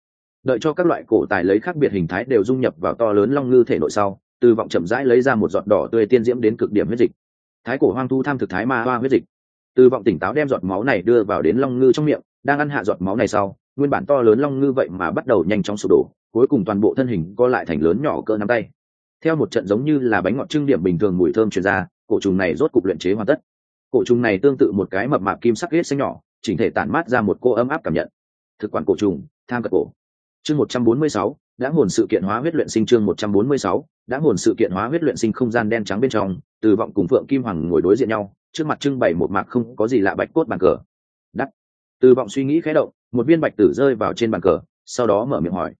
Đợi cho các loại cổ tài lấy khác biệt hình thái đều dung nhập vào to lớn long ngư thể nội sau, từ vọng chậm rãi lấy ra một giọt đỏ tươi tiên diễm đến cực điểm huyết dịch. Thái cổ hoang thu tham thực thái ma hoa huyết dịch. Từ vọng tỉnh táo đem giọt máu này đưa vào đến long ngư trong miệng, đang ăn hạ giọt máu này sau nguyên bản to lớn long ngư vậy mà bắt đầu nhanh chóng sụp đổ, cuối cùng toàn bộ thân hình co lại thành lớn nhỏ cỡ nắm tay. Theo một trận giống như là bánh ngọt trưng điểm bình thường mùi thơm truyền ra, cổ trùng này rốt cục luyện chế hoàn tất. Cổ trùng này tương tự một cái mập mạp kim sắc ghét xanh nhỏ, chỉnh thể tản mát ra một cô ấm áp cảm nhận. Thực quản cổ trùng, tham cật cổ. Chương một trăm bốn mươi sáu, đã hồn sự kiện hóa huyết luyện sinh chương một trăm bốn mươi sáu, đã hồn sự kiện hóa huyết luyện sinh không gian đen trắng bên trong, từ vọng cùng phượng kim hoàng ngồi đối diện nhau, trước mặt trưng bày một mạc không có gì lạ bạch cốt bàn cờ. Đắt từ vọng suy nghĩ khé động một viên bạch tử rơi vào trên bàn cờ, sau đó mở miệng hỏi,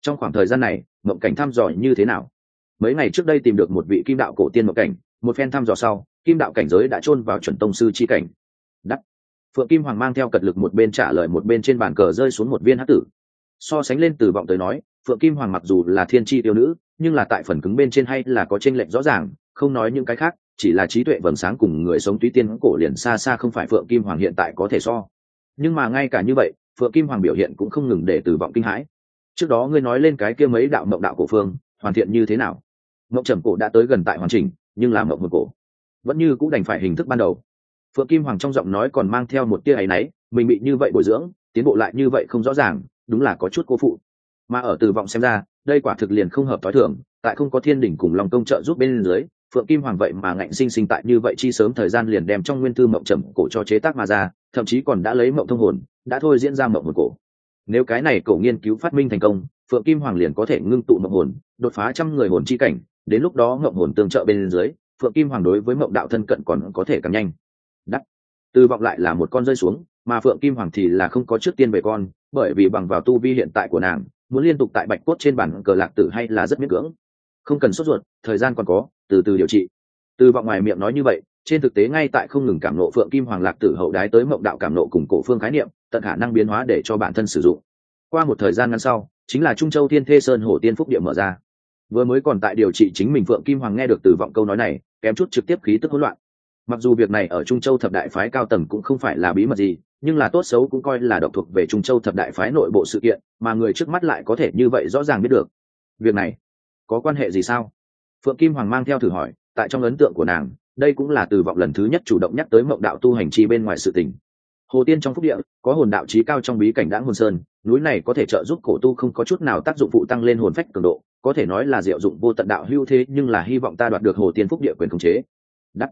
trong khoảng thời gian này, mộng cảnh thăm dò như thế nào? Mấy ngày trước đây tìm được một vị kim đạo cổ tiên mộng cảnh, một phen thăm dò sau, kim đạo cảnh giới đã chôn vào chuẩn tông sư chi cảnh. Đắt phượng kim hoàng mang theo cật lực một bên trả lời một bên trên bàn cờ rơi xuống một viên hát tử. So sánh lên từ vọng tới nói, phượng kim hoàng mặc dù là thiên tri tiêu nữ, nhưng là tại phần cứng bên trên hay là có tranh lệch rõ ràng, không nói những cái khác, chỉ là trí tuệ vầng sáng cùng người sống túy tiên cổ liền xa xa không phải phượng kim hoàng hiện tại có thể so. Nhưng mà ngay cả như vậy phượng kim hoàng biểu hiện cũng không ngừng để từ vọng kinh hãi. Trước đó ngươi nói lên cái kia mấy đạo mộng đạo cổ phương, hoàn thiện như thế nào? Mộng trầm cổ đã tới gần tại hoàn chỉnh, nhưng là mộng một cổ. Vẫn như cũng đành phải hình thức ban đầu. Phượng kim hoàng trong giọng nói còn mang theo một tia áy náy, mình bị như vậy bồi dưỡng, tiến bộ lại như vậy không rõ ràng, đúng là có chút cô phụ. Mà ở từ vọng xem ra, đây quả thực liền không hợp t h o i thường, tại không có thiên đỉnh cùng lòng công trợ giúp bên dưới phượng kim hoàng vậy mà ngạnh sinh sinh tại như vậy chi sớm thời gian liền đem trong nguyên thư mộng trầm cổ cho chế tác mà ra, thậm chí còn đã lấy mộng thông hồn, đã thôi diễn ra mộng hồn cổ. Nếu cái này cổ nghiên cứu phát minh thành công, phượng kim hoàng liền có thể ngưng tụ mộng hồn, đột phá trăm người hồn chi cảnh, đến lúc đó mộng hồn tương trợ bên dưới, phượng kim hoàng đối với mộng đạo thân cận còn có thể càng nhanh. Đắt từ vọng lại là một con rơi xuống, mà phượng kim hoàng thì là không có trước tiên về con, bởi vì bằng vào tu vi hiện tại của nàng, muốn liên tục tại bạch cốt trên bản cờ lạc tử hay là rất miễn cưỡng không cần sốt ruột, thời gian còn có, từ từ điều trị. Từ vọng ngoài miệng nói như vậy, trên thực tế ngay tại không ngừng cảm nộ phượng kim hoàng lạc tử hậu đái tới mộng đạo cảm nộ cùng cổ phương khái niệm, tận khả năng biến hóa để cho bản thân sử dụng. Qua một thời gian ngắn sau, chính là trung châu thiên thê sơn hổ tiên phúc địa mở ra. Vừa mới còn tại điều trị chính mình, phượng kim hoàng nghe được từ vọng câu nói này, kém chút trực tiếp khí tức hỗn loạn. Mặc dù việc này ở trung châu thập đại phái cao tầng cũng không phải là bí mật gì, nhưng là tốt xấu cũng coi là độc thuộc về trung châu thập đại phái nội bộ sự kiện, mà người trước mắt lại có thể như vậy rõ ràng biết được. Việc này có quan hệ gì sao? Phượng kim hoàng mang theo thử hỏi, tại trong ấn tượng của nàng, đây cũng là từ vọng lần thứ nhất chủ động nhắc tới mộng đạo tu hành chi bên ngoài sự tình. Hồ tiên trong phúc địa, có hồn đạo trí cao trong bí cảnh đãng hồn sơn, núi này có thể trợ giúp cổ tu không có chút nào tác dụng phụ tăng lên hồn phách cường độ, có thể nói là diệu dụng vô tận đạo hưu thế, nhưng là hy vọng ta đoạt được hồ tiên phúc địa quyền khống chế. Đắt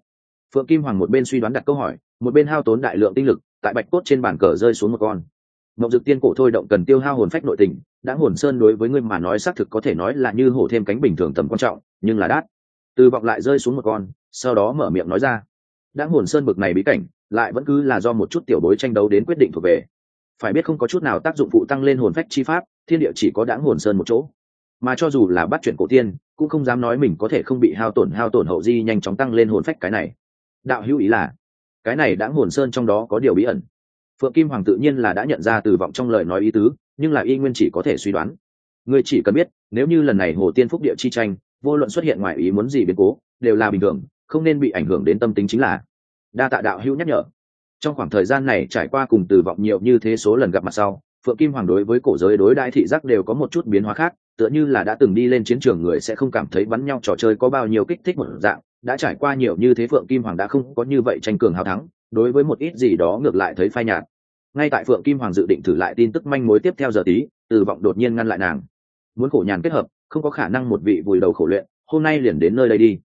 phượng kim hoàng một bên suy đoán đặt câu hỏi, một bên hao tốn đại lượng tinh lực, tại bạch cốt trên bàn cờ rơi xuống một con. Mộng dực tiên cổ thôi động cần tiêu hao hồn phách nội tình đã hồn sơn đối với ngươi mà nói xác thực có thể nói là như hổ thêm cánh bình thường tầm quan trọng, nhưng là đát. Từ vọng lại rơi xuống một con, sau đó mở miệng nói ra. Đã hồn sơn bực này bí cảnh, lại vẫn cứ là do một chút tiểu bối tranh đấu đến quyết định thuộc về. Phải biết không có chút nào tác dụng phụ tăng lên hồn phách chi pháp, thiên địa chỉ có đáng hồn sơn một chỗ. Mà cho dù là bắt chuyển cổ tiên, cũng không dám nói mình có thể không bị hao tổn hao tổn hậu di nhanh chóng tăng lên hồn phách cái này. Đạo hữu ý là, cái này đáng hồn sơn trong đó có điều bí ẩn. Phượng kim hoàng tự nhiên là đã nhận ra từ vọng trong lời nói ý tứ nhưng là y nguyên chỉ có thể suy đoán. Người chỉ cần biết, nếu như lần này hồ tiên phúc địa chi tranh, vô luận xuất hiện ngoài ý muốn gì biến cố, đều là bình thường, không nên bị ảnh hưởng đến tâm tính chính là. Đa tạ đạo hữu nhắc nhở. Trong khoảng thời gian này trải qua cùng từ vọng nhiều như thế số lần gặp mặt sau, phượng kim hoàng đối với cổ giới đối đại thị giác đều có một chút biến hóa khác, tựa như là đã từng đi lên chiến trường người sẽ không cảm thấy bắn nhau trò chơi có bao nhiêu kích thích một dạng, đã trải qua nhiều như thế phượng kim hoàng đã không có như vậy tranh cường hào thắng, đối với một ít gì đó ngược lại thấy phai nhạt ngay tại phượng kim hoàng dự định thử lại tin tức manh mối tiếp theo giờ tí, từ vọng đột nhiên ngăn lại nàng. Muốn khổ nhàn kết hợp, không có khả năng một vị vùi đầu khổ luyện, hôm nay liền đến nơi đây đi.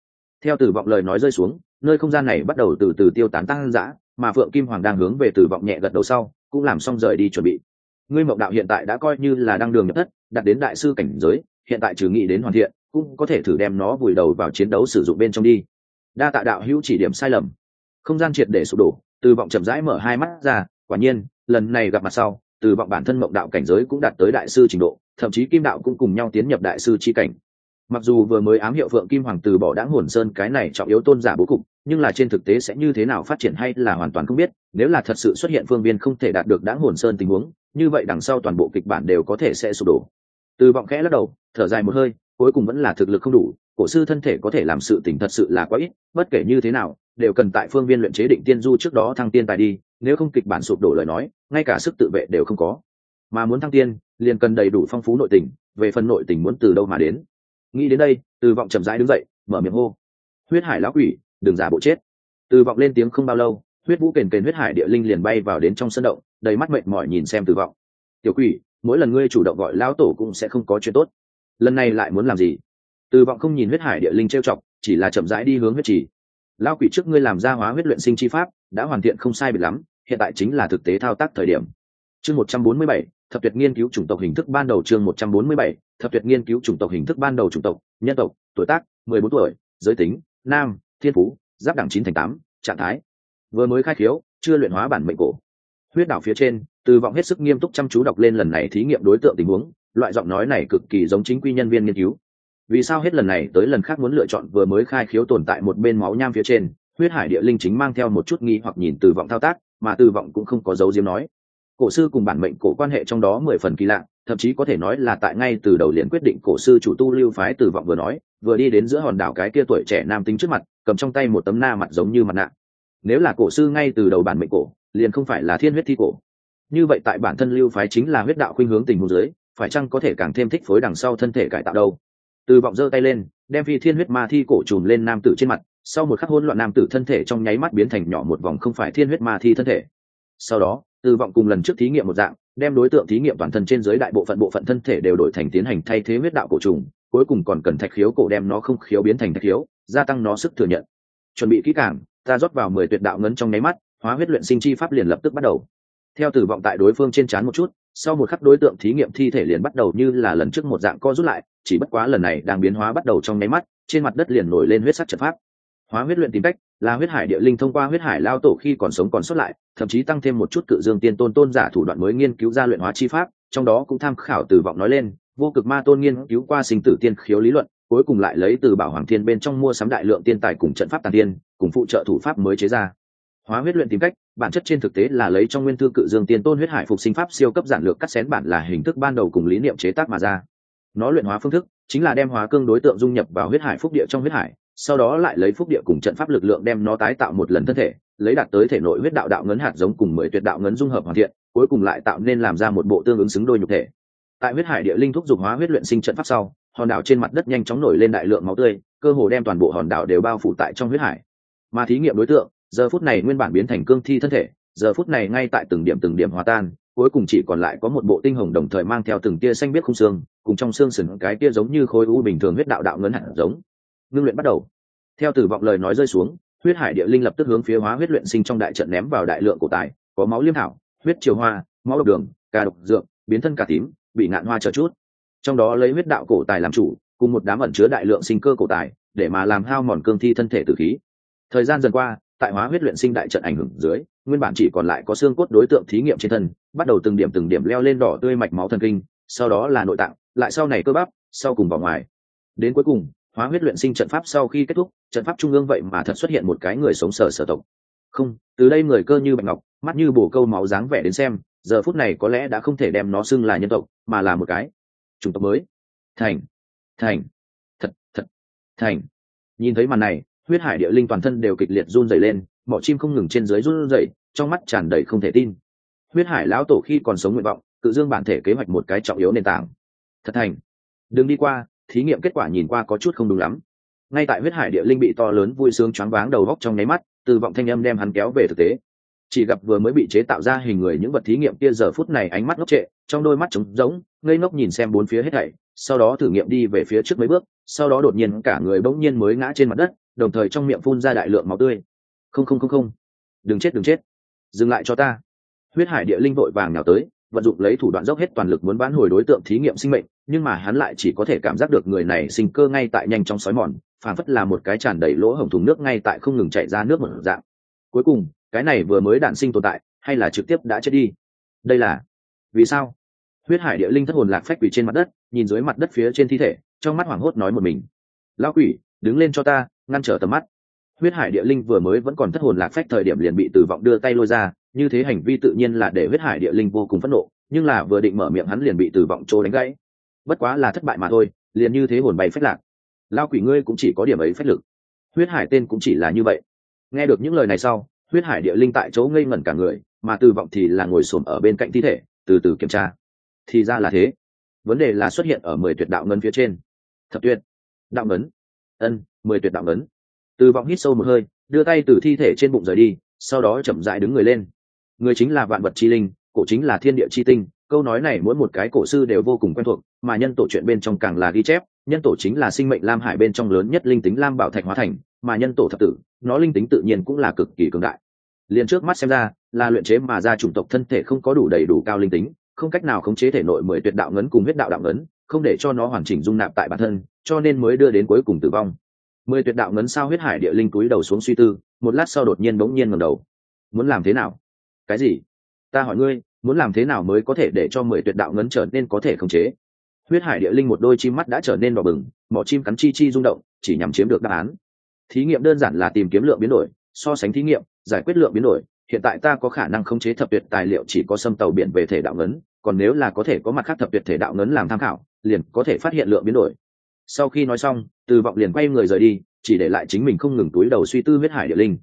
Theo từ vọng lời nói rơi xuống, nơi không gian này bắt đầu từ từ tiêu tán tăng dã, mà phượng kim hoàng đang hướng về từ vọng nhẹ gật đầu sau, cũng làm xong rời đi chuẩn bị. Ngươi mộng đạo hiện tại đã coi như là đang đường nhập thất đặt đến đại sư cảnh giới, hiện tại trừ nghĩ đến hoàn thiện, cũng có thể thử đem nó vùi đầu vào chiến đấu sử dụng bên trong đi. Đa tạ đạo hữu chỉ điểm sai lầm. Không gian triệt để sụp đổ, từ vọng chậm rãi mở hai mắt ra, quả nhiên lần này gặp mặt sau, từ vọng bản thân mộng đạo cảnh giới cũng đạt tới đại sư trình độ, thậm chí kim đạo cũng cùng nhau tiến nhập đại sư chi cảnh. Mặc dù vừa mới ám hiệu phượng kim hoàng từ bỏ đáng hồn sơn cái này trọng yếu tôn giả bố cục, nhưng là trên thực tế sẽ như thế nào phát triển hay là hoàn toàn không biết, nếu là thật sự xuất hiện phương viên không thể đạt được đáng hồn sơn tình huống, như vậy đằng sau toàn bộ kịch bản đều có thể sẽ sụp đổ. Từ vọng khẽ lắc đầu, thở dài một hơi cuối cùng vẫn là thực lực không đủ, cổ sư thân thể có thể làm sự tỉnh thật sự là quá ít, bất kể như thế nào, đều cần tại phương viên luyện chế định tiên du trước đó thăng tiên tài đi, nếu không kịch bản sụp đổ lời nói, ngay cả sức tự vệ đều không có. Mà muốn thăng tiên, liền cần đầy đủ phong phú nội tình, về phần nội tình muốn từ đâu mà đến. Nghĩ đến đây, từ vọng chậm rãi đứng dậy, mở miệng hô. Huyết hải lão quỷ, đừng giả bộ chết. Từ vọng lên tiếng không bao lâu, huyết vũ kền kền huyết hải địa linh liền bay vào đến trong sân động, đầy mắt mệt mỏi nhìn xem từ vọng. Tiểu quỷ, mỗi lần ngươi chủ động gọi lão tổ cũng sẽ không có chuyện tốt lần này lại muốn làm gì? Từ vọng không nhìn huyết hải địa linh trêu chọc, chỉ là chậm rãi đi hướng huyết trì. Lao quỷ trước ngươi làm ra hóa huyết luyện sinh chi pháp, đã hoàn thiện không sai biệt lắm, hiện tại chính là thực tế thao tác thời điểm. Chương một trăm bốn mươi bảy, thập tuyệt nghiên cứu chủng tộc hình thức ban đầu chương một trăm bốn mươi bảy, thập tuyệt nghiên cứu chủng tộc hình thức ban đầu chủng tộc, nhân tộc, tuổi tác, mười bốn tuổi, giới tính, nam, thiên phú, giáp đẳng chín thành tám, trạng thái. Vừa mới khai khiếu, chưa luyện hóa bản mệnh cổ. Huyết đảo phía trên, từ vọng hết sức nghiêm túc chăm chú đọc lên lần này thí nghiệm đối tượng tình huống loại giọng nói này cực kỳ giống chính quy nhân viên nghiên cứu. Vì sao hết lần này tới lần khác muốn lựa chọn vừa mới khai khiếu tồn tại một bên máu nham phía trên, huyết hải địa linh chính mang theo một chút nghi hoặc nhìn từ vọng thao tác, mà từ vọng cũng không có dấu diếm nói. Cổ sư cùng bản mệnh cổ quan hệ trong đó mười phần kỳ lạ, thậm chí có thể nói là tại ngay từ đầu liền quyết định cổ sư chủ tu lưu phái từ vọng vừa nói, vừa đi đến giữa hòn đảo cái kia tuổi trẻ nam tính trước mặt, cầm trong tay một tấm na mặt giống như mặt nạ. Nếu là cổ sư ngay từ đầu bản mệnh cổ, liền không phải là thiên huyết thi cổ. Như vậy tại bản thân lưu phái chính là huyết đạo khuynh hướng tình huống dưới phải chăng có thể càng thêm thích phối đằng sau thân thể cải tạo đâu? Từ vọng giơ tay lên, đem phi thiên huyết ma thi cổ trùm lên nam tử trên mặt, sau một khắc hỗn loạn nam tử thân thể trong nháy mắt biến thành nhỏ một vòng không phải thiên huyết ma thi thân thể. Sau đó, từ vọng cùng lần trước thí nghiệm một dạng, đem đối tượng thí nghiệm toàn thân trên dưới đại bộ phận bộ phận thân thể đều đổi thành tiến hành thay thế huyết đạo cổ trùng, cuối cùng còn cần thạch khiếu cổ đem nó không khiếu biến thành thạch khiếu, gia tăng nó sức thừa nhận. Chuẩn bị kỹ càng, ta rót vào mười tuyệt đạo ngấn trong nháy mắt, hóa huyết luyện sinh chi pháp liền lập tức bắt đầu theo tử vọng tại đối phương trên trán một chút, sau một khắc đối tượng thí nghiệm thi thể liền bắt đầu như là lần trước một dạng co rút lại, chỉ bất quá lần này đang biến hóa bắt đầu trong nháy mắt, trên mặt đất liền nổi lên huyết sắc trận pháp. Hóa huyết luyện tìm cách, là huyết hải địa linh thông qua huyết hải lao tổ khi còn sống còn xuất lại, thậm chí tăng thêm một chút cự dương tiên tôn tôn giả thủ đoạn mới nghiên cứu ra luyện hóa chi pháp, trong đó cũng tham khảo từ vọng nói lên, vô cực ma tôn nghiên cứu qua sinh tử tiên khiếu lý luận, cuối cùng lại lấy từ bảo hoàng thiên bên trong mua sắm đại lượng tiên tài cùng trận pháp tàn tiên, cùng phụ trợ thủ pháp mới chế ra hóa huyết luyện tìm cách, bản chất trên thực tế là lấy trong nguyên thư cự dương tiên tôn huyết hải phục sinh pháp siêu cấp giản lược cắt xén bản là hình thức ban đầu cùng lý niệm chế tác mà ra. Nó luyện hóa phương thức chính là đem hóa cương đối tượng dung nhập vào huyết hải phúc địa trong huyết hải, sau đó lại lấy phúc địa cùng trận pháp lực lượng đem nó tái tạo một lần thân thể, lấy đạt tới thể nội huyết đạo đạo ngấn hạt giống cùng mười tuyệt đạo ngấn dung hợp hoàn thiện, cuối cùng lại tạo nên làm ra một bộ tương ứng xứng đôi nhục thể. Tại huyết hải địa linh thúc dục hóa huyết luyện sinh trận pháp sau, hòn đảo trên mặt đất nhanh chóng nổi lên đại lượng máu tươi, cơ hồ đem toàn bộ hòn đảo đều bao phủ tại trong huyết hải. Mà thí nghiệm đối tượng giờ phút này nguyên bản biến thành cương thi thân thể, giờ phút này ngay tại từng điểm từng điểm hòa tan, cuối cùng chỉ còn lại có một bộ tinh hồng đồng thời mang theo từng tia xanh biết khung xương, cùng trong xương sừng cái tia giống như khối u bình thường huyết đạo đạo ngấn hạt giống. Ngưng luyện bắt đầu. Theo tử vọng lời nói rơi xuống, huyết hải địa linh lập tức hướng phía hóa huyết luyện sinh trong đại trận ném vào đại lượng cổ tài, có máu liêm thảo, huyết chiều hoa, máu độc đường, cà độc dược, biến thân cà tím, bị ngạn hoa chờ chút. Trong đó lấy huyết đạo cổ tài làm chủ, cùng một đám ẩn chứa đại lượng sinh cơ cổ tài, để mà làm hao mòn cương thi thân thể tử khí. Thời gian dần qua tại hóa huyết luyện sinh đại trận ảnh hưởng dưới, nguyên bản chỉ còn lại có xương cốt đối tượng thí nghiệm trên thân, bắt đầu từng điểm từng điểm leo lên đỏ tươi mạch máu thần kinh, sau đó là nội tạng, lại sau này cơ bắp, sau cùng vào ngoài. Đến cuối cùng, hóa huyết luyện sinh trận pháp sau khi kết thúc, trận pháp trung ương vậy mà thật xuất hiện một cái người sống sờ sở tộc. Không, từ đây người cơ như bạch ngọc, mắt như bổ câu máu dáng vẻ đến xem, giờ phút này có lẽ đã không thể đem nó xưng là nhân tộc, mà là một cái chủng tộc mới. Thành thành, thật thật, thành. Nhìn thấy màn này huyết hải địa linh toàn thân đều kịch liệt run rẩy lên mỏ chim không ngừng trên dưới run rẩy, trong mắt tràn đầy không thể tin. Huyết hải lão tổ khi còn sống nguyện vọng cự dương bản thể kế hoạch một cái trọng yếu nền tảng. Thật thành. Đừng đi qua thí nghiệm kết quả nhìn qua có chút không đúng lắm. Ngay tại huyết hải địa linh bị to lớn vui sướng choáng váng đầu góc trong nháy mắt từ vọng thanh âm đem hắn kéo về thực tế. Chỉ gặp vừa mới bị chế tạo ra hình người những vật thí nghiệm kia giờ phút này ánh mắt ngốc trệ trong đôi mắt trống rỗng ngây ngốc nhìn xem bốn phía hết thảy sau đó thử nghiệm đi về phía trước mấy bước sau đó đột nhiên cả người bỗng nhiên mới ngã trên mặt đất đồng thời trong miệng phun ra đại lượng máu tươi. Không không không không. Đừng chết đừng chết. Dừng lại cho ta. Huyết hải địa linh vội vàng nào tới, vận dụng lấy thủ đoạn dốc hết toàn lực muốn bán hồi đối tượng thí nghiệm sinh mệnh, nhưng mà hắn lại chỉ có thể cảm giác được người này sinh cơ ngay tại nhanh trong sói mòn phản phất là một cái tràn đầy lỗ hổng thùng nước ngay tại không ngừng chạy ra nước một dạng. Cuối cùng, cái này vừa mới đản sinh tồn tại, hay là trực tiếp đã chết đi? Đây là vì sao? Huyết hải địa linh thất hồn lạc phách quỷ trên mặt đất, nhìn dưới mặt đất phía trên thi thể, trong mắt hoảng hốt nói một mình. Lão quỷ, đứng lên cho ta ngăn trở tầm mắt. Huyết hải địa linh vừa mới vẫn còn thất hồn lạc phách thời điểm liền bị tử vọng đưa tay lôi ra, như thế hành vi tự nhiên là để huyết hải địa linh vô cùng phẫn nộ, nhưng là vừa định mở miệng hắn liền bị tử vọng trô đánh gãy. Bất quá là thất bại mà thôi, liền như thế hồn bay phách lạc. Lao quỷ ngươi cũng chỉ có điểm ấy phách lực. Huyết hải tên cũng chỉ là như vậy. Nghe được những lời này sau, huyết hải địa linh tại chỗ ngây ngẩn cả người, mà tử vọng thì là ngồi xổm ở bên cạnh thi thể, từ từ kiểm tra. Thì ra là thế. Vấn đề là xuất hiện ở mười tuyệt đạo ngân phía trên. Thập tuyệt. Đạo ngấn ân mười tuyệt đạo ngấn từ vọng hít sâu một hơi, đưa tay từ thi thể trên bụng rời đi, sau đó chậm dại đứng người lên. Người chính là vạn vật chi linh, cổ chính là thiên địa chi tinh, câu nói này mỗi một cái cổ sư đều vô cùng quen thuộc, mà nhân tổ chuyện bên trong càng là ghi chép, nhân tổ chính là sinh mệnh lam hải bên trong lớn nhất linh tính lam bảo thạch hóa thành, mà nhân tổ thập tử, nó linh tính tự nhiên cũng là cực kỳ cường đại. Liền trước mắt xem ra, là luyện chế mà ra chủng tộc thân thể không có đủ đầy đủ cao linh tính, không cách nào khống chế thể nội mười tuyệt đạo ngấn cùng huyết đạo đạo ngấn không để cho nó hoàn chỉnh dung nạp tại bản thân, cho nên mới đưa đến cuối cùng tử vong mười tuyệt đạo ngấn sao huyết hải địa linh túi đầu xuống suy tư, một lát sau đột nhiên bỗng nhiên ngầm đầu. Muốn làm thế nào? Cái gì? Ta hỏi ngươi, muốn làm thế nào mới có thể để cho mười tuyệt đạo ngấn trở nên có thể khống chế? Huyết hải địa linh một đôi chim mắt đã trở nên đỏ bừng, mỏ chim cắn chi chi rung động, chỉ nhằm chiếm được đáp án. Thí nghiệm đơn giản là tìm kiếm lượng biến đổi, so sánh thí nghiệm, giải quyết lượng biến đổi. Hiện tại ta có khả năng khống chế thập tuyệt tài liệu chỉ có xâm tàu biển về thể đạo ngấn, còn nếu là có thể có mặt khác thập tuyệt thể đạo ngấn làm tham khảo, liền có thể phát hiện lượng biến đổi sau khi nói xong, từ vọng liền quay người rời đi, chỉ để lại chính mình không ngừng túi đầu suy tư huyết hải địa linh.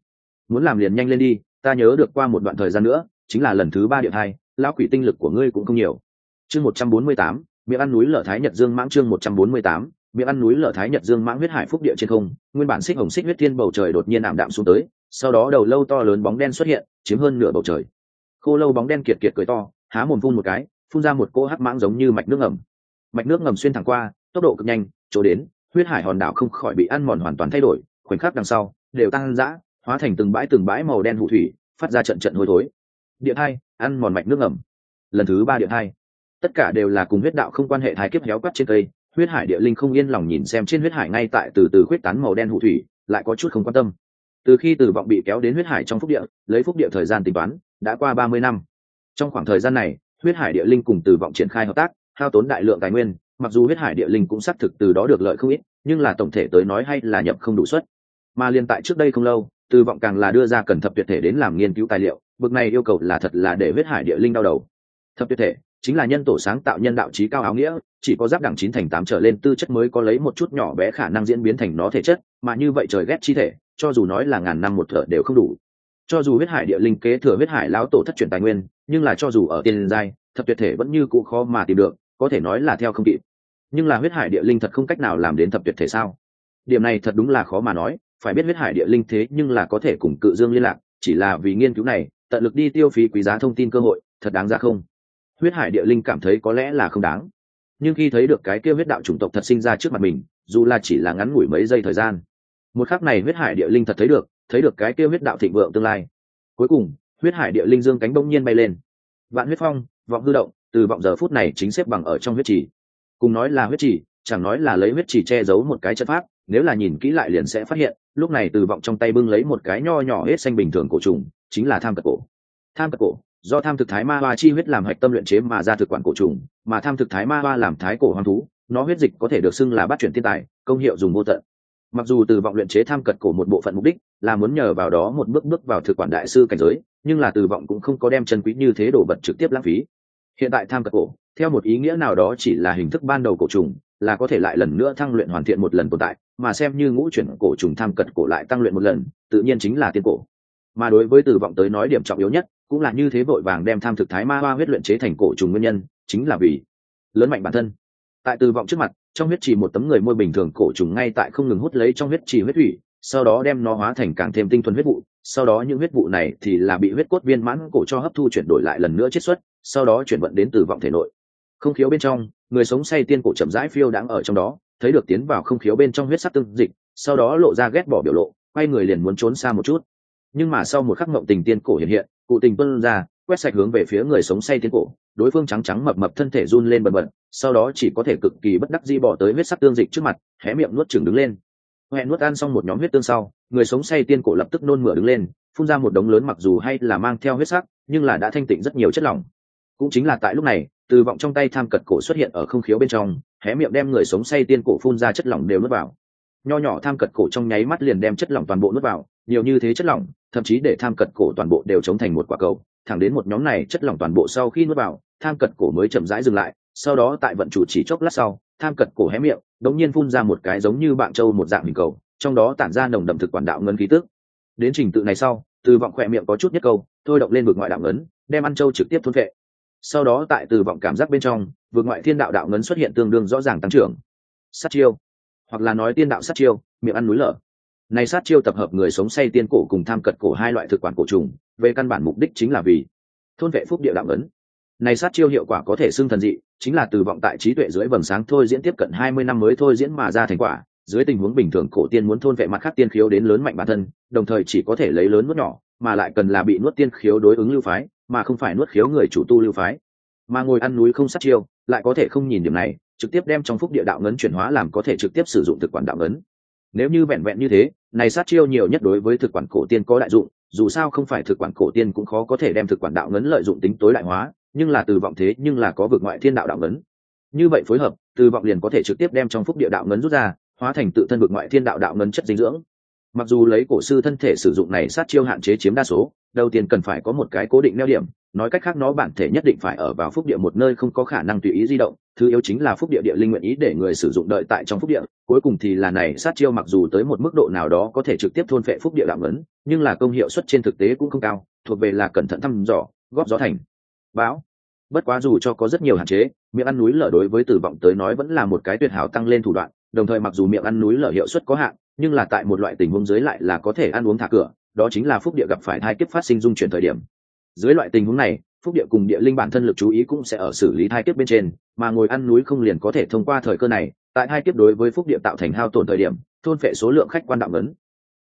Muốn làm liền nhanh lên đi, ta nhớ được qua một đoạn thời gian nữa, chính là lần thứ ba địa hai lão quỷ tinh lực của ngươi cũng không nhiều. Chương một trăm bốn mươi tám, miệng ăn núi lở thái nhật dương mãng chương một trăm bốn mươi tám, miệng ăn núi lở thái nhật dương mãng huyết hải phúc địa trên không, nguyên bản xích hồng xích huyết thiên bầu trời đột nhiên ảm đạm xuống tới, sau đó đầu lâu to lớn bóng đen xuất hiện, chiếm hơn nửa bầu trời. Khô lâu bóng đen kiệt kiệt cười to, há mồm phun một cái, phun ra một cỗ hắc mãng giống như mạch nước ngầm. Mạch nước ngầm xuyên thẳng qua tốc độ cực nhanh, chỗ đến, huyết hải hòn đảo không khỏi bị ăn mòn hoàn toàn thay đổi, khoảnh khắc đằng sau, đều tăng dã, hóa thành từng bãi từng bãi màu đen hụ thủy, phát ra trận trận hôi thối. Điện hai ăn mòn mạch nước ngầm. Lần thứ ba điện hai tất cả đều là cùng huyết đạo không quan hệ thái kiếp héo quắt trên cây, huyết hải địa linh không yên lòng nhìn xem trên huyết hải ngay tại từ từ huyết tán màu đen hụ thủy, lại có chút không quan tâm. Từ khi từ vọng bị kéo đến huyết hải trong phúc địa, lấy phúc địa thời gian tính toán, đã qua ba mươi năm. Trong khoảng thời gian này, huyết hải địa linh cùng từ vọng triển khai hợp tác, hao tốn đại lượng tài nguyên mặc dù huyết hải địa linh cũng xác thực từ đó được lợi không ít, nhưng là tổng thể tới nói hay là nhập không đủ suất. Mà liên tại trước đây không lâu, từ vọng càng là đưa ra cần thập tuyệt thể đến làm nghiên cứu tài liệu, bực này yêu cầu là thật là để huyết hải địa linh đau đầu. Thập tuyệt thể chính là nhân tổ sáng tạo nhân đạo trí cao áo nghĩa, chỉ có giáp đẳng chín thành tám trở lên tư chất mới có lấy một chút nhỏ bé khả năng diễn biến thành nó thể chất, mà như vậy trời ghét chi thể, cho dù nói là ngàn năm một thợ đều không đủ. Cho dù huyết hải địa linh kế thừa huyết hải lão tổ thất truyền tài nguyên, nhưng là cho dù ở tiền giai, thập tuyệt thể vẫn như cũ khó mà tìm được có thể nói là theo không kịp. Nhưng là huyết hải địa linh thật không cách nào làm đến thập tuyệt thể sao? Điểm này thật đúng là khó mà nói, phải biết huyết hải địa linh thế nhưng là có thể cùng cự dương liên lạc, chỉ là vì nghiên cứu này, tận lực đi tiêu phí quý giá thông tin cơ hội, thật đáng ra không? Huyết hải địa linh cảm thấy có lẽ là không đáng. Nhưng khi thấy được cái kia huyết đạo chủng tộc thật sinh ra trước mặt mình, dù là chỉ là ngắn ngủi mấy giây thời gian, một khắc này huyết hải địa linh thật thấy được thấy được cái kia huyết đạo thịnh vượng tương lai. Cuối cùng, huyết hải địa linh dương cánh bỗng nhiên bay lên. Vạn huyết phong, vọng hư động từ vọng giờ phút này chính xếp bằng ở trong huyết trì. Cùng nói là huyết trì, chẳng nói là lấy huyết trì che giấu một cái chất pháp, nếu là nhìn kỹ lại liền sẽ phát hiện, lúc này từ vọng trong tay bưng lấy một cái nho nhỏ hết xanh bình thường cổ trùng, chính là tham cật cổ. Tham cật cổ, do tham thực thái ma hoa chi huyết làm hạch tâm luyện chế mà ra thực quản cổ trùng, mà tham thực thái ma hoa làm thái cổ hoang thú, nó huyết dịch có thể được xưng là bắt chuyển thiên tài, công hiệu dùng vô tận. Mặc dù từ vọng luyện chế tham cật cổ một bộ phận mục đích là muốn nhờ vào đó một bước bước vào thực quản đại sư cảnh giới, nhưng là từ vọng cũng không có đem chân quý như thế đồ vật trực tiếp lãng phí hiện tại tham cật cổ, theo một ý nghĩa nào đó chỉ là hình thức ban đầu cổ trùng, là có thể lại lần nữa thăng luyện hoàn thiện một lần tồn tại, mà xem như ngũ chuyển cổ trùng tham cật cổ lại tăng luyện một lần, tự nhiên chính là tiên cổ. Mà đối với từ vọng tới nói điểm trọng yếu nhất, cũng là như thế vội vàng đem tham thực thái ma hoa huyết luyện chế thành cổ trùng nguyên nhân, chính là vì lớn mạnh bản thân. Tại từ vọng trước mặt, trong huyết trì một tấm người môi bình thường cổ trùng ngay tại không ngừng hút lấy trong huyết trì huyết thủy, sau đó đem nó hóa thành càng thêm tinh thuần huyết vụ, sau đó những huyết vụ này thì là bị huyết cốt viên mãn cổ cho hấp thu chuyển đổi lại lần nữa chiết xuất sau đó chuyển vận đến từ vọng thể nội. Không khiếu bên trong, người sống say tiên cổ chậm rãi phiêu đáng ở trong đó, thấy được tiến vào không khiếu bên trong huyết sắc tương dịch, sau đó lộ ra ghét bỏ biểu lộ, quay người liền muốn trốn xa một chút. Nhưng mà sau một khắc mộng tình tiên cổ hiện hiện, cụ tình tuân ra, quét sạch hướng về phía người sống say tiên cổ, đối phương trắng trắng mập mập thân thể run lên bần bật, sau đó chỉ có thể cực kỳ bất đắc di bỏ tới huyết sắc tương dịch trước mặt, hé miệng nuốt chừng đứng lên. Hẹn nuốt ăn xong một nhóm huyết tương sau, người sống say tiên cổ lập tức nôn mửa đứng lên, phun ra một đống lớn mặc dù hay là mang theo huyết sắc, nhưng là đã thanh tịnh rất nhiều chất lỏng cũng chính là tại lúc này, từ vọng trong tay tham cật cổ xuất hiện ở không khiếu bên trong, hé miệng đem người sống say tiên cổ phun ra chất lỏng đều nuốt vào. Nho nhỏ tham cật cổ trong nháy mắt liền đem chất lỏng toàn bộ nuốt vào, nhiều như thế chất lỏng, thậm chí để tham cật cổ toàn bộ đều chống thành một quả cầu, thẳng đến một nhóm này chất lỏng toàn bộ sau khi nuốt vào, tham cật cổ mới chậm rãi dừng lại, sau đó tại vận chủ chỉ chốc lát sau, tham cật cổ hé miệng, đống nhiên phun ra một cái giống như bạn trâu một dạng hình cầu, trong đó tản ra nồng đậm thực quản đạo ngân khí tức. Đến trình tự này sau, từ vọng khỏe miệng có chút nhất câu, thôi động lên vực ngoại đạo ngấn, đem ăn châu trực tiếp thôn vệ sau đó tại từ vọng cảm giác bên trong, vượt ngoại thiên đạo đạo ngấn xuất hiện tương đương rõ ràng tăng trưởng. Sát chiêu, hoặc là nói tiên đạo sát chiêu, miệng ăn núi lở. Này sát chiêu tập hợp người sống say tiên cổ cùng tham cật cổ hai loại thực quản cổ trùng, về căn bản mục đích chính là vì thôn vệ phúc địa đạo ngấn. Này sát chiêu hiệu quả có thể xưng thần dị, chính là từ vọng tại trí tuệ dưới vầng sáng thôi diễn tiếp cận hai mươi năm mới thôi diễn mà ra thành quả, dưới tình huống bình thường cổ tiên muốn thôn vệ mặt khác tiên khiếu đến lớn mạnh bản thân, đồng thời chỉ có thể lấy lớn nuốt nhỏ, mà lại cần là bị nuốt tiên khiếu đối ứng lưu phái mà không phải nuốt khiếu người chủ tu lưu phái. Mà ngồi ăn núi không sát chiêu, lại có thể không nhìn điểm này, trực tiếp đem trong phúc địa đạo ngấn chuyển hóa làm có thể trực tiếp sử dụng thực quản đạo ngấn. Nếu như vẹn vẹn như thế, này sát chiêu nhiều nhất đối với thực quản cổ tiên có đại dụng, dù sao không phải thực quản cổ tiên cũng khó có thể đem thực quản đạo ngấn lợi dụng tính tối đại hóa, nhưng là từ vọng thế nhưng là có vực ngoại thiên đạo đạo ngấn. Như vậy phối hợp, từ vọng liền có thể trực tiếp đem trong phúc địa đạo ngấn rút ra, hóa thành tự thân vực ngoại thiên đạo đạo ngấn chất dinh dưỡng. Mặc dù lấy cổ sư thân thể sử dụng này sát chiêu hạn chế chiếm đa số đầu tiên cần phải có một cái cố định neo điểm, nói cách khác nó bản thể nhất định phải ở vào phúc địa một nơi không có khả năng tùy ý di động, thứ yếu chính là phúc địa địa linh nguyện ý để người sử dụng đợi tại trong phúc địa, cuối cùng thì là này, sát chiêu mặc dù tới một mức độ nào đó có thể trực tiếp thôn phệ phúc địa đạm ấn, nhưng là công hiệu suất trên thực tế cũng không cao, thuộc về là cẩn thận thăm dò, góp gió thành. Báo bất quá dù cho có rất nhiều hạn chế, miệng ăn núi lở đối với tử vọng tới nói vẫn là một cái tuyệt hảo tăng lên thủ đoạn, đồng thời mặc dù miệng ăn núi lở hiệu suất có hạn, nhưng là tại một loại tình huống dưới lại là có thể ăn uống thả cửa đó chính là phúc địa gặp phải thai kiếp phát sinh dung chuyển thời điểm. Dưới loại tình huống này, phúc địa cùng địa linh bản thân lực chú ý cũng sẽ ở xử lý thai kiếp bên trên, mà ngồi ăn núi không liền có thể thông qua thời cơ này, tại hai kiếp đối với phúc địa tạo thành hao tổn thời điểm, thôn phệ số lượng khách quan đạo lớn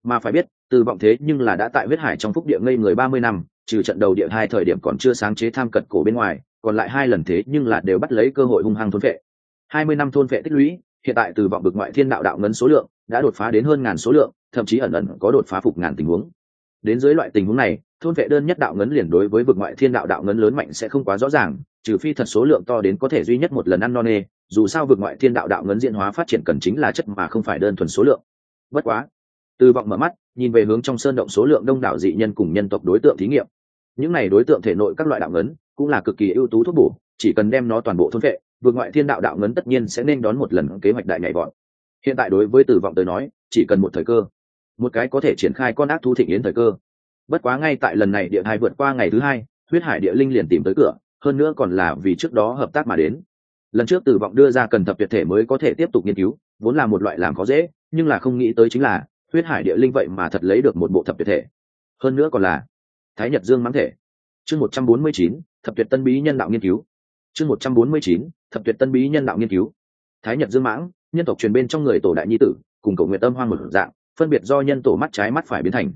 mà phải biết, từ vọng thế nhưng là đã tại huyết hải trong phúc địa ngây người ba mươi năm, trừ trận đầu địa hai thời điểm còn chưa sáng chế tham cật cổ bên ngoài, còn lại hai lần thế nhưng là đều bắt lấy cơ hội hung hăng thôn phệ. Hai mươi năm thôn phệ tích lũy, hiện tại từ vọng bực ngoại thiên đạo đạo ngấn số lượng, đã đột phá đến hơn ngàn số lượng, thậm chí ẩn ẩn có đột phá phục ngàn tình huống đến dưới loại tình huống này, thôn vệ đơn nhất đạo ngấn liền đối với vực ngoại thiên đạo đạo ngấn lớn mạnh sẽ không quá rõ ràng, trừ phi thật số lượng to đến có thể duy nhất một lần ăn no nê, dù sao vực ngoại thiên đạo đạo ngấn diễn hóa phát triển cần chính là chất mà không phải đơn thuần số lượng. Bất quá, từ vọng mở mắt, nhìn về hướng trong sơn động số lượng đông đảo dị nhân cùng nhân tộc đối tượng thí nghiệm. Những này đối tượng thể nội các loại đạo ngấn cũng là cực kỳ ưu tú thuốc bổ, chỉ cần đem nó toàn bộ thôn vệ vượt ngoại thiên đạo đạo ngấn tất nhiên sẽ nên đón một lần kế hoạch đại nhảy vọt. Hiện tại đối với tử vọng tới nói, chỉ cần một thời cơ một cái có thể triển khai con ác thu thịnh yến thời cơ. Bất quá ngay tại lần này địa hai vượt qua ngày thứ hai, huyết hải địa linh liền tìm tới cửa, hơn nữa còn là vì trước đó hợp tác mà đến. Lần trước tử vọng đưa ra cần thập tuyệt thể mới có thể tiếp tục nghiên cứu, vốn là một loại làm khó dễ, nhưng là không nghĩ tới chính là, huyết hải địa linh vậy mà thật lấy được một bộ thập tuyệt thể. Hơn nữa còn là thái nhật dương mãng thể. Chương một trăm bốn mươi chín, thập tuyệt tân bí nhân đạo nghiên cứu. Chương một trăm bốn mươi chín, thập tuyệt tân bí nhân đạo nghiên cứu. Thái nhật dương mãng, nhân tộc truyền bên trong người tổ đại nhi tử, cùng cầu nguyện tâm hoang một dạng phân biệt do nhân tổ mắt trái mắt phải biến thành.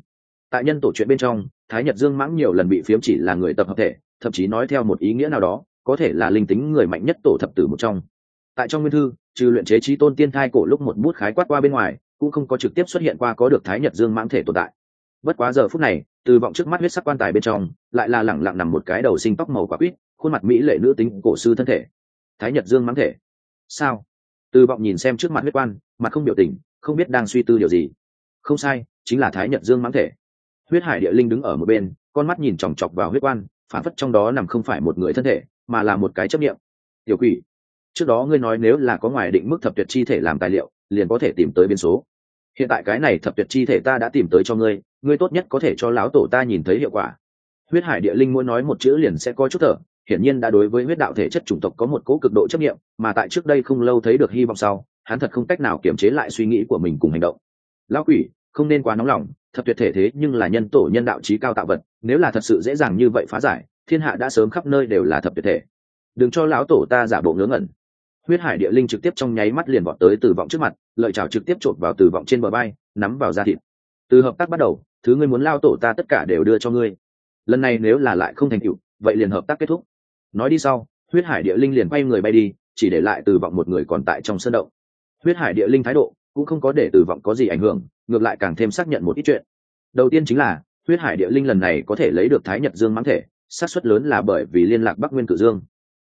Tại nhân tổ chuyện bên trong, thái nhật dương mãng nhiều lần bị phiếm chỉ là người tập hợp thể, thậm chí nói theo một ý nghĩa nào đó, có thể là linh tính người mạnh nhất tổ thập tử một trong. Tại trong nguyên thư, trừ luyện chế trí tôn tiên thai cổ lúc một bút khái quát qua bên ngoài, cũng không có trực tiếp xuất hiện qua có được thái nhật dương mãng thể tồn tại. Bất quá giờ phút này, từ vọng trước mắt huyết sắc quan tài bên trong, lại là lẳng lặng nằm một cái đầu sinh tóc màu quả quýt, khuôn mặt mỹ lệ nữ tính cổ sư thân thể. Thái nhật dương mãng thể. Sao? Từ vọng nhìn xem trước mặt huyết quan, mặt không biểu tình, không biết đang suy tư điều gì không sai, chính là thái nhật dương mãng thể. Huyết hải địa linh đứng ở một bên, con mắt nhìn chòng chọc vào huyết quan, phản phất trong đó nằm không phải một người thân thể, mà là một cái chấp nghiệm tiểu quỷ, trước đó ngươi nói nếu là có ngoài định mức thập tuyệt chi thể làm tài liệu, liền có thể tìm tới biên số. Hiện tại cái này thập tuyệt chi thể ta đã tìm tới cho ngươi ngươi tốt nhất có thể cho lão tổ ta nhìn thấy hiệu quả. Huyết hải địa linh muốn nói một chữ liền sẽ có chút thở, hiển nhiên đã đối với huyết đạo thể chất chủng tộc có một cố cực độ chấp nghiệm mà tại trước đây không lâu thấy được hy vọng sau, hắn thật không cách nào kiềm chế lại suy nghĩ của mình cùng hành động lão quỷ, không nên quá nóng lòng, thập tuyệt thể thế nhưng là nhân tổ nhân đạo trí cao tạo vật, nếu là thật sự dễ dàng như vậy phá giải, thiên hạ đã sớm khắp nơi đều là thập tuyệt thể. Đừng cho lão tổ ta giả bộ ngớ ngẩn. Huyết hải địa linh trực tiếp trong nháy mắt liền vọt tới từ vọng trước mặt, lợi chảo trực tiếp trộn vào từ vọng trên bờ bay nắm vào da thịt. Từ hợp tác bắt đầu, thứ ngươi muốn lao tổ ta tất cả đều đưa cho ngươi. Lần này nếu là lại không thành tựu, vậy liền hợp tác kết thúc. Nói đi sau, huyết hải địa linh liền quay người bay đi, chỉ để lại từ vọng một người còn tại trong sân động. Huyết hải địa linh thái độ cũng không có để tử vọng có gì ảnh hưởng, ngược lại càng thêm xác nhận một ít chuyện. Đầu tiên chính là, huyết hải địa linh lần này có thể lấy được thái nhật dương mãng thể, xác suất lớn là bởi vì liên lạc bắc nguyên cự dương.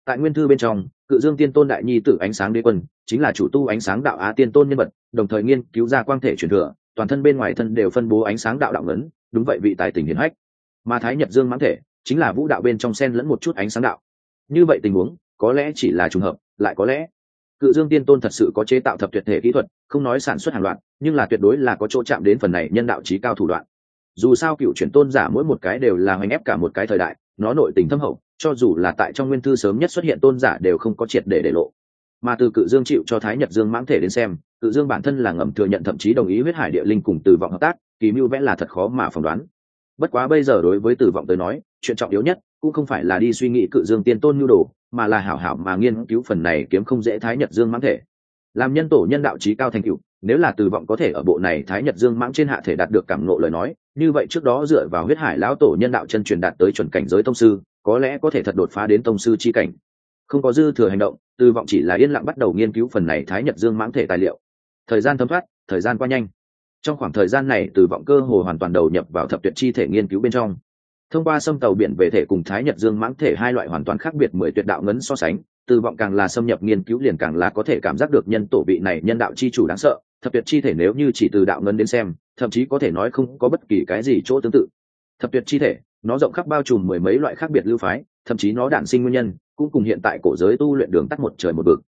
Tại nguyên thư bên trong, cự dương tiên tôn đại nhi tử ánh sáng đế quân, chính là chủ tu ánh sáng đạo á tiên tôn nhân vật, đồng thời nghiên cứu ra quang thể truyền thừa, toàn thân bên ngoài thân đều phân bố ánh sáng đạo đạo ngấn, đúng vậy vị tài tình hiển hách. Mà thái nhật dương mãng thể, chính là vũ đạo bên trong sen lẫn một chút ánh sáng đạo. Như vậy tình huống, có lẽ chỉ là trùng hợp, lại có lẽ cự dương tiên tôn thật sự có chế tạo thập tuyệt thể kỹ thuật, không nói sản xuất hàng loạt, nhưng là tuyệt đối là có chỗ chạm đến phần này nhân đạo trí cao thủ đoạn. Dù sao cựu chuyển tôn giả mỗi một cái đều là hoành ép cả một cái thời đại, nó nội tình thâm hậu, cho dù là tại trong nguyên thư sớm nhất xuất hiện tôn giả đều không có triệt để để lộ. Mà từ cự dương chịu cho thái nhật dương mãng thể đến xem, cự dương bản thân là ngầm thừa nhận thậm chí đồng ý huyết hải địa linh cùng từ vọng hợp tác, kỳ mưu vẽ là thật khó mà phỏng đoán. Bất quá bây giờ đối với từ vọng tới nói, chuyện trọng yếu nhất cũng không phải là đi suy nghĩ cự dương tiên tôn nhu đồ mà là hảo hảo mà nghiên cứu phần này kiếm không dễ thái nhật dương mãng thể. Làm nhân tổ nhân đạo trí cao thành cựu nếu là từ vọng có thể ở bộ này thái nhật dương mãng trên hạ thể đạt được cảm nộ lời nói, như vậy trước đó dựa vào huyết hải lão tổ nhân đạo chân truyền đạt tới chuẩn cảnh giới tông sư, có lẽ có thể thật đột phá đến tông sư chi cảnh. Không có dư thừa hành động, từ vọng chỉ là yên lặng bắt đầu nghiên cứu phần này thái nhật dương mãng thể tài liệu. Thời gian thấm thoát, thời gian qua nhanh. Trong khoảng thời gian này, từ vọng cơ hồ hoàn toàn đầu nhập vào thập tuyệt chi thể nghiên cứu bên trong thông qua xâm tàu biển về thể cùng thái nhật dương mãng thể hai loại hoàn toàn khác biệt mười tuyệt đạo ngấn so sánh, từ vọng càng là xâm nhập nghiên cứu liền càng là có thể cảm giác được nhân tổ vị này nhân đạo chi chủ đáng sợ, thập tuyệt chi thể nếu như chỉ từ đạo ngấn đến xem, thậm chí có thể nói không có bất kỳ cái gì chỗ tương tự. Thập tuyệt chi thể, nó rộng khắp bao trùm mười mấy loại khác biệt lưu phái, thậm chí nó đản sinh nguyên nhân, cũng cùng hiện tại cổ giới tu luyện đường tắt một trời một vực.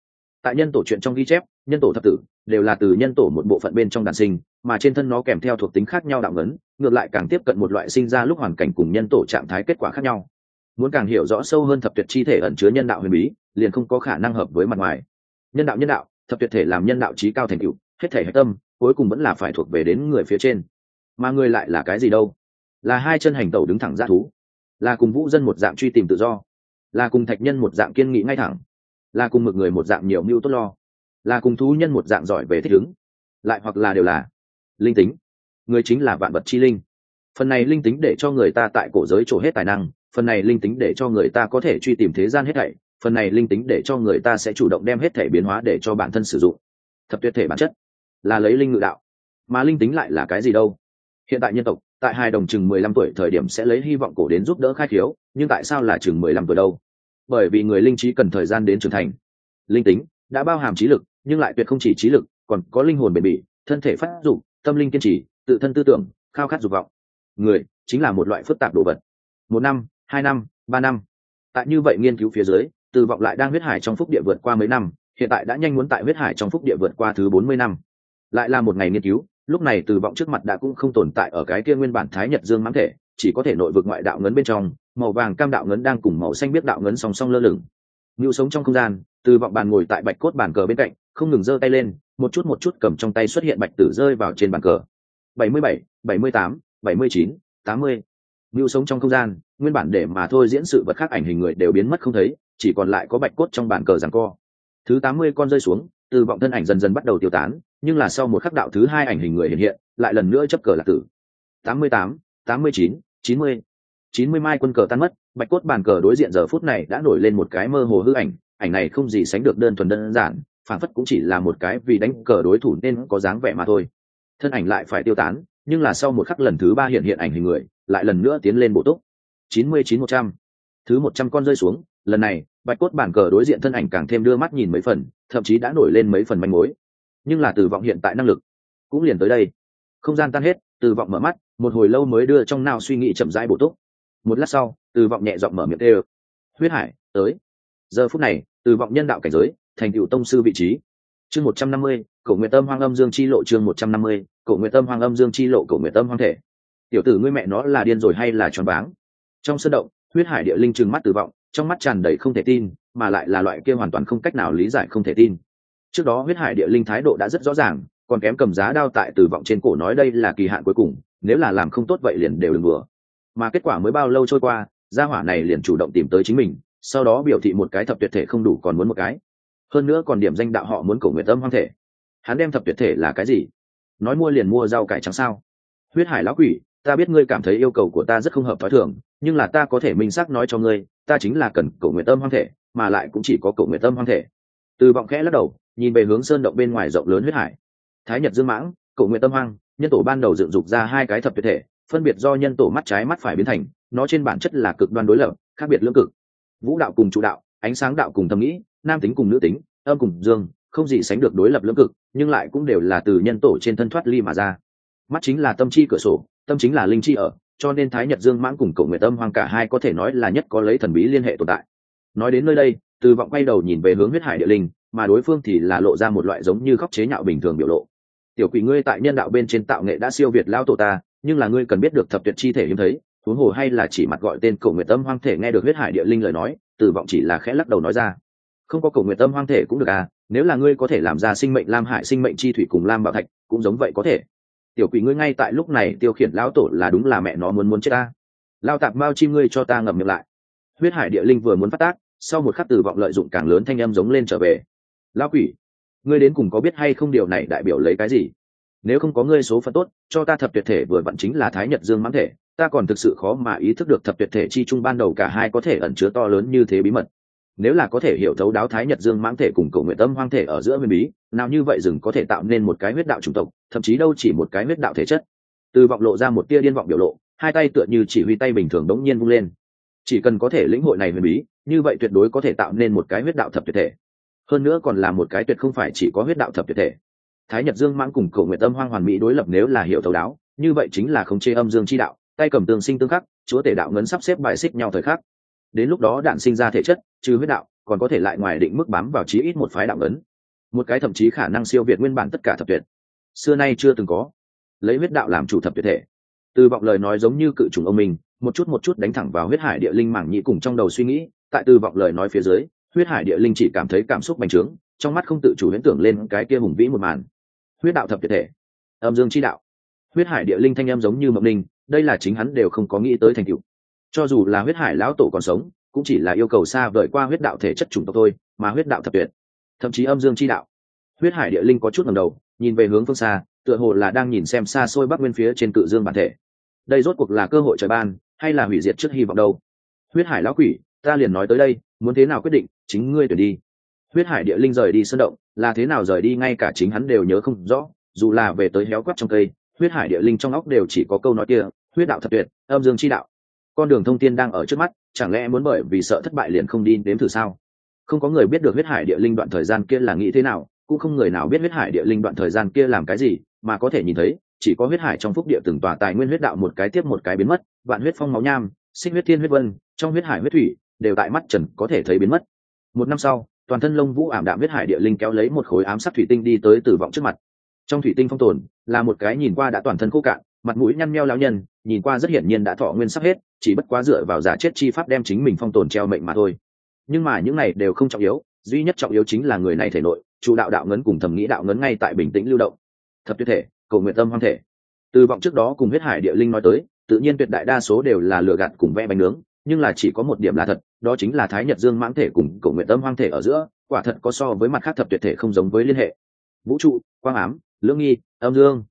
Tại nhân tổ chuyện trong ghi chép, nhân tổ thập tử, đều là từ nhân tổ một bộ phận bên trong đàn sinh mà trên thân nó kèm theo thuộc tính khác nhau đạo ngấn, ngược lại càng tiếp cận một loại sinh ra lúc hoàn cảnh cùng nhân tổ trạng thái kết quả khác nhau. Muốn càng hiểu rõ sâu hơn thập tuyệt chi thể ẩn chứa nhân đạo huyền bí, liền không có khả năng hợp với mặt ngoài. Nhân đạo nhân đạo, thập tuyệt thể làm nhân đạo trí cao thành cựu hết thể hạch tâm, cuối cùng vẫn là phải thuộc về đến người phía trên. Mà người lại là cái gì đâu? Là hai chân hành tẩu đứng thẳng ra thú. Là cùng vũ dân một dạng truy tìm tự do. Là cùng thạch nhân một dạng kiên nghị ngay thẳng. Là cùng mực người một dạng nhiều mưu tốt lo. Là cùng thú nhân một dạng giỏi về thích ứng. Lại hoặc là đều là linh tính. Người chính là vạn vật chi linh. Phần này linh tính để cho người ta tại cổ giới trổ hết tài năng phần này linh tính để cho người ta có thể truy tìm thế gian hết thảy phần này linh tính để cho người ta sẽ chủ động đem hết thể biến hóa để cho bản thân sử dụng. Thập tuyệt thể bản chất là lấy linh ngự đạo. Mà linh tính lại là cái gì đâu? Hiện tại nhân tộc tại hai đồng chừng mười lăm tuổi thời điểm sẽ lấy hy vọng cổ đến giúp đỡ khai thiếu, nhưng tại sao là chừng mười lăm tuổi đâu? Bởi vì người linh trí cần thời gian đến trưởng thành. Linh tính đã bao hàm trí lực nhưng lại tuyệt không chỉ trí lực còn có linh hồn bền bỉ thân thể phát dụng tâm linh kiên trì, tự thân tư tưởng, khao khát dục vọng. Người chính là một loại phức tạp đồ vật. Một năm, hai năm, ba năm. Tại như vậy nghiên cứu phía dưới, từ vọng lại đang huyết hải trong phúc địa vượt qua mấy năm, hiện tại đã nhanh muốn tại huyết hải trong phúc địa vượt qua thứ bốn mươi năm. Lại là một ngày nghiên cứu, lúc này từ vọng trước mặt đã cũng không tồn tại ở cái kia nguyên bản thái nhật dương mãng thể, chỉ có thể nội vực ngoại đạo ngấn bên trong, màu vàng cam đạo ngấn đang cùng màu xanh biết đạo ngấn song song lơ lửng. Ngưu sống trong không gian, từ vọng bàn ngồi tại bạch cốt bàn cờ bên cạnh, không ngừng giơ tay lên một chút một chút cầm trong tay xuất hiện bạch tử rơi vào trên bàn cờ bảy mươi bảy bảy mươi tám bảy mươi chín tám mươi Ngưu sống trong không gian, nguyên bản để mà thôi diễn sự vật khác ảnh hình người đều biến mất không thấy, chỉ còn lại có bạch cốt trong bàn cờ giằng co. Thứ tám mươi con rơi xuống, từ vọng thân ảnh dần dần bắt đầu tiêu tán, nhưng là sau một khắc đạo thứ hai ảnh hình người hiện hiện, lại lần nữa chấp cờ lạc tử. Tám mươi tám, tám mươi chín, chín mươi, chín mươi mai quân cờ tan mất, bạch cốt bàn cờ đối diện giờ phút này đã nổi lên một cái mơ hồ hư ảnh, ảnh này không gì sánh được đơn thuần đơn giản, phản phất cũng chỉ là một cái vì đánh cờ đối thủ nên có dáng vẻ mà thôi. Thân ảnh lại phải tiêu tán, nhưng là sau một khắc lần thứ ba hiện hiện ảnh hình người, lại lần nữa tiến lên bộ túc. chín mươi chín một trăm. Thứ một trăm con rơi xuống lần này bạch cốt bản cờ đối diện thân ảnh càng thêm đưa mắt nhìn mấy phần thậm chí đã nổi lên mấy phần manh mối. Nhưng là từ vọng hiện tại năng lực cũng liền tới đây. Không gian tan hết từ vọng mở mắt một hồi lâu mới đưa trong nào suy nghĩ chậm rãi bổ túc. Một lát sau từ vọng nhẹ giọng mở miệng tê huyết hải tới. Giờ phút này từ vọng nhân đạo cảnh giới thành cựu tông sư vị trí. Chương một trăm năm mươi, cổ nguyện tâm hoang âm dương chi lộ chương một trăm năm mươi, cổ nguyện tâm hoang âm dương chi lộ, cổ nguyện tâm hoang thể. Tiểu tử ngươi mẹ nó là điên rồi hay là tròn váng? Trong sân động, huyết hải địa linh trừng mắt tử vọng, trong mắt tràn đầy không thể tin, mà lại là loại kia hoàn toàn không cách nào lý giải không thể tin. Trước đó huyết hải địa linh thái độ đã rất rõ ràng, còn kém cầm giá đao tại tử vọng trên cổ nói đây là kỳ hạn cuối cùng, nếu là làm không tốt vậy liền đều đừng bừa mà kết quả mới bao lâu trôi qua, gia hỏa này liền chủ động tìm tới chính mình, sau đó biểu thị một cái thập tuyệt thể không đủ còn muốn một cái hơn nữa còn điểm danh đạo họ muốn cổ nguyện tâm hoang thể. Hắn đem thập tuyệt thể là cái gì? Nói mua liền mua rau cải trắng sao? Huyết hải lão quỷ, ta biết ngươi cảm thấy yêu cầu của ta rất không hợp t h ó i thường, nhưng là ta có thể minh xác nói cho ngươi, ta chính là cần cầu nguyện tâm hoang thể, mà lại cũng chỉ có cầu nguyện tâm hoang thể. Từ vọng khẽ lắc đầu, nhìn về hướng sơn động bên ngoài rộng lớn huyết hải. Thái nhật dương mãng, cầu nguyện tâm hoang, nhân tổ ban đầu dựng dục ra hai cái thập tuyệt thể, phân biệt do nhân tổ mắt trái mắt phải biến thành, nó trên bản chất là cực đoan đối lập, khác biệt lưỡng cực. Vũ đạo cùng chủ đạo, ánh sáng đạo cùng thầm nghĩ nam tính cùng nữ tính, âm cùng dương, không gì sánh được đối lập lưỡng cực, nhưng lại cũng đều là từ nhân tổ trên thân thoát ly mà ra. Mắt chính là tâm chi cửa sổ, tâm chính là linh chi ở, cho nên thái nhật dương mãng cùng cậu nguyệt tâm hoang cả hai có thể nói là nhất có lấy thần bí liên hệ tồn tại. Nói đến nơi đây, từ vọng quay đầu nhìn về hướng huyết hải địa linh, mà đối phương thì là lộ ra một loại giống như khóc chế nhạo bình thường biểu lộ. Tiểu quỷ ngươi tại nhân đạo bên trên tạo nghệ đã siêu việt lao tổ ta, nhưng là ngươi cần biết được thập tuyệt chi thể hiếm thấy, huống hồ hay là chỉ mặt gọi tên cậu nguyệt tâm hoang thể nghe được huyết hải địa linh lời nói, từ vọng chỉ là khẽ lắc đầu nói ra không có cậu nguyệt tâm hoang thể cũng được à nếu là ngươi có thể làm ra sinh mệnh lam hại sinh mệnh chi thủy cùng lam bảo thạch, cũng giống vậy có thể. Tiểu quỷ ngươi ngay tại lúc này tiêu khiển lão tổ là đúng là mẹ nó muốn muốn chết ta. Lao tạp mao chim ngươi cho ta ngậm miệng lại. Huyết hải địa linh vừa muốn phát tác, sau một khắc tử vọng lợi dụng càng lớn thanh âm giống lên trở về. Lão quỷ, ngươi đến cùng có biết hay không điều này đại biểu lấy cái gì? Nếu không có ngươi số phận tốt, cho ta thập tuyệt thể vừa vặn chính là thái nhật dương mãng thể, ta còn thực sự khó mà ý thức được thập tuyệt thể chi chung ban đầu cả hai có thể ẩn chứa to lớn như thế bí mật nếu là có thể hiểu thấu đáo thái nhật dương mãng thể cùng cầu nguyện tâm hoang thể ở giữa huyền bí, nào như vậy rừng có thể tạo nên một cái huyết đạo chủng tộc, thậm chí đâu chỉ một cái huyết đạo thể chất. Từ vọng lộ ra một tia điên vọng biểu lộ, hai tay tựa như chỉ huy tay bình thường đống nhiên vung lên. Chỉ cần có thể lĩnh hội này huyền bí, như vậy tuyệt đối có thể tạo nên một cái huyết đạo thập tuyệt thể. Hơn nữa còn là một cái tuyệt không phải chỉ có huyết đạo thập tuyệt thể. Thái nhật dương mãng cùng cầu nguyện tâm hoang hoàn mỹ đối lập nếu là hiểu thấu đáo, như vậy chính là khống chế âm dương chi đạo, tay cầm tương sinh tương khắc, chúa tể đạo ngấn sắp xếp bài xích nhau thời khắc đến lúc đó đạn sinh ra thể chất, trừ huyết đạo, còn có thể lại ngoài định mức bám vào chí ít một phái đạo ấn. Một cái thậm chí khả năng siêu việt nguyên bản tất cả thập tuyệt. Xưa nay chưa từng có. Lấy huyết đạo làm chủ thập tuyệt thể. Từ vọng lời nói giống như cự trùng ông mình, một chút một chút đánh thẳng vào huyết hải địa linh mảng nhị cùng trong đầu suy nghĩ, tại từ vọng lời nói phía dưới, huyết hải địa linh chỉ cảm thấy cảm xúc bành trướng, trong mắt không tự chủ huyễn tưởng lên cái kia hùng vĩ một màn. Huyết đạo thập tuyệt thể. Âm dương chi đạo. Huyết hải địa linh thanh em giống như mộng linh, đây là chính hắn đều không có nghĩ tới thành tựu cho dù là huyết hải lão tổ còn sống, cũng chỉ là yêu cầu xa vời qua huyết đạo thể chất chủng tộc thôi, mà huyết đạo thập tuyệt. Thậm chí âm dương chi đạo. Huyết hải địa linh có chút ngầm đầu, nhìn về hướng phương xa, tựa hồ là đang nhìn xem xa xôi bắc nguyên phía trên cự dương bản thể. Đây rốt cuộc là cơ hội trời ban, hay là hủy diệt trước hy vọng đâu? Huyết hải lão quỷ, ta liền nói tới đây, muốn thế nào quyết định, chính ngươi tuyển đi. Huyết hải địa linh rời đi sân động, là thế nào rời đi ngay cả chính hắn đều nhớ không rõ, dù là về tới héo quắp trong cây, huyết hải địa linh trong óc đều chỉ có câu nói kia, huyết đạo thật tuyệt, âm dương chi đạo con đường thông tiên đang ở trước mắt, chẳng lẽ muốn bởi vì sợ thất bại liền không đi đếm thử sao? Không có người biết được huyết hải địa linh đoạn thời gian kia là nghĩ thế nào, cũng không người nào biết huyết hải địa linh đoạn thời gian kia làm cái gì, mà có thể nhìn thấy, chỉ có huyết hải trong phúc địa từng tòa tài nguyên huyết đạo một cái tiếp một cái biến mất, vạn huyết phong máu nham sinh huyết thiên huyết vân, trong huyết hải huyết thủy, đều tại mắt trần có thể thấy biến mất. Một năm sau, toàn thân lông vũ ảm đạm huyết hải địa linh kéo lấy một khối ám sắc thủy tinh đi tới tử vọng trước mặt. Trong thủy tinh phong tồn, là một cái nhìn qua đã toàn thân khô cạn, mặt mũi nhăn meo lão nhân nhìn qua rất hiển nhiên đã thọ nguyên sắp hết, chỉ bất quá dựa vào giả chết chi pháp đem chính mình phong tồn treo mệnh mà thôi. Nhưng mà những này đều không trọng yếu, duy nhất trọng yếu chính là người này thể nội, chủ đạo đạo ngấn cùng thẩm nghĩ đạo ngấn ngay tại bình tĩnh lưu động. Thập tuyệt thể, cầu nguyện tâm hoang thể. Từ vọng trước đó cùng huyết hải địa linh nói tới, tự nhiên tuyệt đại đa số đều là lừa gạt cùng vẽ bánh nướng, nhưng là chỉ có một điểm là thật, đó chính là thái nhật dương mãng thể cùng cầu nguyện tâm hoang thể ở giữa, quả thật có so với mặt khác thập tuyệt thể không giống với liên hệ. Vũ trụ, quang ám, lưỡng nghi, âm dương.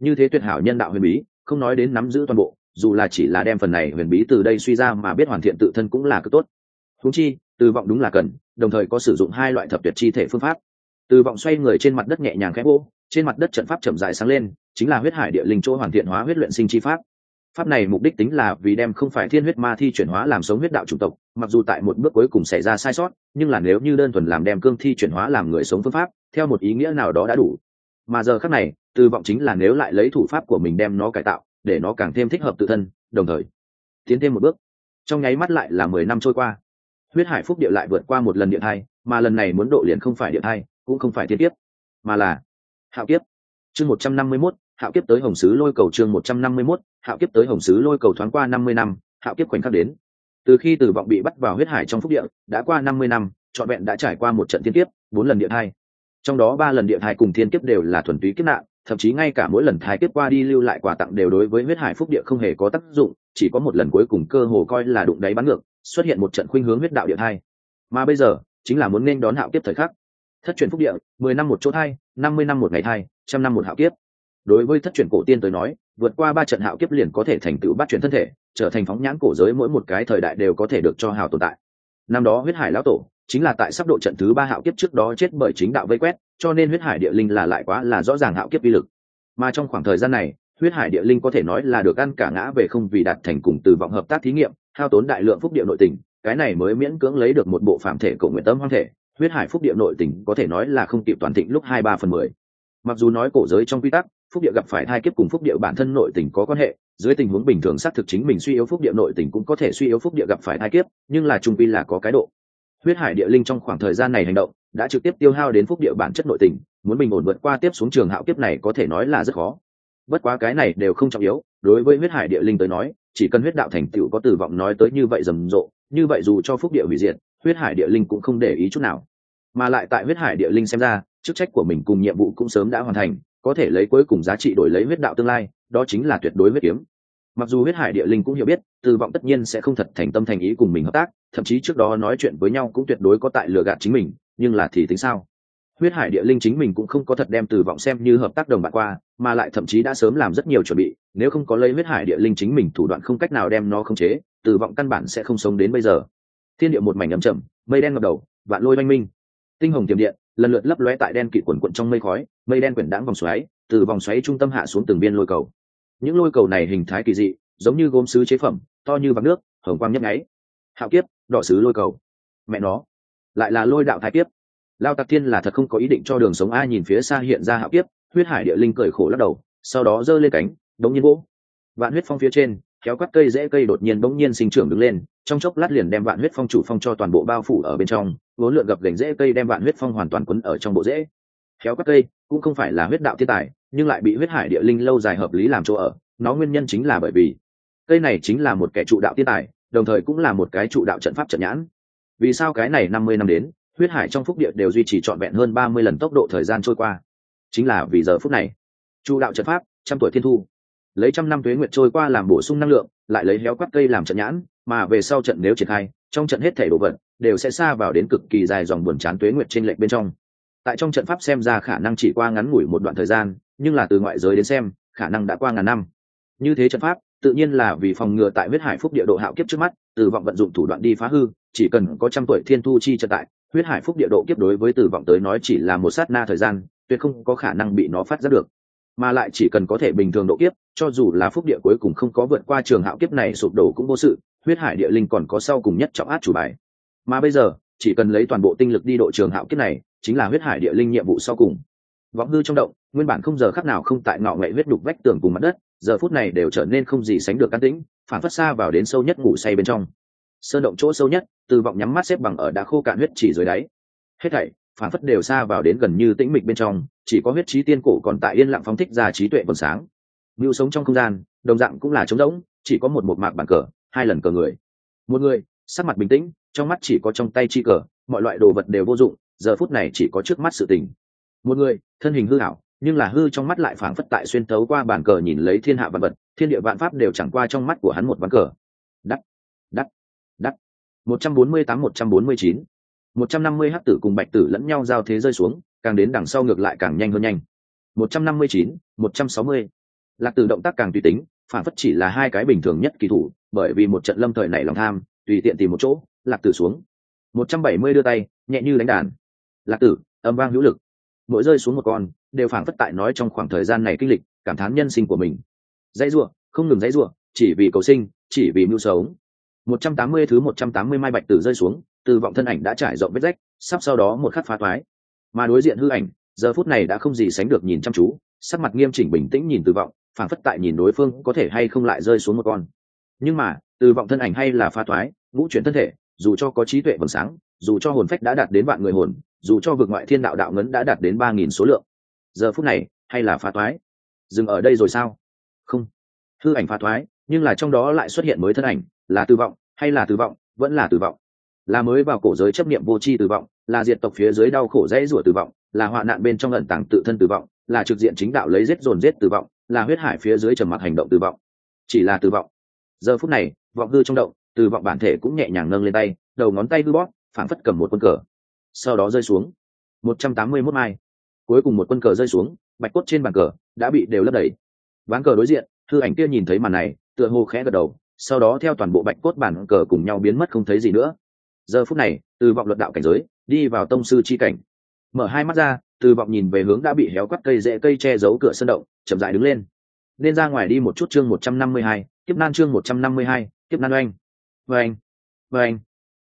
Như thế tuyệt hảo nhân đạo huyền bí không nói đến nắm giữ toàn bộ, dù là chỉ là đem phần này huyền bí từ đây suy ra mà biết hoàn thiện tự thân cũng là cực tốt. Húng chi, từ vọng đúng là cần, đồng thời có sử dụng hai loại thập tuyệt chi thể phương pháp. Từ vọng xoay người trên mặt đất nhẹ nhàng khẽ vô trên mặt đất trận pháp chậm dài sáng lên, chính là huyết hải địa linh chỗ hoàn thiện hóa huyết luyện sinh chi pháp. Pháp này mục đích tính là vì đem không phải thiên huyết ma thi chuyển hóa làm sống huyết đạo chủng tộc, mặc dù tại một bước cuối cùng xảy ra sai sót, nhưng là nếu như đơn thuần làm đem cương thi chuyển hóa làm người sống phương pháp, theo một ý nghĩa nào đó đã đủ. Mà giờ khác này từ vọng chính là nếu lại lấy thủ pháp của mình đem nó cải tạo, để nó càng thêm thích hợp tự thân, đồng thời, tiến thêm một bước. Trong nháy mắt lại là mười năm trôi qua. Huyết hải phúc địa lại vượt qua một lần điện hai mà lần này muốn độ liền không phải điện hai cũng không phải thiên tiếp mà là hạo kiếp. Chương một trăm năm mươi mốt, hạo kiếp tới hồng sứ lôi cầu chương một trăm năm mươi mốt, hạo kiếp tới hồng sứ lôi cầu thoáng qua năm mươi năm, hạo kiếp khoảnh khắc đến. Từ khi từ vọng bị bắt vào huyết hải trong phúc địa, đã qua năm mươi năm, trọn vẹn đã trải qua một trận thiên kiếp, bốn lần điện hai trong đó ba lần điện hai cùng thiên kiếp đều là thuần túy kiếp nạn thậm chí ngay cả mỗi lần thái kiếp qua đi lưu lại quà tặng đều đối với huyết hải phúc địa không hề có tác dụng, chỉ có một lần cuối cùng cơ hồ coi là đụng đáy bắn ngược, xuất hiện một trận khuynh hướng huyết đạo điện hai mà bây giờ, chính là muốn nên đón hạo kiếp thời khắc. Thất truyền phúc địa, mười năm một chỗ thai, năm mươi năm một ngày thai, trăm năm một hạo kiếp. Đối với thất truyền cổ tiên tới nói, vượt qua ba trận hạo kiếp liền có thể thành tựu bắt chuyển thân thể, trở thành phóng nhãn cổ giới mỗi một cái thời đại đều có thể được cho hào tồn tại. Năm đó huyết hải lão tổ, chính là tại sắp độ trận thứ ba hạo kiếp trước đó chết bởi chính đạo vây quét cho nên huyết hải địa linh là lại quá là rõ ràng hạo kiếp uy lực. Mà trong khoảng thời gian này, huyết hải địa linh có thể nói là được ăn cả ngã về không vì đạt thành cùng từ vọng hợp tác thí nghiệm, hao tốn đại lượng phúc địa nội tình, cái này mới miễn cưỡng lấy được một bộ phạm thể cổ nguyện tâm hoang thể, huyết hải phúc địa nội tình có thể nói là không kịp toàn thịnh lúc hai ba phần mười. Mặc dù nói cổ giới trong quy tắc, phúc địa gặp phải hai kiếp cùng phúc địa bản thân nội tình có quan hệ, dưới tình huống bình thường xác thực chính mình suy yếu phúc địa nội tình cũng có thể suy yếu phúc địa gặp phải hai kiếp, nhưng là trung pi là có cái độ. Huyết hải địa linh trong khoảng thời gian này hành động đã trực tiếp tiêu hao đến phúc địa bản chất nội tình, muốn bình ổn vượt qua tiếp xuống trường hạo kiếp này có thể nói là rất khó. Bất quá cái này đều không trọng yếu, đối với huyết hải địa linh tới nói, chỉ cần huyết đạo thành tựu có tử vọng nói tới như vậy rầm rộ, như vậy dù cho phúc địa hủy diệt, huyết hải địa linh cũng không để ý chút nào. Mà lại tại huyết hải địa linh xem ra, chức trách của mình cùng nhiệm vụ cũng sớm đã hoàn thành, có thể lấy cuối cùng giá trị đổi lấy huyết đạo tương lai, đó chính là tuyệt đối huyết kiếm. Mặc dù huyết hải địa linh cũng hiểu biết, tử vọng tất nhiên sẽ không thật thành tâm thành ý cùng mình hợp tác, thậm chí trước đó nói chuyện với nhau cũng tuyệt đối có tại lừa gạt chính mình nhưng là thì tính sao? Huyết hải địa linh chính mình cũng không có thật đem từ vọng xem như hợp tác đồng bạn qua, mà lại thậm chí đã sớm làm rất nhiều chuẩn bị, nếu không có lấy huyết hải địa linh chính mình thủ đoạn không cách nào đem nó khống chế, từ vọng căn bản sẽ không sống đến bây giờ. Thiên địa một mảnh ấm chậm mây đen ngập đầu, vạn lôi oanh minh. Tinh hồng tiềm điện, lần lượt lấp lóe tại đen kịt quần quận trong mây khói, mây đen quyển đãng vòng xoáy, từ vòng xoáy trung tâm hạ xuống từng viên lôi cầu. Những lôi cầu này hình thái kỳ dị, giống như gốm sứ chế phẩm, to như vạc nước, hồng quang nhấp nháy. Hạo kiếp, đỏ sứ lôi cầu. Mẹ nó lại là lôi đạo thái kiếp. Lao tạc thiên là thật không có ý định cho đường sống ai nhìn phía xa hiện ra hạo kiếp, huyết hải địa linh cởi khổ lắc đầu, sau đó giơ lên cánh, đống nhiên vỗ. Vạn huyết phong phía trên, kéo quắt cây dễ cây đột nhiên bỗng nhiên sinh trưởng đứng lên, trong chốc lát liền đem vạn huyết phong chủ phong cho toàn bộ bao phủ ở bên trong vốn lượn gập gành dễ cây đem vạn huyết phong hoàn toàn quấn ở trong bộ dễ kéo quắt cây, cũng không phải là huyết đạo thiên tài, nhưng lại bị huyết hải địa linh lâu dài hợp lý làm chỗ ở, nó nguyên nhân chính là bởi vì, cây này chính là một kẻ trụ đạo thiên tài, đồng thời cũng là một cái trụ đạo trận pháp trận nhãn vì sao cái này năm mươi năm đến, huyết hải trong phúc địa đều duy trì trọn vẹn hơn ba mươi lần tốc độ thời gian trôi qua? Chính là vì giờ phút này. Chu đạo trận pháp, trăm tuổi thiên thu. Lấy trăm năm tuế nguyệt trôi qua làm bổ sung năng lượng, lại lấy héo quắt cây làm trận nhãn, mà về sau trận nếu triển khai, trong trận hết thể đồ vật đều sẽ xa vào đến cực kỳ dài dòng buồn chán tuế nguyệt trên lệnh bên trong. Tại trong trận pháp xem ra khả năng chỉ qua ngắn ngủi một đoạn thời gian, nhưng là từ ngoại giới đến xem, khả năng đã qua ngàn năm. Như thế trận pháp, tự nhiên là vì phòng ngừa tại huyết hải phúc địa độ hạo kiếp trước mắt Tử vọng vận dụng thủ đoạn đi phá hư, chỉ cần có trăm tuổi thiên thu chi trở tại, huyết hải phúc địa độ kiếp đối với tử vọng tới nói chỉ là một sát na thời gian, tuyệt không có khả năng bị nó phát ra được. Mà lại chỉ cần có thể bình thường độ kiếp, cho dù là phúc địa cuối cùng không có vượt qua trường hạo kiếp này sụp đổ cũng vô sự, huyết hải địa linh còn có sau cùng nhất trọng át chủ bài. Mà bây giờ, chỉ cần lấy toàn bộ tinh lực đi độ trường hạo kiếp này, chính là huyết hải địa linh nhiệm vụ sau cùng. Võng hư trong động, nguyên bản không giờ khắc nào không tại ngọ nghệ huyết đục vách tường cùng mặt đất, giờ phút này đều trở nên không gì sánh được can tĩnh phản phất xa vào đến sâu nhất ngủ say bên trong. Sơn động chỗ sâu nhất, từ vọng nhắm mắt xếp bằng ở đã khô cạn huyết chỉ dưới đáy. Hết thảy phản phất đều xa vào đến gần như tĩnh mịch bên trong, chỉ có huyết trí tiên cổ còn tại yên lặng phóng thích ra trí tuệ còn sáng. Mưu sống trong không gian, đồng dạng cũng là trống rỗng, chỉ có một một mạc bàn cờ, hai lần cờ người. Một người, sắc mặt bình tĩnh, trong mắt chỉ có trong tay chi cờ, mọi loại đồ vật đều vô dụng, giờ phút này chỉ có trước mắt sự tình. Một người, thân hình hư hảo nhưng là hư trong mắt lại phảng phất tại xuyên tấu qua bàn cờ nhìn lấy thiên hạ vật vật thiên địa vạn pháp đều chẳng qua trong mắt của hắn một ván cờ. Đắt đắt đắt một trăm bốn mươi tám, một trăm bốn mươi chín. một trăm năm mươi hắc tử cùng bạch tử lẫn nhau giao thế rơi xuống, càng đến đằng sau ngược lại càng nhanh hơn nhanh. một trăm năm mươi chín, một trăm sáu mươi. Lạc tử động tác càng tùy tính, phản phất chỉ là hai cái bình thường nhất kỳ thủ, bởi vì một trận lâm thời này lòng tham, tùy tiện tìm một chỗ, lạc tử xuống. một trăm bảy mươi đưa tay, nhẹ như đánh đàn. Lạc tử, âm vang hữu lực. Mỗi rơi xuống một con, đều phản phất tại nói trong khoảng thời gian này kinh lịch, cảm thán nhân sinh của mình dãy rủa không ngừng dãy rủa chỉ vì cầu sinh, chỉ vì mưu sống. Một trăm tám mươi thứ một trăm tám mươi mai bạch tử rơi xuống, từ vọng thân ảnh đã trải rộng vết rách, sắp sau đó một khắc phá thoái mà đối diện hư ảnh, giờ phút này đã không gì sánh được nhìn chăm chú, sắc mặt nghiêm chỉnh bình tĩnh nhìn từ vọng, phảng phất tại nhìn đối phương có thể hay không lại rơi xuống một con. Nhưng mà, từ vọng thân ảnh hay là phá thoái vũ chuyển thân thể, dù cho có trí tuệ vầng sáng, dù cho hồn phách đã đạt đến vạn người hồn, dù cho vực ngoại thiên đạo đạo ngấn đã đạt đến ba nghìn số lượng. Giờ phút này, hay là phá thoái dừng ở đây rồi sao? Hư ảnh phá thoái, nhưng là trong đó lại xuất hiện mới thân ảnh, là tử vọng, hay là tử vọng, vẫn là tử vọng. Là mới vào cổ giới chấp niệm vô tri tử vọng, là diệt tộc phía dưới đau khổ dãy rủa tử vọng, là hoạn nạn bên trong ẩn tàng tự thân tử vọng, là trực diện chính đạo lấy giết dồn giết tử vọng, là huyết hải phía dưới trầm mặc hành động tử vọng. Chỉ là tử vọng. Giờ phút này, vọng hư trong động tử vọng bản thể cũng nhẹ nhàng nâng lên tay, đầu ngón tay hư bóp, phảng phất cầm một quân cờ. Sau đó rơi xuống. Một trăm tám mươi mốt mai. Cuối cùng một quân cờ rơi xuống, bạch cốt trên bàn cờ đã bị đều lấp đầy. Ván cờ đối diện thư ảnh kia nhìn thấy màn này, tựa hồ khẽ gật đầu, sau đó theo toàn bộ bạch cốt bản cờ cùng nhau biến mất không thấy gì nữa. Giờ phút này, từ vọng luận đạo cảnh giới, đi vào tông sư chi cảnh. Mở hai mắt ra, từ vọng nhìn về hướng đã bị héo quắt cây rễ cây che giấu cửa sân động, chậm dại đứng lên. Nên ra ngoài đi một chút chương một trăm năm mươi hai, tiếp nan chương một trăm năm mươi hai, tiếp nan oanh. Vâng vâng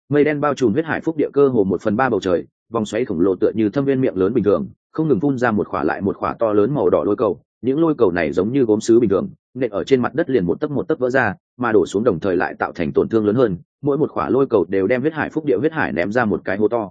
mây đen bao trùm huyết hải phúc địa cơ hồ một phần ba bầu trời, vòng xoáy khổng lồ tựa như thâm viên miệng lớn bình thường, không ngừng phun ra một khỏa lại một khỏa to lớn màu đỏ lôi cầu. Những lôi cầu này giống như gốm sứ bình thường nện ở trên mặt đất liền một tấc một tấc vỡ ra, mà đổ xuống đồng thời lại tạo thành tổn thương lớn hơn, mỗi một khỏa lôi cầu đều đem huyết hải phúc địa huyết hải ném ra một cái hố to.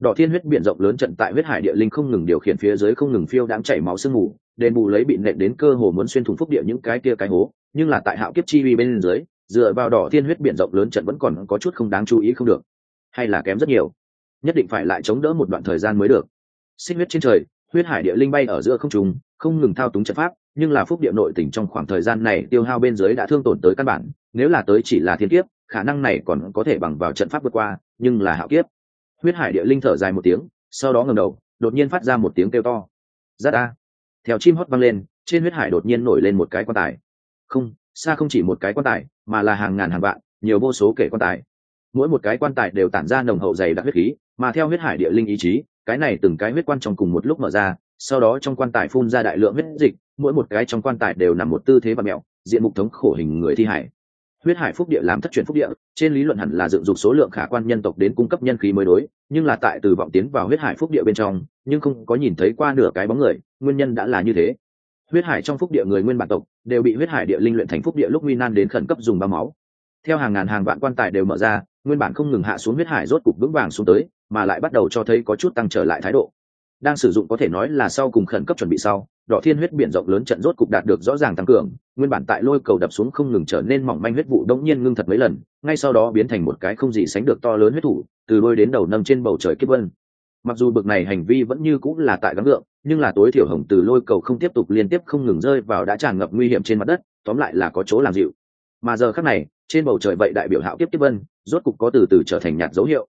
Đỏ thiên huyết biển rộng lớn trận tại huyết hải địa linh không ngừng điều khiển phía dưới không ngừng phiêu đãng chảy máu sương mù, đền bù lấy bị nện đến cơ hồ muốn xuyên thủng phúc địa những cái kia cái hố, nhưng là tại hạo kiếp chi vi bên dưới, dựa vào đỏ thiên huyết biển rộng lớn trận vẫn còn có chút không đáng chú ý không được, hay là kém rất nhiều. Nhất định phải lại chống đỡ một đoạn thời gian mới được. Sinh huyết trên trời, huyết hải địa linh bay ở giữa không trùng không ngừng thao túng trận pháp nhưng là phúc địa nội tỉnh trong khoảng thời gian này tiêu hao bên dưới đã thương tổn tới căn bản, nếu là tới chỉ là thiên kiếp, khả năng này còn có thể bằng vào trận pháp vượt qua, nhưng là hạo kiếp. Huyết hải địa linh thở dài một tiếng, sau đó ngầm đầu, đột nhiên phát ra một tiếng kêu to. Rát a. Theo chim hót văng lên, trên huyết hải đột nhiên nổi lên một cái quan tài. Không, xa không chỉ một cái quan tài, mà là hàng ngàn hàng vạn, nhiều vô số kể quan tài. Mỗi một cái quan tài đều tản ra nồng hậu dày đặc huyết khí, mà theo huyết hải địa linh ý chí, cái này từng cái huyết quan trong cùng một lúc mở ra sau đó trong quan tài phun ra đại lượng huyết dịch, mỗi một cái trong quan tài đều nằm một tư thế và mẹo, diện mục thống khổ hình người thi hải. Huyết hải phúc địa làm thất truyền phúc địa, trên lý luận hẳn là dựng dục số lượng khả quan nhân tộc đến cung cấp nhân khí mới đối, nhưng là tại từ vọng tiến vào huyết hải phúc địa bên trong, nhưng không có nhìn thấy qua nửa cái bóng người, nguyên nhân đã là như thế. Huyết hải trong phúc địa người nguyên bản tộc, đều bị huyết hải địa linh luyện thành phúc địa lúc nguy nan đến khẩn cấp dùng ba máu. Theo hàng ngàn hàng vạn quan tài đều mở ra, nguyên bản không ngừng hạ xuống huyết hải rốt cục vững vàng xuống tới, mà lại bắt đầu cho thấy có chút tăng trở lại thái độ đang sử dụng có thể nói là sau cùng khẩn cấp chuẩn bị sau đỏ thiên huyết biển rộng lớn trận rốt cục đạt được rõ ràng tăng cường nguyên bản tại lôi cầu đập xuống không ngừng trở nên mỏng manh huyết vụ đống nhiên ngưng thật mấy lần ngay sau đó biến thành một cái không gì sánh được to lớn huyết thủ từ đôi đến đầu nâng trên bầu trời kiếp vân. Mặc dù bực này hành vi vẫn như cũng là tại gắng gượng, nhưng là tối thiểu hồng từ lôi cầu không tiếp tục liên tiếp không ngừng rơi vào đã tràn ngập nguy hiểm trên mặt đất tóm lại là có chỗ làm dịu. Mà giờ khác này trên bầu trời vậy đại biểu hạo kiếp kiếp vân rốt cục có từ từ trở thành nhạt dấu hiệu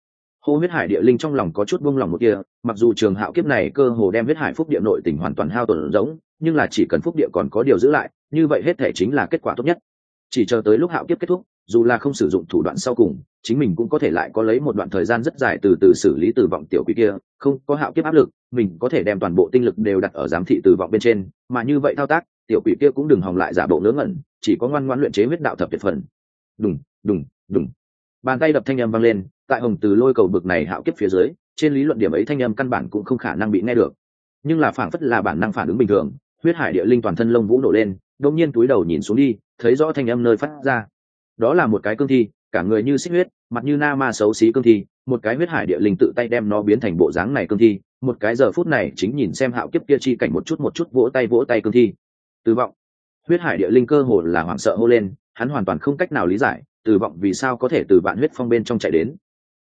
hô huyết hải địa linh trong lòng có chút buông lòng một kia mặc dù trường hạo kiếp này cơ hồ đem huyết hải phúc địa nội tỉnh hoàn toàn hao tổn giống, nhưng là chỉ cần phúc địa còn có điều giữ lại, như vậy hết thể chính là kết quả tốt nhất. Chỉ chờ tới lúc hạo kiếp kết thúc, dù là không sử dụng thủ đoạn sau cùng, chính mình cũng có thể lại có lấy một đoạn thời gian rất dài từ từ xử lý từ vọng tiểu quỷ kia, không có hạo kiếp áp lực, mình có thể đem toàn bộ tinh lực đều đặt ở giám thị từ vọng bên trên, mà như vậy thao tác, tiểu quỷ kia cũng đừng hòng lại giả bộ ngớ ngẩn, chỉ có ngoan ngoan luyện chế huyết đạo thập tuyệt phần. Đùng đùng đùng. Bàn tay đập thanh âm vang lên tại hồng từ lôi cầu bực này hạo kiếp phía dưới, trên lý luận điểm ấy thanh âm căn bản cũng không khả năng bị nghe được. Nhưng là phản phất là bản năng phản ứng bình thường, huyết hải địa linh toàn thân lông vũ nổ lên, đột nhiên túi đầu nhìn xuống đi, thấy rõ thanh âm nơi phát ra. Đó là một cái cương thi, cả người như xích huyết, mặt như na ma xấu xí cương thi, một cái huyết hải địa linh tự tay đem nó biến thành bộ dáng này cương thi, một cái giờ phút này chính nhìn xem hạo kiếp kia chi cảnh một chút một chút vỗ tay vỗ tay cương thi. Từ vọng. Huyết hải địa linh cơ hồ là hoảng sợ hô lên, hắn hoàn toàn không cách nào lý giải từ vọng vì sao có thể từ vạn huyết phong bên trong chạy đến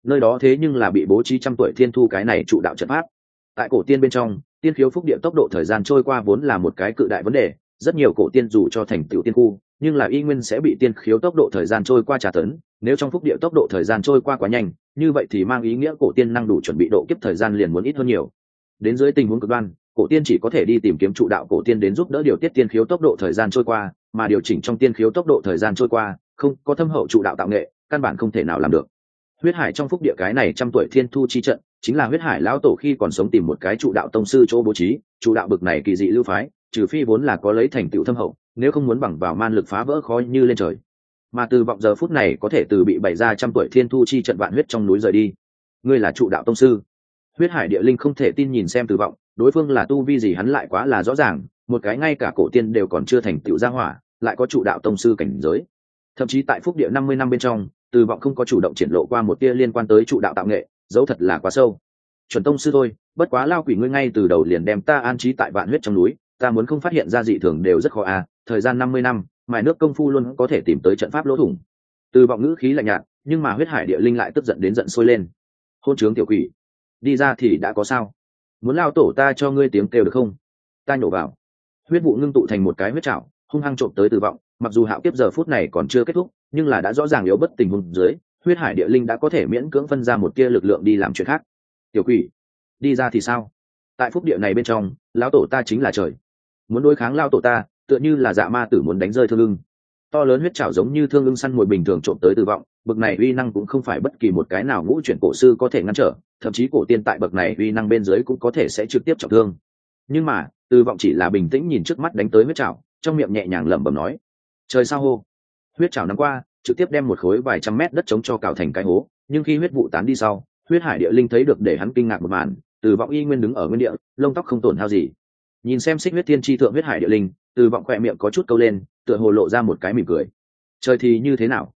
nơi đó thế nhưng là bị bố trí trăm tuổi thiên thu cái này trụ đạo trận pháp. Tại cổ tiên bên trong, tiên khiếu phúc địa tốc độ thời gian trôi qua vốn là một cái cự đại vấn đề, rất nhiều cổ tiên dù cho thành tựu tiên khu, nhưng là y nguyên sẽ bị tiên khiếu tốc độ thời gian trôi qua trả tấn, nếu trong phúc địa tốc độ thời gian trôi qua quá nhanh, như vậy thì mang ý nghĩa cổ tiên năng đủ chuẩn bị độ kiếp thời gian liền muốn ít hơn nhiều. Đến dưới tình huống cực đoan, cổ tiên chỉ có thể đi tìm kiếm trụ đạo cổ tiên đến giúp đỡ điều tiết tiên khiếu tốc độ thời gian trôi qua, mà điều chỉnh trong tiên khiếu tốc độ thời gian trôi qua, không có thâm hậu trụ đạo tạo nghệ, căn bản không thể nào làm được huyết hải trong phúc địa cái này trăm tuổi thiên thu chi trận, chính là huyết hải lão tổ khi còn sống tìm một cái trụ đạo tông sư chỗ bố trí, trụ đạo bực này kỳ dị lưu phái, trừ phi vốn là có lấy thành tựu thâm hậu, nếu không muốn bằng vào man lực phá vỡ khó như lên trời. Mà từ vọng giờ phút này có thể từ bị bày ra trăm tuổi thiên thu chi trận vạn huyết trong núi rời đi. Ngươi là trụ đạo tông sư. Huyết hải địa linh không thể tin nhìn xem từ vọng, đối phương là tu vi gì hắn lại quá là rõ ràng, một cái ngay cả cổ tiên đều còn chưa thành tựu gia hỏa, lại có trụ đạo tông sư cảnh giới. Thậm chí tại phúc địa năm mươi năm bên trong từ vọng không có chủ động triển lộ qua một tia liên quan tới trụ đạo tạo nghệ, dấu thật là quá sâu. Chuẩn tông sư thôi, bất quá lao quỷ ngươi ngay từ đầu liền đem ta an trí tại vạn huyết trong núi, ta muốn không phát hiện ra dị thường đều rất khó à thời gian năm mươi năm, mài nước công phu luôn có thể tìm tới trận pháp lỗ thủng. Từ vọng ngữ khí lạnh nhạt, nhưng mà huyết hải địa linh lại tức giận đến giận sôi lên. Hôn trướng tiểu quỷ, đi ra thì đã có sao? Muốn lao tổ ta cho ngươi tiếng kêu được không? Ta nhổ vào. Huyết vụ ngưng tụ thành một cái huyết trạo hung hăng trộm tới từ vọng mặc dù hạo kiếp giờ phút này còn chưa kết thúc, nhưng là đã rõ ràng yếu bất tình huống dưới, huyết hải địa linh đã có thể miễn cưỡng phân ra một tia lực lượng đi làm chuyện khác. Tiểu quỷ, đi ra thì sao? Tại phúc địa này bên trong, lão tổ ta chính là trời. Muốn đối kháng lao tổ ta, tựa như là dạ ma tử muốn đánh rơi thương ưng. To lớn huyết trảo giống như thương ưng săn mồi bình thường trộm tới tử vọng bậc này uy năng cũng không phải bất kỳ một cái nào ngũ chuyển cổ sư có thể ngăn trở, thậm chí cổ tiên tại bậc này uy năng bên dưới cũng có thể sẽ trực tiếp trọng thương. Nhưng mà, tử vọng chỉ là bình tĩnh nhìn trước mắt đánh tới huyết trảo trong miệng nhẹ nhàng lẩm bẩm nói, trời sao hô? Huyết trào nắm qua, trực tiếp đem một khối vài trăm mét đất chống cho cào thành cái hố, nhưng khi huyết vụ tán đi sau, huyết hải địa linh thấy được để hắn kinh ngạc một màn, từ vọng y nguyên đứng ở nguyên địa, lông tóc không tổn hao gì. Nhìn xem xích huyết thiên tri thượng huyết hải địa linh, từ vọng khoe miệng có chút câu lên, tựa hồ lộ ra một cái mỉm cười. Trời thì như thế nào?